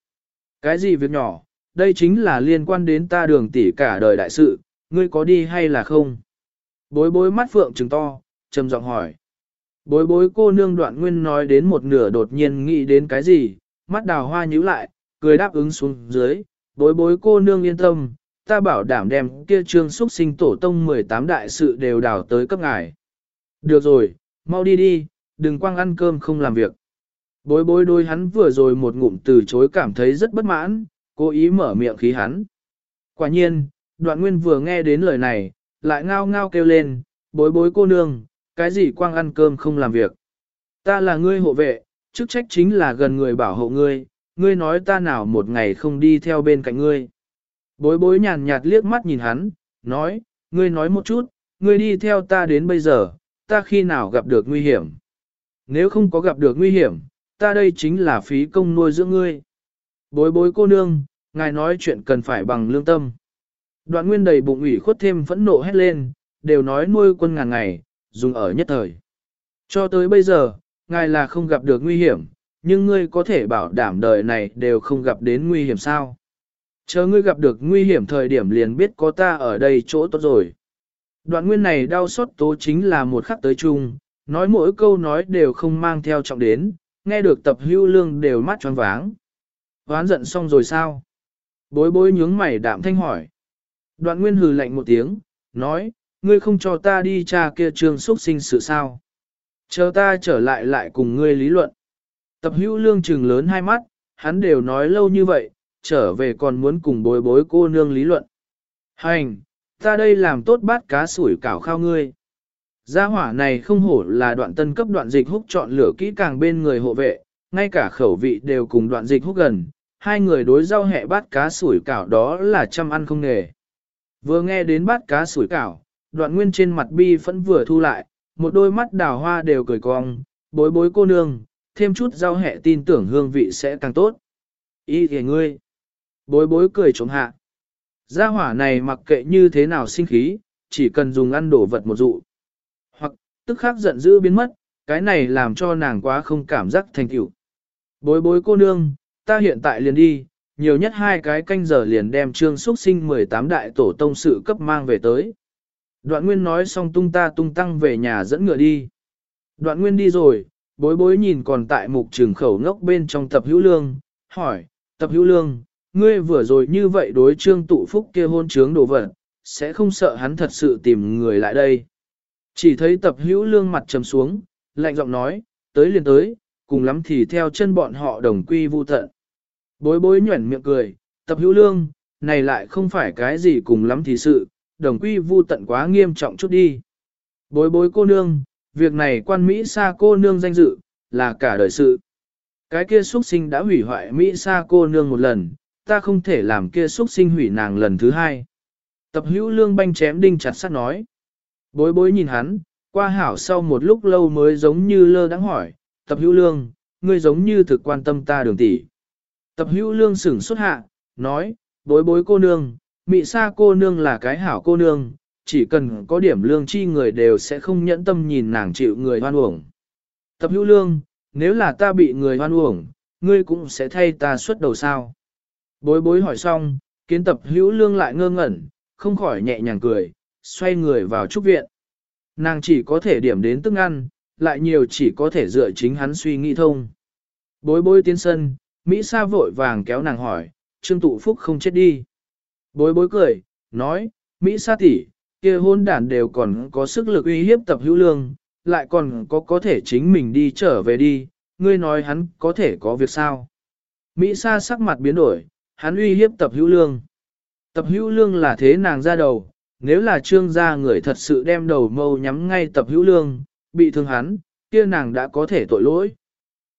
Cái gì việc nhỏ, đây chính là liên quan đến ta đường tỷ cả đời đại sự, ngươi có đi hay là không? Bối bối mắt phượng trừng to, trầm giọng hỏi. Bối bối cô nương đoạn nguyên nói đến một nửa đột nhiên nghĩ đến cái gì, mắt đào hoa nhíu lại, cười đáp ứng xuống dưới, bối bối cô nương yên tâm, ta bảo đảm đem kia trương xuất sinh tổ tông 18 đại sự đều đào tới cấp ngài. Được rồi, mau đi đi, đừng quang ăn cơm không làm việc. Bối bối đôi hắn vừa rồi một ngụm từ chối cảm thấy rất bất mãn, cố ý mở miệng khí hắn. Quả nhiên, đoạn nguyên vừa nghe đến lời này, lại ngao ngao kêu lên, bối bối cô nương, cái gì quang ăn cơm không làm việc. Ta là ngươi hộ vệ, chức trách chính là gần người bảo hộ ngươi, ngươi nói ta nào một ngày không đi theo bên cạnh ngươi. Bối bối nhàn nhạt liếc mắt nhìn hắn, nói, ngươi nói một chút, ngươi đi theo ta đến bây giờ, ta khi nào gặp được nguy hiểm. Nếu không có gặp được nguy hiểm, ta đây chính là phí công nuôi dưỡng ngươi. Bối bối cô nương, ngài nói chuyện cần phải bằng lương tâm. Đoạn nguyên đầy bụng ủy khuất thêm phẫn nộ hét lên, đều nói nuôi quân ngàn ngày, dùng ở nhất thời. Cho tới bây giờ, ngài là không gặp được nguy hiểm, nhưng ngươi có thể bảo đảm đời này đều không gặp đến nguy hiểm sao. Chờ ngươi gặp được nguy hiểm thời điểm liền biết có ta ở đây chỗ tốt rồi. Đoạn nguyên này đau xót tố chính là một khắc tới chung, nói mỗi câu nói đều không mang theo trọng đến, nghe được tập hưu lương đều mắt tròn váng. Hoán giận xong rồi sao? Bối bối nhướng mày đạm thanh hỏi. Đoạn nguyên hừ lạnh một tiếng, nói, ngươi không cho ta đi tra kia trường xuất sinh sự sao. Chờ ta trở lại lại cùng ngươi lý luận. Tập hữu lương trừng lớn hai mắt, hắn đều nói lâu như vậy, trở về còn muốn cùng bối bối cô nương lý luận. Hành, ta đây làm tốt bát cá sủi cảo khao ngươi. Gia hỏa này không hổ là đoạn tân cấp đoạn dịch húc chọn lửa kỹ càng bên người hộ vệ, ngay cả khẩu vị đều cùng đoạn dịch húc gần, hai người đối giao hẹ bát cá sủi cảo đó là chăm ăn không nghề. Vừa nghe đến bát cá sủi cảo, đoạn nguyên trên mặt bi phẫn vừa thu lại, một đôi mắt đào hoa đều cười cong, bối bối cô nương, thêm chút rau hẹ tin tưởng hương vị sẽ càng tốt. Ý kìa ngươi. Bối bối cười trống hạ. Gia hỏa này mặc kệ như thế nào sinh khí, chỉ cần dùng ăn đổ vật một dụ. Hoặc, tức khắc giận dữ biến mất, cái này làm cho nàng quá không cảm giác thành tựu. Bối bối cô nương, ta hiện tại liền đi, nhiều nhất hai cái canh giờ liền đem trương xuất sinh 18 đại tổ tông sự cấp mang về tới. Đoạn nguyên nói xong tung ta tung tăng về nhà dẫn ngựa đi. Đoạn nguyên đi rồi, bối bối nhìn còn tại mục trường khẩu ngốc bên trong tập hữu lương, hỏi, tập hữu lương, ngươi vừa rồi như vậy đối trương tụ phúc kia hôn trướng đồ vật, sẽ không sợ hắn thật sự tìm người lại đây. Chỉ thấy tập hữu lương mặt trầm xuống, lạnh giọng nói, tới liền tới, cùng lắm thì theo chân bọn họ đồng quy vu tận. Bối bối nhuẩn miệng cười, tập hữu lương, này lại không phải cái gì cùng lắm thì sự, đồng quy vu tận quá nghiêm trọng chút đi. Bối bối cô nương, việc này quan Mỹ sa cô nương danh dự, là cả đời sự. Cái kia xuất sinh đã hủy hoại Mỹ sa cô nương một lần, ta không thể làm kia xuất sinh hủy nàng lần thứ hai. Tập hữu lương banh chém đinh chặt sắt nói. Bối bối nhìn hắn, Qua hảo sau một lúc lâu mới giống như lơ đắng hỏi, tập hữu lương, ngươi giống như thực quan tâm ta đường tỷ. Tập hữu lương sửng xuất hạ, nói, bối bối cô nương, mị sa cô nương là cái hảo cô nương, chỉ cần có điểm lương chi người đều sẽ không nhẫn tâm nhìn nàng chịu người hoan uổng. Tập hữu lương, nếu là ta bị người hoan uổng, ngươi cũng sẽ thay ta xuất đầu sao. Bối bối hỏi xong, kiến tập hữu lương lại ngơ ngẩn, không khỏi nhẹ nhàng cười, xoay người vào trúc viện. Nàng chỉ có thể điểm đến tức ăn, lại nhiều chỉ có thể dựa chính hắn suy nghĩ thông. Bối bối tiến sân, Mỹ Sa vội vàng kéo nàng hỏi, Trương Tụ Phúc không chết đi. Bối bối cười, nói, Mỹ Sa tỷ, kia hôn đản đều còn có sức lực uy hiếp tập hữu lương, lại còn có có thể chính mình đi trở về đi, ngươi nói hắn có thể có việc sao. Mỹ Sa sắc mặt biến đổi, hắn uy hiếp tập hữu lương. Tập hữu lương là thế nàng ra đầu, nếu là trương gia người thật sự đem đầu mâu nhắm ngay tập hữu lương, bị thương hắn, kia nàng đã có thể tội lỗi.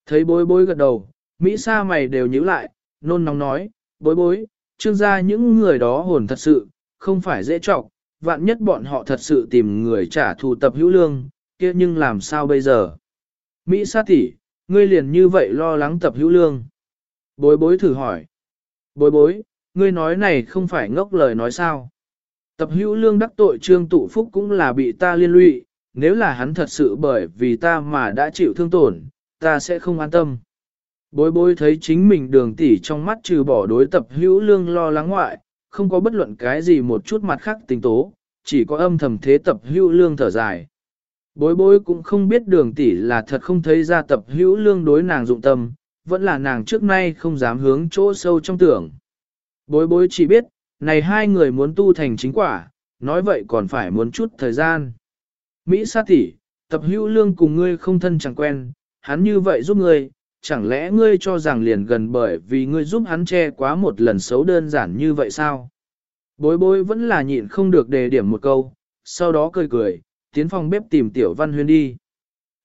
Thấy bối bối gật đầu, Mỹ Sa mày đều nhíu lại, nôn nóng nói, bối bối, trương gia những người đó hồn thật sự, không phải dễ trọng, vạn nhất bọn họ thật sự tìm người trả thù tập hữu lương, kia nhưng làm sao bây giờ? Mỹ Sa tỷ, ngươi liền như vậy lo lắng tập hữu lương. Bối bối thử hỏi. Bối bối, ngươi nói này không phải ngốc lời nói sao? Tập hữu lương đắc tội trương tụ phúc cũng là bị ta liên lụy, nếu là hắn thật sự bởi vì ta mà đã chịu thương tổn, ta sẽ không an tâm. Bối bối thấy chính mình đường tỷ trong mắt trừ bỏ đối tập hữu lương lo lắng ngoại, không có bất luận cái gì một chút mặt khác tình tố, chỉ có âm thầm thế tập hữu lương thở dài. Bối bối cũng không biết đường tỷ là thật không thấy ra tập hữu lương đối nàng dụng tâm, vẫn là nàng trước nay không dám hướng chỗ sâu trong tưởng. Bối bối chỉ biết, này hai người muốn tu thành chính quả, nói vậy còn phải muốn chút thời gian. Mỹ sát tỷ, tập hữu lương cùng ngươi không thân chẳng quen, hắn như vậy giúp ngươi, chẳng lẽ ngươi cho rằng liền gần bởi vì ngươi giúp hắn che quá một lần xấu đơn giản như vậy sao? Bối bối vẫn là nhịn không được đề điểm một câu, sau đó cười cười, tiến phòng bếp tìm tiểu văn huyên đi.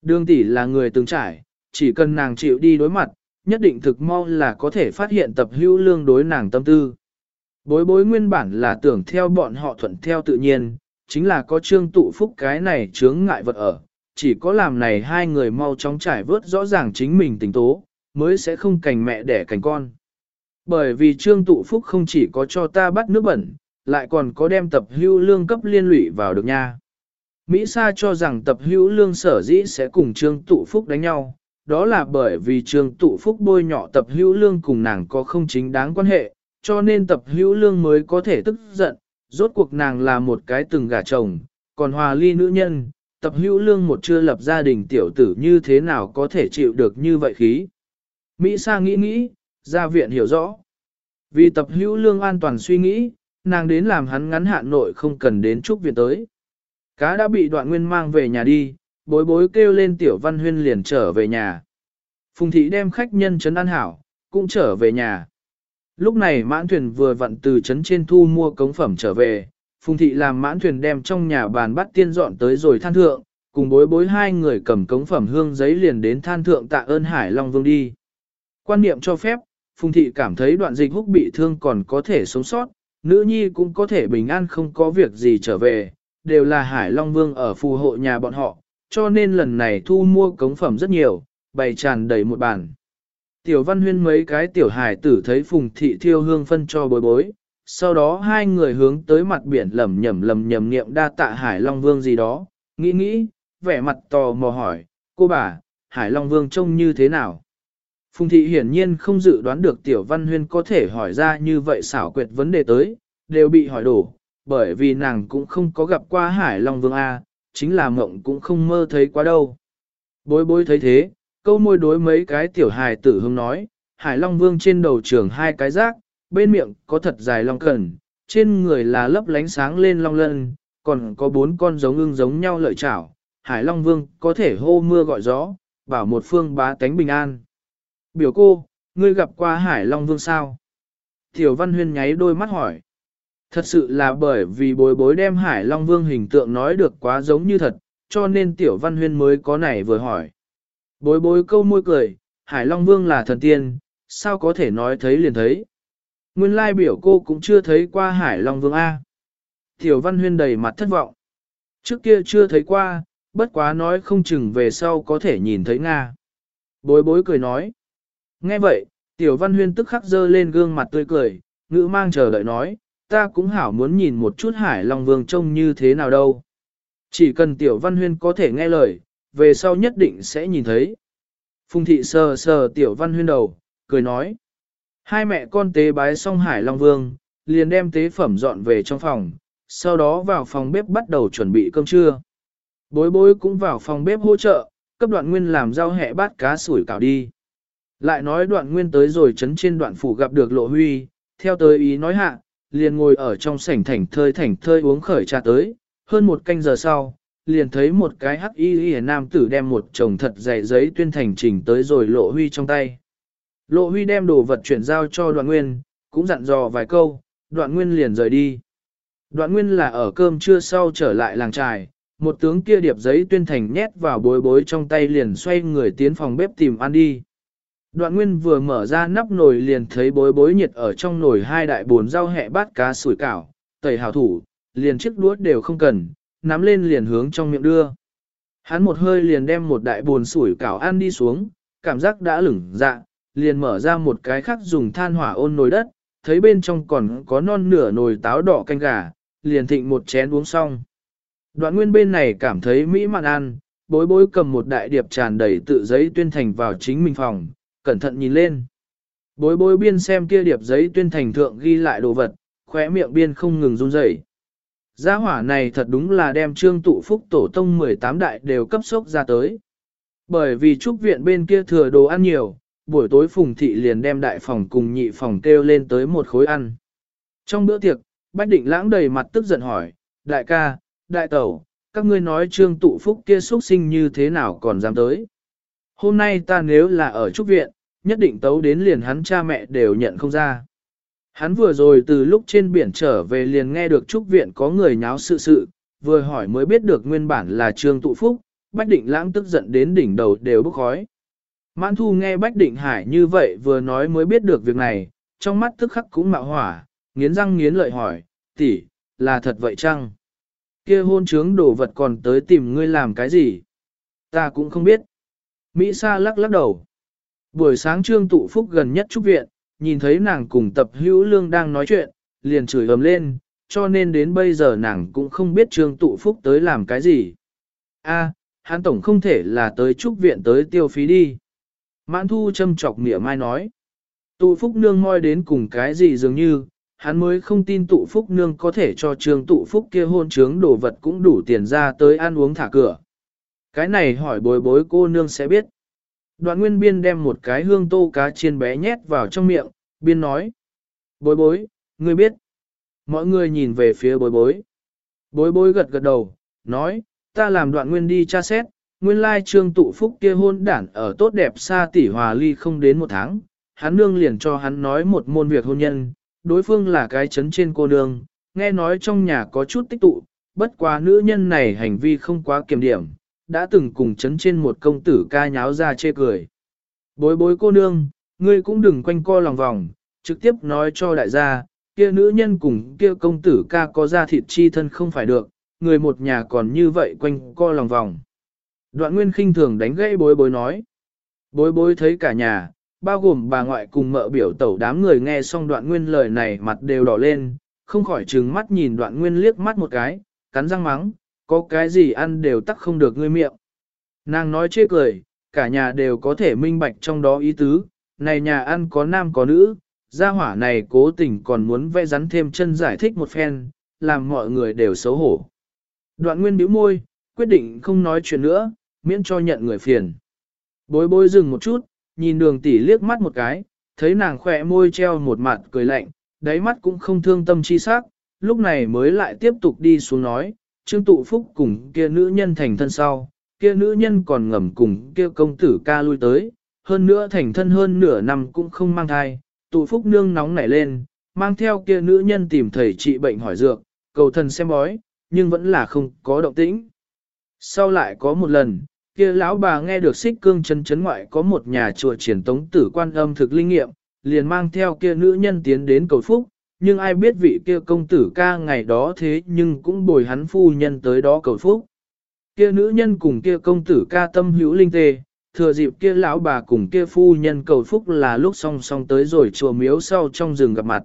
Đường tỷ là người từng trải, chỉ cần nàng chịu đi đối mặt, nhất định thực mau là có thể phát hiện tập hữu lương đối nàng tâm tư. Bối bối nguyên bản là tưởng theo bọn họ thuận theo tự nhiên, chính là có trương tụ phúc cái này chướng ngại vật ở, chỉ có làm này hai người mau chóng trải vớt rõ ràng chính mình tình tố, mới sẽ không cành mẹ đẻ cành con. Bởi vì trương tụ phúc không chỉ có cho ta bắt nước bẩn, lại còn có đem tập hữu lương cấp liên lụy vào được nha. Mỹ Sa cho rằng tập hữu lương sở dĩ sẽ cùng Trương Tụ Phúc đánh nhau, đó là bởi vì Trương Tụ Phúc bôi nhọ tập hữu lương cùng nàng có không chính đáng quan hệ, cho nên tập hữu lương mới có thể tức giận, rốt cuộc nàng là một cái từng gả chồng, còn hòa ly nữ nhân, tập hữu lương một chưa lập gia đình tiểu tử như thế nào có thể chịu được như vậy khí. Mỹ Sa nghĩ nghĩ, gia viện hiểu rõ. Vì tập hữu lương an toàn suy nghĩ, nàng đến làm hắn ngắn hạn nội không cần đến trúc viện tới. Cá đã bị đoạn nguyên mang về nhà đi, bối bối kêu lên tiểu văn huyên liền trở về nhà. Phùng thị đem khách nhân trấn an hảo, cũng trở về nhà. Lúc này mãn thuyền vừa vặn từ trấn trên thu mua cống phẩm trở về, phùng thị làm mãn thuyền đem trong nhà bàn bắt tiên dọn tới rồi than thượng, cùng bối bối hai người cầm cống phẩm hương giấy liền đến than thượng tạ ơn Hải Long Vương đi. Quan niệm cho phép, phùng thị cảm thấy đoạn dịch húc bị thương còn có thể sống sót, nữ nhi cũng có thể bình an không có việc gì trở về, đều là Hải Long Vương ở phù hộ nhà bọn họ, cho nên lần này thu mua cống phẩm rất nhiều, bày tràn đầy một bàn. Tiểu văn huyên mấy cái tiểu hải tử thấy phùng thị thiêu hương phân cho bối bối, sau đó hai người hướng tới mặt biển lầm nhầm lầm nhầm niệm đa tạ Hải Long Vương gì đó, nghĩ nghĩ, vẻ mặt tò mò hỏi, cô bà, Hải Long Vương trông như thế nào? Phùng thị hiển nhiên không dự đoán được tiểu văn huyên có thể hỏi ra như vậy xảo quyệt vấn đề tới, đều bị hỏi đổ, bởi vì nàng cũng không có gặp qua Hải Long Vương A, chính là mộng cũng không mơ thấy quá đâu. Bối bối thấy thế, câu môi đối mấy cái tiểu hài tử hương nói, Hải Long Vương trên đầu trường hai cái rác, bên miệng có thật dài long cần, trên người là lấp lánh sáng lên long lân, còn có bốn con giống ưng giống nhau lợi chảo. Hải Long Vương có thể hô mưa gọi gió, bảo một phương bá tánh bình an. Biểu cô, ngươi gặp qua Hải Long Vương sao? Tiểu Văn Huyên nháy đôi mắt hỏi. Thật sự là bởi vì bối bối đem Hải Long Vương hình tượng nói được quá giống như thật, cho nên Tiểu Văn Huyên mới có này vừa hỏi. Bối bối câu môi cười, Hải Long Vương là thần tiên, sao có thể nói thấy liền thấy. Nguyên lai biểu cô cũng chưa thấy qua Hải Long Vương A. Tiểu Văn Huyên đầy mặt thất vọng. Trước kia chưa thấy qua, bất quá nói không chừng về sau có thể nhìn thấy Nga. Bối bối cười nói. Nghe vậy, tiểu văn huyên tức khắc dơ lên gương mặt tươi cười, ngữ mang chờ đợi nói, ta cũng hảo muốn nhìn một chút hải long vương trông như thế nào đâu. Chỉ cần tiểu văn huyên có thể nghe lời, về sau nhất định sẽ nhìn thấy. Phùng thị sờ sờ tiểu văn huyên đầu, cười nói. Hai mẹ con tế bái xong hải long vương, liền đem tế phẩm dọn về trong phòng, sau đó vào phòng bếp bắt đầu chuẩn bị cơm trưa. Bối bối cũng vào phòng bếp hỗ trợ, cấp đoạn nguyên làm rau hẹ bát cá sủi cảo đi. Lại nói đoạn nguyên tới rồi chấn trên đoạn phủ gặp được lộ huy, theo tới ý nói hạ, liền ngồi ở trong sảnh thảnh thơi thảnh thơi uống khởi trà tới, hơn một canh giờ sau, liền thấy một cái hắc y y nam tử đem một chồng thật dày giấy tuyên thành trình tới rồi lộ huy trong tay. Lộ huy đem đồ vật chuyển giao cho đoạn nguyên, cũng dặn dò vài câu, đoạn nguyên liền rời đi. Đoạn nguyên là ở cơm trưa sau trở lại làng trài, một tướng kia điệp giấy tuyên thành nhét vào bối bối trong tay liền xoay người tiến phòng bếp tìm ăn đi. Đoạn nguyên vừa mở ra nắp nồi liền thấy bối bối nhiệt ở trong nồi hai đại bồn rau hẹ bát cá sủi cảo, tẩy hảo thủ, liền chiếc đũa đều không cần, nắm lên liền hướng trong miệng đưa. Hắn một hơi liền đem một đại bồn sủi cảo ăn đi xuống, cảm giác đã lửng dạ, liền mở ra một cái khác dùng than hỏa ôn nồi đất, thấy bên trong còn có non nửa nồi táo đỏ canh gà, liền thịnh một chén uống xong. Đoạn nguyên bên này cảm thấy mỹ mạn ăn, bối bối cầm một đại điệp tràn đầy tự giấy tuyên thành vào chính mình phòng, cẩn thận nhìn lên. Bối bối biên xem kia điệp giấy tuyên thành thượng ghi lại đồ vật, khóe miệng biên không ngừng run rẩy. Gia hỏa này thật đúng là đem trương tụ phúc tổ tông 18 đại đều cấp sốc ra tới. Bởi vì trúc viện bên kia thừa đồ ăn nhiều, buổi tối phùng thị liền đem đại phòng cùng nhị phòng kêu lên tới một khối ăn. Trong bữa tiệc, Bách Định lãng đầy mặt tức giận hỏi, đại ca, đại tẩu, các ngươi nói trương tụ phúc kia xuất sinh như thế nào còn dám tới. Hôm nay ta nếu là ở trúc viện, nhất định tấu đến liền hắn cha mẹ đều nhận không ra. Hắn vừa rồi từ lúc trên biển trở về liền nghe được trúc viện có người nháo sự sự, vừa hỏi mới biết được nguyên bản là trương tụ phúc, Bách Định lãng tức giận đến đỉnh đầu đều bốc khói. Mãn thu nghe Bách Định Hải như vậy vừa nói mới biết được việc này, trong mắt tức khắc cũng mạo hỏa, nghiến răng nghiến lợi hỏi, tỷ, là thật vậy chăng? Kia hôn trướng đồ vật còn tới tìm ngươi làm cái gì? Ta cũng không biết. Mỹ Sa lắc lắc đầu. Buổi sáng trương tụ phúc gần nhất trúc viện, nhìn thấy nàng cùng tập hữu lương đang nói chuyện, liền chửi ầm lên, cho nên đến bây giờ nàng cũng không biết trương tụ phúc tới làm cái gì. A, hắn tổng không thể là tới trúc viện tới tiêu phí đi. Mãn thu châm chọc mỉa mai nói. Tụ phúc nương moi đến cùng cái gì dường như, hắn mới không tin tụ phúc nương có thể cho trường tụ phúc kia hôn trướng đồ vật cũng đủ tiền ra tới ăn uống thả cửa. Cái này hỏi bối bối cô nương sẽ biết. Đoạn nguyên biên đem một cái hương tô cá chiên bé nhét vào trong miệng, biên nói. Bối bối, ngươi biết. Mọi người nhìn về phía bối bối. Bối bối gật gật đầu, nói, ta làm đoạn nguyên đi tra xét, nguyên lai trương tụ phúc kia hôn đản ở tốt đẹp xa tỷ hòa ly không đến một tháng, hắn nương liền cho hắn nói một môn việc hôn nhân, đối phương là cái chấn trên cô nương, nghe nói trong nhà có chút tích tụ, bất quá nữ nhân này hành vi không quá kiềm điểm, đã từng cùng chấn trên một công tử ca nháo ra chê cười. Bối bối cô nương, ngươi cũng đừng quanh co lòng vòng, trực tiếp nói cho đại gia, kia nữ nhân cùng kia công tử ca có ra thịt chi thân không phải được, người một nhà còn như vậy quanh co lòng vòng. Đoạn nguyên khinh thường đánh gãy bối bối nói. Bối bối thấy cả nhà, bao gồm bà ngoại cùng mợ biểu tẩu đám người nghe xong đoạn nguyên lời này mặt đều đỏ lên, không khỏi trừng mắt nhìn đoạn nguyên liếc mắt một cái, cắn răng mắng, có cái gì ăn đều tắc không được ngươi miệng. Nàng nói chê cười, cả nhà đều có thể minh bạch trong đó ý tứ, này nhà ăn có nam có nữ, gia hỏa này cố tình còn muốn vẽ rắn thêm chân giải thích một phen, làm mọi người đều xấu hổ. Đoạn nguyên bĩu môi, quyết định không nói chuyện nữa, miễn cho nhận người phiền. Bối bối dừng một chút, nhìn đường tỷ liếc mắt một cái, thấy nàng khỏe môi treo một mặt cười lạnh, đáy mắt cũng không thương tâm chi sắc, lúc này mới lại tiếp tục đi xuống nói, Trương Tụ Phúc cùng kia nữ nhân thành thân sau, kia nữ nhân còn ngầm cùng kia công tử ca lui tới, hơn nữa thành thân hơn nửa năm cũng không mang thai, Tụ Phúc nương nóng nảy lên, mang theo kia nữ nhân tìm thầy trị bệnh hỏi dược, cầu thần xem bói, nhưng vẫn là không có động tĩnh. Sau lại có một lần, kia lão bà nghe được xích cương chân chấn ngoại có một nhà chùa triển tống tử quan âm thực linh nghiệm, liền mang theo kia nữ nhân tiến đến cầu phúc, nhưng ai biết vị kia công tử ca ngày đó thế nhưng cũng bồi hắn phu nhân tới đó cầu phúc. kia nữ nhân cùng kia công tử ca tâm hữu linh tê, thừa dịp kia lão bà cùng kia phu nhân cầu phúc là lúc song song tới rồi chùa miếu sau trong rừng gặp mặt.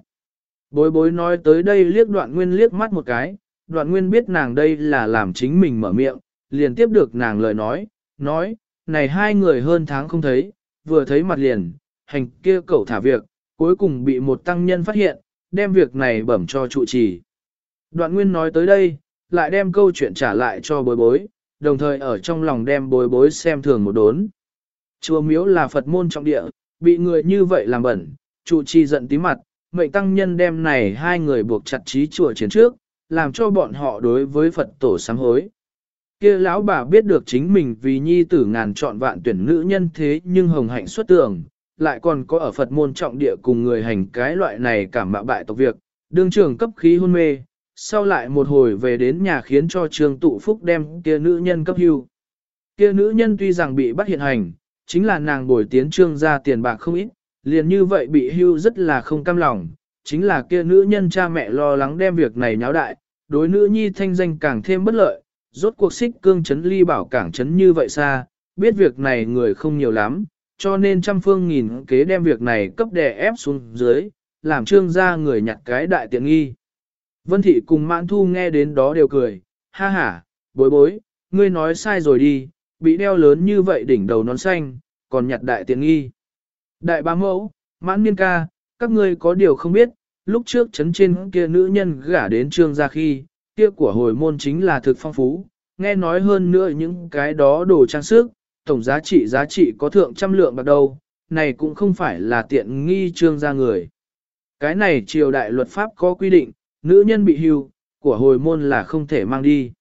Bối bối nói tới đây liếc đoạn nguyên liếc mắt một cái, đoạn nguyên biết nàng đây là làm chính mình mở miệng, liền tiếp được nàng lời nói, nói, này hai người hơn tháng không thấy, vừa thấy mặt liền, hành kia cậu thả việc, cuối cùng bị một tăng nhân phát hiện, đem việc này bẩm cho trụ trì. Đoạn nguyên nói tới đây, lại đem câu chuyện trả lại cho bối bối, đồng thời ở trong lòng đem bối bối xem thường một đốn. Chùa miếu là Phật môn trọng địa, bị người như vậy làm bẩn, trụ trì giận tí mặt, mệnh tăng nhân đem này hai người buộc chặt trí chùa chiến trước, làm cho bọn họ đối với Phật tổ sám hối. Kia lão bà biết được chính mình vì nhi tử ngàn chọn vạn tuyển nữ nhân thế nhưng hồng hạnh xuất tường, lại còn có ở Phật môn trọng địa cùng người hành cái loại này cảm mạ bại tộc việc, đương trường cấp khí hôn mê, sau lại một hồi về đến nhà khiến cho trường tụ phúc đem kia nữ nhân cấp hưu. Kia nữ nhân tuy rằng bị bắt hiện hành, chính là nàng bồi tiến trương ra tiền bạc không ít, liền như vậy bị hưu rất là không cam lòng, chính là kia nữ nhân cha mẹ lo lắng đem việc này nháo đại, đối nữ nhi thanh danh càng thêm bất lợi, rốt cuộc xích cương chấn ly bảo cảng chấn như vậy xa, biết việc này người không nhiều lắm, cho nên trăm phương nghìn kế đem việc này cấp đè ép xuống dưới, làm trương gia người nhặt cái đại tiện nghi. Vân thị cùng mãn thu nghe đến đó đều cười, ha ha, bối bối, ngươi nói sai rồi đi, bị đeo lớn như vậy đỉnh đầu nón xanh, còn nhặt đại tiện nghi. Đại bá mẫu, mãn niên ca, các ngươi có điều không biết, lúc trước chấn trên kia nữ nhân gả đến trương gia khi, kia của hồi môn chính là thực phong phú, nghe nói hơn nữa những cái đó đồ trang sức, tổng giá trị giá trị có thượng trăm lượng bạc đâu, này cũng không phải là tiện nghi trương gia người. Cái này triều đại luật pháp có quy định, nữ nhân bị hưu, của hồi môn là không thể mang đi.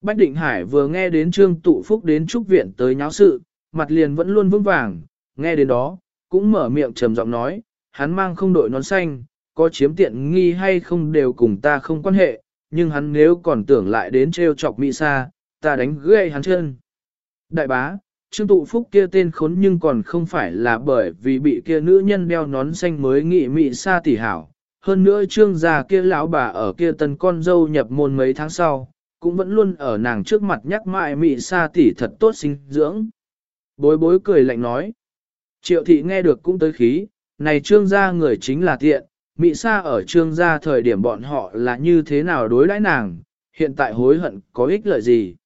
Bách Định Hải vừa nghe đến trương tụ phúc đến trúc viện tới nháo sự, mặt liền vẫn luôn vững vàng, nghe đến đó, cũng mở miệng trầm giọng nói, hắn mang không đội nón xanh, có chiếm tiện nghi hay không đều cùng ta không quan hệ, nhưng hắn nếu còn tưởng lại đến trêu chọc Mỹ Sa, ta đánh gãy hắn chân. Đại bá, Trương Tụ Phúc kia tên khốn nhưng còn không phải là bởi vì bị kia nữ nhân đeo nón xanh mới nghị Mỹ Sa tỉ hảo. Hơn nữa trương già kia lão bà ở kia tân con dâu nhập môn mấy tháng sau, cũng vẫn luôn ở nàng trước mặt nhắc mãi Mỹ Sa tỉ thật tốt sinh dưỡng. Bối bối cười lạnh nói. Triệu thị nghe được cũng tới khí, này trương gia người chính là tiện, Mỹ Sa ở trương gia thời điểm bọn họ là như thế nào đối đãi nàng, hiện tại hối hận có ích lợi gì.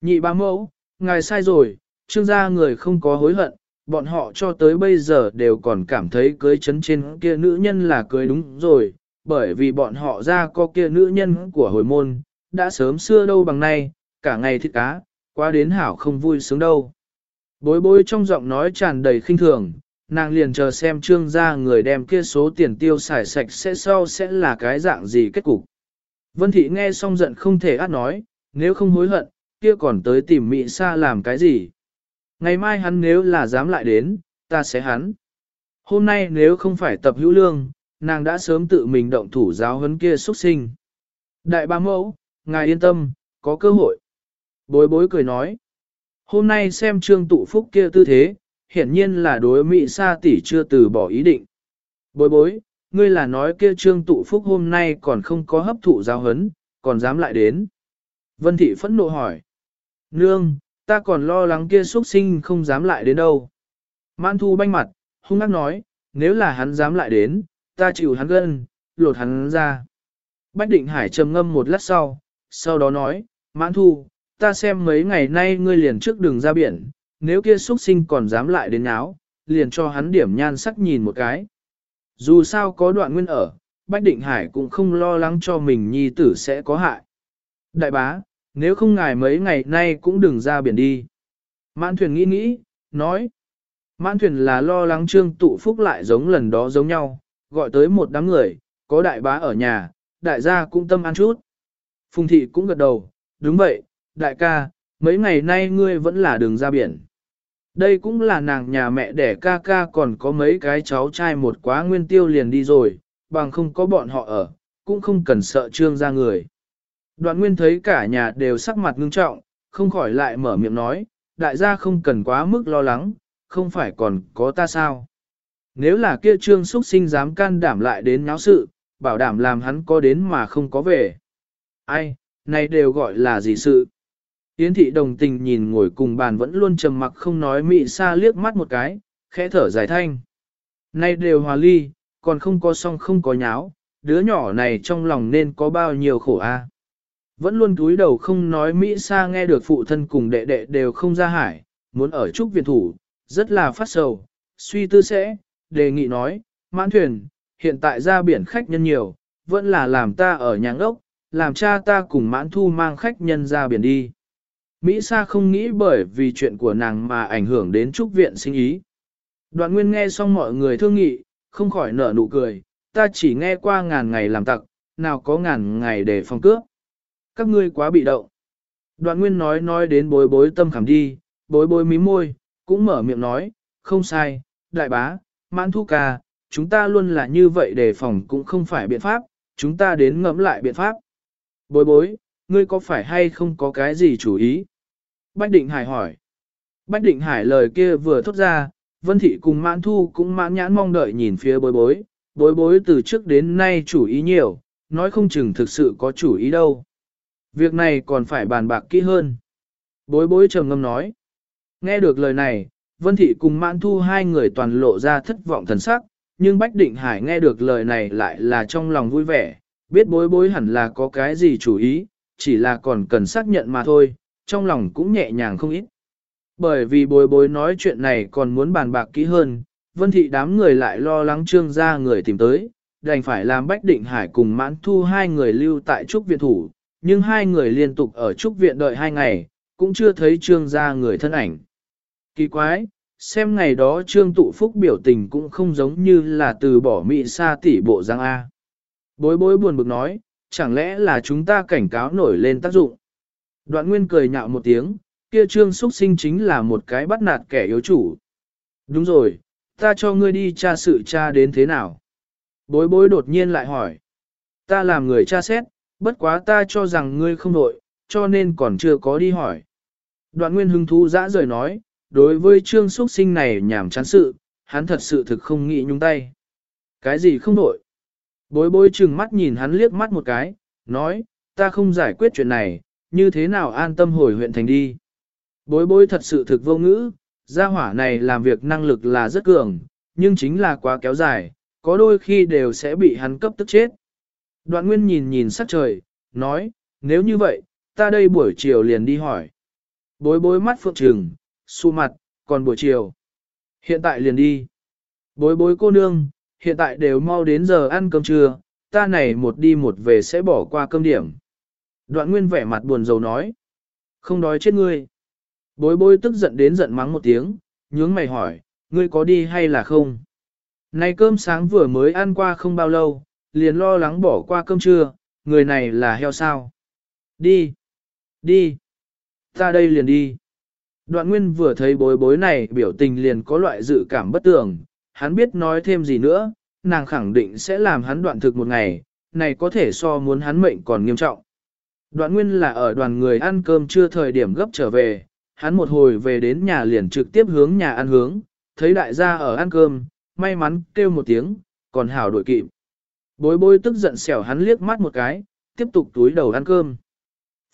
Nhị ba mẫu, ngài sai rồi, trương gia người không có hối hận, bọn họ cho tới bây giờ đều còn cảm thấy cưới chấn trên kia nữ nhân là cưới đúng rồi, bởi vì bọn họ ra có kia nữ nhân của hồi môn, đã sớm xưa đâu bằng nay, cả ngày thích cá, qua đến hảo không vui sướng đâu. Bối bối trong giọng nói tràn đầy khinh thường, nàng liền chờ xem trương gia người đem kia số tiền tiêu xài sạch sẽ sau sẽ là cái dạng gì kết cục. Vân thị nghe xong giận không thể át nói, nếu không hối hận, kia còn tới tìm Mỹ Sa làm cái gì. Ngày mai hắn nếu là dám lại đến, ta sẽ hắn. Hôm nay nếu không phải tập hữu lương, nàng đã sớm tự mình động thủ giáo huấn kia xuất sinh. Đại ba mẫu, ngài yên tâm, có cơ hội. Bối bối cười nói. Hôm nay xem trương tụ phúc kia tư thế, hiển nhiên là đối Mỹ Sa tỷ chưa từ bỏ ý định. Bối bối, ngươi là nói kia trương tụ phúc hôm nay còn không có hấp thụ giáo hấn, còn dám lại đến. Vân thị phẫn nộ hỏi. Nương, ta còn lo lắng kia xuất sinh không dám lại đến đâu. Mãn thu banh mặt, hung ác nói, nếu là hắn dám lại đến, ta chịu hắn gân, lột hắn ra. Bách định hải trầm ngâm một lát sau, sau đó nói, mãn thu, ta xem mấy ngày nay ngươi liền trước đường ra biển, nếu kia xuất sinh còn dám lại đến áo, liền cho hắn điểm nhan sắc nhìn một cái. Dù sao có đoạn nguyên ở, Bách Định Hải cũng không lo lắng cho mình nhi tử sẽ có hại. Đại bá, nếu không ngài mấy ngày nay cũng đừng ra biển đi. Mãn thuyền nghĩ nghĩ, nói. Mãn thuyền là lo lắng trương tụ phúc lại giống lần đó giống nhau, gọi tới một đám người, có đại bá ở nhà, đại gia cũng tâm ăn chút. Phùng thị cũng gật đầu, đúng vậy, đại ca, mấy ngày nay ngươi vẫn là đường ra biển. Đây cũng là nàng nhà mẹ đẻ ca ca còn có mấy cái cháu trai một quá nguyên tiêu liền đi rồi, bằng không có bọn họ ở, cũng không cần sợ trương ra người. Đoạn nguyên thấy cả nhà đều sắc mặt ngưng trọng, không khỏi lại mở miệng nói, đại gia không cần quá mức lo lắng, không phải còn có ta sao. Nếu là kia trương xuất sinh dám can đảm lại đến náo sự, bảo đảm làm hắn có đến mà không có về. Ai, này đều gọi là gì sự. Yến thị đồng tình nhìn ngồi cùng bàn vẫn luôn trầm mặc không nói mị xa liếc mắt một cái, khẽ thở dài thanh. Nay đều hòa ly, còn không có song không có nháo, đứa nhỏ này trong lòng nên có bao nhiêu khổ a. Vẫn luôn túi đầu không nói Mỹ Sa nghe được phụ thân cùng đệ đệ đều không ra hải, muốn ở trúc viện thủ, rất là phát sầu, suy tư sẽ, đề nghị nói, mãn thuyền, hiện tại ra biển khách nhân nhiều, vẫn là làm ta ở nhà ốc, làm cha ta cùng mãn thu mang khách nhân ra biển đi. Mỹ Sa không nghĩ bởi vì chuyện của nàng mà ảnh hưởng đến trúc viện sinh ý. Đoạn nguyên nghe xong mọi người thương nghị, không khỏi nở nụ cười, ta chỉ nghe qua ngàn ngày làm tặc, nào có ngàn ngày để phòng cướp. Các ngươi quá bị động. Đoạn nguyên nói nói đến bối bối tâm khảm đi, bối bối mí môi, cũng mở miệng nói, không sai, đại bá, mãn thu ca, chúng ta luôn là như vậy đề phòng cũng không phải biện pháp, chúng ta đến ngẫm lại biện pháp. Bối bối, ngươi có phải hay không có cái gì chủ ý? Bách Định Hải hỏi. Bách Định Hải lời kia vừa thốt ra, Vân Thị cùng mãn thu cũng mãn nhãn mong đợi nhìn phía bối bối, bối bối từ trước đến nay chủ ý nhiều, nói không chừng thực sự có chủ ý đâu. Việc này còn phải bàn bạc kỹ hơn. Bối bối trầm ngâm nói. Nghe được lời này, Vân Thị cùng mãn thu hai người toàn lộ ra thất vọng thần sắc, nhưng Bách Định Hải nghe được lời này lại là trong lòng vui vẻ, biết bối bối hẳn là có cái gì chủ ý, chỉ là còn cần xác nhận mà thôi, trong lòng cũng nhẹ nhàng không ít. Bởi vì bối bối nói chuyện này còn muốn bàn bạc kỹ hơn, vân thị đám người lại lo lắng trương ra người tìm tới, đành phải làm Bách Định Hải cùng mãn thu hai người lưu tại Trúc Viện Thủ, nhưng hai người liên tục ở Trúc Viện đợi hai ngày, cũng chưa thấy trương ra người thân ảnh. Kỳ quái, xem ngày đó trương tụ phúc biểu tình cũng không giống như là từ bỏ mị xa tỷ bộ giang A. Bối bối buồn bực nói, chẳng lẽ là chúng ta cảnh cáo nổi lên tác dụng. Đoạn nguyên cười nhạo một tiếng, kia trương xuất sinh chính là một cái bắt nạt kẻ yếu chủ. Đúng rồi, ta cho ngươi đi tra sự tra đến thế nào. Bối bối đột nhiên lại hỏi. Ta làm người tra xét, bất quá ta cho rằng ngươi không đội, cho nên còn chưa có đi hỏi. Đoạn nguyên hứng thú dã rời nói, đối với trương xuất sinh này nhảm chán sự, hắn thật sự thực không nghĩ nhung tay. Cái gì không đội? Bối bối chừng mắt nhìn hắn liếc mắt một cái, nói, ta không giải quyết chuyện này, như thế nào an tâm hồi huyện thành đi. Bối bối thật sự thực vô ngữ, gia hỏa này làm việc năng lực là rất cường, nhưng chính là quá kéo dài, có đôi khi đều sẽ bị hắn cấp tức chết. Đoạn nguyên nhìn nhìn sắc trời, nói, nếu như vậy, ta đây buổi chiều liền đi hỏi. Bối bối mắt phượng trừng, su mặt, còn buổi chiều. Hiện tại liền đi. Bối bối cô nương, hiện tại đều mau đến giờ ăn cơm trưa, ta này một đi một về sẽ bỏ qua cơm điểm. Đoạn nguyên vẻ mặt buồn rầu nói. Không đói chết ngươi. Bối bối tức giận đến giận mắng một tiếng, nhướng mày hỏi, ngươi có đi hay là không? Này cơm sáng vừa mới ăn qua không bao lâu, liền lo lắng bỏ qua cơm trưa, người này là heo sao? Đi! Đi! Ta đây liền đi. Đoạn nguyên vừa thấy bối bối này biểu tình liền có loại dự cảm bất tường, hắn biết nói thêm gì nữa, nàng khẳng định sẽ làm hắn đoạn thực một ngày, này có thể so muốn hắn mệnh còn nghiêm trọng. Đoạn nguyên là ở đoàn người ăn cơm chưa thời điểm gấp trở về, hắn một hồi về đến nhà liền trực tiếp hướng nhà ăn hướng, thấy đại gia ở ăn cơm, may mắn kêu một tiếng, còn hảo đổi kịp. Bối bối tức giận xẻo hắn liếc mắt một cái, tiếp tục túi đầu ăn cơm.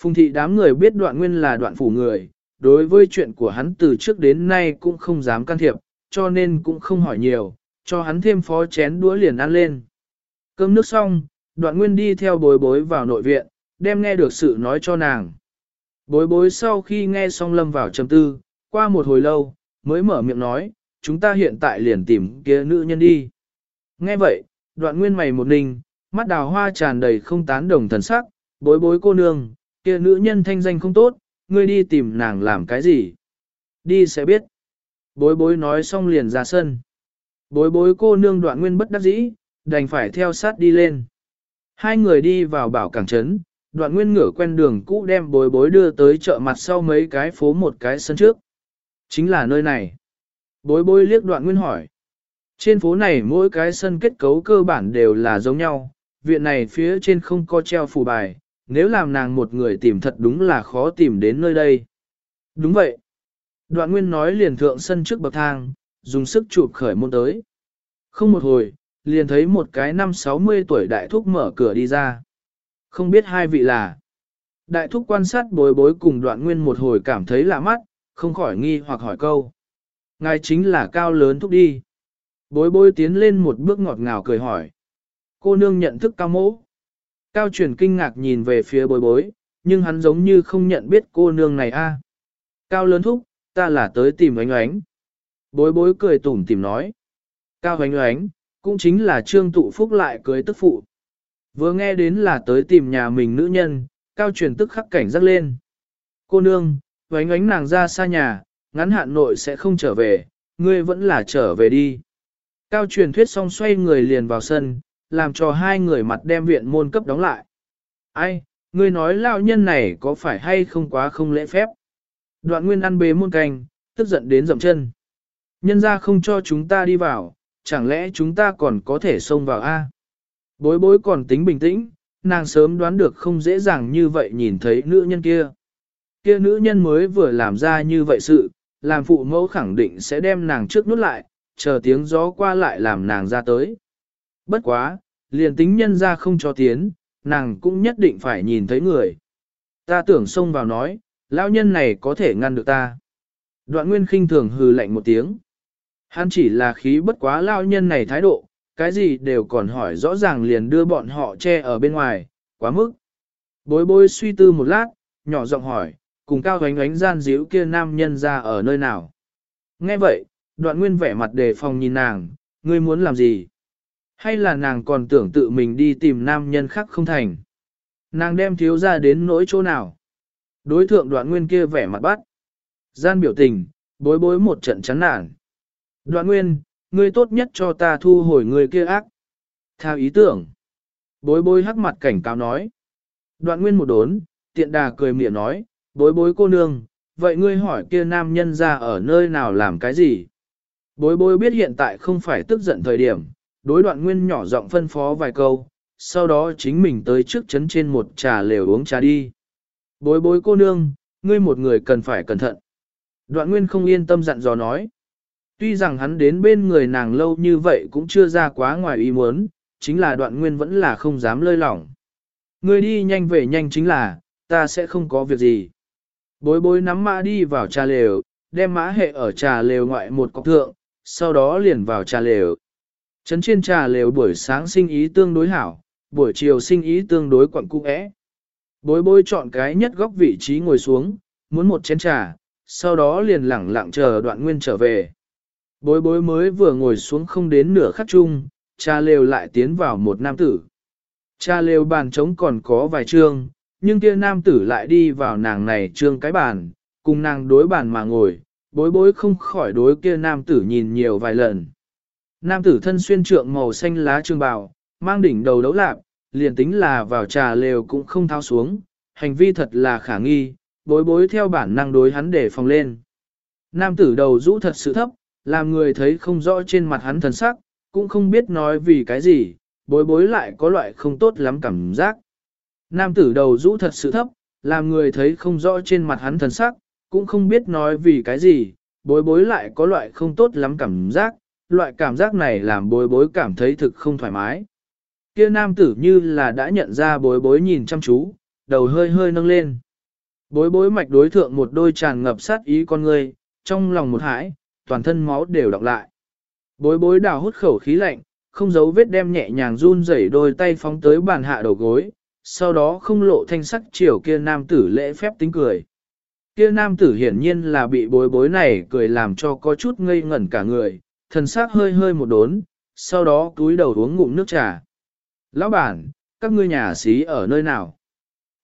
Phùng thị đám người biết đoạn nguyên là đoạn phủ người, đối với chuyện của hắn từ trước đến nay cũng không dám can thiệp, cho nên cũng không hỏi nhiều, cho hắn thêm phó chén đũa liền ăn lên. Cơm nước xong, đoạn nguyên đi theo bối bối vào nội viện, đem nghe được sự nói cho nàng. Bối bối sau khi nghe xong lâm vào trầm tư, qua một hồi lâu, mới mở miệng nói, chúng ta hiện tại liền tìm kia nữ nhân đi. Nghe vậy, đoạn nguyên mày một ninh, mắt đào hoa tràn đầy không tán đồng thần sắc, bối bối cô nương, kia nữ nhân thanh danh không tốt, ngươi đi tìm nàng làm cái gì? Đi sẽ biết. Bối bối nói xong liền ra sân. Bối bối cô nương đoạn nguyên bất đắc dĩ, đành phải theo sát đi lên. Hai người đi vào bảo cảng trấn, đoạn nguyên ngửa quen đường cũ đem bối bối đưa tới chợ mặt sau mấy cái phố một cái sân trước. Chính là nơi này. Bối bối liếc đoạn nguyên hỏi. Trên phố này mỗi cái sân kết cấu cơ bản đều là giống nhau, viện này phía trên không có treo phù bài, nếu làm nàng một người tìm thật đúng là khó tìm đến nơi đây. Đúng vậy. Đoạn nguyên nói liền thượng sân trước bậc thang, dùng sức chụp khởi môn tới. Không một hồi, liền thấy một cái năm 60 tuổi đại thúc mở cửa đi ra. Không biết hai vị là. Đại thúc quan sát bối bối cùng đoạn nguyên một hồi cảm thấy lạ mắt, không khỏi nghi hoặc hỏi câu. Ngài chính là cao lớn thúc đi. Bối bối tiến lên một bước ngọt ngào cười hỏi. Cô nương nhận thức cao mỗ. Cao truyền kinh ngạc nhìn về phía bối bối, nhưng hắn giống như không nhận biết cô nương này a. Cao lớn thúc, ta là tới tìm ánh ánh. Bối bối cười tủm tìm nói. Cao ánh ánh, cũng chính là trương tụ phúc lại cưới tức phụ. Vừa nghe đến là tới tìm nhà mình nữ nhân, cao truyền tức khắc cảnh giác lên. Cô nương, ánh ánh nàng ra xa nhà, ngắn hạn nội sẽ không trở về, ngươi vẫn là trở về đi. Cao truyền thuyết xong xoay người liền vào sân, làm cho hai người mặt đem viện môn cấp đóng lại. Ai, ngươi nói lão nhân này có phải hay không quá không lễ phép? Đoạn nguyên ăn bế muôn canh, tức giận đến dậm chân. Nhân ra không cho chúng ta đi vào, chẳng lẽ chúng ta còn có thể xông vào A? Bối bối còn tính bình tĩnh, nàng sớm đoán được không dễ dàng như vậy nhìn thấy nữ nhân kia. Kia nữ nhân mới vừa làm ra như vậy sự, làm phụ mẫu khẳng định sẽ đem nàng trước nút lại, chờ tiếng gió qua lại làm nàng ra tới. Bất quá, liền tính nhân ra không cho tiến, nàng cũng nhất định phải nhìn thấy người. Ta tưởng xông vào nói, lão nhân này có thể ngăn được ta. Đoạn nguyên khinh thường hừ lạnh một tiếng. Hắn chỉ là khí bất quá lão nhân này thái độ, cái gì đều còn hỏi rõ ràng liền đưa bọn họ che ở bên ngoài, quá mức. Bối bối suy tư một lát, nhỏ giọng hỏi, cùng cao gánh ánh gian díu kia nam nhân ra ở nơi nào. Nghe vậy, đoạn nguyên vẻ mặt đề phòng nhìn nàng, ngươi muốn làm gì? Hay là nàng còn tưởng tự mình đi tìm nam nhân khác không thành? Nàng đem thiếu ra đến nỗi chỗ nào? Đối thượng đoạn nguyên kia vẻ mặt bắt. Gian biểu tình, bối bối một trận chán nản. Đoạn nguyên, ngươi tốt nhất cho ta thu hồi người kia ác. Theo ý tưởng, bối bối hắc mặt cảnh cáo nói. Đoạn nguyên một đốn, tiện đà cười miệng nói, bối bối cô nương, vậy ngươi hỏi kia nam nhân ra ở nơi nào làm cái gì? Bối bối biết hiện tại không phải tức giận thời điểm, đối đoạn nguyên nhỏ giọng phân phó vài câu, sau đó chính mình tới trước chấn trên một trà lều uống trà đi. Bối bối cô nương, ngươi một người cần phải cẩn thận. Đoạn nguyên không yên tâm dặn dò nói. Tuy rằng hắn đến bên người nàng lâu như vậy cũng chưa ra quá ngoài ý muốn, chính là đoạn nguyên vẫn là không dám lơi lỏng. Ngươi đi nhanh về nhanh chính là, ta sẽ không có việc gì. Bối bối nắm mã đi vào trà lều, đem mã hệ ở trà lều ngoại một cọc thượng, sau đó liền vào trà lều. Trấn trên trà lều buổi sáng sinh ý tương đối hảo, buổi chiều sinh ý tương đối quặng cung ẽ. Bối bối chọn cái nhất góc vị trí ngồi xuống, muốn một chén trà, sau đó liền lẳng lặng chờ đoạn nguyên trở về. Bối bối mới vừa ngồi xuống không đến nửa khắc chung, cha lều lại tiến vào một nam tử. cha lều bàn trống còn có vài trương, nhưng kia nam tử lại đi vào nàng này trương cái bàn, cùng nàng đối bàn mà ngồi, bối bối không khỏi đối kia nam tử nhìn nhiều vài lần. Nam tử thân xuyên trượng màu xanh lá trường bào, mang đỉnh đầu đấu lạp, liền tính là vào trà lều cũng không thao xuống, hành vi thật là khả nghi, bối bối theo bản năng đối hắn để phòng lên. Nam tử đầu rũ thật sự thấp, làm người thấy không rõ trên mặt hắn thần sắc, cũng không biết nói vì cái gì, bối bối lại có loại không tốt lắm cảm giác. Nam tử đầu rũ thật sự thấp, làm người thấy không rõ trên mặt hắn thần sắc, cũng không biết nói vì cái gì, bối bối lại có loại không tốt lắm cảm giác, loại cảm giác này làm bối bối cảm thấy thực không thoải mái. Kia nam tử như là đã nhận ra bối bối nhìn chăm chú, đầu hơi hơi nâng lên. Bối bối mạch đối thượng một đôi tràn ngập sát ý con người, trong lòng một hãi, toàn thân máu đều đọc lại. Bối bối đào hút khẩu khí lạnh, không giấu vết đem nhẹ nhàng run rẩy đôi tay phóng tới bàn hạ đầu gối, sau đó không lộ thanh sắc chiều kia nam tử lễ phép tính cười. Kia nam tử hiển nhiên là bị bối bối này cười làm cho có chút ngây ngẩn cả người, thần sắc hơi hơi một đốn, sau đó túi đầu uống ngụm nước trà. Lão bản, các ngươi nhà xí ở nơi nào?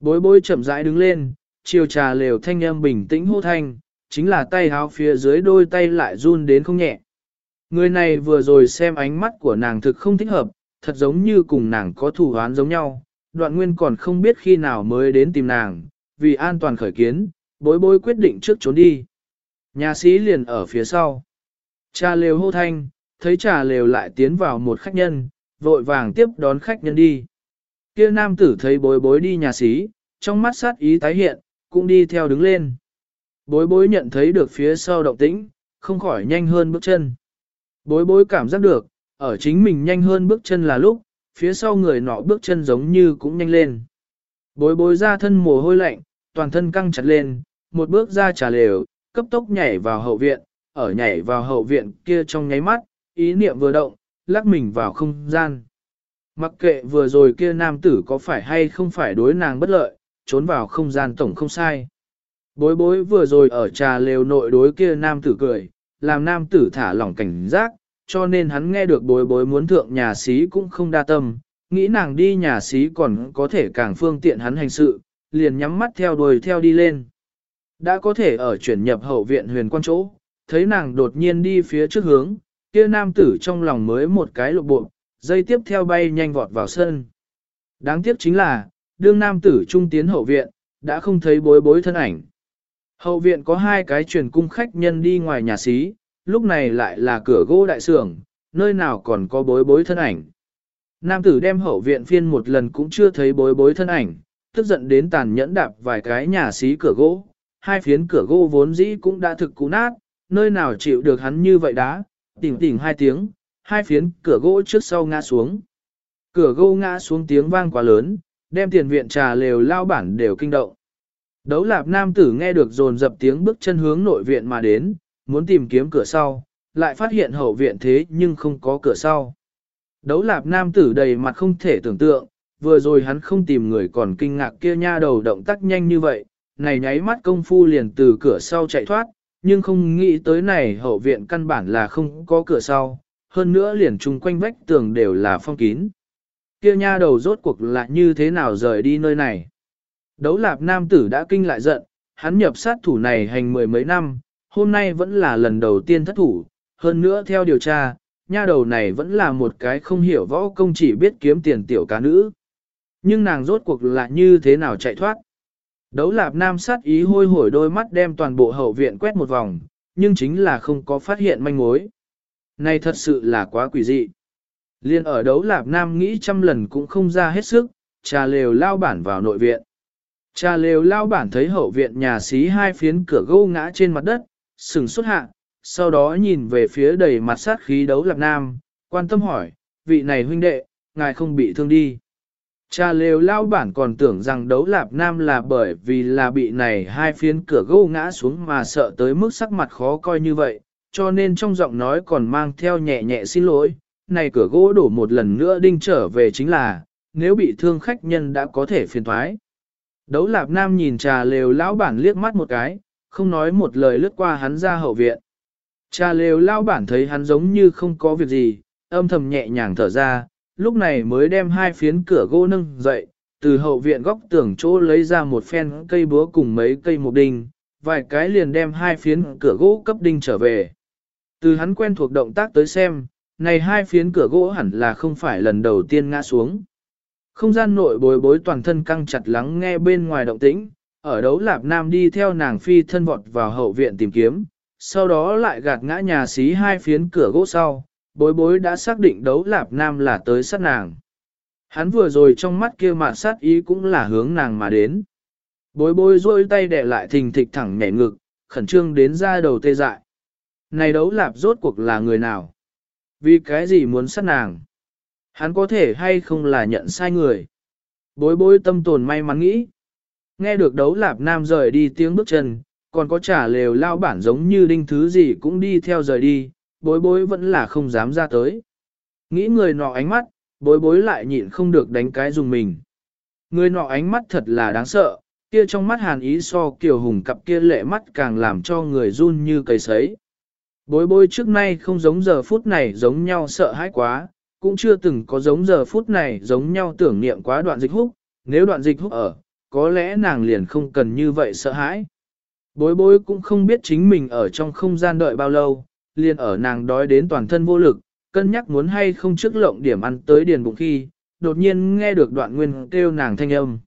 Bối bối chậm rãi đứng lên, chiều trà lều thanh âm bình tĩnh hô thanh, chính là tay háo phía dưới đôi tay lại run đến không nhẹ. Người này vừa rồi xem ánh mắt của nàng thực không thích hợp, thật giống như cùng nàng có thủ hoán giống nhau, đoạn nguyên còn không biết khi nào mới đến tìm nàng, vì an toàn khởi kiến, bối bối quyết định trước trốn đi. Nhà sĩ liền ở phía sau. Trà lều hô thanh, thấy trà lều lại tiến vào một khách nhân, vội vàng tiếp đón khách nhân đi. Kia nam tử thấy bối bối đi nhà sĩ, trong mắt sát ý tái hiện, cũng đi theo đứng lên. Bối bối nhận thấy được phía sau động tĩnh, không khỏi nhanh hơn bước chân. Bối bối cảm giác được, ở chính mình nhanh hơn bước chân là lúc, phía sau người nọ bước chân giống như cũng nhanh lên. Bối bối ra thân mồ hôi lạnh, toàn thân căng chặt lên, một bước ra trà lều, cấp tốc nhảy vào hậu viện, ở nhảy vào hậu viện kia trong nháy mắt, ý niệm vừa động, lắc mình vào không gian. Mặc kệ vừa rồi kia nam tử có phải hay không phải đối nàng bất lợi, trốn vào không gian tổng không sai. Bối bối vừa rồi ở trà lều nội đối kia nam tử cười, làm nam tử thả lỏng cảnh giác, cho nên hắn nghe được bối bối muốn thượng nhà xí cũng không đa tâm, nghĩ nàng đi nhà xí còn có thể càng phương tiện hắn hành sự, liền nhắm mắt theo đuổi theo đi lên. Đã có thể ở chuyển nhập hậu viện huyền quan chỗ, thấy nàng đột nhiên đi phía trước hướng, kia nam tử trong lòng mới một cái lộ bộ, dây tiếp theo bay nhanh vọt vào sân. Đáng tiếc chính là, đương nam tử trung tiến hậu viện, đã không thấy bối bối thân ảnh. Hậu viện có hai cái truyền cung khách nhân đi ngoài nhà xí, lúc này lại là cửa gỗ đại sưởng, nơi nào còn có bối bối thân ảnh. Nam tử đem hậu viện phiên một lần cũng chưa thấy bối bối thân ảnh, tức giận đến tàn nhẫn đạp vài cái nhà xí cửa gỗ, hai phiến cửa gỗ vốn dĩ cũng đã thực cũ nát, nơi nào chịu được hắn như vậy đã? Tỉnh tỉnh hai tiếng, hai phiến cửa gỗ trước sau ngã xuống. Cửa gỗ ngã xuống tiếng vang quá lớn, đem tiền viện trà lều lao bản đều kinh động. Đấu lạp nam tử nghe được dồn dập tiếng bước chân hướng nội viện mà đến, muốn tìm kiếm cửa sau, lại phát hiện hậu viện thế nhưng không có cửa sau. Đấu lạp nam tử đầy mặt không thể tưởng tượng, vừa rồi hắn không tìm người còn kinh ngạc kia nha đầu động tác nhanh như vậy, này nháy mắt công phu liền từ cửa sau chạy thoát, nhưng không nghĩ tới này hậu viện căn bản là không có cửa sau, hơn nữa liền chung quanh vách tường đều là phong kín. Kia nha đầu rốt cuộc là như thế nào rời đi nơi này. Đấu lạp nam tử đã kinh lại giận, hắn nhập sát thủ này hành mười mấy năm, hôm nay vẫn là lần đầu tiên thất thủ, hơn nữa theo điều tra, nha đầu này vẫn là một cái không hiểu võ công chỉ biết kiếm tiền tiểu cá nữ. Nhưng nàng rốt cuộc là như thế nào chạy thoát. Đấu lạp nam sát ý hôi hổi đôi mắt đem toàn bộ hậu viện quét một vòng, nhưng chính là không có phát hiện manh mối. Này thật sự là quá quỷ dị. Liên ở đấu lạp nam nghĩ trăm lần cũng không ra hết sức, trà lều lao bản vào nội viện. Trà lều lao bản thấy hậu viện nhà xí hai phiến cửa gỗ ngã trên mặt đất, sừng xuất hạ, sau đó nhìn về phía đầy mặt sát khí đấu lạp nam, quan tâm hỏi, vị này huynh đệ, ngài không bị thương đi. Cha lều lao bản còn tưởng rằng đấu lạp nam là bởi vì là bị này hai phiến cửa gỗ ngã xuống mà sợ tới mức sắc mặt khó coi như vậy, cho nên trong giọng nói còn mang theo nhẹ nhẹ xin lỗi, này cửa gỗ đổ một lần nữa đinh trở về chính là, nếu bị thương khách nhân đã có thể phiền thoái. Đấu lạp nam nhìn trà lều lão bản liếc mắt một cái, không nói một lời lướt qua hắn ra hậu viện. Trà lều lão bản thấy hắn giống như không có việc gì, âm thầm nhẹ nhàng thở ra, lúc này mới đem hai phiến cửa gỗ nâng dậy, từ hậu viện góc tường chỗ lấy ra một phen cây búa cùng mấy cây mục đinh, vài cái liền đem hai phiến cửa gỗ cấp đinh trở về. Từ hắn quen thuộc động tác tới xem, này hai phiến cửa gỗ hẳn là không phải lần đầu tiên ngã xuống. Không gian nội bối bối toàn thân căng chặt lắng nghe bên ngoài động tĩnh, ở đấu lạp nam đi theo nàng phi thân vọt vào hậu viện tìm kiếm, sau đó lại gạt ngã nhà xí hai phiến cửa gỗ sau, bối bối đã xác định đấu lạp nam là tới sát nàng. Hắn vừa rồi trong mắt kia mà sát ý cũng là hướng nàng mà đến. Bối bối rôi tay đẻ lại thình thịch thẳng nhảy ngực, khẩn trương đến ra đầu tê dại. Này đấu lạp rốt cuộc là người nào? Vì cái gì muốn sát nàng? Hắn có thể hay không là nhận sai người? Bối bối tâm tồn may mắn nghĩ. Nghe được đấu lạp nam rời đi tiếng bước chân, còn có trả lều lao bản giống như đinh thứ gì cũng đi theo rời đi, bối bối vẫn là không dám ra tới. Nghĩ người nọ ánh mắt, bối bối lại nhịn không được đánh cái dùng mình. Người nọ ánh mắt thật là đáng sợ, kia trong mắt hàn ý so kiều hùng cặp kia lệ mắt càng làm cho người run như cây sấy. Bối bối trước nay không giống giờ phút này giống nhau sợ hãi quá, cũng chưa từng có giống giờ phút này giống nhau tưởng niệm quá đoạn dịch húc, nếu đoạn dịch húc ở, có lẽ nàng liền không cần như vậy sợ hãi. Bối bối cũng không biết chính mình ở trong không gian đợi bao lâu, liền ở nàng đói đến toàn thân vô lực, cân nhắc muốn hay không trước lộng điểm ăn tới điền bụng khi, đột nhiên nghe được đoạn nguyên kêu nàng thanh âm.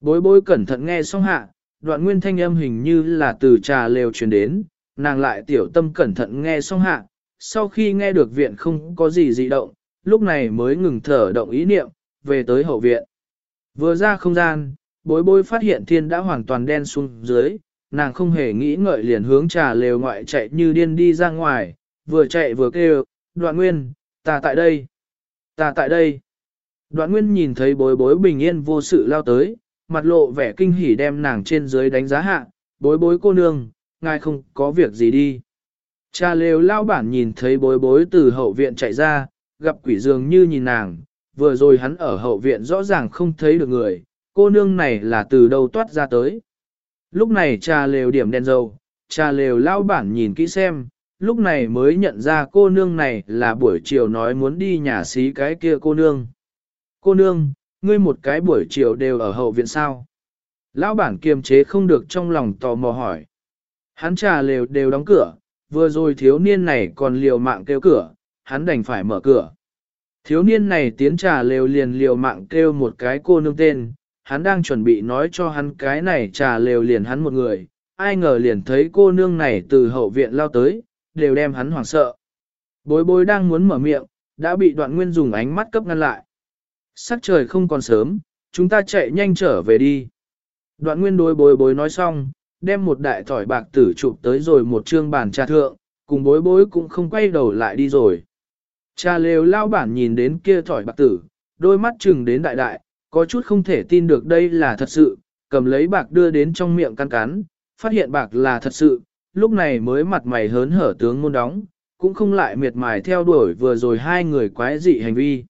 Bối bối cẩn thận nghe xong hạ, đoạn nguyên thanh âm hình như là từ trà lều truyền đến, nàng lại tiểu tâm cẩn thận nghe xong hạ, sau khi nghe được viện không có gì dị động, lúc này mới ngừng thở động ý niệm, về tới hậu viện. Vừa ra không gian, bối bối phát hiện thiên đã hoàn toàn đen xuống dưới, nàng không hề nghĩ ngợi liền hướng trà lều ngoại chạy như điên đi ra ngoài, vừa chạy vừa kêu, đoạn nguyên, ta tại đây, ta tại đây. Đoạn nguyên nhìn thấy bối bối bình yên vô sự lao tới, mặt lộ vẻ kinh hỉ đem nàng trên dưới đánh giá hạ, bối bối cô nương, ngài không có việc gì đi. Cha lều lao bản nhìn thấy bối bối từ hậu viện chạy ra, gặp quỷ dường như nhìn nàng, vừa rồi hắn ở hậu viện rõ ràng không thấy được người, cô nương này là từ đâu toát ra tới. Lúc này trà lều điểm đen dầu, trà lều lao bản nhìn kỹ xem, lúc này mới nhận ra cô nương này là buổi chiều nói muốn đi nhà xí cái kia cô nương. Cô nương, ngươi một cái buổi chiều đều ở hậu viện sao? Lão bản kiềm chế không được trong lòng tò mò hỏi. Hắn trà lều đều đóng cửa, vừa rồi thiếu niên này còn liều mạng kêu cửa, hắn đành phải mở cửa. Thiếu niên này tiến trà lều liền liều mạng kêu một cái cô nương tên, hắn đang chuẩn bị nói cho hắn cái này trà lều liền hắn một người, ai ngờ liền thấy cô nương này từ hậu viện lao tới, đều đem hắn hoảng sợ. Bối bối đang muốn mở miệng, đã bị đoạn nguyên dùng ánh mắt cấp ngăn lại. Sắc trời không còn sớm, chúng ta chạy nhanh trở về đi. Đoạn nguyên đối bối bối nói xong, đem một đại thỏi bạc tử chụp tới rồi một trương bàn trà thượng, cùng bối bối cũng không quay đầu lại đi rồi. trà lều lao bản nhìn đến kia thỏi bạc tử, đôi mắt chừng đến đại đại, có chút không thể tin được đây là thật sự, cầm lấy bạc đưa đến trong miệng căn cắn, phát hiện bạc là thật sự, lúc này mới mặt mày hớn hở tướng môn đóng, cũng không lại miệt mài theo đuổi vừa rồi hai người quái dị hành vi.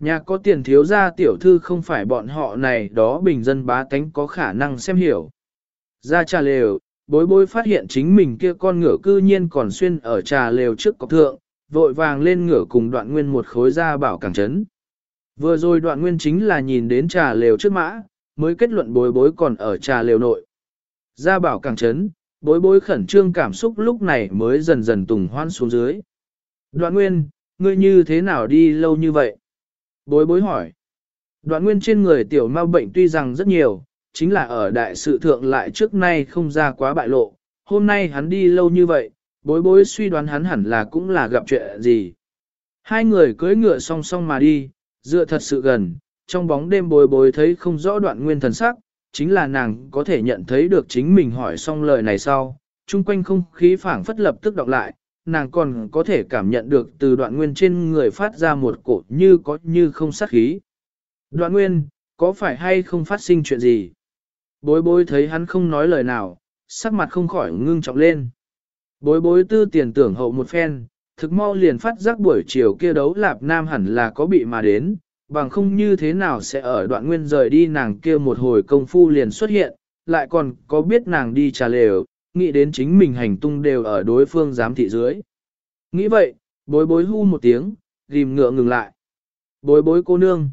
Nhà có tiền thiếu ra tiểu thư không phải bọn họ này đó bình dân bá tánh có khả năng xem hiểu. Ra trà lều, bối bối phát hiện chính mình kia con ngựa cư nhiên còn xuyên ở trà lều trước cọc thượng, vội vàng lên ngựa cùng đoạn nguyên một khối ra bảo cảng trấn. Vừa rồi đoạn nguyên chính là nhìn đến trà lều trước mã, mới kết luận bối bối còn ở trà lều nội. gia bảo càng chấn bối bối khẩn trương cảm xúc lúc này mới dần dần tùng hoan xuống dưới. Đoạn nguyên, ngươi như thế nào đi lâu như vậy? Bối bối hỏi. Đoạn nguyên trên người tiểu ma bệnh tuy rằng rất nhiều, chính là ở đại sự thượng lại trước nay không ra quá bại lộ. Hôm nay hắn đi lâu như vậy, bối bối suy đoán hắn hẳn là cũng là gặp chuyện gì. Hai người cưỡi ngựa song song mà đi, dựa thật sự gần, trong bóng đêm bối bối thấy không rõ đoạn nguyên thần sắc, chính là nàng có thể nhận thấy được chính mình hỏi xong lời này sau, chung quanh không khí phảng phất lập tức đọc lại, nàng còn có thể cảm nhận được từ đoạn nguyên trên người phát ra một cổ như có như không sát khí. Đoạn nguyên, có phải hay không phát sinh chuyện gì? Bối bối thấy hắn không nói lời nào, sắc mặt không khỏi ngưng trọng lên. Bối bối tư tiền tưởng hậu một phen, thực mau liền phát giác buổi chiều kia đấu lạp nam hẳn là có bị mà đến, bằng không như thế nào sẽ ở đoạn nguyên rời đi nàng kia một hồi công phu liền xuất hiện, lại còn có biết nàng đi trà lều, nghĩ đến chính mình hành tung đều ở đối phương giám thị dưới. Nghĩ vậy, bối bối hu một tiếng, rìm ngựa ngừng lại. Bối bối cô nương.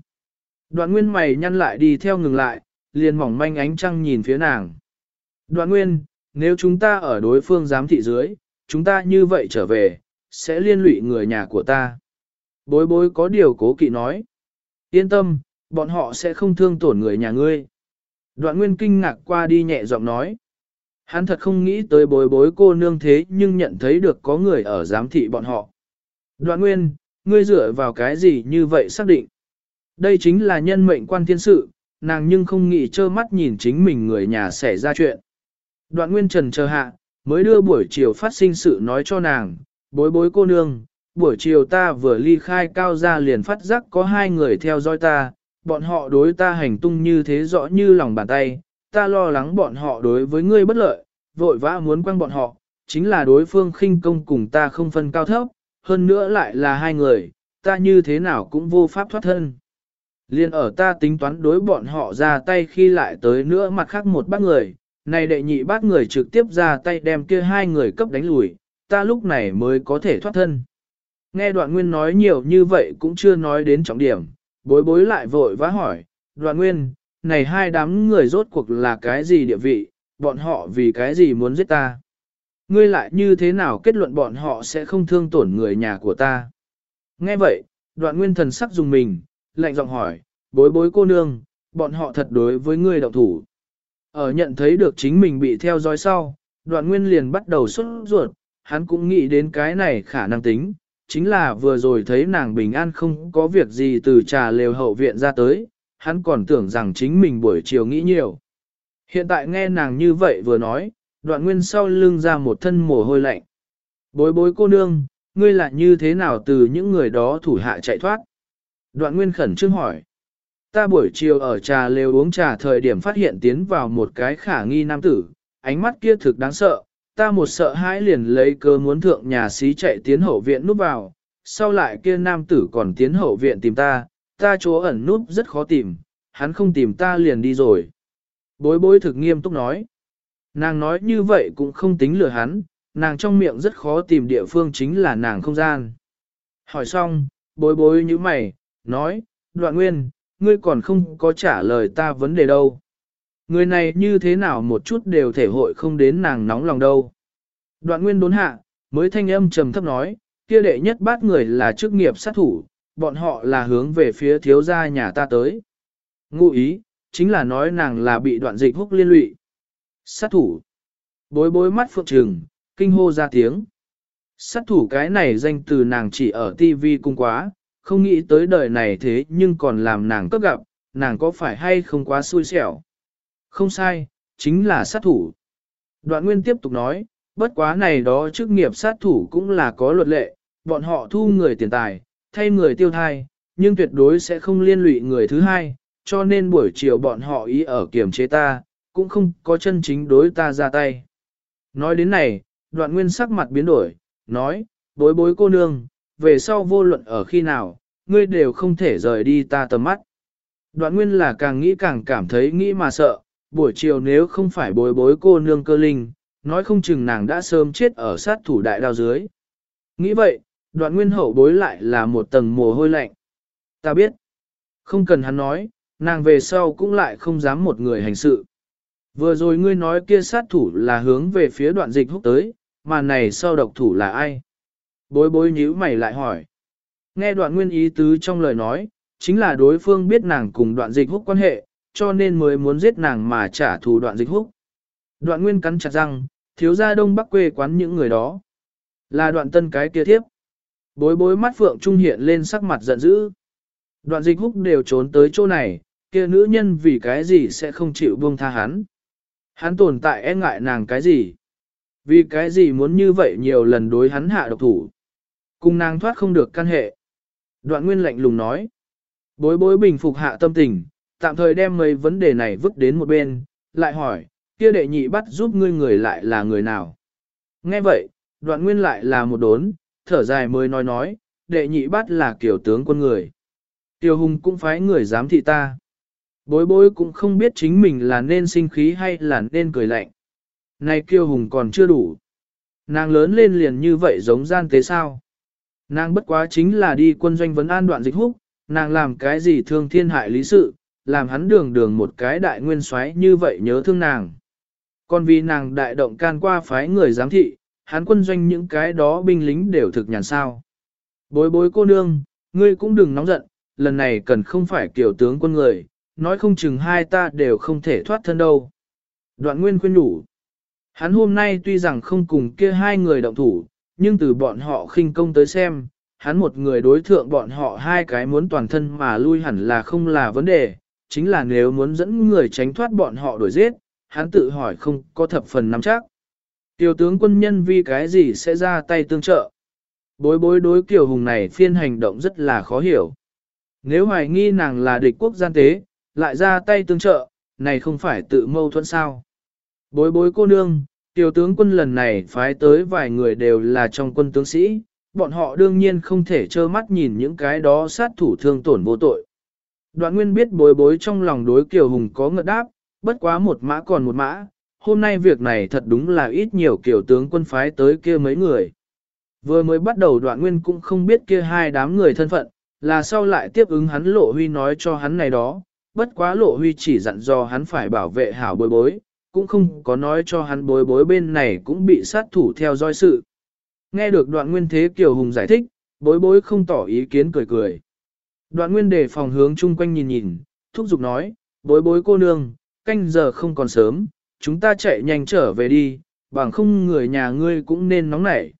Đoạn nguyên mày nhăn lại đi theo ngừng lại, liền mỏng manh ánh trăng nhìn phía nàng. Đoạn nguyên, nếu chúng ta ở đối phương giám thị dưới, chúng ta như vậy trở về, sẽ liên lụy người nhà của ta. Bối bối có điều cố kỵ nói. Yên tâm, bọn họ sẽ không thương tổn người nhà ngươi. Đoạn nguyên kinh ngạc qua đi nhẹ giọng nói. Hắn thật không nghĩ tới bối bối cô nương thế nhưng nhận thấy được có người ở giám thị bọn họ. Đoạn nguyên, ngươi dựa vào cái gì như vậy xác định. Đây chính là nhân mệnh quan thiên sự, nàng nhưng không nghĩ trơ mắt nhìn chính mình người nhà xảy ra chuyện. Đoạn nguyên trần chờ hạ, mới đưa buổi chiều phát sinh sự nói cho nàng, bối bối cô nương, buổi chiều ta vừa ly khai cao ra liền phát giác có hai người theo dõi ta, bọn họ đối ta hành tung như thế rõ như lòng bàn tay, ta lo lắng bọn họ đối với ngươi bất lợi, vội vã muốn quăng bọn họ, chính là đối phương khinh công cùng ta không phân cao thấp, hơn nữa lại là hai người, ta như thế nào cũng vô pháp thoát thân. Liên ở ta tính toán đối bọn họ ra tay khi lại tới nữa mặt khác một bác người, này đệ nhị bác người trực tiếp ra tay đem kia hai người cấp đánh lùi, ta lúc này mới có thể thoát thân. Nghe đoạn nguyên nói nhiều như vậy cũng chưa nói đến trọng điểm, bối bối lại vội vã hỏi, đoạn nguyên, này hai đám người rốt cuộc là cái gì địa vị, bọn họ vì cái gì muốn giết ta? Ngươi lại như thế nào kết luận bọn họ sẽ không thương tổn người nhà của ta? Nghe vậy, đoạn nguyên thần sắc dùng mình, lạnh giọng hỏi, bối bối cô nương, bọn họ thật đối với ngươi động thủ. Ở nhận thấy được chính mình bị theo dõi sau, đoạn nguyên liền bắt đầu xuất ruột, hắn cũng nghĩ đến cái này khả năng tính, chính là vừa rồi thấy nàng bình an không có việc gì từ trà lều hậu viện ra tới, hắn còn tưởng rằng chính mình buổi chiều nghĩ nhiều. Hiện tại nghe nàng như vậy vừa nói, đoạn nguyên sau lưng ra một thân mồ hôi lạnh. Bối bối cô nương, ngươi là như thế nào từ những người đó thủ hạ chạy thoát? Đoạn nguyên khẩn trương hỏi. Ta buổi chiều ở trà lều uống trà thời điểm phát hiện tiến vào một cái khả nghi nam tử, ánh mắt kia thực đáng sợ, ta một sợ hãi liền lấy cơ muốn thượng nhà xí chạy tiến hậu viện núp vào, sau lại kia nam tử còn tiến hậu viện tìm ta, ta chỗ ẩn núp rất khó tìm, hắn không tìm ta liền đi rồi. Bối bối thực nghiêm túc nói. Nàng nói như vậy cũng không tính lừa hắn, nàng trong miệng rất khó tìm địa phương chính là nàng không gian. Hỏi xong, bối bối như mày, nói, đoạn nguyên, ngươi còn không có trả lời ta vấn đề đâu. Người này như thế nào một chút đều thể hội không đến nàng nóng lòng đâu. Đoạn nguyên đốn hạ, mới thanh âm trầm thấp nói, kia đệ nhất bát người là chức nghiệp sát thủ, bọn họ là hướng về phía thiếu gia nhà ta tới. Ngụ ý, chính là nói nàng là bị đoạn dịch húc liên lụy. Sát thủ. Bối bối mắt phượng trừng, kinh hô ra tiếng. Sát thủ cái này danh từ nàng chỉ ở TV cung quá, không nghĩ tới đời này thế nhưng còn làm nàng cấp gặp, nàng có phải hay không quá xui xẻo. Không sai, chính là sát thủ. Đoạn nguyên tiếp tục nói, bất quá này đó chức nghiệp sát thủ cũng là có luật lệ, bọn họ thu người tiền tài, thay người tiêu thai, nhưng tuyệt đối sẽ không liên lụy người thứ hai, cho nên buổi chiều bọn họ ý ở kiểm chế ta, cũng không có chân chính đối ta ra tay. Nói đến này, đoạn nguyên sắc mặt biến đổi, nói, bối bối cô nương, về sau vô luận ở khi nào, ngươi đều không thể rời đi ta tầm mắt. Đoạn nguyên là càng nghĩ càng cảm thấy nghĩ mà sợ, buổi chiều nếu không phải bối bối cô nương cơ linh, nói không chừng nàng đã sớm chết ở sát thủ đại đao dưới. Nghĩ vậy, đoạn nguyên hậu bối lại là một tầng mồ hôi lạnh. Ta biết, không cần hắn nói, nàng về sau cũng lại không dám một người hành sự. Vừa rồi ngươi nói kia sát thủ là hướng về phía đoạn dịch húc tới, mà này sau độc thủ là ai? Bối bối nhíu mày lại hỏi. Nghe đoạn nguyên ý tứ trong lời nói, chính là đối phương biết nàng cùng đoạn dịch húc quan hệ, cho nên mới muốn giết nàng mà trả thù đoạn dịch húc. Đoạn nguyên cắn chặt răng, thiếu gia đông bắc quê quán những người đó. Là đoạn tân cái kia thiếp. Bối bối mắt phượng trung hiện lên sắc mặt giận dữ. Đoạn dịch húc đều trốn tới chỗ này, kia nữ nhân vì cái gì sẽ không chịu buông tha hắn. Hắn tồn tại e ngại nàng cái gì? Vì cái gì muốn như vậy nhiều lần đối hắn hạ độc thủ? Cùng nàng thoát không được căn hệ. Đoạn nguyên lạnh lùng nói. Bối bối bình phục hạ tâm tình, tạm thời đem mấy vấn đề này vứt đến một bên, lại hỏi, kia đệ nhị bắt giúp ngươi người lại là người nào? Nghe vậy, đoạn nguyên lại là một đốn, thở dài mới nói nói, đệ nhị bắt là kiểu tướng quân người. Tiêu hùng cũng phái người giám thị ta. Bối bối cũng không biết chính mình là nên sinh khí hay là nên cười lạnh. Này kiêu hùng còn chưa đủ. Nàng lớn lên liền như vậy giống gian tế sao. Nàng bất quá chính là đi quân doanh vấn an đoạn dịch húc, nàng làm cái gì thương thiên hại lý sự, làm hắn đường đường một cái đại nguyên soái như vậy nhớ thương nàng. Còn vì nàng đại động can qua phái người giám thị, hắn quân doanh những cái đó binh lính đều thực nhàn sao. Bối bối cô nương, ngươi cũng đừng nóng giận, lần này cần không phải kiểu tướng quân người, nói không chừng hai ta đều không thể thoát thân đâu. Đoạn nguyên khuyên đủ. Hắn hôm nay tuy rằng không cùng kia hai người động thủ, nhưng từ bọn họ khinh công tới xem, hắn một người đối thượng bọn họ hai cái muốn toàn thân mà lui hẳn là không là vấn đề, chính là nếu muốn dẫn người tránh thoát bọn họ đuổi giết, hắn tự hỏi không có thập phần nắm chắc. Tiểu tướng quân nhân vì cái gì sẽ ra tay tương trợ? Bối bối đối kiểu hùng này phiên hành động rất là khó hiểu. Nếu hoài nghi nàng là địch quốc gian tế, lại ra tay tương trợ, này không phải tự mâu thuẫn sao. Bối bối cô nương, tiểu tướng quân lần này phái tới vài người đều là trong quân tướng sĩ, bọn họ đương nhiên không thể trơ mắt nhìn những cái đó sát thủ thương tổn vô tội. Đoạn nguyên biết bối bối trong lòng đối kiều hùng có ngợt đáp, bất quá một mã còn một mã, hôm nay việc này thật đúng là ít nhiều kiểu tướng quân phái tới kia mấy người. Vừa mới bắt đầu đoạn nguyên cũng không biết kia hai đám người thân phận, là sau lại tiếp ứng hắn lộ huy nói cho hắn này đó, bất quá lộ huy chỉ dặn do hắn phải bảo vệ hảo bối bối, cũng không có nói cho hắn bối bối bên này cũng bị sát thủ theo dõi sự. Nghe được đoạn nguyên thế Kiều Hùng giải thích, bối bối không tỏ ý kiến cười cười. Đoạn nguyên đề phòng hướng chung quanh nhìn nhìn, thúc giục nói, bối bối cô nương, canh giờ không còn sớm, chúng ta chạy nhanh trở về đi, bằng không người nhà ngươi cũng nên nóng nảy.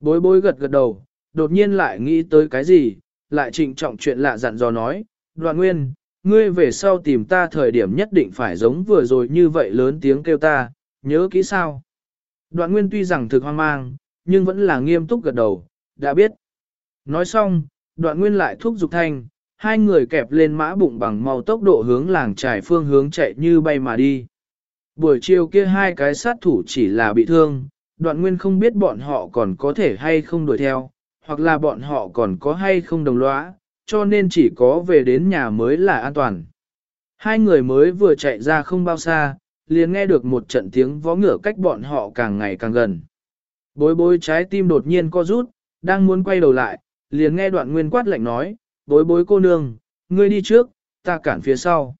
Bối bối gật gật đầu, đột nhiên lại nghĩ tới cái gì, lại trịnh trọng chuyện lạ dặn dò nói, đoạn nguyên, ngươi về sau tìm ta thời điểm nhất định phải giống vừa rồi như vậy lớn tiếng kêu ta, nhớ kỹ sao. Đoạn nguyên tuy rằng thực hoang mang, nhưng vẫn là nghiêm túc gật đầu, đã biết. Nói xong, đoạn nguyên lại thúc giục thanh, hai người kẹp lên mã bụng bằng mau tốc độ hướng làng trải phương hướng chạy như bay mà đi. Buổi chiều kia hai cái sát thủ chỉ là bị thương, đoạn nguyên không biết bọn họ còn có thể hay không đuổi theo, hoặc là bọn họ còn có hay không đồng lõa, cho nên chỉ có về đến nhà mới là an toàn. Hai người mới vừa chạy ra không bao xa, liền nghe được một trận tiếng vó ngựa cách bọn họ càng ngày càng gần. Bối bối trái tim đột nhiên co rút, đang muốn quay đầu lại, liền nghe đoạn nguyên quát lạnh nói, bối bối cô nương, ngươi đi trước, ta cản phía sau.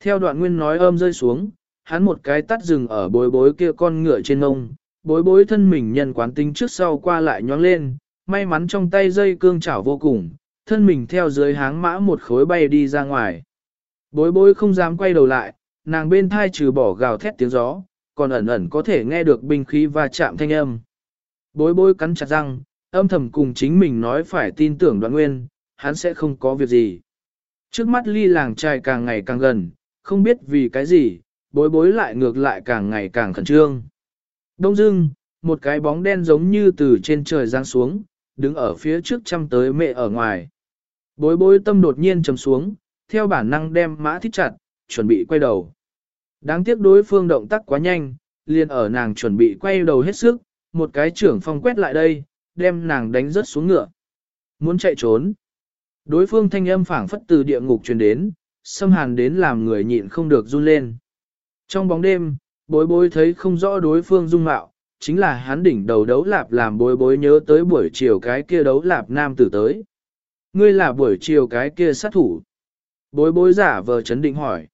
Theo đoạn nguyên nói ôm rơi xuống, hắn một cái tắt rừng ở bối bối kia con ngựa trên ngông, bối bối thân mình nhân quán tính trước sau qua lại nhoáng lên, may mắn trong tay dây cương chảo vô cùng, thân mình theo dưới háng mã một khối bay đi ra ngoài. Bối bối không dám quay đầu lại, nàng bên thai trừ bỏ gào thét tiếng gió, còn ẩn ẩn có thể nghe được binh khí và chạm thanh âm. Bối bối cắn chặt răng, âm thầm cùng chính mình nói phải tin tưởng đoạn nguyên, hắn sẽ không có việc gì. Trước mắt ly làng trai càng ngày càng gần, không biết vì cái gì, bối bối lại ngược lại càng ngày càng khẩn trương. Đông dưng, một cái bóng đen giống như từ trên trời giáng xuống, đứng ở phía trước chăm tới mẹ ở ngoài. Bối bối tâm đột nhiên trầm xuống, theo bản năng đem mã thích chặt, chuẩn bị quay đầu. Đáng tiếc đối phương động tác quá nhanh, liền ở nàng chuẩn bị quay đầu hết sức, một cái trưởng phong quét lại đây, đem nàng đánh rớt xuống ngựa. Muốn chạy trốn. Đối phương thanh âm phảng phất từ địa ngục truyền đến, xâm hàn đến làm người nhịn không được run lên. Trong bóng đêm, bối bối thấy không rõ đối phương dung mạo, chính là hắn đỉnh đầu đấu lạp làm bối bối nhớ tới buổi chiều cái kia đấu lạp nam tử tới. Ngươi là buổi chiều cái kia sát thủ. Bối bối giả vờ chấn định hỏi.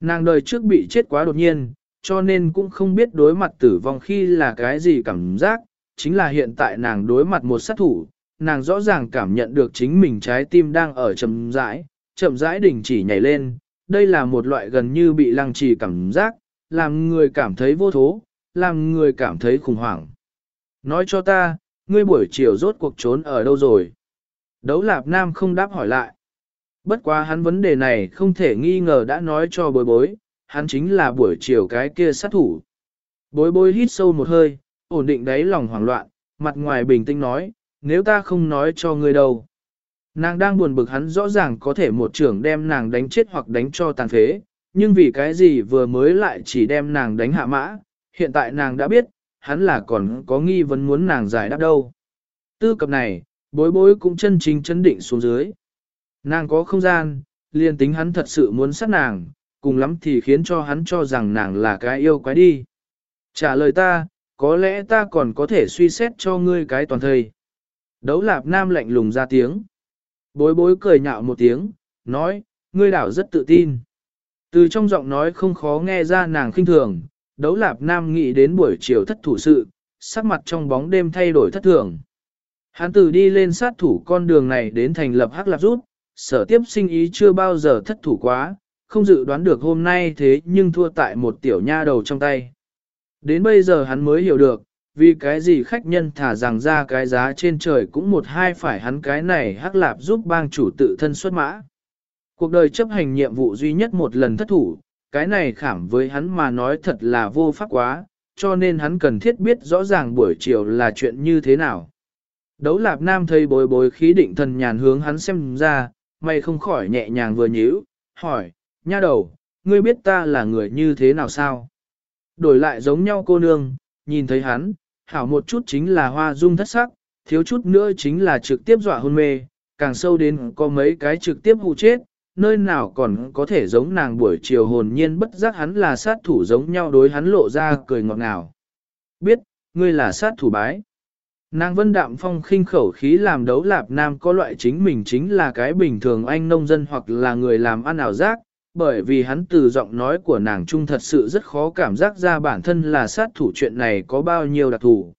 Nàng đời trước bị chết quá đột nhiên, cho nên cũng không biết đối mặt tử vong khi là cái gì cảm giác, chính là hiện tại nàng đối mặt một sát thủ, nàng rõ ràng cảm nhận được chính mình trái tim đang ở chậm rãi, chậm rãi đỉnh chỉ nhảy lên, đây là một loại gần như bị lăng trì cảm giác, làm người cảm thấy vô thố, làm người cảm thấy khủng hoảng. Nói cho ta, ngươi buổi chiều rốt cuộc trốn ở đâu rồi? Đấu lạp nam không đáp hỏi lại. Bất quá hắn vấn đề này không thể nghi ngờ đã nói cho bối bối, hắn chính là buổi chiều cái kia sát thủ. Bối bối hít sâu một hơi, ổn định đáy lòng hoảng loạn, mặt ngoài bình tĩnh nói, nếu ta không nói cho ngươi đâu. Nàng đang buồn bực hắn rõ ràng có thể một trưởng đem nàng đánh chết hoặc đánh cho tàn phế, nhưng vì cái gì vừa mới lại chỉ đem nàng đánh hạ mã, hiện tại nàng đã biết, hắn là còn có nghi vấn muốn nàng giải đáp đâu. Tư cập này, bối bối cũng chân chính chấn định xuống dưới. Nàng có không gian, liền tính hắn thật sự muốn sát nàng, cùng lắm thì khiến cho hắn cho rằng nàng là cái yêu quái đi. Trả lời ta, có lẽ ta còn có thể suy xét cho ngươi cái toàn thời. Đấu lạp nam lạnh lùng ra tiếng. Bối bối cười nhạo một tiếng, nói, ngươi đảo rất tự tin. Từ trong giọng nói không khó nghe ra nàng khinh thường, đấu lạp nam nghĩ đến buổi chiều thất thủ sự, sắc mặt trong bóng đêm thay đổi thất thường. Hắn từ đi lên sát thủ con đường này đến thành lập hắc lạp rút, sở tiếp sinh ý chưa bao giờ thất thủ quá, không dự đoán được hôm nay thế nhưng thua tại một tiểu nha đầu trong tay. Đến bây giờ hắn mới hiểu được, vì cái gì khách nhân thả rằng ra cái giá trên trời cũng một hai phải hắn cái này hắc lạp giúp bang chủ tự thân xuất mã. Cuộc đời chấp hành nhiệm vụ duy nhất một lần thất thủ, cái này khảm với hắn mà nói thật là vô pháp quá, cho nên hắn cần thiết biết rõ ràng buổi chiều là chuyện như thế nào. Đấu lạp nam thấy bối bối khí định thần nhàn hướng hắn xem ra, mày không khỏi nhẹ nhàng vừa nhíu, hỏi, nha đầu, ngươi biết ta là người như thế nào sao? Đổi lại giống nhau cô nương, nhìn thấy hắn, hảo một chút chính là hoa dung thất sắc, thiếu chút nữa chính là trực tiếp dọa hôn mê, càng sâu đến có mấy cái trực tiếp hụ chết, nơi nào còn có thể giống nàng buổi chiều hồn nhiên bất giác hắn là sát thủ giống nhau đối hắn lộ ra cười ngọt ngào. Biết, ngươi là sát thủ bái. Nàng vân đạm phong khinh khẩu khí làm đấu lạp nam có loại chính mình chính là cái bình thường anh nông dân hoặc là người làm ăn ảo giác, bởi vì hắn từ giọng nói của nàng trung thật sự rất khó cảm giác ra bản thân là sát thủ chuyện này có bao nhiêu đặc thù.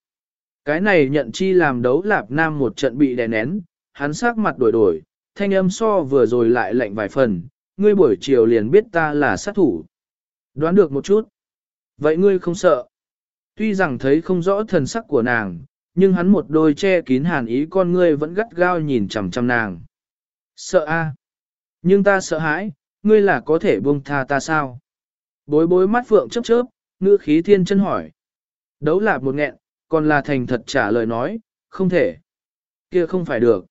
Cái này nhận chi làm đấu lạp nam một trận bị đè nén, hắn sắc mặt đổi đổi, thanh âm so vừa rồi lại lạnh vài phần, ngươi buổi chiều liền biết ta là sát thủ. Đoán được một chút. Vậy ngươi không sợ. Tuy rằng thấy không rõ thần sắc của nàng, nhưng hắn một đôi che kín hàn ý con ngươi vẫn gắt gao nhìn chằm chằm nàng. Sợ a, Nhưng ta sợ hãi, ngươi là có thể buông tha ta sao? Bối bối mắt phượng chớp chớp, ngữ khí thiên chân hỏi. Đấu lạp một nghẹn, còn là thành thật trả lời nói, không thể. Kia không phải được.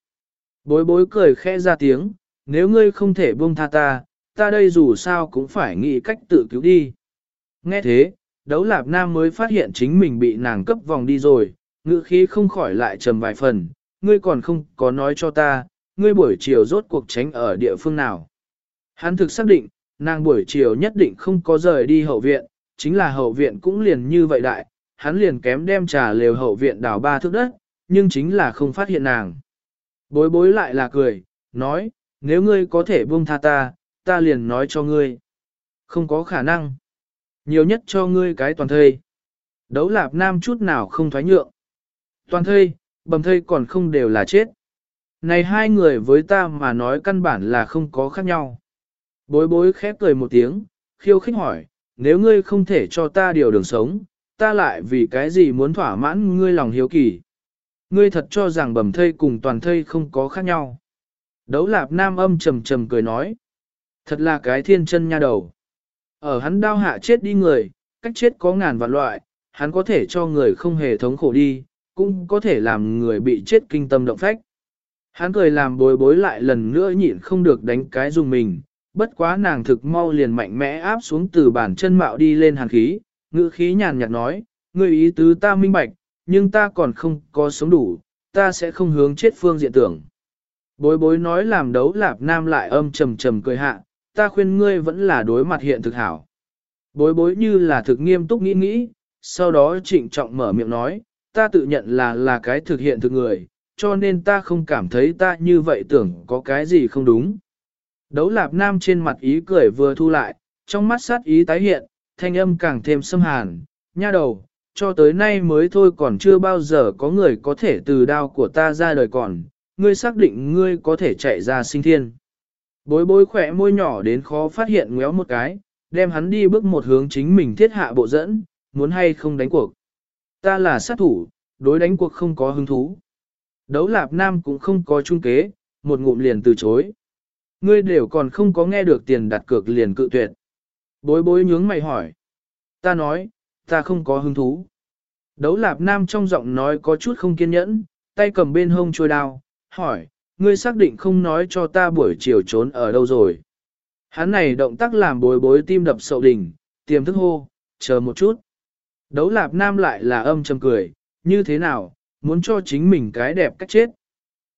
Bối bối cười khẽ ra tiếng, nếu ngươi không thể buông tha ta, ta đây dù sao cũng phải nghĩ cách tự cứu đi. Nghe thế, đấu lạp nam mới phát hiện chính mình bị nàng cấp vòng đi rồi, ngữ khí không khỏi lại trầm vài phần, ngươi còn không có nói cho ta, ngươi buổi chiều rốt cuộc tránh ở địa phương nào. Hắn thực xác định, nàng buổi chiều nhất định không có rời đi hậu viện, chính là hậu viện cũng liền như vậy đại, hắn liền kém đem trà lều hậu viện đào ba thước đất, nhưng chính là không phát hiện nàng. Bối bối lại là cười, nói, nếu ngươi có thể buông tha ta, ta liền nói cho ngươi. Không có khả năng. Nhiều nhất cho ngươi cái toàn thây. Đấu lạp nam chút nào không thoái nhượng. Toàn thây, bầm thây còn không đều là chết. Này hai người với ta mà nói căn bản là không có khác nhau. Bối bối khép cười một tiếng, khiêu khích hỏi, nếu ngươi không thể cho ta điều đường sống, ta lại vì cái gì muốn thỏa mãn ngươi lòng hiếu kỳ. Ngươi thật cho rằng bẩm thây cùng toàn thây không có khác nhau. Đấu lạp nam âm trầm trầm cười nói. Thật là cái thiên chân nha đầu. Ở hắn đau hạ chết đi người, cách chết có ngàn vạn loại, hắn có thể cho người không hề thống khổ đi, cũng có thể làm người bị chết kinh tâm động phách. Hắn cười làm bối bối lại lần nữa nhịn không được đánh cái dùng mình, bất quá nàng thực mau liền mạnh mẽ áp xuống từ bản chân mạo đi lên hàn khí, ngữ khí nhàn nhạt nói, ngươi ý tứ ta minh bạch, nhưng ta còn không có sống đủ, ta sẽ không hướng chết phương diện tưởng. Bối bối nói làm đấu lạp nam lại âm trầm trầm cười hạ, ta khuyên ngươi vẫn là đối mặt hiện thực hảo. Bối bối như là thực nghiêm túc nghĩ nghĩ, sau đó trịnh trọng mở miệng nói, ta tự nhận là là cái thực hiện thực người, cho nên ta không cảm thấy ta như vậy tưởng có cái gì không đúng. Đấu lạp nam trên mặt ý cười vừa thu lại, trong mắt sát ý tái hiện, thanh âm càng thêm xâm hàn, nha đầu, cho tới nay mới thôi còn chưa bao giờ có người có thể từ đao của ta ra đời còn, ngươi xác định ngươi có thể chạy ra sinh thiên. Bối bối khỏe môi nhỏ đến khó phát hiện ngéo một cái, đem hắn đi bước một hướng chính mình thiết hạ bộ dẫn, muốn hay không đánh cuộc. Ta là sát thủ, đối đánh cuộc không có hứng thú. Đấu lạp nam cũng không có trung kế, một ngụm liền từ chối. Ngươi đều còn không có nghe được tiền đặt cược liền cự tuyệt. Bối bối nhướng mày hỏi. Ta nói, ta không có hứng thú. Đấu lạp nam trong giọng nói có chút không kiên nhẫn, tay cầm bên hông trôi đao, hỏi, ngươi xác định không nói cho ta buổi chiều trốn ở đâu rồi. Hắn này động tác làm bối bối tim đập sậu đỉnh, tiềm thức hô, chờ một chút. Đấu lạp nam lại là âm trầm cười, như thế nào, muốn cho chính mình cái đẹp cách chết.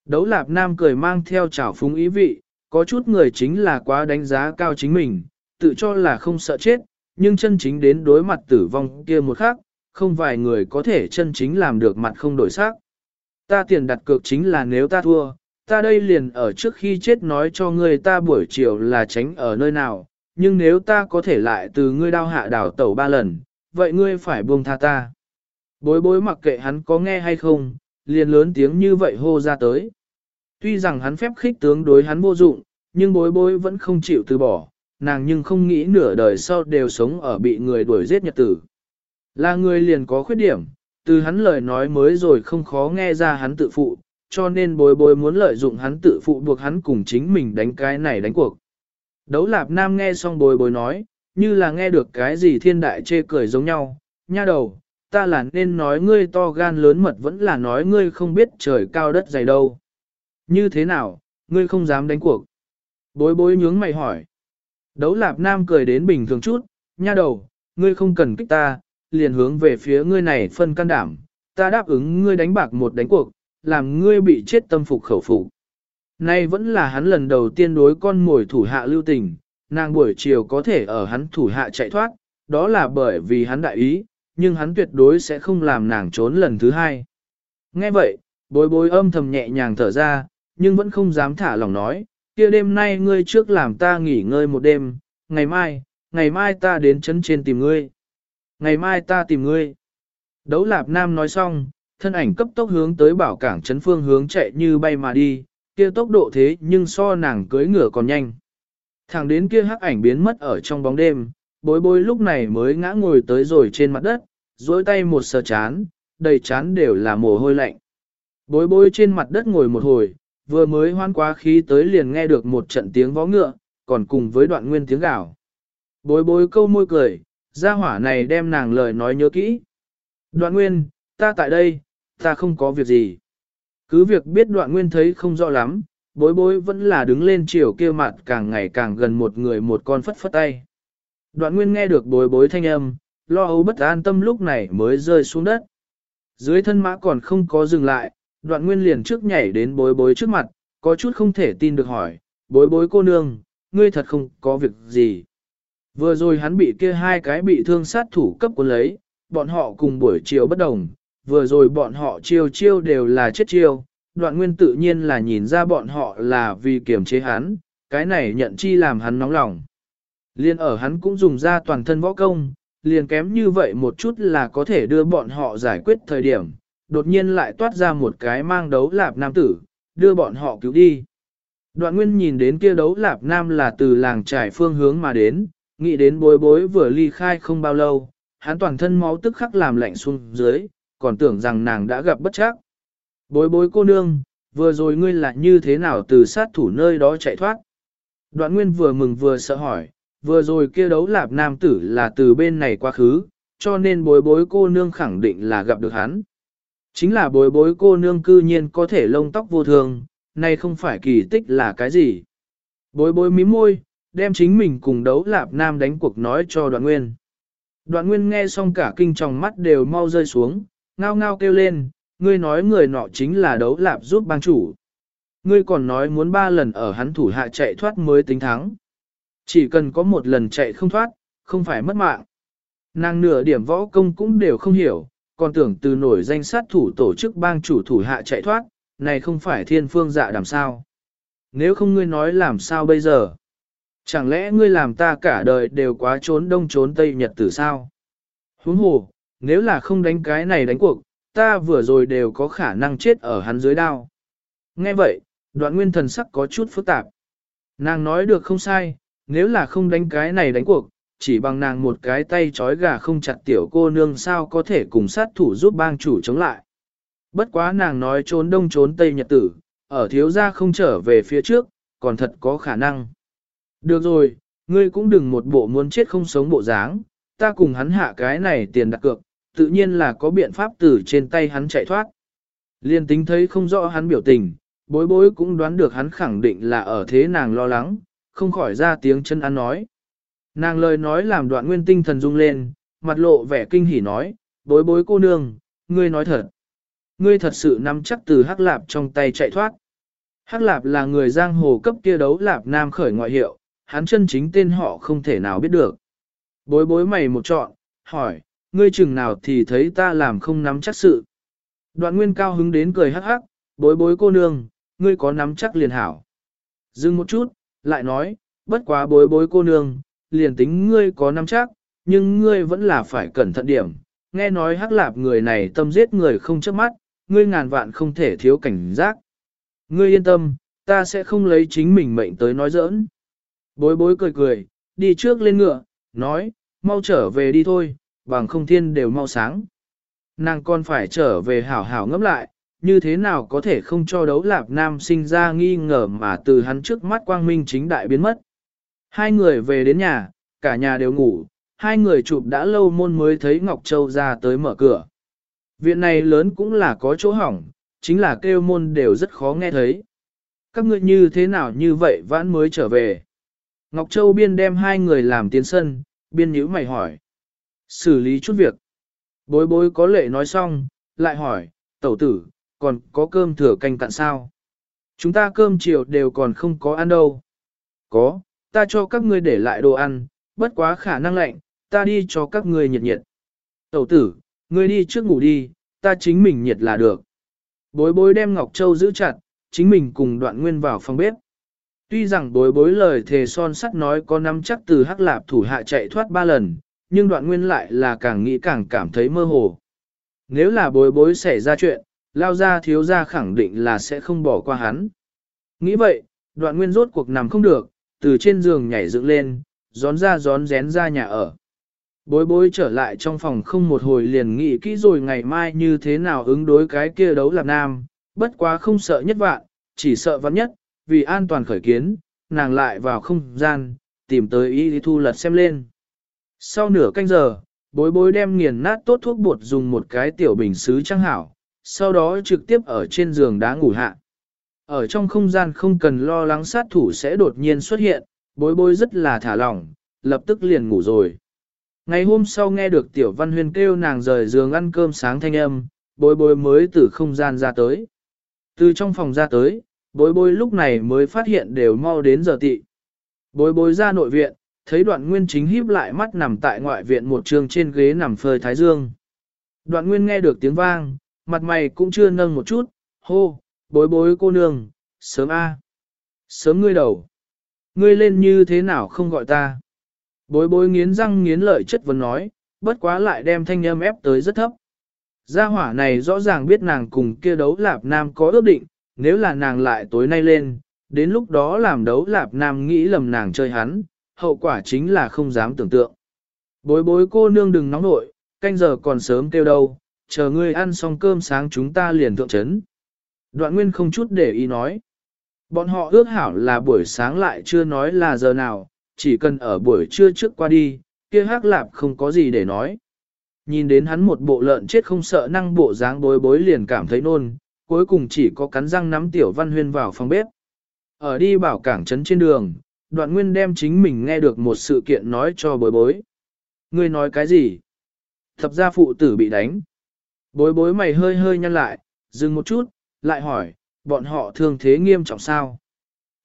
Đấu lạp nam cười mang theo trào phúng ý vị, có chút người chính là quá đánh giá cao chính mình, tự cho là không sợ chết, nhưng chân chính đến đối mặt tử vong kia một khắc, không vài người có thể chân chính làm được mặt không đổi sắc. Ta tiền đặt cược chính là nếu ta thua, ta đây liền ở trước khi chết nói cho ngươi ta buổi chiều là tránh ở nơi nào, nhưng nếu ta có thể lại từ ngươi đao hạ đảo tẩu ba lần, vậy ngươi phải buông tha ta. Bối bối mặc kệ hắn có nghe hay không, liền lớn tiếng như vậy hô ra tới. Tuy rằng hắn phép khích tướng đối hắn vô dụng, nhưng bối bối vẫn không chịu từ bỏ, nàng nhưng không nghĩ nửa đời sau đều sống ở bị người đuổi giết nhật tử. Là người liền có khuyết điểm, từ hắn lời nói mới rồi không khó nghe ra hắn tự phụ, cho nên bối bối muốn lợi dụng hắn tự phụ buộc hắn cùng chính mình đánh cái này đánh cuộc. Đấu lạp nam nghe xong bối bối nói, như là nghe được cái gì thiên đại chê cười giống nhau, nha đầu, ta là nên nói ngươi to gan lớn mật vẫn là nói ngươi không biết trời cao đất dày đâu. Như thế nào, ngươi không dám đánh cuộc. Bối bối nhướng mày hỏi. Đấu lạp nam cười đến bình thường chút, nha đầu, ngươi không cần kích ta, liền hướng về phía ngươi này phân can đảm, ta đáp ứng ngươi đánh bạc một đánh cuộc, làm ngươi bị chết tâm phục khẩu phục. Nay vẫn là hắn lần đầu tiên đối con mồi thủ hạ lưu tình, nàng buổi chiều có thể ở hắn thủ hạ chạy thoát, đó là bởi vì hắn đại ý, nhưng hắn tuyệt đối sẽ không làm nàng trốn lần thứ hai. Nghe vậy, bối bối âm thầm nhẹ nhàng thở ra, nhưng vẫn không dám thả lòng nói, kia đêm nay ngươi trước làm ta nghỉ ngơi một đêm, ngày mai, ngày mai ta đến chấn trên tìm ngươi. Ngày mai ta tìm ngươi. Đấu lạp nam nói xong, thân ảnh cấp tốc hướng tới bảo cảng chấn phương hướng chạy như bay mà đi, kia tốc độ thế nhưng so nàng cưới ngựa còn nhanh. Thẳng đến kia hắc ảnh biến mất ở trong bóng đêm, bối bối lúc này mới ngã ngồi tới rồi trên mặt đất, duỗi tay một sờ chán, đầy chán đều là mồ hôi lạnh. Bối bối trên mặt đất ngồi một hồi, vừa mới hoan quá khí tới liền nghe được một trận tiếng vó ngựa, còn cùng với đoạn nguyên tiếng gào. Bối bối câu môi cười, gia hỏa này đem nàng lời nói nhớ kỹ. Đoạn nguyên, ta tại đây, ta không có việc gì. Cứ việc biết đoạn nguyên thấy không rõ lắm, bối bối vẫn là đứng lên chiều kia mặt càng ngày càng gần một người một con phất phất tay. Đoạn nguyên nghe được bối bối thanh âm, lo âu bất an tâm lúc này mới rơi xuống đất. Dưới thân mã còn không có dừng lại, đoạn nguyên liền trước nhảy đến bối bối trước mặt, có chút không thể tin được hỏi, bối bối cô nương, ngươi thật không có việc gì. Vừa rồi hắn bị kia hai cái bị thương sát thủ cấp cuốn lấy, bọn họ cùng buổi chiều bất đồng, vừa rồi bọn họ chiêu chiêu đều là chết chiêu, đoạn nguyên tự nhiên là nhìn ra bọn họ là vì kiềm chế hắn, cái này nhận chi làm hắn nóng lòng. Liên ở hắn cũng dùng ra toàn thân võ công, liền kém như vậy một chút là có thể đưa bọn họ giải quyết thời điểm, đột nhiên lại toát ra một cái mang đấu lạp nam tử, đưa bọn họ cứu đi. Đoạn nguyên nhìn đến kia đấu lạp nam là từ làng trải phương hướng mà đến, nghĩ đến bối bối vừa ly khai không bao lâu, hắn toàn thân máu tức khắc làm lạnh xuống dưới, còn tưởng rằng nàng đã gặp bất chắc. Bối bối cô nương, vừa rồi ngươi là như thế nào từ sát thủ nơi đó chạy thoát? Đoạn nguyên vừa mừng vừa sợ hỏi, vừa rồi kia đấu lạp nam tử là từ bên này quá khứ, cho nên bối bối cô nương khẳng định là gặp được hắn. Chính là bối bối cô nương cư nhiên có thể lông tóc vô thường, nay không phải kỳ tích là cái gì. Bối bối mím môi, đem chính mình cùng đấu lạp nam đánh cuộc nói cho đoạn nguyên. Đoạn nguyên nghe xong cả kinh tròng mắt đều mau rơi xuống, ngao ngao kêu lên, ngươi nói người nọ chính là đấu lạp giúp bang chủ. Ngươi còn nói muốn ba lần ở hắn thủ hạ chạy thoát mới tính thắng. Chỉ cần có một lần chạy không thoát, không phải mất mạng. Nàng nửa điểm võ công cũng đều không hiểu, còn tưởng từ nổi danh sát thủ tổ chức bang chủ thủ hạ chạy thoát, này không phải thiên phương dạ đàm sao. Nếu không ngươi nói làm sao bây giờ? Chẳng lẽ ngươi làm ta cả đời đều quá trốn đông trốn tây nhật tử sao? Huống hồ, nếu là không đánh cái này đánh cuộc, ta vừa rồi đều có khả năng chết ở hắn dưới đao. Nghe vậy, đoạn nguyên thần sắc có chút phức tạp. Nàng nói được không sai, nếu là không đánh cái này đánh cuộc, chỉ bằng nàng một cái tay trói gà không chặt tiểu cô nương sao có thể cùng sát thủ giúp bang chủ chống lại. Bất quá nàng nói trốn đông trốn tây nhật tử, ở thiếu gia không trở về phía trước, còn thật có khả năng. Được rồi, ngươi cũng đừng một bộ muốn chết không sống bộ dáng, ta cùng hắn hạ cái này tiền đặt cược, tự nhiên là có biện pháp từ trên tay hắn chạy thoát. Liên tính thấy không rõ hắn biểu tình, bối bối cũng đoán được hắn khẳng định là ở thế nàng lo lắng, không khỏi ra tiếng chân ăn nói. Nàng lời nói làm đoạn nguyên tinh thần rung lên, mặt lộ vẻ kinh hỉ nói, bối bối cô nương, ngươi nói thật. Ngươi thật sự nắm chắc từ hắc lạp trong tay chạy thoát. Hắc lạp là người giang hồ cấp kia đấu lạp nam khởi ngoại hiệu, hắn chân chính tên họ không thể nào biết được. Bối bối mày một chọn, hỏi, ngươi chừng nào thì thấy ta làm không nắm chắc sự. Đoạn nguyên cao hứng đến cười hắc hắc, bối bối cô nương, ngươi có nắm chắc liền hảo. Dừng một chút, lại nói, bất quá bối bối cô nương, liền tính ngươi có nắm chắc, nhưng ngươi vẫn là phải cẩn thận điểm. Nghe nói hắc lạp người này tâm giết người không chớp mắt, ngươi ngàn vạn không thể thiếu cảnh giác. Ngươi yên tâm, ta sẽ không lấy chính mình mệnh tới nói giỡn. Bối bối cười cười, đi trước lên ngựa, nói, mau trở về đi thôi, bằng không thiên đều mau sáng. Nàng còn phải trở về hảo hảo ngẫm lại, như thế nào có thể không cho đấu lạp nam sinh ra nghi ngờ mà từ hắn trước mắt quang minh chính đại biến mất. Hai người về đến nhà, cả nhà đều ngủ, hai người chụp đã lâu môn mới thấy Ngọc Châu ra tới mở cửa. Viện này lớn cũng là có chỗ hỏng, chính là kêu môn đều rất khó nghe thấy. Các ngươi như thế nào như vậy vãn mới trở về. Ngọc Châu biên đem hai người làm tiến sân, biên nhữ mày hỏi. Xử lý chút việc. Bối bối có lệ nói xong, lại hỏi, tẩu tử, còn có cơm thừa canh cạn sao? Chúng ta cơm chiều đều còn không có ăn đâu. Có, ta cho các ngươi để lại đồ ăn, bất quá khả năng lạnh, ta đi cho các ngươi nhiệt nhiệt. Tẩu tử, ngươi đi trước ngủ đi, ta chính mình nhiệt là được. Bối bối đem Ngọc Châu giữ chặt, chính mình cùng đoạn nguyên vào phòng bếp. Tuy rằng bối bối lời thề son sắt nói có nắm chắc từ hắc lạp thủ hạ chạy thoát ba lần, nhưng đoạn nguyên lại là càng nghĩ càng cảm thấy mơ hồ. Nếu là bối bối xảy ra chuyện, lao ra thiếu ra khẳng định là sẽ không bỏ qua hắn. Nghĩ vậy, đoạn nguyên rốt cuộc nằm không được, từ trên giường nhảy dựng lên, gión ra gión rén ra nhà ở. Bối bối trở lại trong phòng không một hồi liền nghĩ kỹ rồi ngày mai như thế nào ứng đối cái kia đấu lạp nam, bất quá không sợ nhất vạn, chỉ sợ vạn nhất, vì an toàn khởi kiến, nàng lại vào không gian, tìm tới y thu lật xem lên. Sau nửa canh giờ, bối bối đem nghiền nát tốt thuốc bột dùng một cái tiểu bình xứ trăng hảo, sau đó trực tiếp ở trên giường đá ngủ hạ. Ở trong không gian không cần lo lắng sát thủ sẽ đột nhiên xuất hiện, bối bối rất là thả lỏng, lập tức liền ngủ rồi. Ngày hôm sau nghe được Tiểu Văn Huyên kêu nàng rời giường ăn cơm sáng thanh âm, bối bối mới từ không gian ra tới. Từ trong phòng ra tới, bối bối lúc này mới phát hiện đều mau đến giờ tị. Bối bối ra nội viện, thấy đoạn nguyên chính híp lại mắt nằm tại ngoại viện một trường trên ghế nằm phơi thái dương. Đoạn nguyên nghe được tiếng vang, mặt mày cũng chưa nâng một chút, hô, bối bối cô nương, sớm a, Sớm ngươi đầu. Ngươi lên như thế nào không gọi ta? Bối bối nghiến răng nghiến lợi chất vấn nói, bất quá lại đem thanh âm ép tới rất thấp. Gia hỏa này rõ ràng biết nàng cùng kia đấu lạp nam có ước định, nếu là nàng lại tối nay lên, đến lúc đó làm đấu lạp nam nghĩ lầm nàng chơi hắn, hậu quả chính là không dám tưởng tượng. Bối bối cô nương đừng nóng nội, canh giờ còn sớm kêu đâu, chờ ngươi ăn xong cơm sáng chúng ta liền thượng trấn Đoạn nguyên không chút để ý nói. Bọn họ ước hảo là buổi sáng lại chưa nói là giờ nào, chỉ cần ở buổi trưa trước qua đi, kia hắc lạp không có gì để nói. Nhìn đến hắn một bộ lợn chết không sợ năng bộ dáng bối bối liền cảm thấy nôn, cuối cùng chỉ có cắn răng nắm tiểu văn huyên vào phòng bếp. Ở đi bảo cảng trấn trên đường, đoạn nguyên đem chính mình nghe được một sự kiện nói cho bối bối. Ngươi nói cái gì? Thập gia phụ tử bị đánh. Bối bối mày hơi hơi nhăn lại, dừng một chút, lại hỏi, bọn họ thương thế nghiêm trọng sao?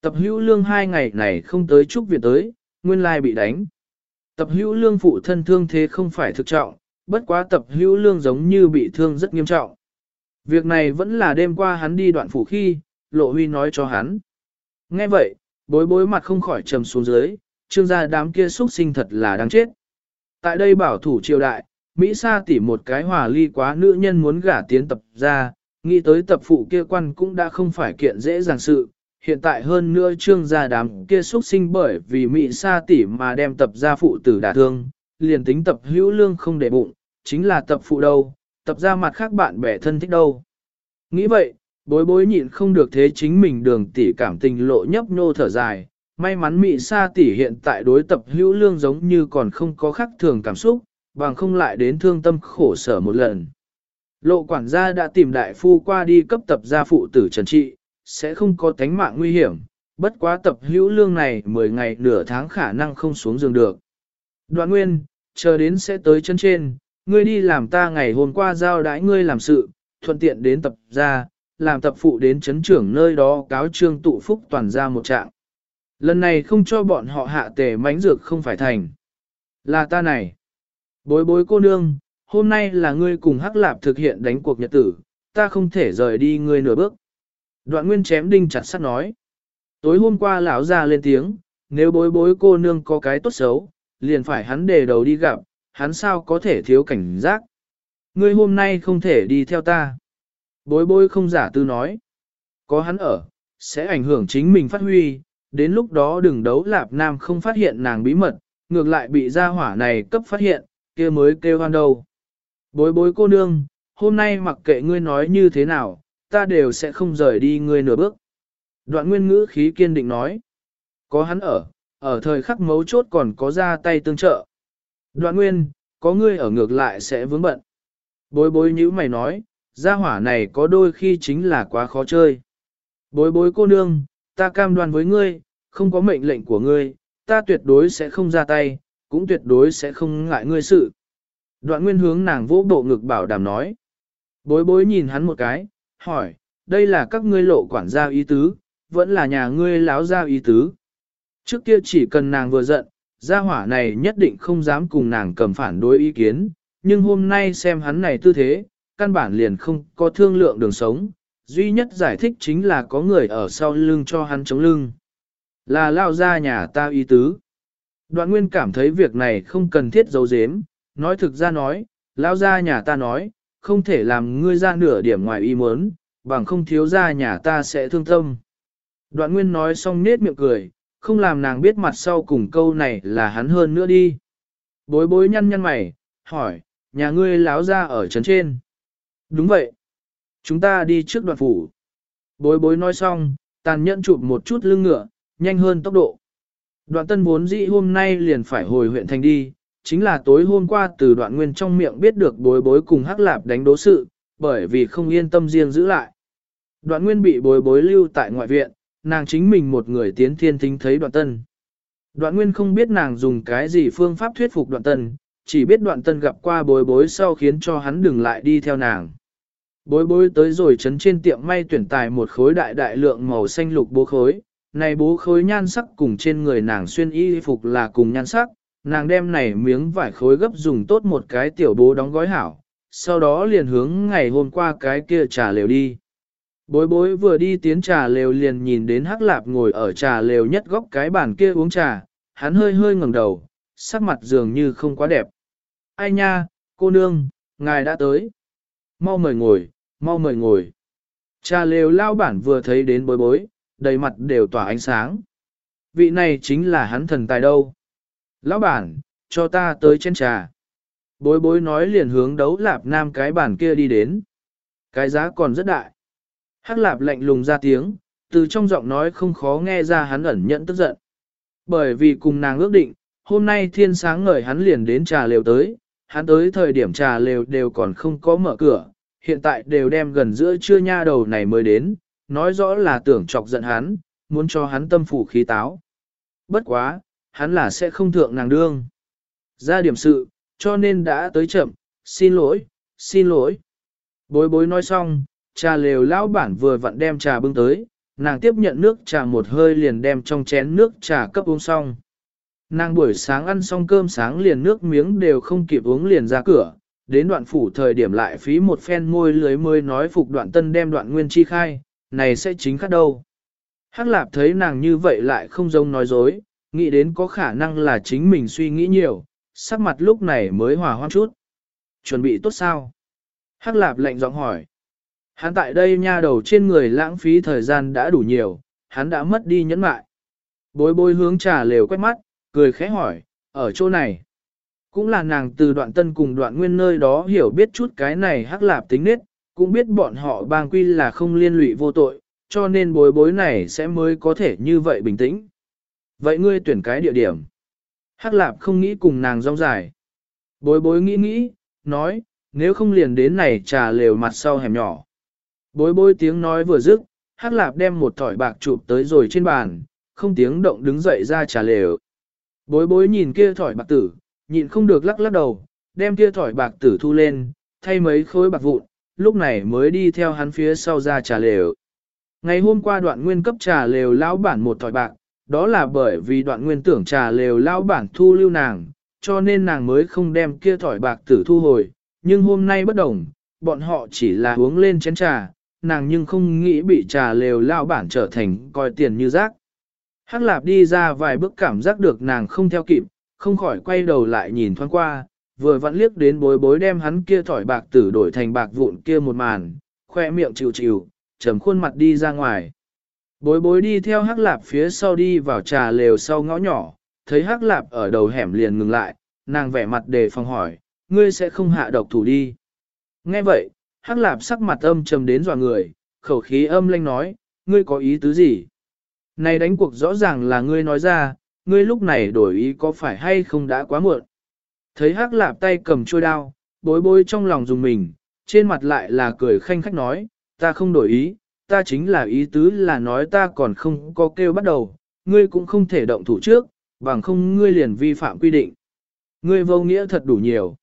Tập hữu lương hai ngày này không tới chúc viện tới, nguyên lai bị đánh. Tập hữu lương phụ thân thương thế không phải thực trọng, bất quá tập hữu lương giống như bị thương rất nghiêm trọng. Việc này vẫn là đêm qua hắn đi đoạn phủ khi, lộ huy nói cho hắn. Nghe vậy, bối bối mặt không khỏi trầm xuống dưới, trương gia đám kia xuất sinh thật là đáng chết. Tại đây bảo thủ triều đại, Mỹ Sa tỉ một cái hòa ly quá nữ nhân muốn gả tiến tập ra, nghĩ tới tập phụ kia quan cũng đã không phải kiện dễ dàng sự. Hiện tại hơn nữa trương gia đám kia xuất sinh bởi vì Mỹ Sa tỉ mà đem tập gia phụ tử đả thương, liền tính tập hữu lương không để bụng, chính là tập phụ đâu, tập ra mặt khác bạn bè thân thích đâu. Nghĩ vậy, bối bối nhịn không được thế chính mình đường tỷ cảm tình lộ nhấp nhô thở dài, may mắn Mỹ Sa tỷ hiện tại đối tập hữu lương giống như còn không có khắc thường cảm xúc, bằng không lại đến thương tâm khổ sở một lần. Lộ quản gia đã tìm đại phu qua đi cấp tập gia phụ tử trần trị, sẽ không có tánh mạng nguy hiểm, bất quá tập hữu lương này 10 ngày nửa tháng khả năng không xuống giường được. Đoạn nguyên, chờ đến sẽ tới chân trên, ngươi đi làm ta ngày hôm qua giao đãi ngươi làm sự, thuận tiện đến tập gia, làm tập phụ đến chấn trưởng nơi đó cáo trương tụ phúc toàn ra một trạng. Lần này không cho bọn họ hạ tề mánh dược không phải thành. Là ta này. Bối bối cô nương, hôm nay là ngươi cùng hắc lạp thực hiện đánh cuộc nhật tử, ta không thể rời đi ngươi nửa bước. Đoạn nguyên chém đinh chặt sắt nói. Tối hôm qua lão ra lên tiếng, nếu bối bối cô nương có cái tốt xấu, liền phải hắn đề đầu đi gặp, hắn sao có thể thiếu cảnh giác. Ngươi hôm nay không thể đi theo ta. Bối bối không giả tư nói. Có hắn ở, sẽ ảnh hưởng chính mình phát huy, đến lúc đó đừng đấu lạp nam không phát hiện nàng bí mật, ngược lại bị gia hỏa này cấp phát hiện, kia mới kêu hoan đâu. Bối bối cô nương, hôm nay mặc kệ ngươi nói như thế nào, ta đều sẽ không rời đi ngươi nửa bước. Đoạn nguyên ngữ khí kiên định nói. Có hắn ở, ở thời khắc mấu chốt còn có ra tay tương trợ. Đoạn nguyên, có ngươi ở ngược lại sẽ vướng bận. Bối bối như mày nói, gia hỏa này có đôi khi chính là quá khó chơi. Bối bối cô nương, ta cam đoan với ngươi, không có mệnh lệnh của ngươi, ta tuyệt đối sẽ không ra tay, cũng tuyệt đối sẽ không ngại ngươi sự. Đoạn nguyên hướng nàng vỗ bộ ngực bảo đảm nói. Bối bối nhìn hắn một cái, hỏi, đây là các ngươi lộ quản gia ý tứ, vẫn là nhà ngươi láo gia ý tứ. Trước kia chỉ cần nàng vừa giận, gia hỏa này nhất định không dám cùng nàng cầm phản đối ý kiến, nhưng hôm nay xem hắn này tư thế, căn bản liền không có thương lượng đường sống, duy nhất giải thích chính là có người ở sau lưng cho hắn chống lưng. Là lao ra nhà ta ý tứ. Đoạn nguyên cảm thấy việc này không cần thiết giấu giếm, nói thực ra nói, lão gia nhà ta nói, không thể làm ngươi ra nửa điểm ngoài ý muốn, bằng không thiếu gia nhà ta sẽ thương tâm. Đoạn nguyên nói xong nết miệng cười, không làm nàng biết mặt sau cùng câu này là hắn hơn nữa đi. Bối bối nhăn nhăn mày, hỏi, nhà ngươi láo ra ở trấn trên. Đúng vậy. Chúng ta đi trước đoạn phủ. Bối bối nói xong, tàn nhẫn chụp một chút lưng ngựa, nhanh hơn tốc độ. Đoạn tân vốn dĩ hôm nay liền phải hồi huyện thành đi, chính là tối hôm qua từ đoạn nguyên trong miệng biết được bối bối cùng hắc lạp đánh đố sự, bởi vì không yên tâm riêng giữ lại. Đoạn nguyên bị bối bối lưu tại ngoại viện, nàng chính mình một người tiến thiên thính thấy đoạn tân. Đoạn nguyên không biết nàng dùng cái gì phương pháp thuyết phục đoạn tân, chỉ biết đoạn tân gặp qua bối bối sau khiến cho hắn đừng lại đi theo nàng. Bối bối tới rồi chấn trên tiệm may tuyển tài một khối đại đại lượng màu xanh lục bố khối, này bố khối nhan sắc cùng trên người nàng xuyên y phục là cùng nhan sắc, nàng đem này miếng vải khối gấp dùng tốt một cái tiểu bố đóng gói hảo, sau đó liền hướng ngày hôm qua cái kia trà lều đi. Bối bối vừa đi tiến trà lều liền nhìn đến hắc lạp ngồi ở trà lều nhất góc cái bàn kia uống trà, hắn hơi hơi ngẩng đầu, sắc mặt dường như không quá đẹp. Ai nha, cô nương, ngài đã tới. Mau mời ngồi, mau mời ngồi. Trà lều lao bản vừa thấy đến bối bối, đầy mặt đều tỏa ánh sáng. Vị này chính là hắn thần tài đâu. Lão bản, cho ta tới chén trà. Bối bối nói liền hướng đấu lạp nam cái bản kia đi đến. Cái giá còn rất đại. Hắc lạp lạnh lùng ra tiếng, từ trong giọng nói không khó nghe ra hắn ẩn nhận tức giận. Bởi vì cùng nàng ước định, hôm nay thiên sáng ngời hắn liền đến trà lều tới, hắn tới thời điểm trà lều đều còn không có mở cửa, hiện tại đều đem gần giữa trưa nha đầu này mới đến, nói rõ là tưởng chọc giận hắn, muốn cho hắn tâm phủ khí táo. Bất quá, hắn là sẽ không thượng nàng đương. Ra điểm sự, cho nên đã tới chậm, xin lỗi, xin lỗi. Bối bối nói xong, trà lều lão bản vừa vặn đem trà bưng tới, nàng tiếp nhận nước trà một hơi liền đem trong chén nước trà cấp uống xong. Nàng buổi sáng ăn xong cơm sáng liền nước miếng đều không kịp uống liền ra cửa, đến đoạn phủ thời điểm lại phí một phen môi lưới mới nói phục đoạn tân đem đoạn nguyên chi khai, này sẽ chính khác đâu. Hắc lạp thấy nàng như vậy lại không giống nói dối, nghĩ đến có khả năng là chính mình suy nghĩ nhiều, sắc mặt lúc này mới hòa hoang chút. Chuẩn bị tốt sao? Hắc lạp lạnh giọng hỏi. Hắn tại đây nha đầu trên người lãng phí thời gian đã đủ nhiều, hắn đã mất đi nhẫn mại. Bối bối hướng trà lều quét mắt, cười khẽ hỏi, ở chỗ này. Cũng là nàng từ đoạn tân cùng đoạn nguyên nơi đó hiểu biết chút cái này hắc lạp tính nết, cũng biết bọn họ bang quy là không liên lụy vô tội, cho nên bối bối này sẽ mới có thể như vậy bình tĩnh. Vậy ngươi tuyển cái địa điểm. Hắc lạp không nghĩ cùng nàng rong dài. Bối bối nghĩ nghĩ, nói, nếu không liền đến này trà lều mặt sau hẻm nhỏ. Bối bối tiếng nói vừa dứt, Hắc lạp đem một thỏi bạc chụp tới rồi trên bàn, không tiếng động đứng dậy ra trà lều. Bối bối nhìn kia thỏi bạc tử, nhịn không được lắc lắc đầu, đem kia thỏi bạc tử thu lên, thay mấy khối bạc vụn, lúc này mới đi theo hắn phía sau ra trà lều. Ngày hôm qua đoạn nguyên cấp trà lều lão bản một thỏi bạc, đó là bởi vì đoạn nguyên tưởng trà lều lão bản thu lưu nàng, cho nên nàng mới không đem kia thỏi bạc tử thu hồi, nhưng hôm nay bất đồng, bọn họ chỉ là uống lên chén trà, nàng nhưng không nghĩ bị trà lều lão bản trở thành coi tiền như rác. Hắc lạp đi ra vài bước cảm giác được nàng không theo kịp, không khỏi quay đầu lại nhìn thoáng qua, vừa vặn liếc đến bối bối đem hắn kia thỏi bạc tử đổi thành bạc vụn kia một màn, khoe miệng chịu chịu, trầm khuôn mặt đi ra ngoài. Bối bối đi theo hắc lạp phía sau đi vào trà lều sau ngõ nhỏ, thấy hắc lạp ở đầu hẻm liền ngừng lại, nàng vẻ mặt đề phòng hỏi, ngươi sẽ không hạ độc thủ đi. Nghe vậy, hắc lạp sắc mặt âm trầm đến dọa người, khẩu khí âm lanh nói, ngươi có ý tứ gì? Này đánh cuộc rõ ràng là ngươi nói ra, ngươi lúc này đổi ý có phải hay không đã quá muộn. Thấy hắc lạp tay cầm trôi đao, bối bối trong lòng dùng mình, trên mặt lại là cười khanh khách nói, ta không đổi ý, ta chính là ý tứ là nói ta còn không có kêu bắt đầu, ngươi cũng không thể động thủ trước, bằng không ngươi liền vi phạm quy định. Ngươi vô nghĩa thật đủ nhiều.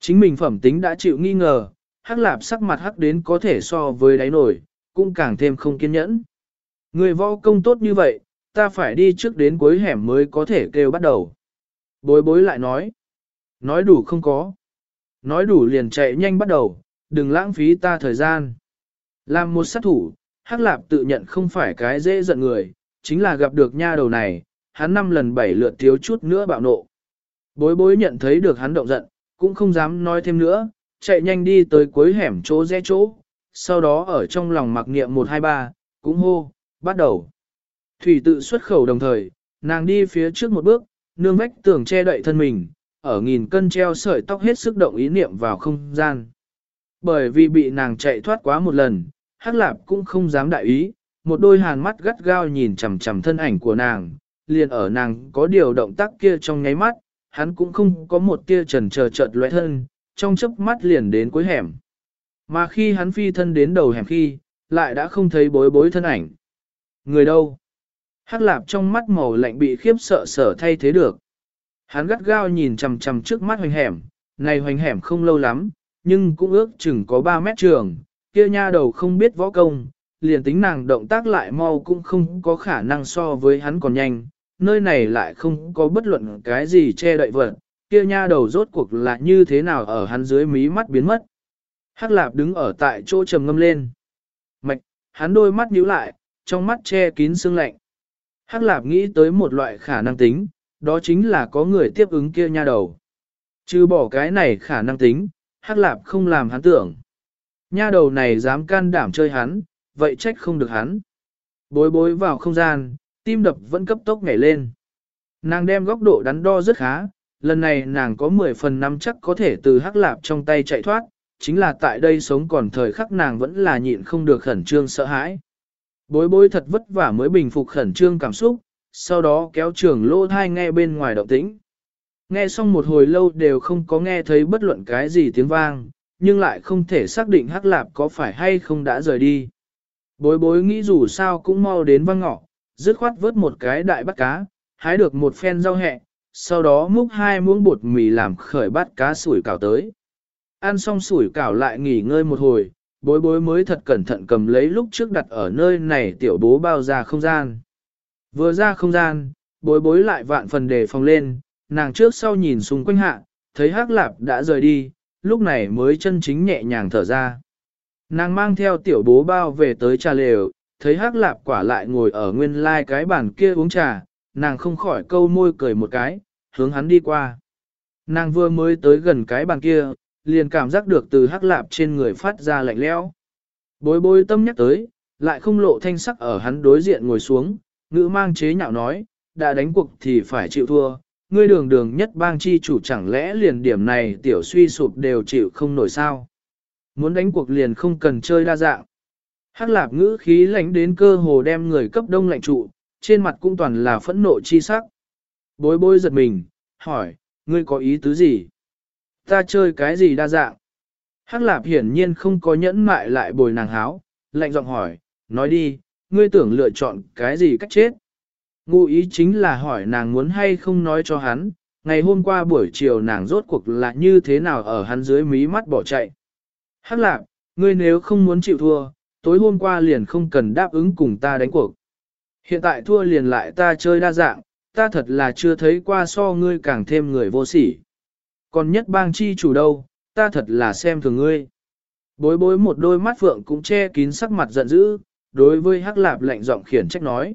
Chính mình phẩm tính đã chịu nghi ngờ, hắc lạp sắc mặt hắc đến có thể so với đáy nổi, cũng càng thêm không kiên nhẫn. Ngươi võ công tốt như vậy, ta phải đi trước đến cuối hẻm mới có thể kêu bắt đầu. Bối bối lại nói. Nói đủ không có. Nói đủ liền chạy nhanh bắt đầu, đừng lãng phí ta thời gian. Làm một sát thủ, Hắc Lạp tự nhận không phải cái dễ giận người, chính là gặp được nha đầu này, hắn năm lần bảy lượt thiếu chút nữa bạo nộ. Bối bối nhận thấy được hắn động giận, cũng không dám nói thêm nữa, chạy nhanh đi tới cuối hẻm chỗ rẽ chỗ, sau đó ở trong lòng mặc niệm 123, cũng hô, bắt đầu. Thủy tự xuất khẩu đồng thời, nàng đi phía trước một bước, nương vách tường che đậy thân mình, ở nghìn cân treo sợi tóc hết sức động ý niệm vào không gian. Bởi vì bị nàng chạy thoát quá một lần, Hắc Lạp cũng không dám đại ý, một đôi hàn mắt gắt gao nhìn chằm chằm thân ảnh của nàng, liền ở nàng có điều động tác kia trong nháy mắt, hắn cũng không có một tia trần chờ chợt lóe thân, trong chớp mắt liền đến cuối hẻm. Mà khi hắn phi thân đến đầu hẻm khi, lại đã không thấy bối bối thân ảnh. Người đâu? Hắc lạp trong mắt màu lạnh bị khiếp sợ sở thay thế được. Hắn gắt gao nhìn chằm chằm trước mắt hoành hẻm, này hoành hẻm không lâu lắm, nhưng cũng ước chừng có 3 mét trường, kia nha đầu không biết võ công, liền tính nàng động tác lại mau cũng không có khả năng so với hắn còn nhanh, nơi này lại không có bất luận cái gì che đậy vật, kia nha đầu rốt cuộc là như thế nào ở hắn dưới mí mắt biến mất. Hắc lạp đứng ở tại chỗ trầm ngâm lên. Mạch, hắn đôi mắt nhíu lại, trong mắt che kín sương lạnh. Hắc lạp nghĩ tới một loại khả năng tính, đó chính là có người tiếp ứng kia nha đầu. Chứ bỏ cái này khả năng tính, Hắc lạp không làm hắn tưởng. Nha đầu này dám can đảm chơi hắn, vậy trách không được hắn. Bối bối vào không gian, tim đập vẫn cấp tốc nhảy lên. Nàng đem góc độ đắn đo rất khá, lần này nàng có 10 phần năm chắc có thể từ hắc lạp trong tay chạy thoát, chính là tại đây sống còn thời khắc nàng vẫn là nhịn không được khẩn trương sợ hãi. Bối bối thật vất vả mới bình phục khẩn trương cảm xúc, sau đó kéo trường lô thai nghe bên ngoài động tĩnh. Nghe xong một hồi lâu đều không có nghe thấy bất luận cái gì tiếng vang, nhưng lại không thể xác định hắc lạp có phải hay không đã rời đi. Bối bối nghĩ dù sao cũng mau đến văng ngọ, dứt khoát vớt một cái đại bắt cá, hái được một phen rau hẹ, sau đó múc hai muỗng bột mì làm khởi bát cá sủi cảo tới. Ăn xong sủi cảo lại nghỉ ngơi một hồi, bối bối mới thật cẩn thận cầm lấy lúc trước đặt ở nơi này tiểu bố bao ra không gian. Vừa ra không gian, bối bối lại vạn phần đề phòng lên, nàng trước sau nhìn xung quanh hạ, thấy hắc lạp đã rời đi, lúc này mới chân chính nhẹ nhàng thở ra. Nàng mang theo tiểu bố bao về tới trà lều, thấy hắc lạp quả lại ngồi ở nguyên lai cái bàn kia uống trà, nàng không khỏi câu môi cười một cái, hướng hắn đi qua. Nàng vừa mới tới gần cái bàn kia, liền cảm giác được từ hắc lạp trên người phát ra lạnh lẽo. Bối bối tâm nhắc tới, lại không lộ thanh sắc ở hắn đối diện ngồi xuống, ngữ mang chế nhạo nói, đã đánh cuộc thì phải chịu thua, ngươi đường đường nhất bang chi chủ chẳng lẽ liền điểm này tiểu suy sụp đều chịu không nổi sao. Muốn đánh cuộc liền không cần chơi đa dạng. Hắc lạp ngữ khí lánh đến cơ hồ đem người cấp đông lạnh trụ, trên mặt cũng toàn là phẫn nộ chi sắc. Bối bối giật mình, hỏi, ngươi có ý tứ gì? Ta chơi cái gì đa dạng? Hắc lạp hiển nhiên không có nhẫn mại lại bồi nàng háo, lạnh giọng hỏi, nói đi, ngươi tưởng lựa chọn cái gì cách chết? Ngụ ý chính là hỏi nàng muốn hay không nói cho hắn, ngày hôm qua buổi chiều nàng rốt cuộc là như thế nào ở hắn dưới mí mắt bỏ chạy. Hắc lạp, ngươi nếu không muốn chịu thua, tối hôm qua liền không cần đáp ứng cùng ta đánh cuộc. Hiện tại thua liền lại ta chơi đa dạng, ta thật là chưa thấy qua so ngươi càng thêm người vô sỉ. Còn nhất bang chi chủ đâu, ta thật là xem thường ngươi. Bối bối một đôi mắt phượng cũng che kín sắc mặt giận dữ, đối với hắc lạp lạnh giọng khiển trách nói.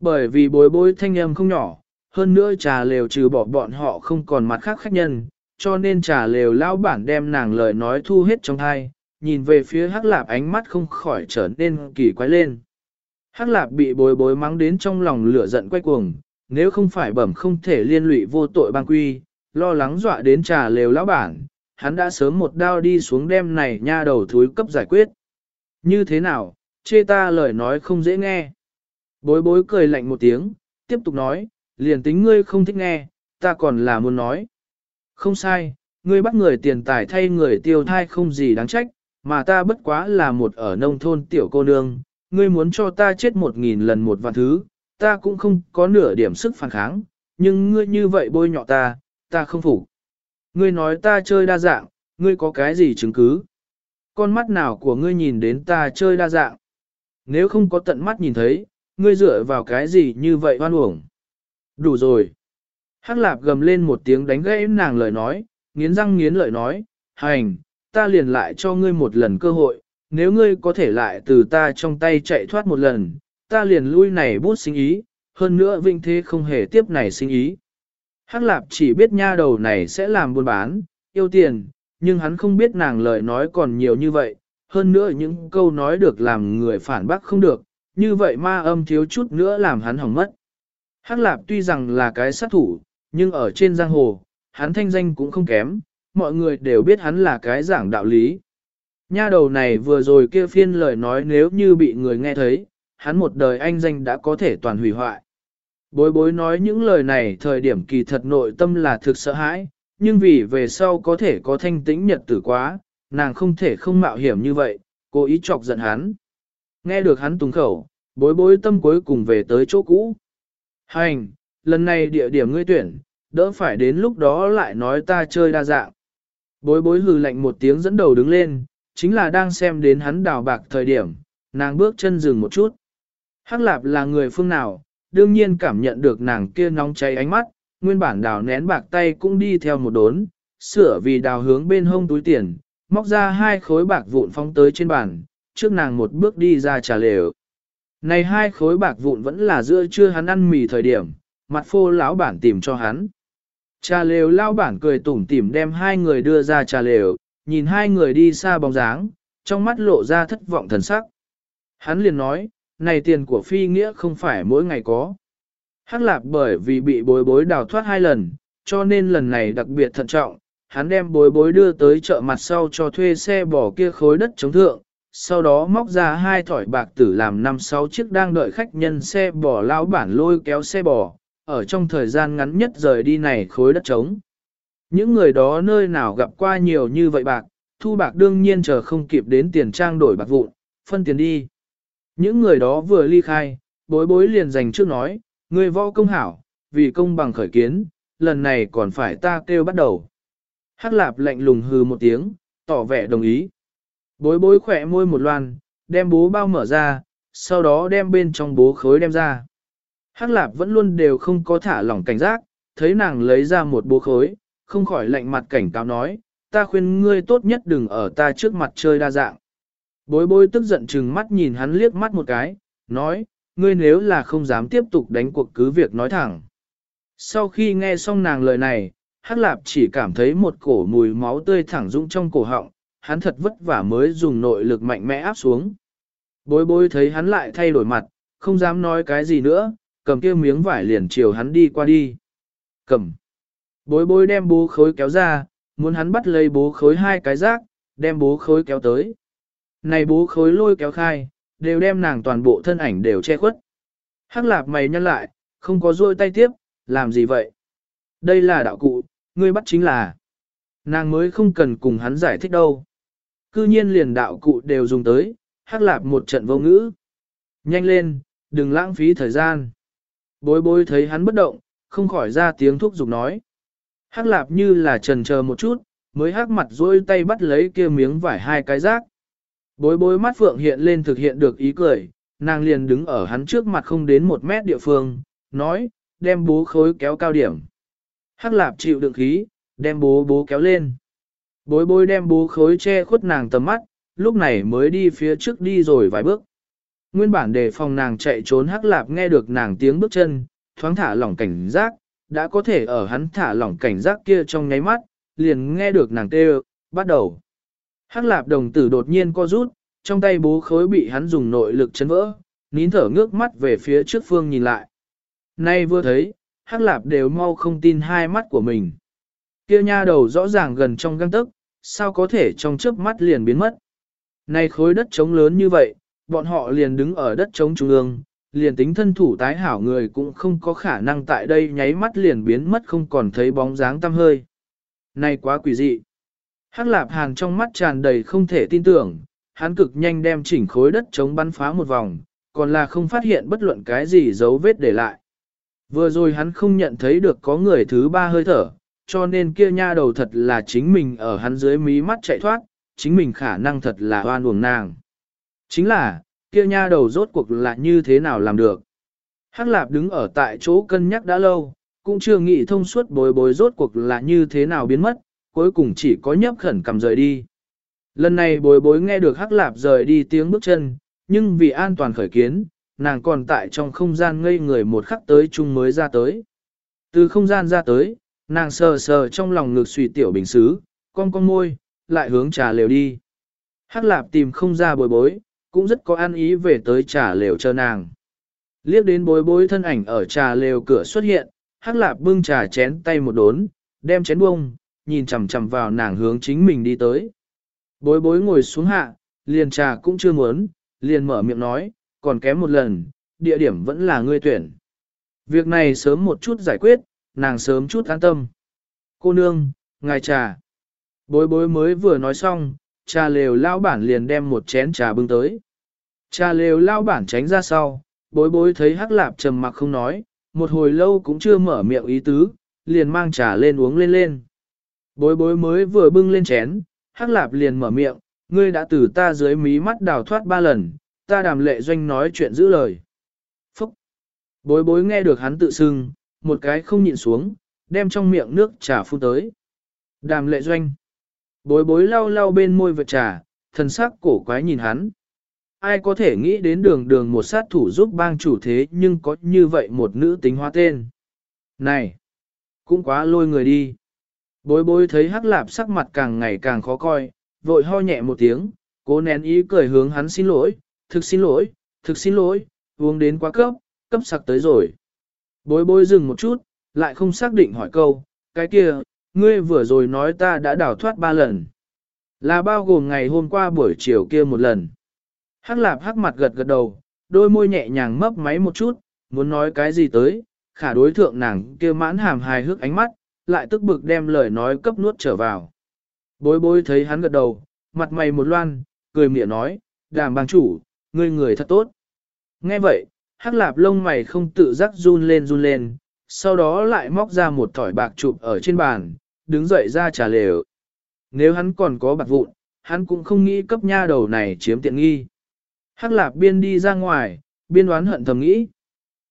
Bởi vì bối bối thanh âm không nhỏ, hơn nữa trà lều trừ bỏ bọn họ không còn mặt khác khách nhân, cho nên trà lều lão bản đem nàng lời nói thu hết trong thai, nhìn về phía hắc lạp ánh mắt không khỏi trở nên kỳ quái lên. Hắc lạp bị bối bối mắng đến trong lòng lửa giận quay cuồng, nếu không phải bẩm không thể liên lụy vô tội bang quy, lo lắng dọa đến trà lều lão bản, hắn đã sớm một đao đi xuống đem này nha đầu thúi cấp giải quyết. Như thế nào, chê ta lời nói không dễ nghe. Bối bối cười lạnh một tiếng, tiếp tục nói, liền tính ngươi không thích nghe, ta còn là muốn nói. Không sai, ngươi bắt người tiền tài thay người tiêu thai không gì đáng trách, mà ta bất quá là một ở nông thôn tiểu cô nương, ngươi muốn cho ta chết một nghìn lần một vạn thứ, ta cũng không có nửa điểm sức phản kháng, nhưng ngươi như vậy bôi nhọ ta, ta không phục. Ngươi nói ta chơi đa dạng, ngươi có cái gì chứng cứ? Con mắt nào của ngươi nhìn đến ta chơi đa dạng? Nếu không có tận mắt nhìn thấy, ngươi dựa vào cái gì như vậy oan uổng? Đủ rồi. Hắc lạp gầm lên một tiếng đánh gãy nàng lời nói, nghiến răng nghiến lợi nói, hành, ta liền lại cho ngươi một lần cơ hội, nếu ngươi có thể lại từ ta trong tay chạy thoát một lần, ta liền lui này bút sinh ý, hơn nữa vinh thế không hề tiếp này sinh ý. Hắc lạp chỉ biết nha đầu này sẽ làm buôn bán, yêu tiền, nhưng hắn không biết nàng lời nói còn nhiều như vậy, hơn nữa những câu nói được làm người phản bác không được, như vậy ma âm thiếu chút nữa làm hắn hỏng mất. Hắc lạp tuy rằng là cái sát thủ, nhưng ở trên giang hồ, hắn thanh danh cũng không kém, mọi người đều biết hắn là cái giảng đạo lý. Nha đầu này vừa rồi kia phiên lời nói nếu như bị người nghe thấy, hắn một đời anh danh đã có thể toàn hủy hoại. Bối bối nói những lời này thời điểm kỳ thật nội tâm là thực sợ hãi, nhưng vì về sau có thể có thanh tĩnh nhật tử quá, nàng không thể không mạo hiểm như vậy, cố ý chọc giận hắn. Nghe được hắn tùng khẩu, bối bối tâm cuối cùng về tới chỗ cũ. Hành, lần này địa điểm ngươi tuyển, đỡ phải đến lúc đó lại nói ta chơi đa dạng. Bối bối hừ lạnh một tiếng dẫn đầu đứng lên, chính là đang xem đến hắn đào bạc thời điểm, nàng bước chân dừng một chút. Hắc lạp là người phương nào, đương nhiên cảm nhận được nàng kia nóng cháy ánh mắt, nguyên bản đào nén bạc tay cũng đi theo một đốn, sửa vì đào hướng bên hông túi tiền, móc ra hai khối bạc vụn phong tới trên bàn, trước nàng một bước đi ra trà lều. Này hai khối bạc vụn vẫn là giữa trưa hắn ăn mì thời điểm, mặt phô lão bản tìm cho hắn. Trà lều lão bản cười tủm tỉm đem hai người đưa ra trà lều, nhìn hai người đi xa bóng dáng, trong mắt lộ ra thất vọng thần sắc. Hắn liền nói, này tiền của phi nghĩa không phải mỗi ngày có. Hắc lạp bởi vì bị bối bối đào thoát hai lần, cho nên lần này đặc biệt thận trọng, hắn đem bối bối đưa tới chợ mặt sau cho thuê xe bỏ kia khối đất chống thượng, sau đó móc ra hai thỏi bạc tử làm năm sáu chiếc đang đợi khách nhân xe bò lao bản lôi kéo xe bò, ở trong thời gian ngắn nhất rời đi này khối đất trống. Những người đó nơi nào gặp qua nhiều như vậy bạc, thu bạc đương nhiên chờ không kịp đến tiền trang đổi bạc vụn, phân tiền đi. Những người đó vừa ly khai, bối bối liền dành trước nói, người võ công hảo, vì công bằng khởi kiến, lần này còn phải ta kêu bắt đầu. Hắc lạp lạnh lùng hừ một tiếng, tỏ vẻ đồng ý. Bối bối khỏe môi một loan, đem bố bao mở ra, sau đó đem bên trong bố khối đem ra. Hắc lạp vẫn luôn đều không có thả lỏng cảnh giác, thấy nàng lấy ra một bố khối, không khỏi lạnh mặt cảnh cáo nói, ta khuyên ngươi tốt nhất đừng ở ta trước mặt chơi đa dạng. Bối bối tức giận chừng mắt nhìn hắn liếc mắt một cái, nói, ngươi nếu là không dám tiếp tục đánh cuộc cứ việc nói thẳng. Sau khi nghe xong nàng lời này, Hắc Lạp chỉ cảm thấy một cổ mùi máu tươi thẳng dũng trong cổ họng, hắn thật vất vả mới dùng nội lực mạnh mẽ áp xuống. Bối bối thấy hắn lại thay đổi mặt, không dám nói cái gì nữa, cầm kia miếng vải liền chiều hắn đi qua đi. Cầm. Bối bối đem bố khối kéo ra, muốn hắn bắt lấy bố khối hai cái rác, đem bố khối kéo tới. Này bố khối lôi kéo khai, đều đem nàng toàn bộ thân ảnh đều che khuất. Hắc lạp mày nhăn lại, không có rôi tay tiếp, làm gì vậy? Đây là đạo cụ, ngươi bắt chính là. Nàng mới không cần cùng hắn giải thích đâu. Cư nhiên liền đạo cụ đều dùng tới, hắc lạp một trận vô ngữ. Nhanh lên, đừng lãng phí thời gian. Bối bối thấy hắn bất động, không khỏi ra tiếng thúc giục nói. Hắc lạp như là trần chờ một chút, mới hắc mặt dôi tay bắt lấy kia miếng vải hai cái rác. Bối bối mắt phượng hiện lên thực hiện được ý cười, nàng liền đứng ở hắn trước mặt không đến một mét địa phương, nói, đem bố khối kéo cao điểm. Hắc lạp chịu đựng khí, đem bố bố kéo lên. Bối bối đem bố khối che khuất nàng tầm mắt, lúc này mới đi phía trước đi rồi vài bước. Nguyên bản đề phòng nàng chạy trốn hắc lạp nghe được nàng tiếng bước chân, thoáng thả lỏng cảnh giác, đã có thể ở hắn thả lỏng cảnh giác kia trong nháy mắt, liền nghe được nàng kêu, bắt đầu. Hắc lạp đồng tử đột nhiên co rút, trong tay bố khối bị hắn dùng nội lực chấn vỡ, nín thở ngước mắt về phía trước phương nhìn lại. Nay vừa thấy, hắc lạp đều mau không tin hai mắt của mình. Kia nha đầu rõ ràng gần trong găng tức, sao có thể trong chớp mắt liền biến mất. Này khối đất trống lớn như vậy, bọn họ liền đứng ở đất trống trung ương, liền tính thân thủ tái hảo người cũng không có khả năng tại đây nháy mắt liền biến mất không còn thấy bóng dáng tăm hơi. Này quá quỷ dị. Hắc lạp hàn trong mắt tràn đầy không thể tin tưởng, hắn cực nhanh đem chỉnh khối đất trống bắn phá một vòng, còn là không phát hiện bất luận cái gì dấu vết để lại. Vừa rồi hắn không nhận thấy được có người thứ ba hơi thở, cho nên kia nha đầu thật là chính mình ở hắn dưới mí mắt chạy thoát, chính mình khả năng thật là oan uổng nàng. Chính là, kia nha đầu rốt cuộc là như thế nào làm được. Hắc lạp đứng ở tại chỗ cân nhắc đã lâu, cũng chưa nghĩ thông suốt bối bối rốt cuộc là như thế nào biến mất, cuối cùng chỉ có nhấp khẩn cầm rời đi. Lần này bối bối nghe được hắc lạp rời đi tiếng bước chân, nhưng vì an toàn khởi kiến, nàng còn tại trong không gian ngây người một khắc tới chung mới ra tới. Từ không gian ra tới, nàng sờ sờ trong lòng ngực suy tiểu bình xứ, con con môi, lại hướng trà lều đi. Hắc lạp tìm không ra bối bối, cũng rất có an ý về tới trà lều chờ nàng. Liếc đến bối bối thân ảnh ở trà lều cửa xuất hiện, hắc lạp bưng trà chén tay một đốn, đem chén bông, nhìn chằm chằm vào nàng hướng chính mình đi tới. Bối bối ngồi xuống hạ, liền trà cũng chưa muốn, liền mở miệng nói, còn kém một lần, địa điểm vẫn là ngươi tuyển. Việc này sớm một chút giải quyết, nàng sớm chút an tâm. Cô nương, ngài trà. Bối bối mới vừa nói xong, trà lều lao bản liền đem một chén trà bưng tới. trà lều lao bản tránh ra sau, bối bối thấy hắc lạp trầm mặc không nói, một hồi lâu cũng chưa mở miệng ý tứ, liền mang trà lên uống lên lên. Bối bối mới vừa bưng lên chén, hắc lạp liền mở miệng, ngươi đã từ ta dưới mí mắt đào thoát ba lần, ta đàm lệ doanh nói chuyện giữ lời. Phúc! Bối bối nghe được hắn tự xưng, một cái không nhịn xuống, đem trong miệng nước trà phun tới. Đàm lệ doanh! Bối bối lau lau bên môi vật trà, thần sắc cổ quái nhìn hắn. Ai có thể nghĩ đến đường đường một sát thủ giúp bang chủ thế nhưng có như vậy một nữ tính hóa tên. Này! Cũng quá lôi người đi. Bối bối thấy hắc lạp sắc mặt càng ngày càng khó coi, vội ho nhẹ một tiếng, cố nén ý cười hướng hắn xin lỗi, thực xin lỗi, thực xin lỗi, uống đến quá cấp, cấp sặc tới rồi. Bối bối dừng một chút, lại không xác định hỏi câu, cái kia, ngươi vừa rồi nói ta đã đảo thoát ba lần. Là bao gồm ngày hôm qua buổi chiều kia một lần. Hắc lạp hắc mặt gật gật đầu, đôi môi nhẹ nhàng mấp máy một chút, muốn nói cái gì tới, khả đối thượng nàng kia mãn hàm hài hước ánh mắt, lại tức bực đem lời nói cấp nuốt trở vào. Bối bối thấy hắn gật đầu, mặt mày một loan, cười miệng nói, đàm bang chủ, ngươi người thật tốt. Nghe vậy, hắc lạp lông mày không tự giác run lên run lên, sau đó lại móc ra một thỏi bạc chụp ở trên bàn, đứng dậy ra trả lều. Nếu hắn còn có bạc vụn, hắn cũng không nghĩ cấp nha đầu này chiếm tiện nghi. Hắc lạp biên đi ra ngoài, biên đoán hận thầm nghĩ.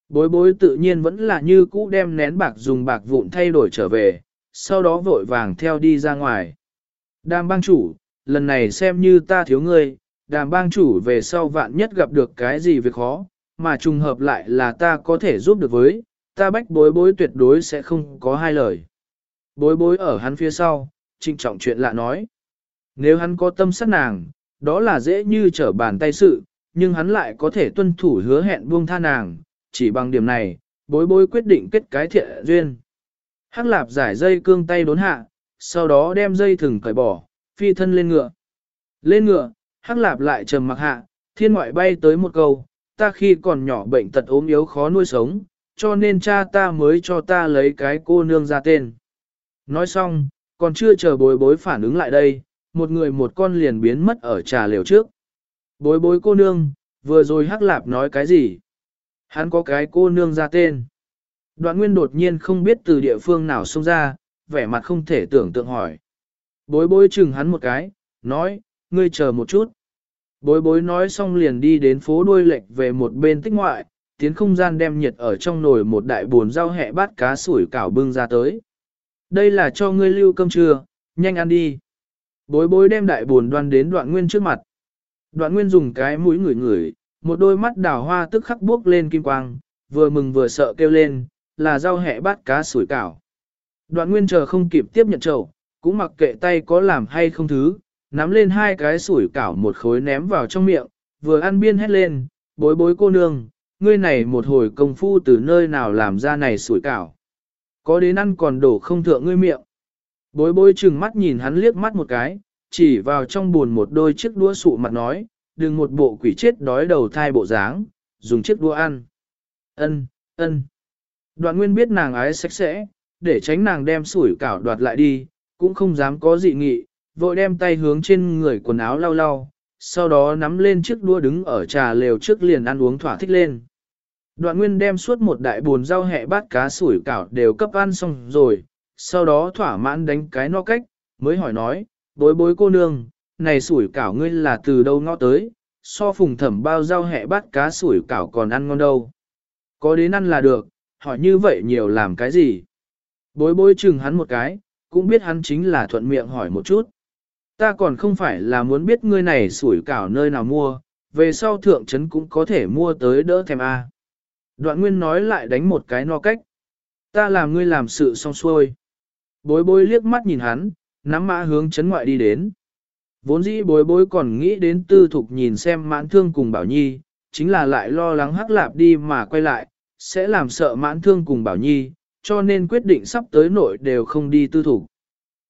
Bối bối tự nhiên vẫn là như cũ đem nén bạc dùng bạc vụn thay đổi trở về, sau đó vội vàng theo đi ra ngoài. Đàm bang chủ, lần này xem như ta thiếu ngươi, đàm bang chủ về sau vạn nhất gặp được cái gì việc khó, mà trùng hợp lại là ta có thể giúp được với, ta bách bối bối tuyệt đối sẽ không có hai lời. Bối bối ở hắn phía sau, trịnh trọng chuyện lạ nói. Nếu hắn có tâm sát nàng, đó là dễ như trở bàn tay sự, nhưng hắn lại có thể tuân thủ hứa hẹn buông tha nàng, chỉ bằng điểm này, bối bối quyết định kết cái thiện duyên. Hắc lạp giải dây cương tay đốn hạ, sau đó đem dây thừng cởi bỏ, phi thân lên ngựa. Lên ngựa, hắc lạp lại trầm mặc hạ, thiên ngoại bay tới một câu, ta khi còn nhỏ bệnh tật ốm yếu khó nuôi sống, cho nên cha ta mới cho ta lấy cái cô nương ra tên. Nói xong, còn chưa chờ bối bối phản ứng lại đây, một người một con liền biến mất ở trà liều trước. Bối bối cô nương, vừa rồi hắc lạp nói cái gì? Hắn có cái cô nương ra tên. Đoạn nguyên đột nhiên không biết từ địa phương nào xông ra, vẻ mặt không thể tưởng tượng hỏi. Bối bối chừng hắn một cái, nói, ngươi chờ một chút. Bối bối nói xong liền đi đến phố đuôi lệch về một bên tích ngoại, tiến không gian đem nhiệt ở trong nồi một đại buồn rau hẹ bát cá sủi cảo bưng ra tới. Đây là cho ngươi lưu cơm trưa, nhanh ăn đi. Bối bối đem đại buồn đoan đến đoạn nguyên trước mặt. Đoạn nguyên dùng cái mũi ngửi ngửi, một đôi mắt đào hoa tức khắc bước lên kim quang, vừa mừng vừa sợ kêu lên, là rau hẹ bát cá sủi cảo. Đoạn nguyên chờ không kịp tiếp nhận chậu, cũng mặc kệ tay có làm hay không thứ, nắm lên hai cái sủi cảo một khối ném vào trong miệng, vừa ăn biên hét lên, bối bối cô nương, ngươi này một hồi công phu từ nơi nào làm ra này sủi cảo. Có đến ăn còn đổ không thượng ngươi miệng. Bối bối chừng mắt nhìn hắn liếc mắt một cái, chỉ vào trong buồn một đôi chiếc đũa sụ mặt nói, đừng một bộ quỷ chết đói đầu thai bộ dáng, dùng chiếc đũa ăn. Ân, ân. Đoạn nguyên biết nàng ái sạch sẽ, để tránh nàng đem sủi cảo đoạt lại đi, cũng không dám có dị nghị, vội đem tay hướng trên người quần áo lau lau, sau đó nắm lên chiếc đũa đứng ở trà lều trước liền ăn uống thỏa thích lên. Đoạn nguyên đem suốt một đại buồn rau hẹ bát cá sủi cảo đều cấp ăn xong rồi, sau đó thỏa mãn đánh cái no cách, mới hỏi nói, bối bối cô nương, này sủi cảo ngươi là từ đâu ngõ tới, so phùng thẩm bao rau hẹ bát cá sủi cảo còn ăn ngon đâu. Có đến ăn là được, hỏi như vậy nhiều làm cái gì? Bối bối chừng hắn một cái, cũng biết hắn chính là thuận miệng hỏi một chút. Ta còn không phải là muốn biết ngươi này sủi cảo nơi nào mua, về sau thượng trấn cũng có thể mua tới đỡ thèm a. Đoạn nguyên nói lại đánh một cái no cách. Ta làm ngươi làm sự xong xuôi. Bối bối liếc mắt nhìn hắn, nắm mã hướng trấn ngoại đi đến. Vốn dĩ bối bối còn nghĩ đến tư thục nhìn xem mãn thương cùng bảo nhi, chính là lại lo lắng hắc lạp đi mà quay lại, sẽ làm sợ mãn thương cùng bảo nhi, cho nên quyết định sắp tới nội đều không đi tư thục.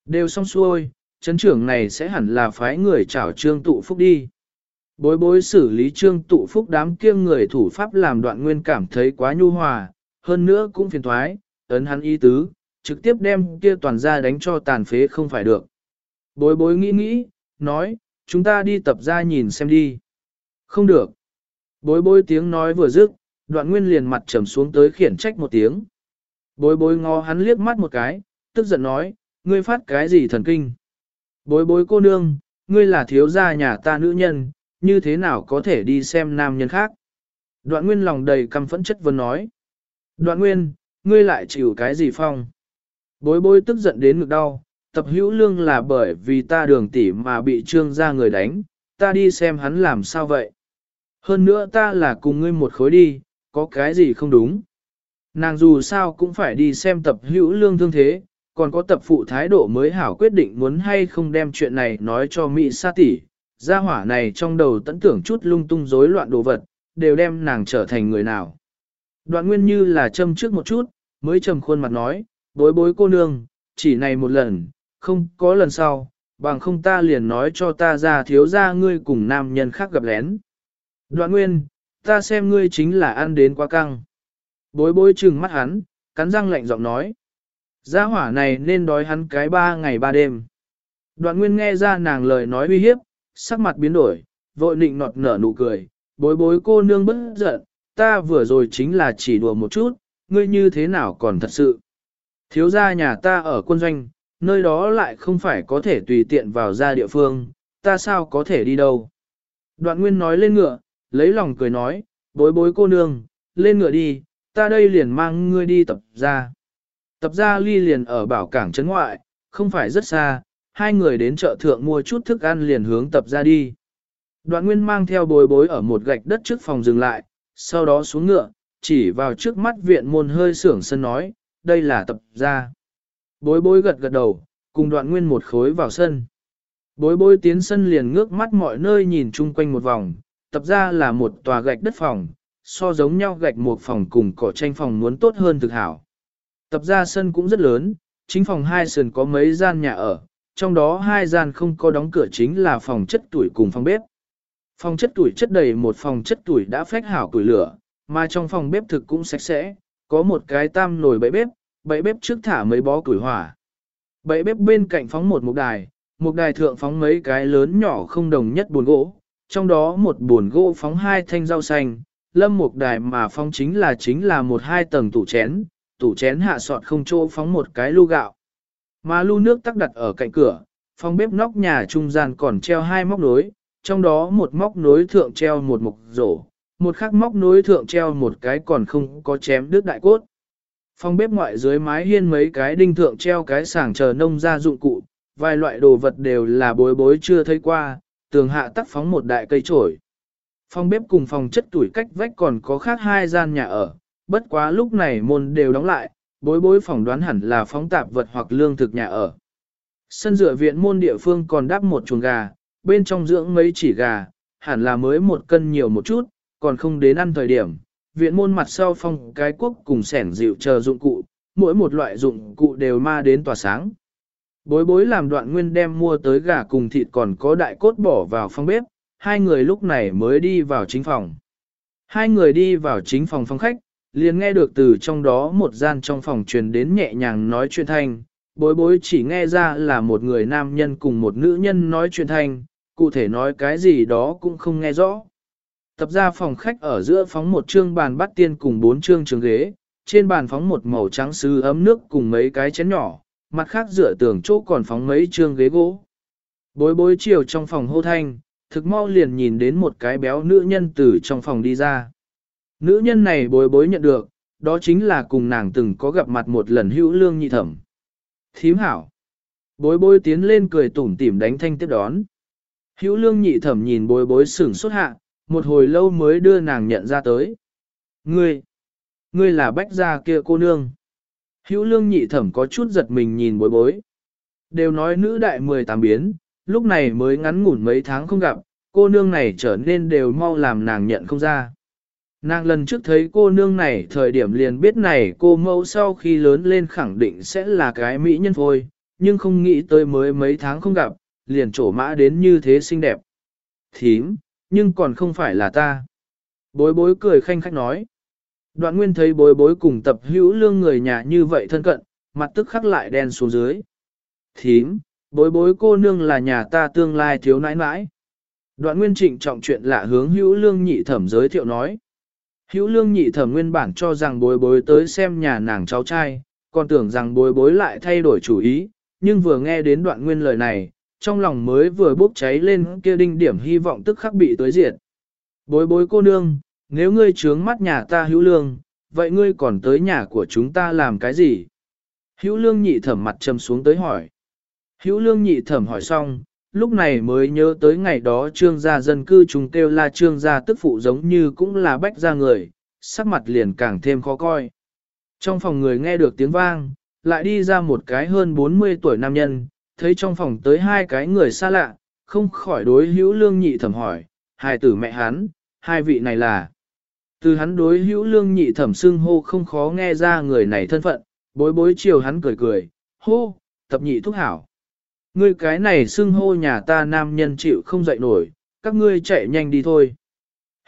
Đều xong xuôi, chấn trưởng này sẽ hẳn là phái người chảo trương tụ phúc đi. Bối bối xử lý trương tụ phúc đám kiêng người thủ pháp làm đoạn nguyên cảm thấy quá nhu hòa, hơn nữa cũng phiền thoái, ấn hắn ý tứ, trực tiếp đem kia toàn ra đánh cho tàn phế không phải được. Bối bối nghĩ nghĩ, nói, chúng ta đi tập ra nhìn xem đi. Không được. Bối bối tiếng nói vừa dứt, đoạn nguyên liền mặt trầm xuống tới khiển trách một tiếng. Bối bối ngó hắn liếc mắt một cái, tức giận nói, ngươi phát cái gì thần kinh. Bối bối cô nương, ngươi là thiếu gia nhà ta nữ nhân, như thế nào có thể đi xem nam nhân khác. Đoạn nguyên lòng đầy căm phẫn chất vấn nói. Đoạn nguyên, ngươi lại chịu cái gì phong? Bối bối tức giận đến ngực đau, tập hữu lương là bởi vì ta đường tỷ mà bị trương ra người đánh, ta đi xem hắn làm sao vậy. Hơn nữa ta là cùng ngươi một khối đi, có cái gì không đúng. Nàng dù sao cũng phải đi xem tập hữu lương thương thế, còn có tập phụ thái độ mới hảo quyết định muốn hay không đem chuyện này nói cho Mỹ sa tỷ. Gia hỏa này trong đầu tẫn tưởng chút lung tung rối loạn đồ vật, đều đem nàng trở thành người nào. Đoạn nguyên như là châm trước một chút, mới trầm khuôn mặt nói, bối bối cô nương, chỉ này một lần, không có lần sau, bằng không ta liền nói cho ta ra thiếu ra ngươi cùng nam nhân khác gặp lén. Đoạn nguyên, ta xem ngươi chính là ăn đến quá căng. Bối bối trừng mắt hắn, cắn răng lạnh giọng nói. Gia hỏa này nên đói hắn cái ba ngày ba đêm. Đoạn nguyên nghe ra nàng lời nói uy hiếp, sắc mặt biến đổi, vội nịnh nọt nở nụ cười, bối bối cô nương bất giận, ta vừa rồi chính là chỉ đùa một chút, ngươi như thế nào còn thật sự. Thiếu gia nhà ta ở quân doanh, nơi đó lại không phải có thể tùy tiện vào ra địa phương, ta sao có thể đi đâu. Đoạn nguyên nói lên ngựa, lấy lòng cười nói, bối bối cô nương, lên ngựa đi, ta đây liền mang ngươi đi tập ra. Tập ra ly liền ở bảo cảng trấn ngoại, không phải rất xa, hai người đến chợ thượng mua chút thức ăn liền hướng tập ra đi. Đoạn nguyên mang theo bối bối ở một gạch đất trước phòng dừng lại, sau đó xuống ngựa, chỉ vào trước mắt viện môn hơi sưởng sân nói, đây là tập ra. Bối bối gật gật đầu, cùng đoạn nguyên một khối vào sân. Bối bối tiến sân liền ngước mắt mọi nơi nhìn chung quanh một vòng, tập ra là một tòa gạch đất phòng, so giống nhau gạch một phòng cùng cỏ tranh phòng muốn tốt hơn thực hảo. Tập ra sân cũng rất lớn, chính phòng hai sườn có mấy gian nhà ở, trong đó hai gian không có đóng cửa chính là phòng chất tuổi cùng phòng bếp. Phòng chất tuổi chất đầy một phòng chất tuổi đã phách hảo củi lửa, mà trong phòng bếp thực cũng sạch sẽ, có một cái tam nồi bẫy bếp, bẫy bếp trước thả mấy bó củi hỏa. Bẫy bếp bên cạnh phóng một mục đài, mục đài thượng phóng mấy cái lớn nhỏ không đồng nhất buồn gỗ, trong đó một buồn gỗ phóng hai thanh rau xanh, lâm mục đài mà phóng chính là chính là một hai tầng tủ chén, tủ chén hạ sọt không chỗ phóng một cái lu gạo. Mà lu nước tắc đặt ở cạnh cửa, phòng bếp nóc nhà trung gian còn treo hai móc nối, trong đó một móc nối thượng treo một mục rổ, một khắc móc nối thượng treo một cái còn không có chém đứt đại cốt. Phòng bếp ngoại dưới mái hiên mấy cái đinh thượng treo cái sàng chờ nông gia dụng cụ, vài loại đồ vật đều là bối bối chưa thấy qua, tường hạ tắc phóng một đại cây trổi. Phòng bếp cùng phòng chất tuổi cách vách còn có khác hai gian nhà ở, bất quá lúc này môn đều đóng lại, bối bối phỏng đoán hẳn là phóng tạp vật hoặc lương thực nhà ở. Sân dựa viện môn địa phương còn đắp một chuồng gà, bên trong dưỡng mấy chỉ gà, hẳn là mới một cân nhiều một chút, còn không đến ăn thời điểm. Viện môn mặt sau phong cái quốc cùng sẻn dịu chờ dụng cụ, mỗi một loại dụng cụ đều ma đến tỏa sáng. Bối bối làm đoạn nguyên đem mua tới gà cùng thịt còn có đại cốt bỏ vào phòng bếp, hai người lúc này mới đi vào chính phòng. Hai người đi vào chính phòng phòng khách, liền nghe được từ trong đó một gian trong phòng truyền đến nhẹ nhàng nói chuyện thanh, bối bối chỉ nghe ra là một người nam nhân cùng một nữ nhân nói chuyện thanh, cụ thể nói cái gì đó cũng không nghe rõ. Tập ra phòng khách ở giữa phóng một trương bàn bắt tiên cùng bốn trương trường ghế, trên bàn phóng một màu trắng sứ ấm nước cùng mấy cái chén nhỏ, mặt khác dựa tường chỗ còn phóng mấy trương ghế gỗ. Bối bối chiều trong phòng hô thanh, thực mau liền nhìn đến một cái béo nữ nhân từ trong phòng đi ra. Nữ nhân này bối bối nhận được, đó chính là cùng nàng từng có gặp mặt một lần hữu lương nhị thẩm. Thím hảo. Bối bối tiến lên cười tủm tỉm đánh thanh tiếp đón. Hữu lương nhị thẩm nhìn bối bối sửng xuất hạ, một hồi lâu mới đưa nàng nhận ra tới. Ngươi, ngươi là bách gia kia cô nương. Hữu lương nhị thẩm có chút giật mình nhìn bối bối. Đều nói nữ đại 18 biến, lúc này mới ngắn ngủn mấy tháng không gặp, cô nương này trở nên đều mau làm nàng nhận không ra. Nàng lần trước thấy cô nương này thời điểm liền biết này cô mẫu sau khi lớn lên khẳng định sẽ là cái mỹ nhân phôi, nhưng không nghĩ tới mới mấy tháng không gặp, liền trổ mã đến như thế xinh đẹp. Thím, nhưng còn không phải là ta. Bối bối cười khanh khách nói. Đoạn nguyên thấy bối bối cùng tập hữu lương người nhà như vậy thân cận, mặt tức khắc lại đen xuống dưới. Thím, bối bối cô nương là nhà ta tương lai thiếu nãi nãi. Đoạn nguyên trịnh trọng chuyện lạ hướng hữu lương nhị thẩm giới thiệu nói. Hữu lương nhị thẩm nguyên bản cho rằng bối bối tới xem nhà nàng cháu trai, còn tưởng rằng bối bối lại thay đổi chủ ý, nhưng vừa nghe đến đoạn nguyên lời này, trong lòng mới vừa bốc cháy lên kia đinh điểm hy vọng tức khắc bị tới diệt. Bối bối cô nương, nếu ngươi trướng mắt nhà ta hữu lương, vậy ngươi còn tới nhà của chúng ta làm cái gì? Hữu lương nhị thẩm mặt trầm xuống tới hỏi. Hữu lương nhị thẩm hỏi xong, lúc này mới nhớ tới ngày đó trương gia dân cư chúng kêu là trương gia tức phụ giống như cũng là bách gia người, sắc mặt liền càng thêm khó coi. Trong phòng người nghe được tiếng vang, lại đi ra một cái hơn 40 tuổi nam nhân, thấy trong phòng tới hai cái người xa lạ, không khỏi đối hữu lương nhị thẩm hỏi, hai tử mẹ hắn, hai vị này là. Từ hắn đối hữu lương nhị thẩm xưng hô không khó nghe ra người này thân phận, bối bối chiều hắn cười cười, hô, tập nhị thúc hảo. Ngươi cái này xưng hô nhà ta nam nhân chịu không dậy nổi, các ngươi chạy nhanh đi thôi.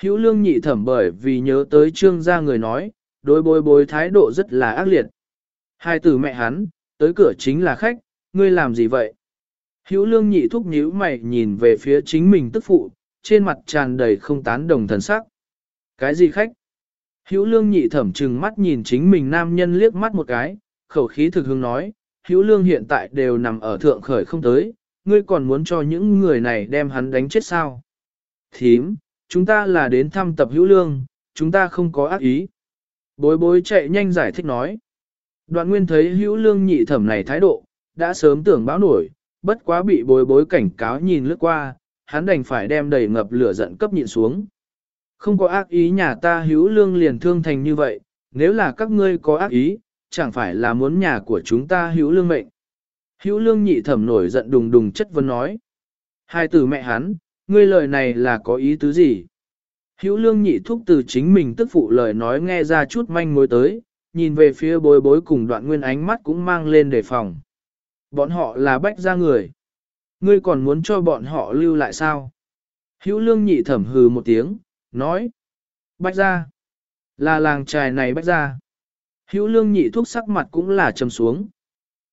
Hữu lương nhị thẩm bởi vì nhớ tới trương gia người nói, đối bối bối thái độ rất là ác liệt. Hai từ mẹ hắn, tới cửa chính là khách, ngươi làm gì vậy? Hữu lương nhị thúc nhíu mày nhìn về phía chính mình tức phụ, trên mặt tràn đầy không tán đồng thần sắc. Cái gì khách? Hữu lương nhị thẩm trừng mắt nhìn chính mình nam nhân liếc mắt một cái, khẩu khí thực hương nói, hữu lương hiện tại đều nằm ở thượng khởi không tới, ngươi còn muốn cho những người này đem hắn đánh chết sao? Thím, chúng ta là đến thăm tập hữu lương, chúng ta không có ác ý. Bối bối chạy nhanh giải thích nói. Đoạn nguyên thấy hữu lương nhị thẩm này thái độ, đã sớm tưởng báo nổi, bất quá bị bối bối cảnh cáo nhìn lướt qua, hắn đành phải đem đầy ngập lửa giận cấp nhịn xuống. Không có ác ý nhà ta hữu lương liền thương thành như vậy, nếu là các ngươi có ác ý, chẳng phải là muốn nhà của chúng ta hữu lương mệnh. Hữu lương nhị thẩm nổi giận đùng đùng chất vấn nói. Hai từ mẹ hắn, ngươi lời này là có ý tứ gì? Hữu lương nhị thúc từ chính mình tức phụ lời nói nghe ra chút manh mối tới, nhìn về phía bối bối cùng đoạn nguyên ánh mắt cũng mang lên đề phòng. Bọn họ là bách gia người. Ngươi còn muốn cho bọn họ lưu lại sao? Hữu lương nhị thẩm hừ một tiếng, nói. Bách gia. Là làng trài này bách gia. Hữu lương nhị thuốc sắc mặt cũng là trầm xuống.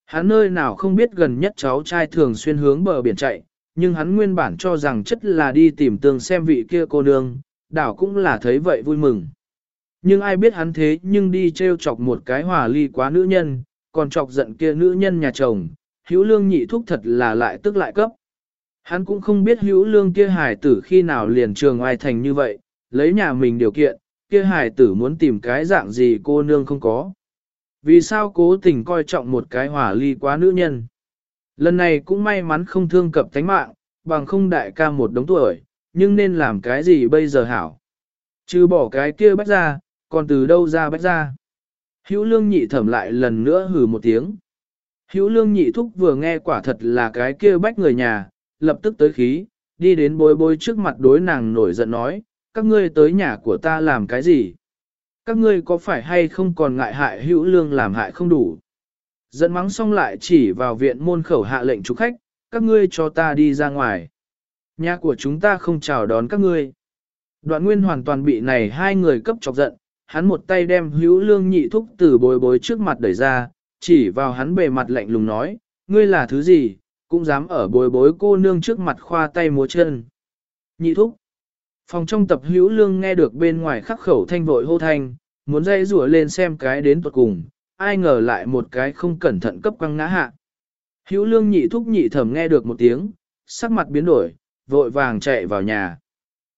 Hắn nơi nào không biết gần nhất cháu trai thường xuyên hướng bờ biển chạy, nhưng hắn nguyên bản cho rằng chất là đi tìm tương xem vị kia cô nương, đảo cũng là thấy vậy vui mừng. Nhưng ai biết hắn thế nhưng đi treo chọc một cái hòa ly quá nữ nhân, còn chọc giận kia nữ nhân nhà chồng, hữu lương nhị thúc thật là lại tức lại cấp. Hắn cũng không biết hữu lương kia hài tử khi nào liền trường ai thành như vậy, lấy nhà mình điều kiện, kia hài tử muốn tìm cái dạng gì cô nương không có. Vì sao cố tình coi trọng một cái hỏa ly quá nữ nhân? Lần này cũng may mắn không thương cập thánh mạng, bằng không đại ca một đống tuổi, nhưng nên làm cái gì bây giờ hảo? Chứ bỏ cái kia bách ra, còn từ đâu ra bách ra? Hữu lương nhị thẩm lại lần nữa hừ một tiếng. Hữu lương nhị thúc vừa nghe quả thật là cái kia bách người nhà, lập tức tới khí, đi đến bối bối trước mặt đối nàng nổi giận nói, các ngươi tới nhà của ta làm cái gì? Các ngươi có phải hay không còn ngại hại hữu lương làm hại không đủ? Dẫn mắng xong lại chỉ vào viện môn khẩu hạ lệnh chủ khách, các ngươi cho ta đi ra ngoài. Nhà của chúng ta không chào đón các ngươi. Đoạn nguyên hoàn toàn bị này hai người cấp chọc giận, hắn một tay đem hữu lương nhị thúc từ bối bối trước mặt đẩy ra, chỉ vào hắn bề mặt lạnh lùng nói, ngươi là thứ gì, cũng dám ở bối bối cô nương trước mặt khoa tay múa chân. Nhị thúc. Phòng trong tập hữu lương nghe được bên ngoài khắc khẩu thanh vội hô thanh, muốn dây rủa lên xem cái đến tuột cùng, ai ngờ lại một cái không cẩn thận cấp quăng ngã hạ. Hữu lương nhị thúc nhị thẩm nghe được một tiếng, sắc mặt biến đổi, vội vàng chạy vào nhà.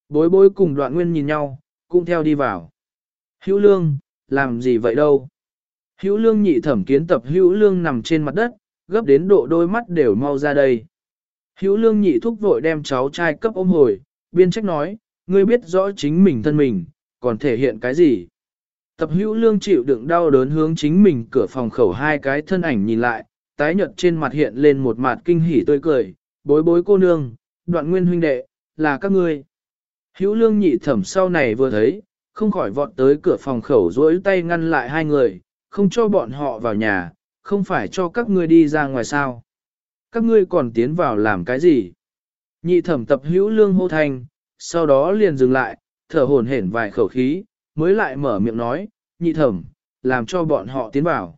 Bối bối cùng đoạn nguyên nhìn nhau, cũng theo đi vào. Hữu lương, làm gì vậy đâu? Hữu lương nhị thẩm kiến tập hữu lương nằm trên mặt đất, gấp đến độ đôi mắt đều mau ra đây. Hữu lương nhị thúc vội đem cháu trai cấp ôm hồi, biên trách nói, ngươi biết rõ chính mình thân mình, còn thể hiện cái gì? Tập hữu lương chịu đựng đau đớn hướng chính mình cửa phòng khẩu hai cái thân ảnh nhìn lại, tái nhợt trên mặt hiện lên một mặt kinh hỉ tươi cười, bối bối cô nương, đoạn nguyên huynh đệ, là các ngươi. Hữu lương nhị thẩm sau này vừa thấy, không khỏi vọt tới cửa phòng khẩu rỗi tay ngăn lại hai người, không cho bọn họ vào nhà, không phải cho các ngươi đi ra ngoài sao. Các ngươi còn tiến vào làm cái gì? Nhị thẩm tập hữu lương hô thành sau đó liền dừng lại, thở hổn hển vài khẩu khí, mới lại mở miệng nói, nhị thẩm, làm cho bọn họ tiến vào.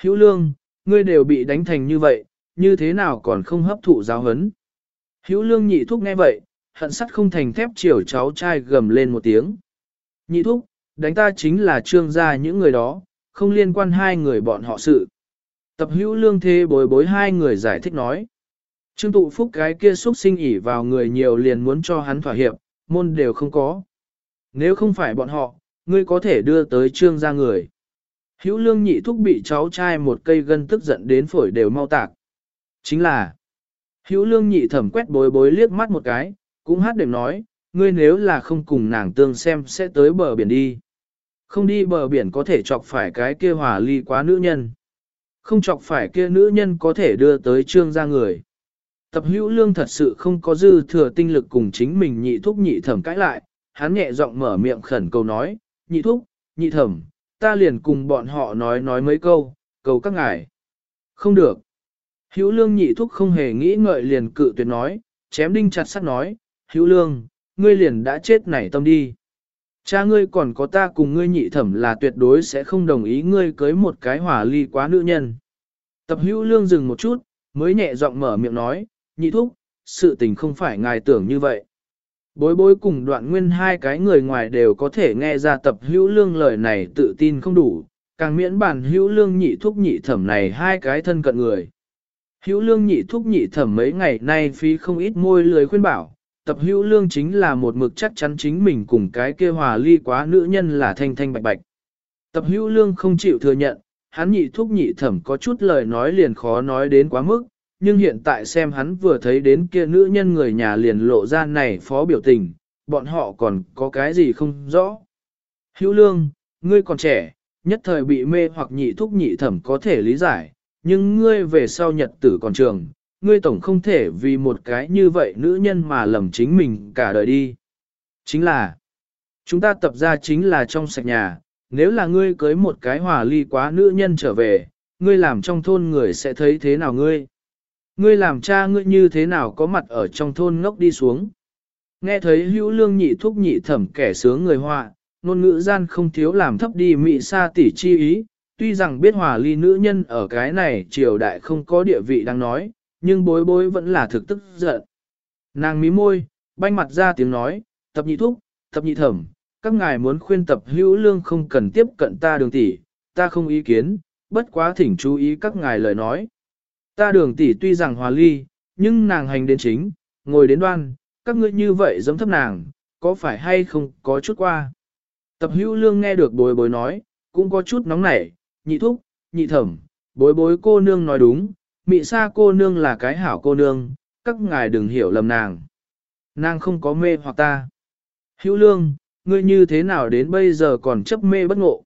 Hữu lương, ngươi đều bị đánh thành như vậy, như thế nào còn không hấp thụ giáo hấn? Hữu lương nhị thúc nghe vậy, hận sắt không thành thép chiều cháu trai gầm lên một tiếng. Nhị thúc, đánh ta chính là trương gia những người đó, không liên quan hai người bọn họ sự. Tập hữu lương thế bối bối hai người giải thích nói. Trương tụ phúc cái kia xúc sinh ỉ vào người nhiều liền muốn cho hắn thỏa hiệp, môn đều không có. Nếu không phải bọn họ, ngươi có thể đưa tới trương gia người. Hữu lương nhị thúc bị cháu trai một cây gân tức giận đến phổi đều mau tạc. Chính là, hữu lương nhị thẩm quét bối bối liếc mắt một cái, cũng hát đềm nói, ngươi nếu là không cùng nàng tương xem sẽ tới bờ biển đi. Không đi bờ biển có thể chọc phải cái kia hòa ly quá nữ nhân. Không chọc phải kia nữ nhân có thể đưa tới trương gia người. Tập hữu lương thật sự không có dư thừa tinh lực cùng chính mình nhị thúc nhị thẩm cãi lại, hắn nhẹ giọng mở miệng khẩn cầu nói, nhị thúc, nhị thẩm, ta liền cùng bọn họ nói nói mấy câu, cầu các ngài. Không được. Hữu lương nhị thúc không hề nghĩ ngợi liền cự tuyệt nói, chém đinh chặt sắt nói, hữu lương, ngươi liền đã chết nảy tâm đi. Cha ngươi còn có ta cùng ngươi nhị thẩm là tuyệt đối sẽ không đồng ý ngươi cưới một cái hỏa ly quá nữ nhân. Tập hữu lương dừng một chút, mới nhẹ giọng mở miệng nói, nhị thúc, sự tình không phải ngài tưởng như vậy. Bối bối cùng đoạn nguyên hai cái người ngoài đều có thể nghe ra tập hữu lương lời này tự tin không đủ, càng miễn bản hữu lương nhị thúc nhị thẩm này hai cái thân cận người. Hữu lương nhị thúc nhị thẩm mấy ngày nay phí không ít môi lười khuyên bảo, tập hữu lương chính là một mực chắc chắn chính mình cùng cái kia hòa ly quá nữ nhân là thanh thanh bạch bạch. Tập hữu lương không chịu thừa nhận, hắn nhị thúc nhị thẩm có chút lời nói liền khó nói đến quá mức, nhưng hiện tại xem hắn vừa thấy đến kia nữ nhân người nhà liền lộ ra này phó biểu tình, bọn họ còn có cái gì không rõ. Hữu lương, ngươi còn trẻ, nhất thời bị mê hoặc nhị thúc nhị thẩm có thể lý giải, nhưng ngươi về sau nhật tử còn trường, ngươi tổng không thể vì một cái như vậy nữ nhân mà lầm chính mình cả đời đi. Chính là, chúng ta tập ra chính là trong sạch nhà, nếu là ngươi cưới một cái hòa ly quá nữ nhân trở về, ngươi làm trong thôn người sẽ thấy thế nào ngươi? Ngươi làm cha ngươi như thế nào có mặt ở trong thôn ngốc đi xuống? Nghe thấy hữu lương nhị thúc nhị thẩm kẻ sướng người họa, ngôn ngữ gian không thiếu làm thấp đi mị sa tỉ chi ý, tuy rằng biết hòa ly nữ nhân ở cái này triều đại không có địa vị đang nói, nhưng bối bối vẫn là thực tức giận. Nàng mí môi, banh mặt ra tiếng nói, tập nhị thúc, tập nhị thẩm, các ngài muốn khuyên tập hữu lương không cần tiếp cận ta đường tỷ, ta không ý kiến, bất quá thỉnh chú ý các ngài lời nói. Ta đường tỷ tuy rằng hòa ly, nhưng nàng hành đến chính, ngồi đến đoan, các ngươi như vậy giống thấp nàng, có phải hay không có chút qua. Tập hữu lương nghe được bối bối nói, cũng có chút nóng nảy, nhị thúc, nhị thẩm, bối bối cô nương nói đúng, mị sa cô nương là cái hảo cô nương, các ngài đừng hiểu lầm nàng. Nàng không có mê hoặc ta. Hữu lương, ngươi như thế nào đến bây giờ còn chấp mê bất ngộ.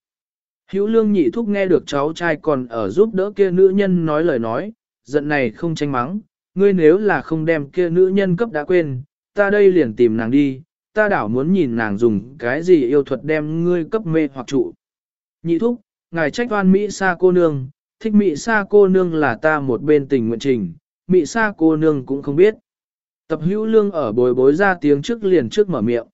Hữu lương nhị thúc nghe được cháu trai còn ở giúp đỡ kia nữ nhân nói lời nói, giận này không tranh mắng, ngươi nếu là không đem kia nữ nhân cấp đã quên, ta đây liền tìm nàng đi, ta đảo muốn nhìn nàng dùng cái gì yêu thuật đem ngươi cấp mê hoặc trụ. Nhị thúc, ngài trách oan Mỹ sa cô nương, thích Mỹ sa cô nương là ta một bên tình nguyện trình, Mỹ sa cô nương cũng không biết. Tập hữu lương ở bồi bối ra tiếng trước liền trước mở miệng.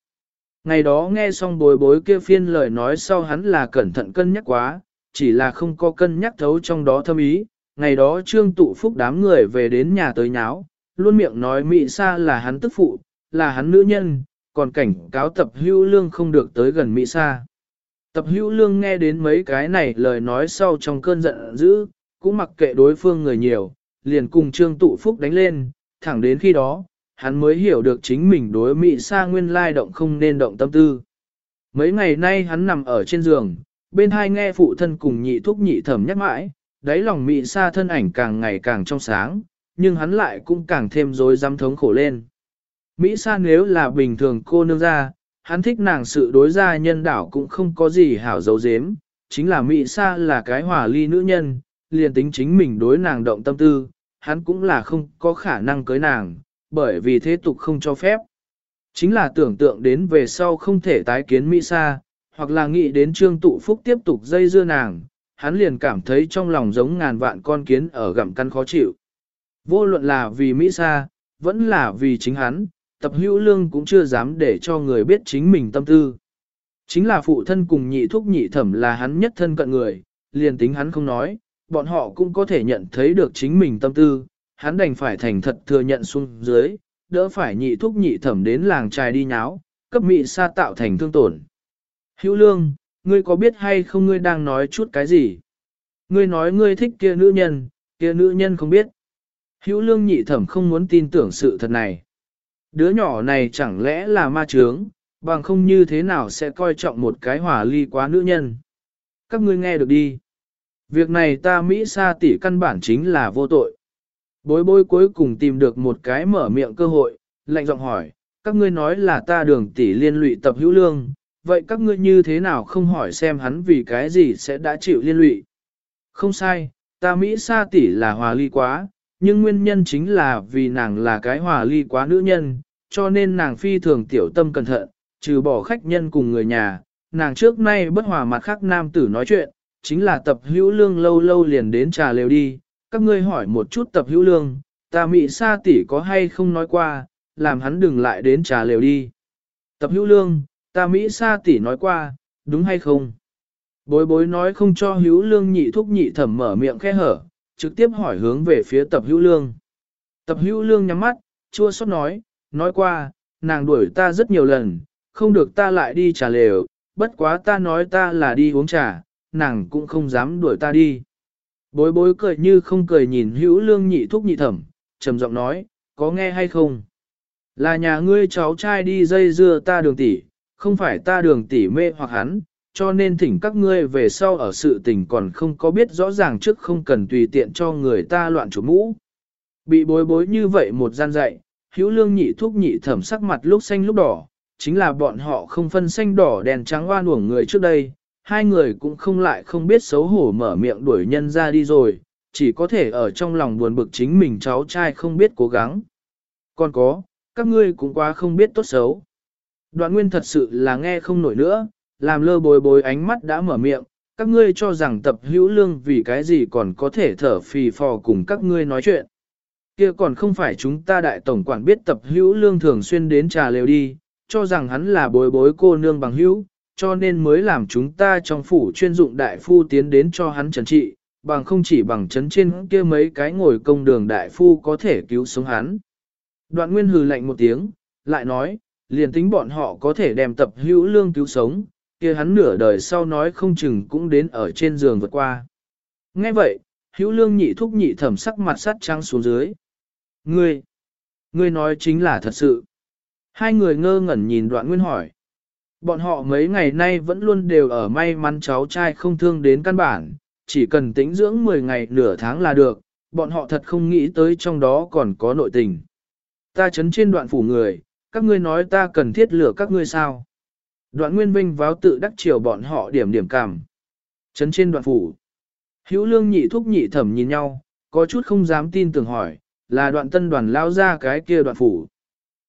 Ngày đó nghe xong bồi bối kia phiên lời nói sau hắn là cẩn thận cân nhắc quá, chỉ là không có cân nhắc thấu trong đó thâm ý. Ngày đó trương tụ phúc đám người về đến nhà tới nháo, luôn miệng nói Mỹ Sa là hắn tức phụ, là hắn nữ nhân, còn cảnh cáo tập hữu lương không được tới gần Mỹ Sa. Tập hữu lương nghe đến mấy cái này lời nói sau trong cơn giận dữ, cũng mặc kệ đối phương người nhiều, liền cùng trương tụ phúc đánh lên, thẳng đến khi đó, hắn mới hiểu được chính mình đối Mỹ Sa nguyên lai động không nên động tâm tư. Mấy ngày nay hắn nằm ở trên giường, bên hai nghe phụ thân cùng nhị thúc nhị thẩm nhắc mãi, đáy lòng Mỹ Sa thân ảnh càng ngày càng trong sáng, nhưng hắn lại cũng càng thêm rối rắm thống khổ lên. Mỹ Sa nếu là bình thường cô nương ra, hắn thích nàng sự đối gia nhân đảo cũng không có gì hảo dấu dếm, chính là Mỹ Sa là cái hòa ly nữ nhân, liền tính chính mình đối nàng động tâm tư, hắn cũng là không có khả năng cưới nàng, bởi vì thế tục không cho phép. Chính là tưởng tượng đến về sau không thể tái kiến Mỹ Sa, hoặc là nghĩ đến Trương Tụ Phúc tiếp tục dây dưa nàng, hắn liền cảm thấy trong lòng giống ngàn vạn con kiến ở gặm căn khó chịu. Vô luận là vì Mỹ Sa, vẫn là vì chính hắn, tập hữu lương cũng chưa dám để cho người biết chính mình tâm tư. Chính là phụ thân cùng nhị thúc nhị thẩm là hắn nhất thân cận người, liền tính hắn không nói, bọn họ cũng có thể nhận thấy được chính mình tâm tư, hắn đành phải thành thật thừa nhận xuống dưới, đỡ phải nhị thúc nhị thẩm đến làng trài đi nháo, cấp mị sa tạo thành thương tổn. Hữu lương, ngươi có biết hay không ngươi đang nói chút cái gì? Ngươi nói ngươi thích kia nữ nhân, kia nữ nhân không biết. Hữu lương nhị thẩm không muốn tin tưởng sự thật này. Đứa nhỏ này chẳng lẽ là ma trướng, bằng không như thế nào sẽ coi trọng một cái hỏa ly quá nữ nhân. Các ngươi nghe được đi. Việc này ta Mỹ sa tỷ căn bản chính là vô tội. Bối bối cuối cùng tìm được một cái mở miệng cơ hội, lạnh giọng hỏi, các ngươi nói là ta đường tỷ liên lụy tập hữu lương, vậy các ngươi như thế nào không hỏi xem hắn vì cái gì sẽ đã chịu liên lụy? Không sai, ta Mỹ sa tỷ là hòa ly quá, nhưng nguyên nhân chính là vì nàng là cái hòa ly quá nữ nhân, cho nên nàng phi thường tiểu tâm cẩn thận, trừ bỏ khách nhân cùng người nhà, nàng trước nay bất hòa mặt khác nam tử nói chuyện, chính là tập hữu lương lâu lâu liền đến trà lều đi, các ngươi hỏi một chút tập hữu lương, ta Mỹ sa tỷ có hay không nói qua, làm hắn đừng lại đến trà lều đi. Tập hữu lương, ta Mỹ sa tỷ nói qua, đúng hay không? Bối bối nói không cho hữu lương nhị thúc nhị thẩm mở miệng khe hở, trực tiếp hỏi hướng về phía tập hữu lương. Tập hữu lương nhắm mắt, chua xót nói, nói qua, nàng đuổi ta rất nhiều lần, không được ta lại đi trà lều, bất quá ta nói ta là đi uống trà, nàng cũng không dám đuổi ta đi. Bối bối cười như không cười nhìn hữu lương nhị thúc nhị thẩm, trầm giọng nói, có nghe hay không? Là nhà ngươi cháu trai đi dây dưa ta đường tỷ, không phải ta đường tỷ mê hoặc hắn, cho nên thỉnh các ngươi về sau ở sự tình còn không có biết rõ ràng trước không cần tùy tiện cho người ta loạn chủ mũ. Bị bối bối như vậy một gian dạy, hữu lương nhị thúc nhị thẩm sắc mặt lúc xanh lúc đỏ, chính là bọn họ không phân xanh đỏ đèn trắng oan uổng người trước đây, hai người cũng không lại không biết xấu hổ mở miệng đuổi nhân ra đi rồi, chỉ có thể ở trong lòng buồn bực chính mình cháu trai không biết cố gắng. Còn có, các ngươi cũng quá không biết tốt xấu. Đoạn nguyên thật sự là nghe không nổi nữa, làm lơ bồi bồi ánh mắt đã mở miệng, các ngươi cho rằng tập hữu lương vì cái gì còn có thể thở phì phò cùng các ngươi nói chuyện. kia còn không phải chúng ta đại tổng quản biết tập hữu lương thường xuyên đến trà lều đi, cho rằng hắn là bồi bối cô nương bằng hữu, cho nên mới làm chúng ta trong phủ chuyên dụng đại phu tiến đến cho hắn trần trị, bằng không chỉ bằng chấn trên kia mấy cái ngồi công đường đại phu có thể cứu sống hắn. Đoạn nguyên hừ lạnh một tiếng, lại nói, liền tính bọn họ có thể đem tập hữu lương cứu sống, kia hắn nửa đời sau nói không chừng cũng đến ở trên giường vượt qua. Nghe vậy, hữu lương nhị thúc nhị thẩm sắc mặt sắt trắng xuống dưới. Ngươi, ngươi nói chính là thật sự. Hai người ngơ ngẩn nhìn đoạn nguyên hỏi. Bọn họ mấy ngày nay vẫn luôn đều ở may mắn cháu trai không thương đến căn bản, chỉ cần tĩnh dưỡng 10 ngày nửa tháng là được, bọn họ thật không nghĩ tới trong đó còn có nội tình. Ta chấn trên đoạn phủ người, các ngươi nói ta cần thiết lửa các ngươi sao? Đoạn nguyên vinh váo tự đắc chiều bọn họ điểm điểm cảm. Chấn trên đoạn phủ. Hữu lương nhị thúc nhị thẩm nhìn nhau, có chút không dám tin tưởng hỏi, là đoạn tân đoàn lao ra cái kia đoạn phủ.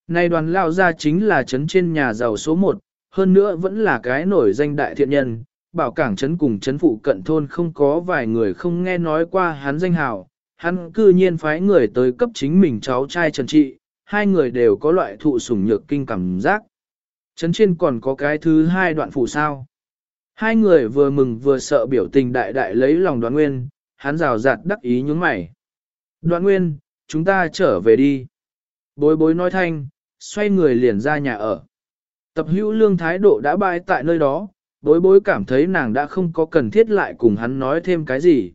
Này đoàn lao ra chính là chấn trên nhà giàu số 1, hơn nữa vẫn là cái nổi danh đại thiện nhân, bảo cảng chấn cùng chấn phụ cận thôn không có vài người không nghe nói qua hắn danh hào, hắn cư nhiên phái người tới cấp chính mình cháu trai Trần Trị, hai người đều có loại thụ sủng nhược kinh cảm giác. Chấn trên còn có cái thứ hai đoạn phụ sao. Hai người vừa mừng vừa sợ biểu tình đại đại lấy lòng đoạn nguyên, hắn rào rạt đắc ý nhướng mày. Đoạn nguyên, chúng ta trở về đi. Bối bối nói thanh, xoay người liền ra nhà ở. Tập hữu lương thái độ đã bại tại nơi đó, bối bối cảm thấy nàng đã không có cần thiết lại cùng hắn nói thêm cái gì.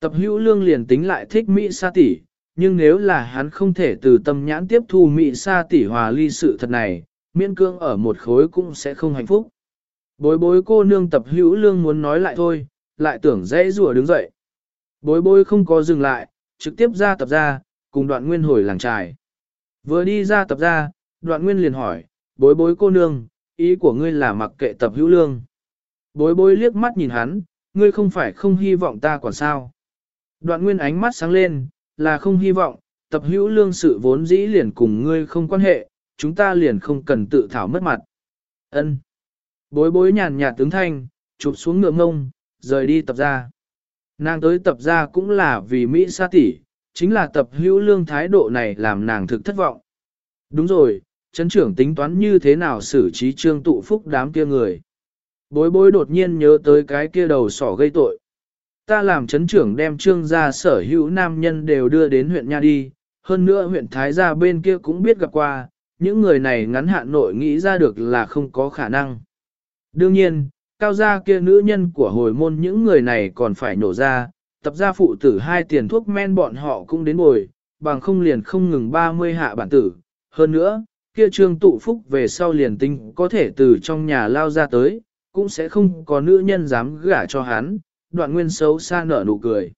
Tập hữu lương liền tính lại thích Mỹ sa tỷ, nhưng nếu là hắn không thể từ tâm nhãn tiếp thu Mị sa tỷ hòa ly sự thật này, miễn cương ở một khối cũng sẽ không hạnh phúc. Bối bối cô nương tập hữu lương muốn nói lại thôi, lại tưởng dễ rùa đứng dậy. Bối bối không có dừng lại, trực tiếp ra tập ra, cùng đoạn nguyên hồi làng trài. Vừa đi ra tập ra, đoạn nguyên liền hỏi, bối bối cô nương, ý của ngươi là mặc kệ tập hữu lương. Bối bối liếc mắt nhìn hắn, ngươi không phải không hy vọng ta còn sao. Đoạn nguyên ánh mắt sáng lên, là không hy vọng, tập hữu lương sự vốn dĩ liền cùng ngươi không quan hệ, chúng ta liền không cần tự thảo mất mặt. Ân. Bối bối nhàn nhạt tướng thanh, chụp xuống ngựa ngông, rời đi tập ra. Nàng tới tập ra cũng là vì Mỹ sa tỷ, chính là tập hữu lương thái độ này làm nàng thực thất vọng. Đúng rồi, chấn trưởng tính toán như thế nào xử trí trương tụ phúc đám kia người. Bối bối đột nhiên nhớ tới cái kia đầu sỏ gây tội. Ta làm chấn trưởng đem trương gia sở hữu nam nhân đều đưa đến huyện nha đi, hơn nữa huyện Thái gia bên kia cũng biết gặp qua, những người này ngắn hạn nội nghĩ ra được là không có khả năng. Đương nhiên, cao gia kia nữ nhân của hồi môn những người này còn phải nổ ra, tập gia phụ tử hai tiền thuốc men bọn họ cũng đến bồi, bằng không liền không ngừng 30 hạ bản tử. Hơn nữa, kia trương tụ phúc về sau liền tinh có thể từ trong nhà lao ra tới, cũng sẽ không có nữ nhân dám gả cho hắn, đoạn nguyên xấu xa nở nụ cười.